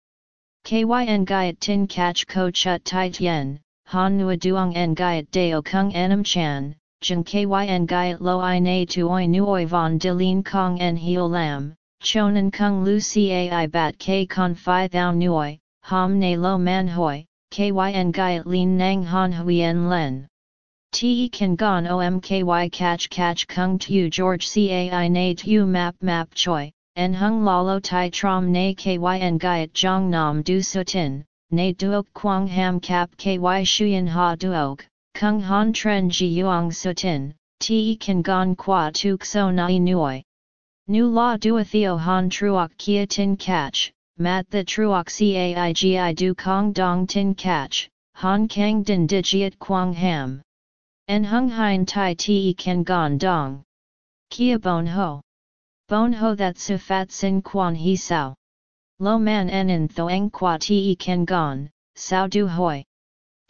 [SPEAKER 1] K Y Kyn gyat tin catch ko chut tit yen, han nua duong en gyat deo kung enam chan, jeng kyn gyat lo i na tuoi nuoi von dilin kong en heo lam, chonan kung lu cai bat k con fi thou nuoi, ham ne lo man hoi, kyn gyat lin nang han huyen len. Te kan gon omky catch catch kung tu George cai na tu map map choi, en hung lalo tai trom na kyn gyat jong nam du sutin, na duok quang ham cap ky shuyen ha duok, kung han tren ji yuang sutin, te kan gon qua tuk so nai nuoi. Nu la theo han truok kia tin catch, mat the truok caigi du kong dong tin catch, han kang din digiet quang ham. En hung hein tai te ken gon dong. Kia bon ho. Bon ho that su fat sin quan he sao. Lo man en in thoang qua te ken gon, sao du hoi.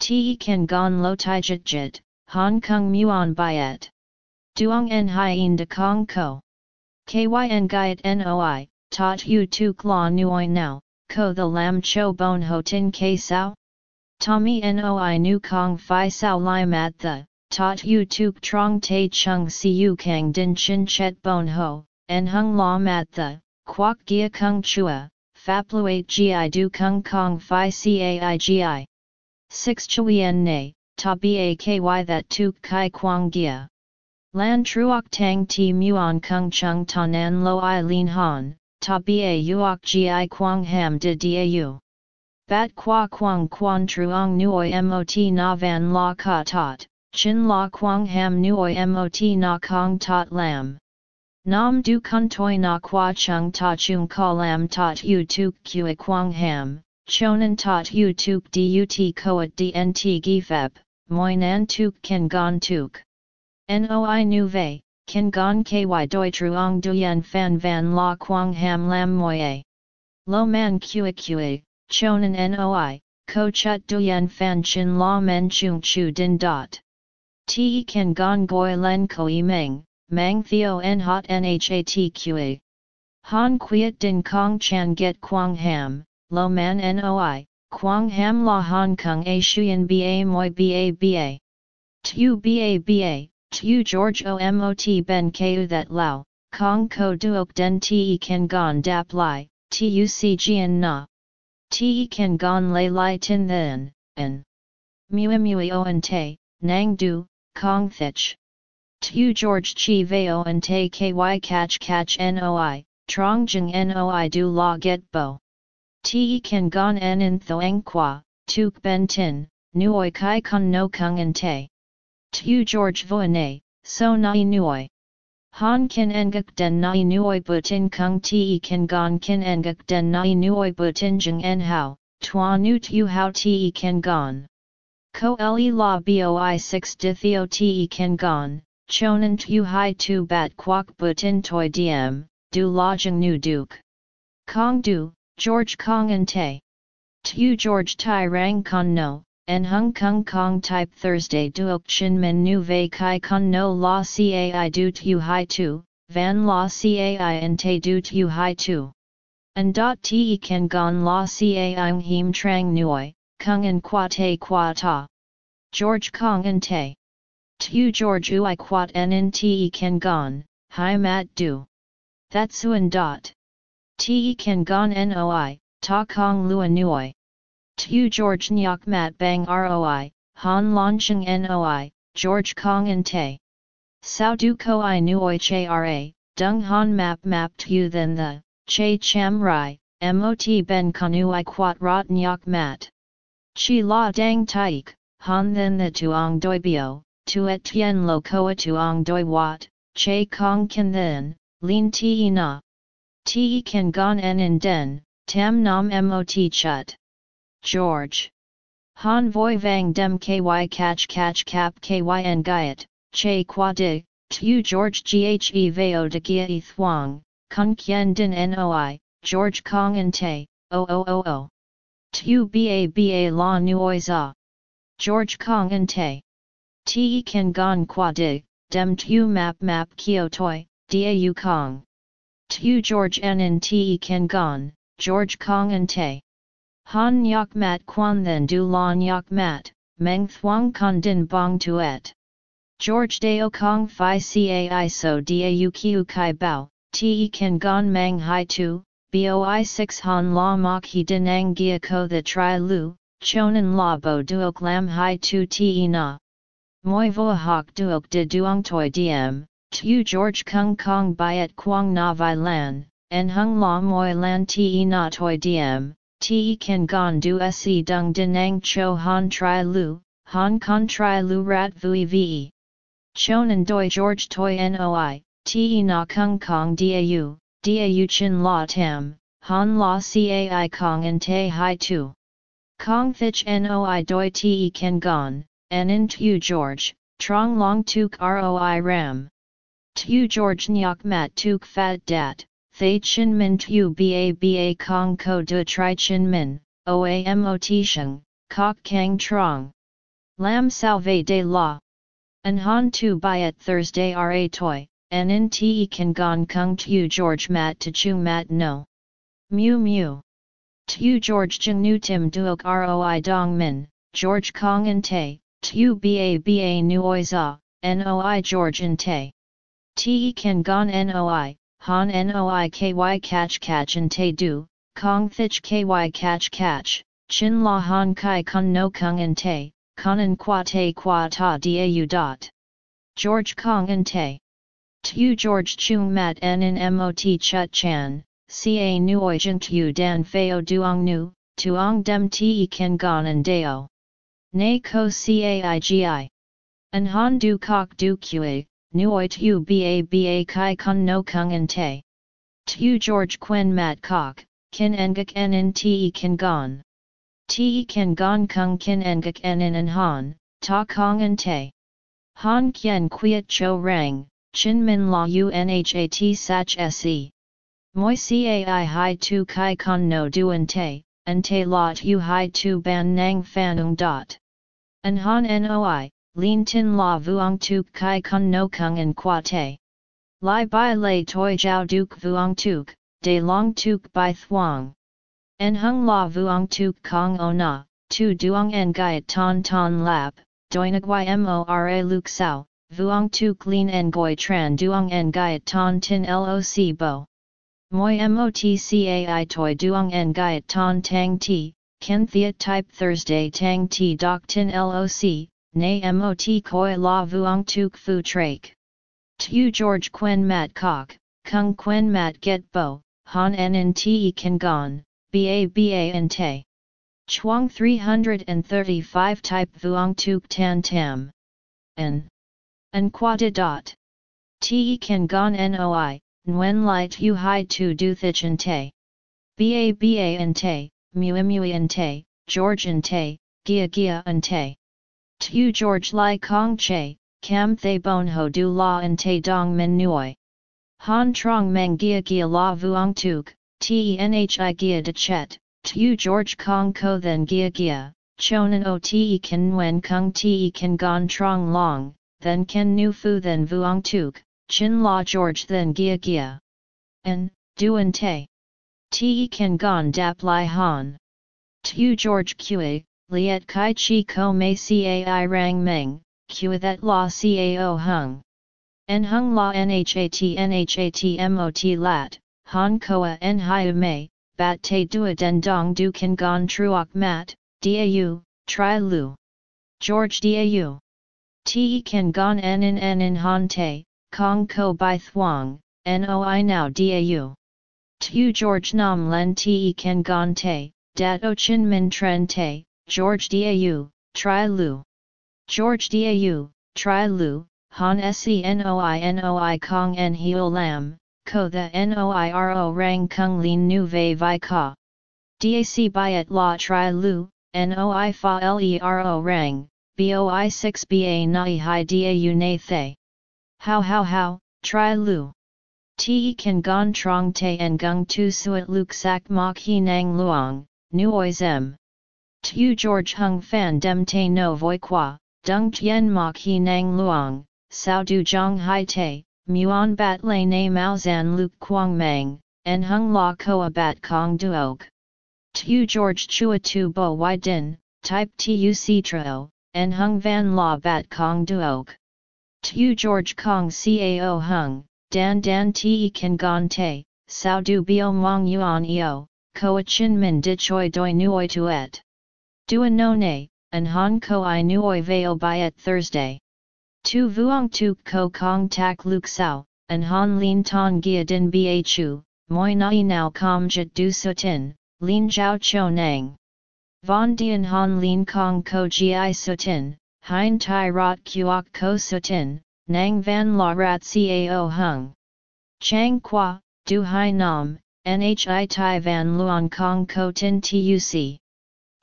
[SPEAKER 1] te kan gon lo tijit jit, Hong Kong muon byet. Duong en hien de kong ko. Kyn gyat noi, tot yu tu kla nuoi now, ko the lam cho bon ho tin ke sao? Tommy noi nu kong fi sao lim at the, tot yu tuk trong te chung si yu kang din chin chet bon ho, en hung la mat the, quoc gia kung chua, fapluate gi du kung kong fi cai gi. 6 chuyen ne, ta ba that tuk kai quang gia. Lan truok tang ti muon kung chung tanan lo i lin han, ta ba uok gi quang ham de dau. Bat qua quang quan truong nuoi mot na van la ka tot, chin la quang ham nuoi mot na kong tot lam. Nam du kun toi na qua chung ta chung ka lam tot u tuk kue quang ham, chonan tot u tuk dut koat dnt gifeb, moi nan tuk ken gon tuk. Noi nu vei, ken gon ky doi truong duyen fan van la quang ham lam moye. Lo man kue kue, chonan noi, ko chut duyen fan chin la men chung chu din dot. Te kan gon goi len koi meng, mang theo en hot nhatqa. Han quiet din kong chan get quang ham, lo man noi, quang ham la hong kong a shuyen ba moi ba ba. Tu ba ba, tu George o mot ben keu that lao, kong ko duok den te kan gon dap lai, tu si jian na. Te kan gon lay lai tin then, en. Mui mui te, nang du, Kong Thich. Tu George Chi Veo and Te Ky Catch Catch Noi, Trong Jing Noi Du La Get Bo. Te Kan Gon En In Thoang Qua, Tuk Ben Tin, Nuoi Kai Kun No Kung and Te. Tu George Voine, So Nai Nuoi. Han Kin Engak Den Nai Nuoi Butin Kung Te Kan Gon Kin Engak Den Nai Nuoi Butin Jing En Hao, Tua Nu Tu Hao Te Kan Gon. Ko le la boi 6 dithio te kan gon, chonan tu hai tu bat quoc butin toi diem, du lojing nu duke. Kong du, George Kong and te. Tu George Tai Rang Con no, en hung kong kong type Thursday duok chin men nu vei kai con no la cai du tu hai tu, van la cai and te du tu hai tu. And dot te kan gon la cai ng him trang nuoi, kung en qua te qua ta. George Kong en te. Tu George ui quat en in te kan gon, hi mat du. That suen dot. Te kan gon noi, ta kong lua nuoi. Tu George nyok mat bang roi, han launching noi, George Kong en te. Sao du ko i nuoi che ra, dung han map map tu then the, che cham rai, mot ben kanu i quat rot nyok mat. Chi la dang taik, han then the tuong doi bio, tuet tien lo koa tuong doi wat, che kong kan then, lin ti na. Ti kan gon en in den, tam nam mot chut. George. Han voi vang dem ky catch catch cap ky kyn gyat, che qua de, tu George ghe veo de gia e thuong, kun kien din noi, George kong en te, o o o o. Tu ba ba la nuoi za. George Kong and Te. Te kan gon qua de, dem tu map map kio toi, dau Kong. Tu George n and Te kan gon, George Kong and Te. Han nyok mat quan then du la nyok mat, meng thuang con din bong tuet. George Dao Kong Phi Cai So Dau Kiu Kai Bao, Te kan gon mang hai tu, boi 6 han la mok he dinang gia ko the tri lu, chonan la bo duok lam hai tu te na. Moi voa hok duok de duong toi diem, tu George kung kong byet quang na vi lan, en hung la moi lan te na toi diem, te kan gon du se dung denang cho han tri lu, han con tri lu rat vui ve. Chonan doi George toi noi, te na kung kong dau, dau chin la tam, han la cai kong en te hai tu. Kong thich noi doi te ken gon, en in tu George, trong long tuk roi ram. Tu George nyok mat tuk fat dat, thay chin min tu ba ba kong ko de tri chin min, oamot sheng, kok kang trong. Lam salve de la. An han tu byet Thursday ra toy, an in te kan gon kung tu George mat to chu mat no. Mu mu. Tu George jing nu tim duok roi dong min, George kong en te, tu ba ba nuoi za, noi George en te. Te kan gon noi, han noi ky catch catch and te du, kong thich ky catch catch, chin la han kai kun no kung en te, kanan qua te qua ta dau dot. George kong en te. Tu George chung mat en in mot chut chan, ca nuoi jin tu dan feo duong nu, tuong dem te kan gon and deo. Ne ko caigi. An han du kok du kue, nuoi tu ba ba kai kun no kung en te. Tu George Quen mat kok, kin engak en in te kan gon. Te kan gon kung kin engak en in an han, ta kong en te. Han kien quiet cho rang, chin min la unhat sach se. Moi cai hai tu kai con no duan te, an te lot u hai tu ban nang fanung dot. An han noi, lin tin la vuong tuk kai kun no kung en qua te. Lai bai lei toi jiao duk vuong tuk, de long tuk bai thuong. En hung la vuong tuk kong o na, tu duong en gaiet ton ton lap, doinagwai mora luk sao, vuong tuk lin en goi tran duong en gaiet ton tin loc bo. Moi motcai toi duong en gaiet ton tang ti, ken thiet type Thursday tang ti doc tin loc, na mot koi la vuong tuk fu trake. Tu George Quen Mat Kok, Kung Quen Mat Get Bo, Han En Te Kan Gon, Ba Ba En Te. Chuang 335 Type Vuong Tuk Tan Tam. N. An Qua De Dot. Te Kan Gon Noi, Nguyen Light U Hai Tu Du Thich En Te. Ba Ba En Te, Mui Mui En Te, George En Te, Gia Gia En Te. Tu George Lai Kong Che, Cam Thay Bon Ho Du La En Te Dong Men Nui. Han Trong Meng Gia Gia La Vuong Tuk, Tenhi Gia De Chet, Tu George Kong Ko Then Gia Gia, Chonan O Te Kan Nguyen Kung Te Kan Gon Trong Long, Then Ken Nu Fu Then Vuong Tuk, Chin La George Then Gia Gia. En, Duan Te. Te Kan Gon Dap Lai Han. Tu George Kui, Liet Kai Chi Ko Mei Cai Rang Meng, Kui That La Cao Hung. En Hung La Nhat Nhat Mot Lat, Han Koa En Hiu Mei, Bat Te Dua Den Dong Du Kan Gon Truok Mat, Dau, Tri Lu. George Dau. Te Kan Gon En In En In Han Te, Kong Ko Bai Thuong, Noi Now Dau. Tu George Nam Len Te Kan Gon Te, Dat O Chin Min Tren Te, George Dau, Tri Lu. George Dau, Tri Lu, Han Senoi Noi Kong En Heo Lam, Ko the Noiro Rang Kung Lin Nu Ve Vi Ka. Dac Byet La Tri Lu, Noi Fa Lero Rang, Boi 6 Ba Nai Hai Dau Na Thay. How how how, Tri Lu. Te kan gon trong te en gung tu suet luk sak mok he nang luong, nuoi zem. Tu George hung fan dem te no voi qua, dung tien mok he nang luong, sao du jong hai te, muon bat lay na mao zan luk quang mang, en hung la koa bat kong duok. Tu George chua tu bo y din, type tu trao, en hung van la bat kong duok. Tu George kong cao hung, dan dan te kan gon te, sao du bio mong yuan eo, koa chin min di choi doi nuoi tuet. Dua no an han ko i nuoi veo byet Thursday. Tu vuong tu ko kong tak luk sao, an han lin ton gia din ba chu, moi nai now com jit du sutin, lin jiao cho nang. Von dien han lin kong ko gi sutin, hein tai rot kuok ko sutin, nang van la rat cao hung. Chang qua, du hai nam, nhi tai van luong kong ko tin tuc.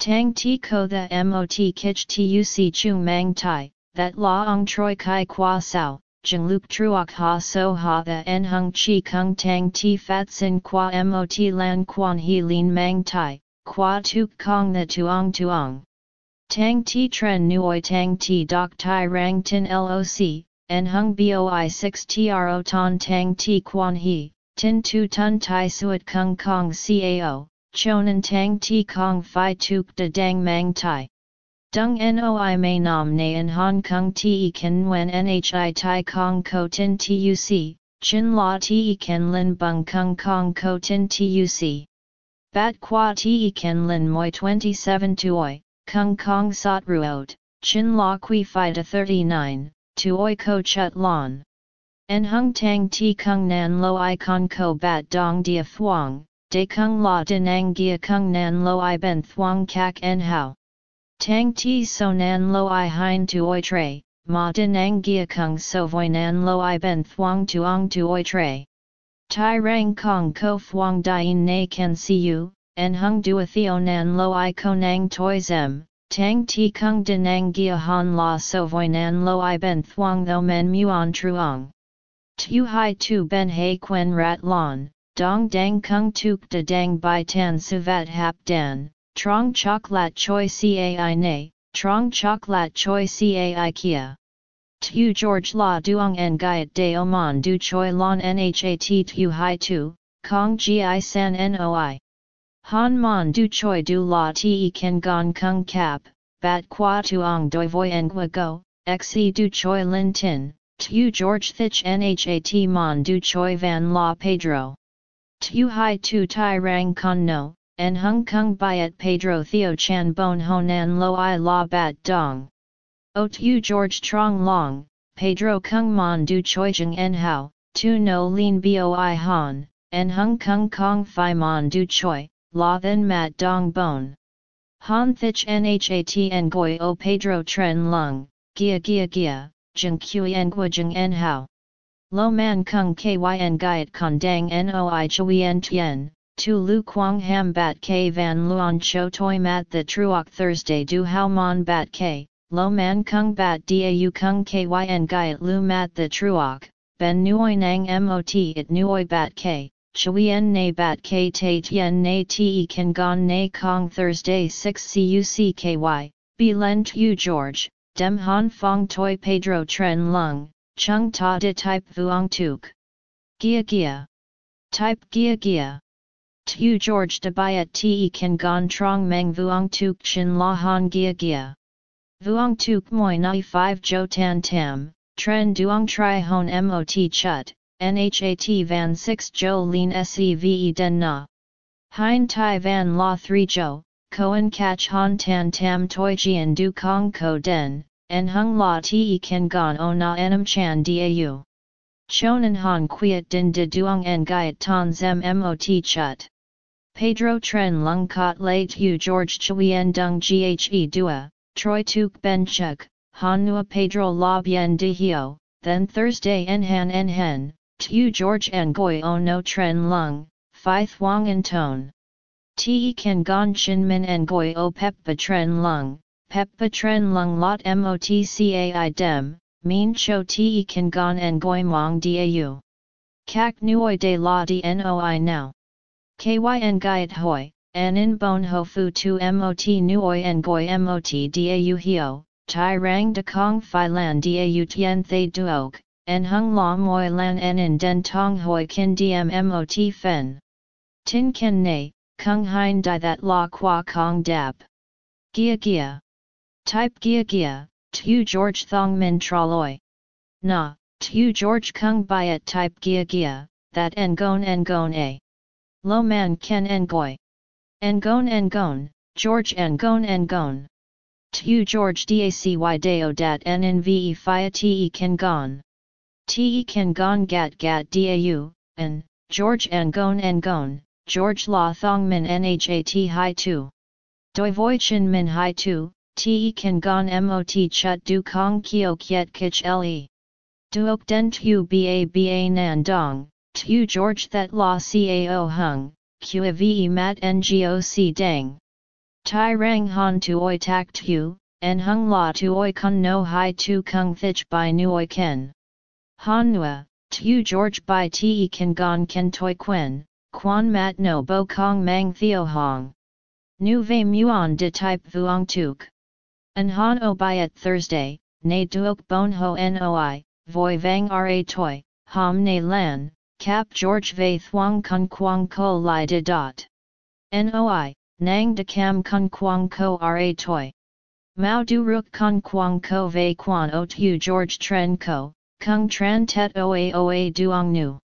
[SPEAKER 1] Tang ti ko the mot kich tuc chung mang tai, that la ong troi kai qua sao, jeng luk truok ha so ha the en hung chi kung tang ti fat sin qua mot lan quan he lin mang tai, qua tuk kong the tuong tuong. Tang ti tren nuoi tang ti dok tai rang tin loc, en hung boi 6 tro ton tang ti quan he, tin tu tun tai suet kung kong cao, chonan tang ti kong fi tuk de dang mang tai. Dung noi may nam na in Hong Kong te kan wen nhi tai kong ko tin tuc, chin la te kan lin bung kong kong ko tin tuc. Bat qua te kan lin moi 27 tuoi, kung kong sot ruot, chin la qui fi de 39, tuoi ko chut lon. En hung tang ti kung nan lo i con ko bat dong dia thuong, de kung la dinang gia kung nan lo i ben thuong kak en hao. Tang ti so nan lo i hein tu oi tre, ma dinang gia kung so voi nan lo i ben thuong tuong tu oi tre. Tai rang kong ko thuong dien na can see you, en hung dua theo nan lo i nang toi zem, tang ti kung dinang gia han la so voi nan lo i ben thuong tho men muon truong. Tu hai tu ben hai quen rat lon, dong dang kung tuk de dang bai tan suvat hap dan, Trong chocolate choi cai ne, trong chocolate choi cai kia. Tu George la duong en gaiet de oman du choi lon nhat tu hai tu, kong gi san noi. Han mon du choi du la te ken gon kung kap, bat qua tuong doi voi en gua go, xe du choi lin tin, tu George thich nhat mon du choi van la Pedro. Tu hai tu tai rang con no, en hung kung byet Pedro Theo Chan Bon Honan Lo I La Bat Dong. O Tu George Trong Long, Pedro Kung Mon Du Choi Jing En Hao, Tu No Lin Boi Han, en hung kung kong Phi Mon Du Choi, La Then Mat Dong Bon. Han Thich Nhat En Goi O Pedro Tren Lung, Gia Gia Gia, Jing Kui En Jing En Hao. Lo Man Kung Kyn Gaiet Kondang Noi Chui En Tien, Tu lu quang ham bat k van luon cho toi mat the truok Thursday du how mon bat k, lo man kung bat dau kung kyn gaiet lu mat the truok, ben nuoi nang mot it nuoi bat k, chuyen na bat k te tien na te kan gon na kong Thursday 6 cucky, b len tu George, dem han fong toi Pedro tren lung, chung ta de type vuong tuk. Gia gia. Type gia gia. Tu George de Bayat Te Kan Gon Trong Meng Vuong Tuk Chin La Han Gia Gia. Vuong Tuk Moi Nai 5 Jo Tan Tam, Tren Duong Tri Hon Mot Chut, Nhat Van 6 Jo Lin Seve Den Na. Hein Tai Van La 3 Jo, Koen Kach Han Tan Tam Toi Jian Du Kong Ko Den, En Hung La Te Kan Gon O Na Enam Chan Dau. Chonan Han Quiet Din De Duong En Gaiet Ton Zem Mot Chut. Pedro Tren Lung Kot Lei Tu George Chuyen Dung Ghe Dua, Troy Tuk Ben Chuk, Han Nua Pedro La Bien De Hio, then Thursday En Han En Hen, Tu George En Goi O No Tren Lung, Phi Thuong En Tone. Te Ken Gon Chin Min En Goi O Peppa Tren Lung, Peppa Tren Lung Lot Motcai Dem, Mean Cho Te Gon En Goi Mong Dau. Kak Nuoi De La Dnoi Now. Kyn Gaiet Hoi, An In Bon Ho Fu Tu Mot Nuoi En Goi Mot Dau Hio, Tai Rang De Kong Phi Lan Dau Tien Thay Duok, En Hung La Moi Lan En In Den Tong Hoi Kin Diem Mot Fen. Tin Ken Ne, Kung Hein Di That La Qua Kong Dap. Gia Gia. Type Gia Gia, Tu George Thong Min Traloi. Na, Tu George Kung Byet Type Gia Gia, That Ngon Ngon A. Lo man ken ngoy. Ngon ngon, George ngon ngon. Tu George dacy dao dat nnve fia te ken gon. Te ken gon gat gat dau, n, George ngon ngon, George la thong min nhat hai tu. Doi voi chin min hai tu, te ken gon mot chut du kong kio kiet kich le. Duok den tu ba ba nan dong, Tu George that la cao hung, qa ve mat ngoc dang. Tai rang han tuoi tak tu, en hung la tuoi kun no hai tu kung thich by nuoi ken. Han nua, tu George by te kan gon ken toi quen, quan mat no bo kong mang theo hong. Nu ve muon de type vuong tuk. An han o byet Thursday, ne duok bon ho noi, voi vang ra toi, ham ne lan, cap George ve thuang kun quang ko li de dot. Noi, nang de cam kun quang ko ra toi. Mao du ruk kun quang ko ve quan o tu George tren ko, kung tran tet oa oa duong nu.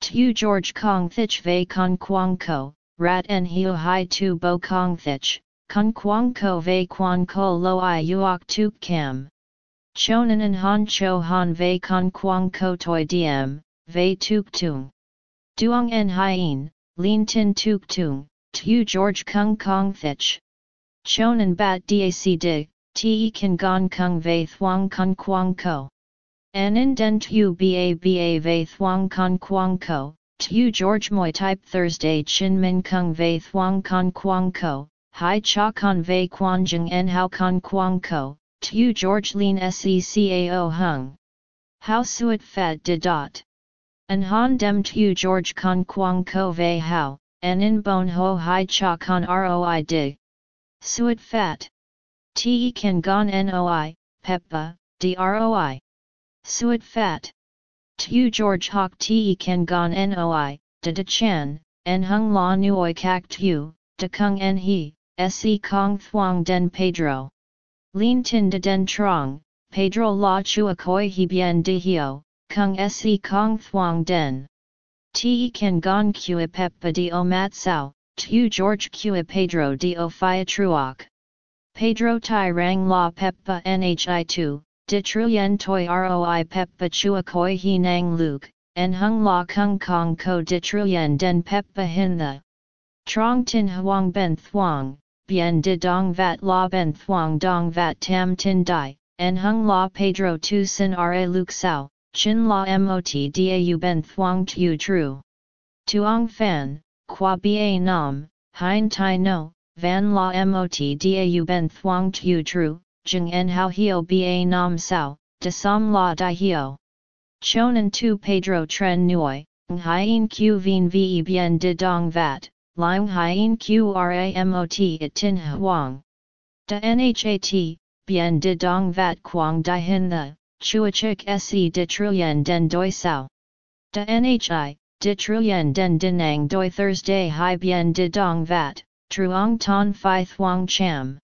[SPEAKER 1] Tu George kong thich ve kun quang ko, rat en hiu hai tu bo kong thich, kun quang ko ve quan ko lo i uok tuk cam. Chonan and han cho han ve kun quang ko toi diem, ve tuk tung. Duong en hien, lin tin tuk tung, tu George kung kong thich. Chonan bat dac dig, te kan gon kung ve thuang kun quang ko. Anin den tu ba ba ve thuang kun quang ko, tu George moi type Thursday chin min kung ve thuang kun quang ko, hai cha con ve quan jeng en hao con quang ko, tu George lin seccao hung. How suet fat de dot. An han dem tu George con quang ko ve hao, en in bon ho hai cha con roi dig. Suet fat. Te kan gon noi, peppa, droi. Suet fat. Tu George Hawk te kan gon noi, de de chan, en hung la nuoi kak tu, de kung en he, se kong thuang den Pedro. Lin tin de den trong, Pedro la chua koi he bien de hio, kung se kong thuang den. Te kan gon kua peppa di o mat sao, tu George kua Pedro di o fia truok. Pedro tai rang la peppa nhi tu, de truyen toi roi peppa chua koi he nang luke, en hung la kung kong ko de truyen den peppa hin the. Trong tin huang ben thuang, bien de dong vat la ben thuang dong vat tam tin dai, en hung la pedro tu sin ra luke sao, chin la mot dau ben thuang tu tru. Tuong fan, qua ba nam, hein tai no, van la mot dau ben thuang tu tru, jeng en hao hio ba nam sao, de som la di hio. Chonan tu Pedro tren nuoi, hien q vien ve bien de dong vat, Liang hien qramot it tin huang. Da nhat, bien de dong vat quang di hin the, chuachik se de truyen den doi sao. Da nhi, de truyen den dinang doi Thursday hi bien de dong vat, truong ton phi thuang cham.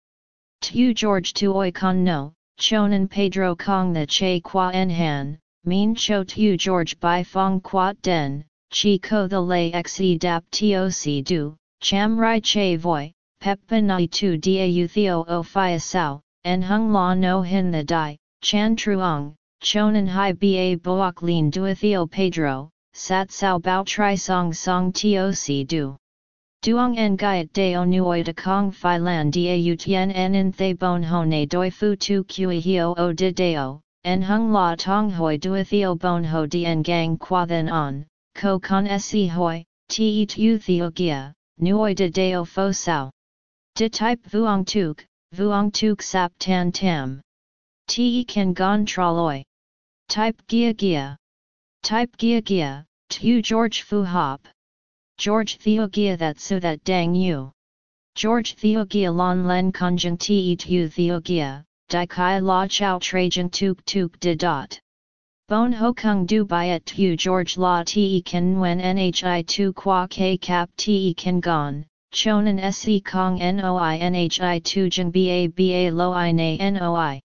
[SPEAKER 1] Tu George tu oi con no, chonan Pedro kong the che qua en han, mean cho tu George bai fong quat den, chi ko the lay xe dap toc du, cham rai che voi, peppa nai tu dau theo o phia sao, en hung la no hin the dai, chan truong, chonan hai ba boak lin theo pedro, sat sao bao tri song song toc du. Duong en gaiet deo nuoi de kong phi lan dau tien en in thay bon ho hone doi fu tu kui hio o de deo, en hung la tong hoi theo bon ho dien gang qua then on, ko con se hoi, te tu theo gia, nuoi de deo fo sao. De type vuong tuk, vuong tuk sap tan tam. Te kan gon traloi. Type gia gia. Type gia gia, tu George fu hop. George theo gia that so that dang you. George theo gia lon len conjung te tu theo gia, di kai la chow trajan tuk tuk de dot. Bon ho kung du byet tu George la te ken wen nhi tu qua k cap te ken gon, chonan se kong noi nhi tu jeng ba ba lo i na noi.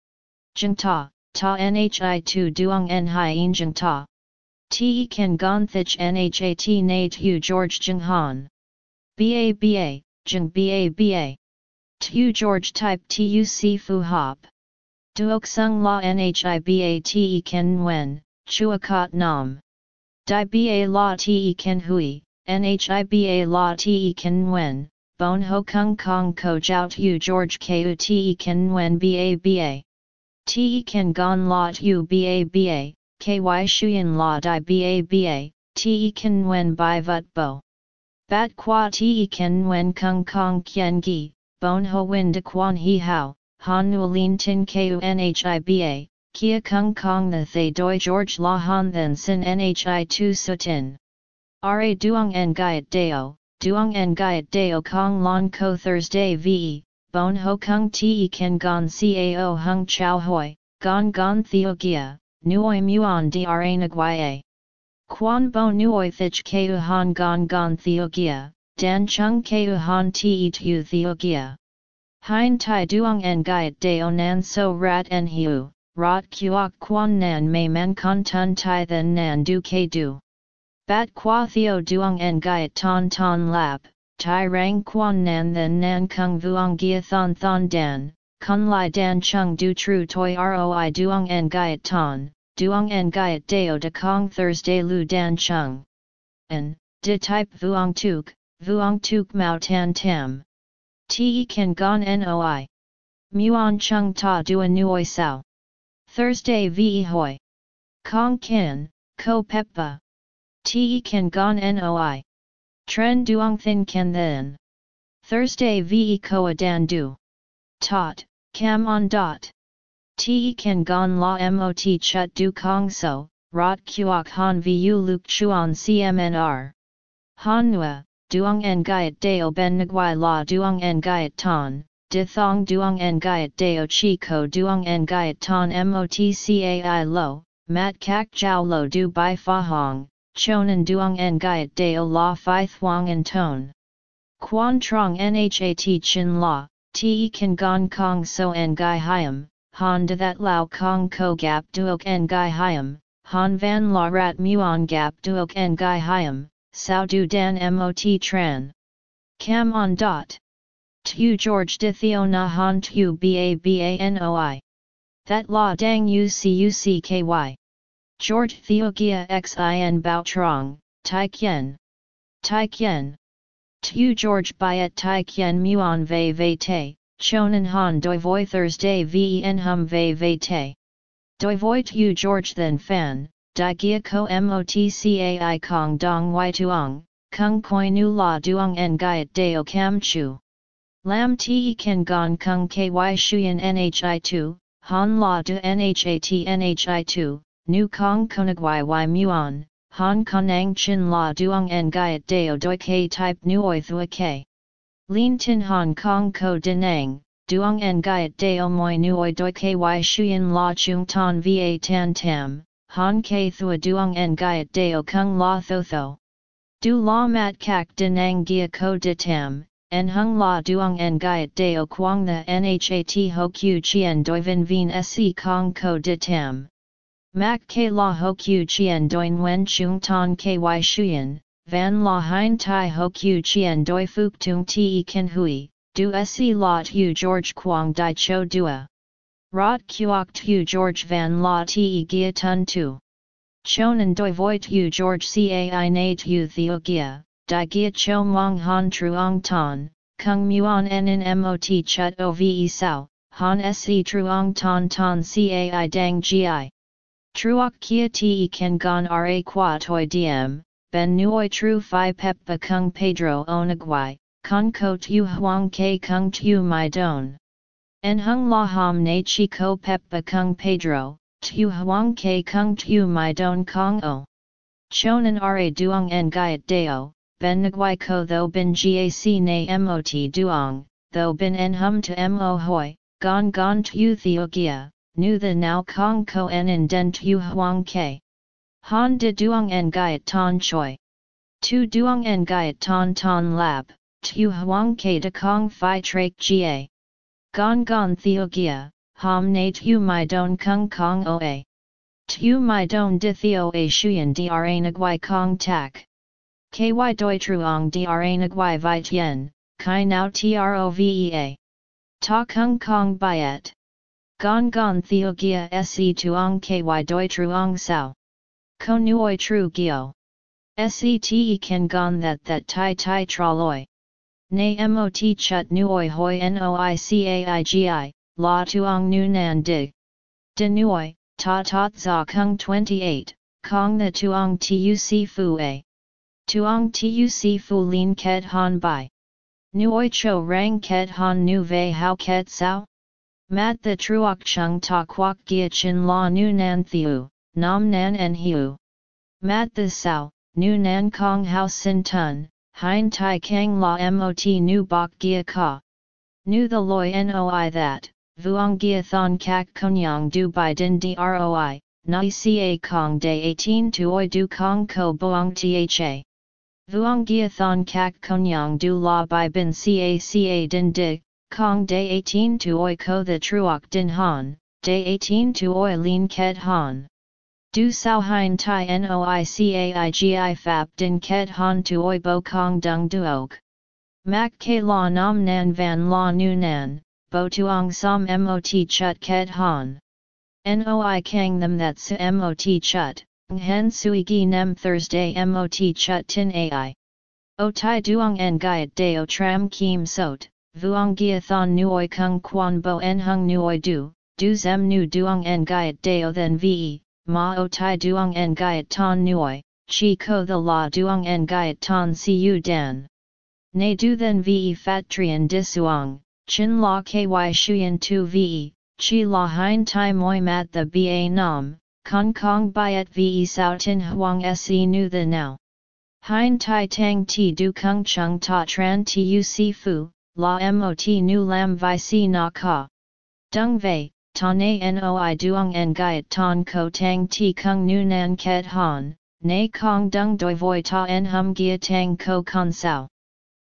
[SPEAKER 1] Jeng ta, ta nhi tu duong en hi jeng ta. Te ken gon thich nhat na tu George jeng han. Ba ba, jeng ba ba. Tu George type tu si fu hop. Duok sung la nhibate ken wen, chuakot nam. Di ba la te ken hui, nhiba la te ken wen, bon ho kung kong ko jiao tu George ku te ken wen ba ba. Te ken gon la tu ba ba, ky shuyen la di ba ba, te ken wen bai vut bo. Bat qua te ken wen kung kong kien gi, bon ho win de quan hi hao, han nuolin tin ku nhiba, kia kung kong the thay doi George la han then sin nhi tu sutin. Ra duong en gaiet deo, duong en gaiet deo kong lon ko Thursday ve, bon ho kung te kan gon cao hung chow hoi, gon gon theo gia, nuoi muon dra nagwaye. Quan bo nuoi thich keu han gon gon theo gia, dan chung keu han te tu theo gia. Hein tai duong en gaiet deo nan so rat en hiu, rot kuok quan nan may man con tun tai then nan du ke du. Bat qua theo duong en gaiet ton ton lap, tai rang quan nan then nan kung vuong gia thon thon dan, kun lai dan chung du tru toi roi duong en gaiet ton, duong en gaiet deo de kong Thursday lu dan chung. En, de type vuong tuk, vuong tuk mao tan tam. Te kan gon noi. Muon chung ta dua nuoi sao. Thursday ve hoi. Kong kin, ko peppa. Te kan gon noi. Tren duong thin ken then. Thursday ve koa dan du. Tot, cam on dot. Te kan gon la mot chut du kong so, rot kuok han vu luk chuan cmnr. Han nua, duong en gaiet deo ben nguai la duong en gaiet ton, di thong duong en gaiet deo chi ko duong en gaiet ton motcai lo, mat kak jiao lo du bai fa hong, chonan duong en gaiet deo la fi thuong en ton. Quan trong nhat chin la, te kan gong kong so en gai hiam, han de that lao kong ko gap duok en gai hiam, han van la rat muon gap duok en gai hiam, sao du dan mot tran. Cam on dot. Tu George de Theo na han tu ba ba noi. That la dang ucucky. George Theogia xin bao trong, tai kien. Tai kien. Tu George byet tai kien muon ve ve te, chonan han doi voi Thursday ven hum ve ve te. Doi voi tu George then fan, Di gia ko motcai kong dong y tuong, kung koi nu la duong en gaiet deo cam chu. Lam te kan gon kung ky shuyen nhi 2, han la du nhat nhi 2, nu kong konagwai y muon, han konang chin la duong en gaiet deo doi k type nuoi thua k. Lin tin han kong ko denang, duong en gaiet deo moi nuoi doi ky shuyen la chung ton va tan tam, han ke thua duong en gaiet deo kung la tho tho. Du la mat kak denang gia ko de tam, en hung la duong en gaiet deo quang the nhat ho q chien doi vin vin se kong ko de tam. Mak ke la ho q chien doi wen chung ton ky shuyen, van la hein tai ho q chien doi fuk tung te ken hui, du se la tu George quang di cho dua. Rot kuok tu George van la te gia tun tu. Chonan doi voi tu George cai na tu theo gia, di gia cho mong han truong ton, kung muon en in mot chut o ve sao, han se truong ton ton cai dang gi. Truok kia te ken gon ra qua toi diem, ben nuoi tru fi peppa kung Pedro onagwai, con ko tu huang ke kung tu mai don. En hung la ham na chi ko pep peppa kung Pedro, tu huang ke kung tu mai don kong o. Chonan ra duong en gaiet deo, ben nguai ko tho bin gac na mot duong, tho bin en hum to mo hoi, gon gon tu theo gia, nu the now kong ko en in den tu huang ke. Han de duong en gaiet ton choi. Tu duong en gaiet ton ton lab, tu huang ke de kong fi trak ga. Gon gon theo gia, hom na tu mai don kung kong oa. Tu mai don di theo a shuyen dra nagwai kong tak. Ky doi truong dra nagwai vi tien, kai now trovea. Ta kung kong byet. Gon gon theo gia se tuong ky doi truong sao. Ko nuoi tru gio. Se te kan gon that that tai tai traloi. Na mot chut nuoi hoi noi caigi, la tuong nu nan dig. De nuoi, ta tot za kung 28, kong the tuong tuc fu a. Tuong tuc fu lin ket han bai. Nuoi cho rang ket han nu ve how ket sao? Mat the truok chung ta kwak gia chin la nu nan thiu, nam nan en hiu. Mat the sao, nu nan kong hao sin tun, Hein Tai Kang La Mot Nu Bok Gia Ka. Nu the loi noi that, vuong gia thon kak konyang du by din droi, nai ca kong day 18 to oi du kong ko boang tha. Vuong gia thon kak konyang du la by bin ca ca din di, kong day 18 to oi ko the truok din han, day 18 to oi lin ket han. Du sao hein tai noi caigi fap din ket han to oi bo kong dung duok. Mak ke la nam nan van la nu nan, bo tuong som mot chut ket han. Noi kang them that su mot chut, hen sui gi nem Thursday mot chut tin ai. O tai duong en gaiet deo tram kim sot, vuong gia thon nuoi kung quan bo en hung nuoi du, du zem nu duong en gaiet deo then ve, ma o tai duong en gaiet ton nuoi, chi ko the la duong en gaiet ton u dan. Ne du then ve fat trian disuong, chin la ky shuyen tu ve, chi la hein tai moi mat the ba nam, kong kong byet ve sao tin huang se nu the now. Hein tai tang ti du kung chung ta tran tu si fu, la mot nu lam vi si na ka. Dung vei, ta ne noi duong en gaiet ton ko tang ti kung nu nan ket han, ne kong dung doi voi ta en hum gia tang ko con sao.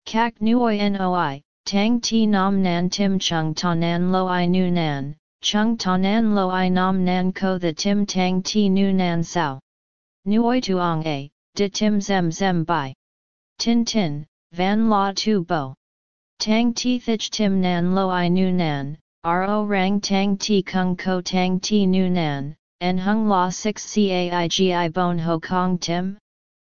[SPEAKER 1] Kak nuoi noi, tang ti nam nan tim chung ta nan lo i nu nan, chung ta nan lo i nam nan ko the tim tang ti nu nan sao. Nuoi tuong a, de tim zem zem bai. Tin tin, van la tu bo. Tang ti thich tim nan lo i nu nan, ro rang tang ti kung ko tang ti nu nan, en hung la 6 caigi bon ho kong tim?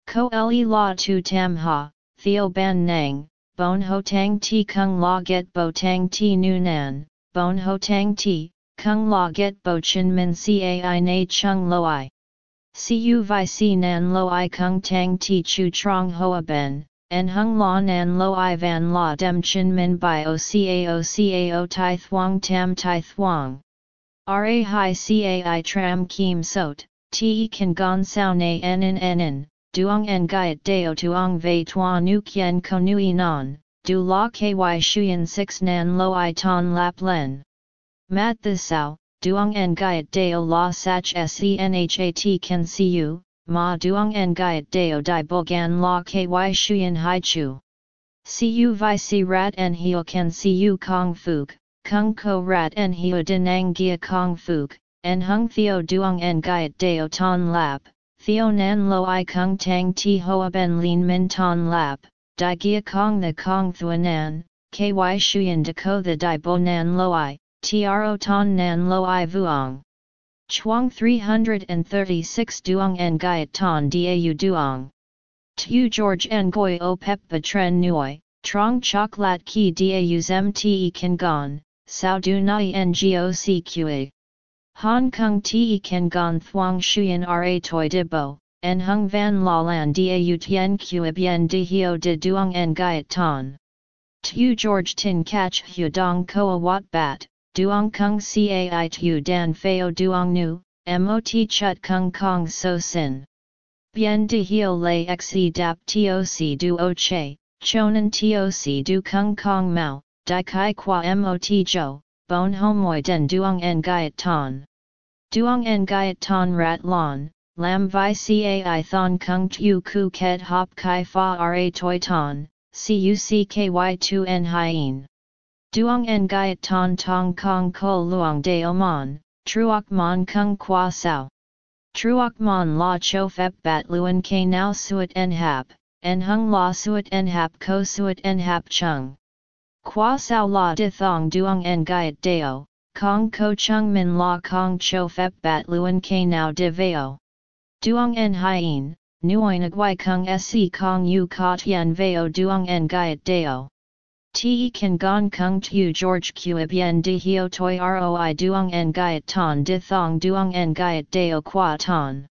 [SPEAKER 1] Ko le la tu tam ha, Theo Ban Nang, Bon Ho Tang Ti Kung La Get Bo Tang Ti Nu Nan, Bon Ho Tang Ti, Kung La Get Bo Chin Min Cai Na Chung Lo I. Cu Vi Si Nan Lo I Kung Tang Ti Chu Trong Hoa Ben, En Hung La Nan Lo I Van La Dem Chin Min Bai O Cao Cao Tai Thuong Tam Tai Thuong. Ra Hai Cai Tram Kim Sot, Te Kan Gon Sao Na Nen Nen duong en gaiet deo tuong vei tua nu kien konui non, du la ky shuyen 6 nan lo i ton lap len. Mat the sao, duong en gaiet deo la sach senhat see you, ma duong en gaiet deo di bogan la ky shuyen hai chu. You vi si rat en hio see you kong fuk, kung ko rat en hio denang gia kong fuk, en hung theo duong en gaiet deo ton lap, Theo nan lo i kung tang ti hoa ben lin min ton lap, di gia kong the kong thuanan, ky shuyen de ko the di bo nan lo i, tro ton nan lo i vuong. Chuang 336 duong en gaiet ton dau duong. Tu George en goi o pep tren nuoi, trong choklat ki dau zem te kan gon, sao du nai ngoc qa. Hong Kong te kan gon thuang shuyen ra toi de bo, en hung van la lan da tien kua bien de hio de duong en gaiet ton. Tu George tin catch hu dong koa wat bat, duong kung cai tu dan feo duong nu, mot chut kung kong so sin. Bien de hio lay xe dap toc du o che, chonan toc du kung kong mao, di kai qua mot jo, bon homoi den duong en gaiet ton. Duong en gaiet ton rat lon, lam vi cai thon kung tu ku ket hop kai fa ra toi ton, cucky tu en hien. Duong en gaiet ton tong kong ko luong de oman, truok mon kung qua sao. Truok mon la cho fep bat luen ke now suet en hap, en hung la suet en hap ko suet en hap chung. Qua sao la di thong duong en gaiet deo, Kong ko chung min la kong cho fep bat luen ke now de veo. Duong en hien, nuoin agui kung se kong ka tien veo duong en gaiet deo. Te kan gong kung tu George kua bien de hio toi roi duong en gaiet ton di thong duong en gaiet deo qua ton.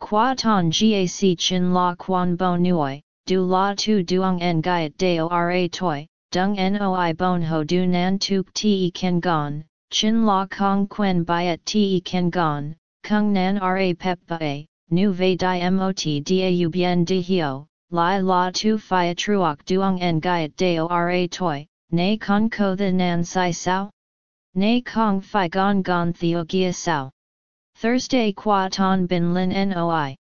[SPEAKER 1] Qua ton gac chin la quan bo nuoi, du la tu duong en gaiet deo ra toi, dung noi bon ho du nan tuk te kan gon, Chin la kong quen byet te ken gon, kung nan ra pep ba, nu ve di mot dau bien de hio, lai la tu fia truok duong en gaiet deo ra toi, nay con ko the nan sai sao? Nay kong fi gon gon theo gia sao? Thursday qua ton bin lin noi.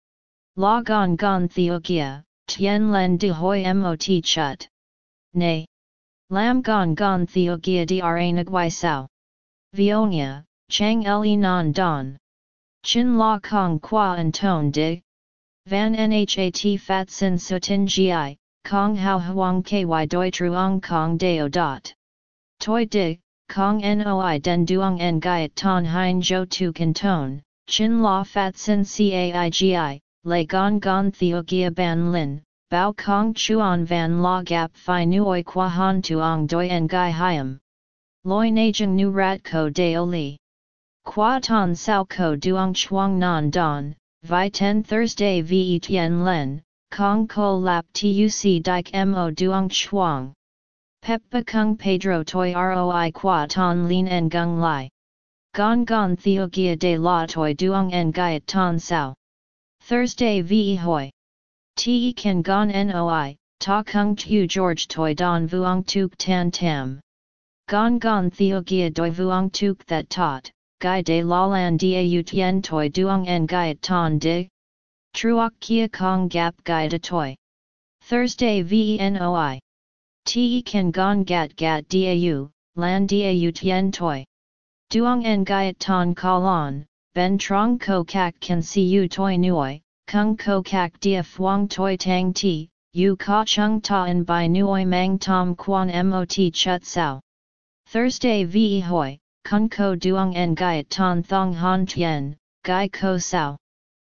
[SPEAKER 1] La gon gon theo gia, tien len de hoi mot chut. Nay. Lam gon gon theo gia dra nagwai sao. Vionia, chang le non don. Chin la kong qua and ton dig. Van Nhat Fat Sin Sutin Gi, Kong Hao Huang Ky Doi Truong Kong Deo Dot. Toi Dig, Kong Noi Den Duong En Gaiet Ton Hein Jo Tu Canton, Chin La Fat Sin Caigi, Lei Gon Gon Theo Gia Ban Lin, Bao Kong Chuan Van La Gap Phi Nuoi Qua Han Tuong Doi En Gai Hiam. Loi Najing Nu Rat Ko Deo Li. Qua Ton Sao Ko Duong Chuang Nan Don. Vi 10 Thursday Ve Tien Len, Kong Ko Lap Tuc Dike Mo Duong Chuang. Peppa Kung Pedro Toi Roi Qua Ton Lin En Gung Lai. Gon Gon Theo Gia de La Toi Duong En Gaiet Ton Sao. Thursday Ve Hoi. Te Kan Gon Noi, Ta Kung Tu George Toi Don Vuong Tuk Tan Tam. Gon Gon Theo Gia Doi Vuong Tuk That Tot gai de la lan u tien toi duong en gai ton di. Truok kia kong gap gai de toi. Thursday venoi. Te kan gong gat gat dau, lan u tien toi. Duong en gai ton kalon, ben trong ko kak kan si u toi nuoi, kung ko kak dia fuang toi tang ti, u ka chung ta en bai nuoi mang tom quan mot chut sao. Thursday ve hoi, kun ko duong en gai ton thong han tien, gai ko sao.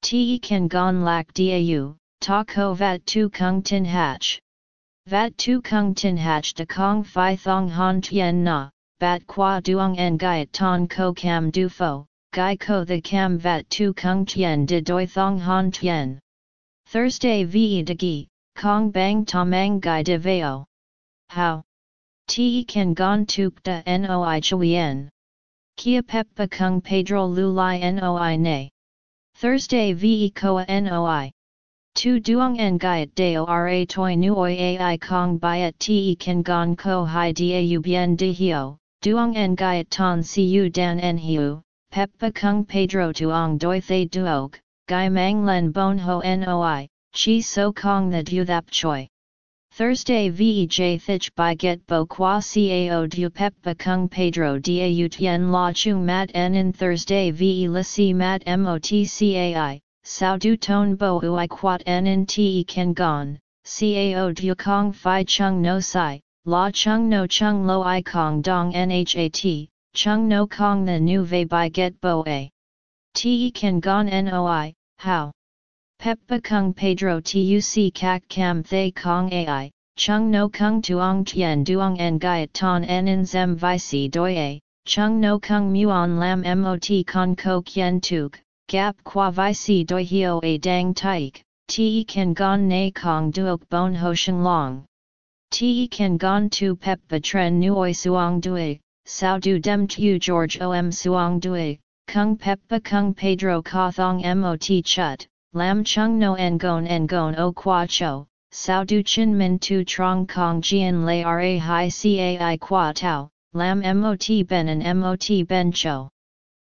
[SPEAKER 1] Te kan gon lak dau, ta ko vat tu kung tin hatch. Vat tu kung tin hatch de kong fi thong han tien na, bat qua duong en gai ton ko cam du fo, gai ko the cam vat tu kung tien de doi thong han tien. Thursday ve de gi, kong bang tamang gai de veo. How? Te kan gon tuk da noi chuyen. Kia peppa kung pedro lu li noi ne. Thursday ve koa noi. Tu duong en gaiet deo ra toi nuoi ai kong byet te kan gon ko hai dau bien de hio, duong en gaiet ton siu dan en hiu, peppa kung pedro tuong doi thay duog, gai mang len bon ho noi, chi so kong the du thap choi. Thursday Vej Thich by Get Bo Qua Cao Du Pep Kung Pedro Dau Tien La Chung Mat En in Thursday Ve La Si Mat Mot Cai, Sao Du Ton Bo Ui Quat En in Te Ken Gon, Cao Du Kong Phi Chung No Sai, La Chung No Chung Lo I Kong Dong Nhat, Chung No Kong The Nu Ve by Get Bo A. Te Ken Gon Noi, How? Peppa Kung Pedro Tuc Kak Kam Thay Kong Ai, Chung No Kung Tuong Tien Duong En Gaiet Ton En In Zem Vi Si Doi Chung No Kung Muon Lam Mot Con Ko Kien Tuk, Gap Qua Vi Si Doi Hio A Dang Taik, Te Kan Gon Na Kong Duok Bon Ho Sheng Long. Te Kan Gon Tu Peppa Tren Nuoi Suong Dui, Sao Du Dem Tu George Om Suong Dui, Kung Peppa Kung Pedro Ka Thong Mot Chut. Lam chung no ngon ngon o qua cho, sao du chin min tu trong kong jian lay ra hi cai qua Tao, lam mot ben and mot ben cho.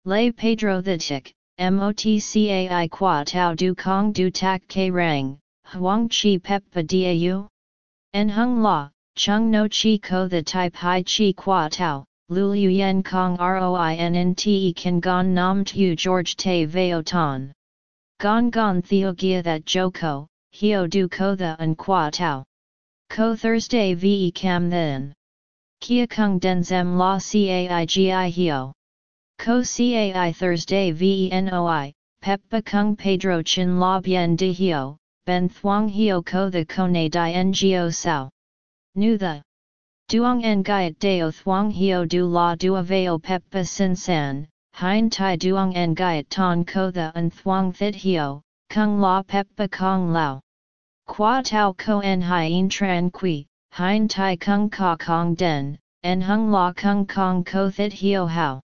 [SPEAKER 1] Lay Pedro the tick, mot cai qua tau du kong du tak ke rang, huang chi peppa dau? En hung la, chung no chi ko the type hai chi qua Tao. lu yen kong roi n te kan gon nam tu George te veo ton. Gon gon theo gia that joko, hio du ko the and qua tau. Ko Thursday ve cam then. Kia kung den zem la caigi hio. Ko cai Thursday venoi, peppa kung Pedro chin la bien de hio, ben thuang hio ko the kone di ngo sao. Nu the. Duong en gaiet deo thuang hio du la du aveo peppa sin san, Hein tai duong en gaiet ton ko the en thuang thit hio, kung la peppa kong lao. Qua tau ko en hien tran qui, hein tai kung ka kong den, en hung la kung kong ko thit hio hao.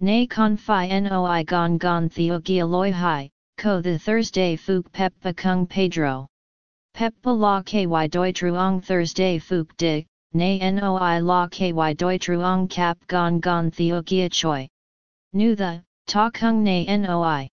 [SPEAKER 1] Nay con fi noi gon gon theo gia loi hai, ko the Thursday fuk peppa kung Pedro. Peppa la ky doi truong Thursday fuk dig, nay noi la ky doi truong kap gon gon theo gia choi. Nu the, ta kung nay noi.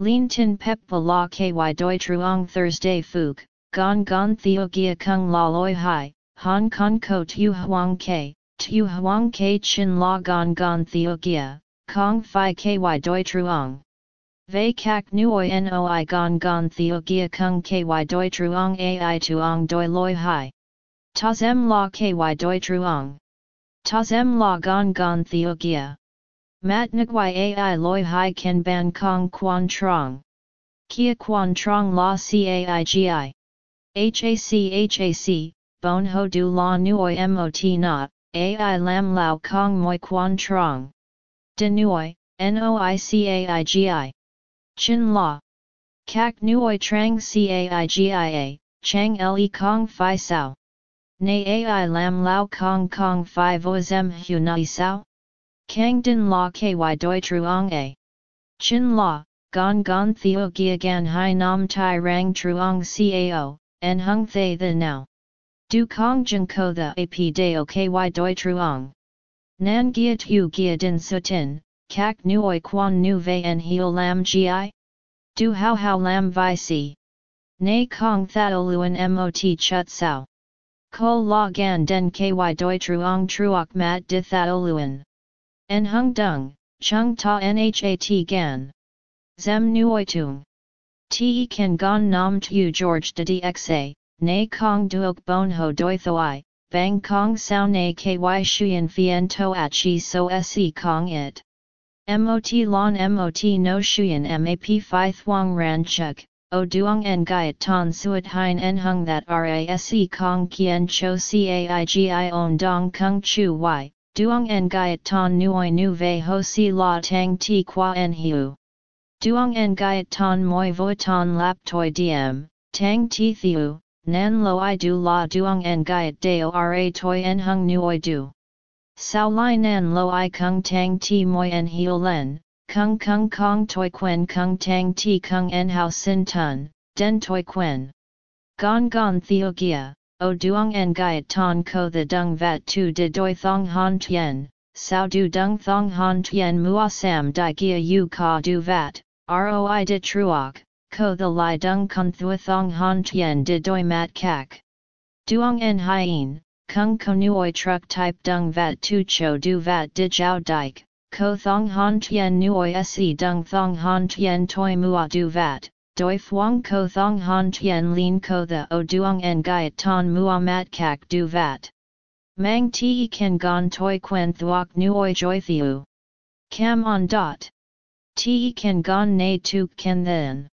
[SPEAKER 1] Lin tin pep pa la ky doi truong Thursday fuk, gon gon theo gia kung la loi hai, hong kong ko tu huang ke, tu huang ke chin la gon gon theo gia, kong fi ky doi truong. Vei kak nuoi noi gon gon theo gia kung ky doi truong ai tuong doi loi hai. Ta zem la ky doi truong. Ta zem la gon gon theo gia. Mat nguai ai loi hai ken ban kong quan trong. Kia quan trong la caigi. HAC HAC, bon ho du la nuoi mot na, ai lam lao kong moi quan trong. De nuoi, noicaigi. Chin la. Kak nuoi trang caigia, chang le kong fi sao. Nay ai lam lao kong kong fi vo zem hu nai sao? Kang din la ky doi truong a. Chin la, gong gong theo gia gan hai nam tai rang truong cao, en hung thay the now. Du kong jin ko the ap deo ky doi truong. Nan gia tu gia din sutin, kak nuoi quan nu ve en heo lam gi? Du how how lam vi si. Nay kong thao luen mot chut sao. Ko la gan den ky doi truong truok mat di luen En hung dung, chung ta nhat gan. Zem nuoi tung. Te kan gon nam tu George de dxa, nay kong duok bon ho doi thoi, bang kong sao nay ky shuyen fien to at chi so se kong it. Mot lon mot no shuyen map phi thuong ran chuk, o duong en gaiet ton suet hein en hung that rase kong kien cho caigi on dong kung chu y, duong en gaiet ton nuoi nu ve ho si la tang ti qua en hiu. Duong en gaiet ton moi vo ton lap toi diem, tang ti thiu, nan lo i du la duong en gaiet deo ra toi en hung nuoi du. Sao lai nan lo i kung tang ti moi en hiu len, Kung kung kong toi quen kung tang ti kung en hao sin tun, den toi quen. Gon gon theo gia, o duong en gaiet ton ko the dung vat tu de doi thong han tien, sao du dung thong han tien mua sam di gia u ka du vat, roi de truok, ko the lai dung kun thua thong han tien de doi mat kak. Duong en hien, kung konuoi truck type dung vat tu cho du vat di jiao dike, ko thong han tien nuoi se dung thong han tien toi mua du vat, doi phuong ko thong han tien lin ko the o duong en gaiet ton mua mat kak du vat. Mang ti ken gon toi quen thuok nuoi joy thiu. Cam on dot. Ti ken gon na tu ken then.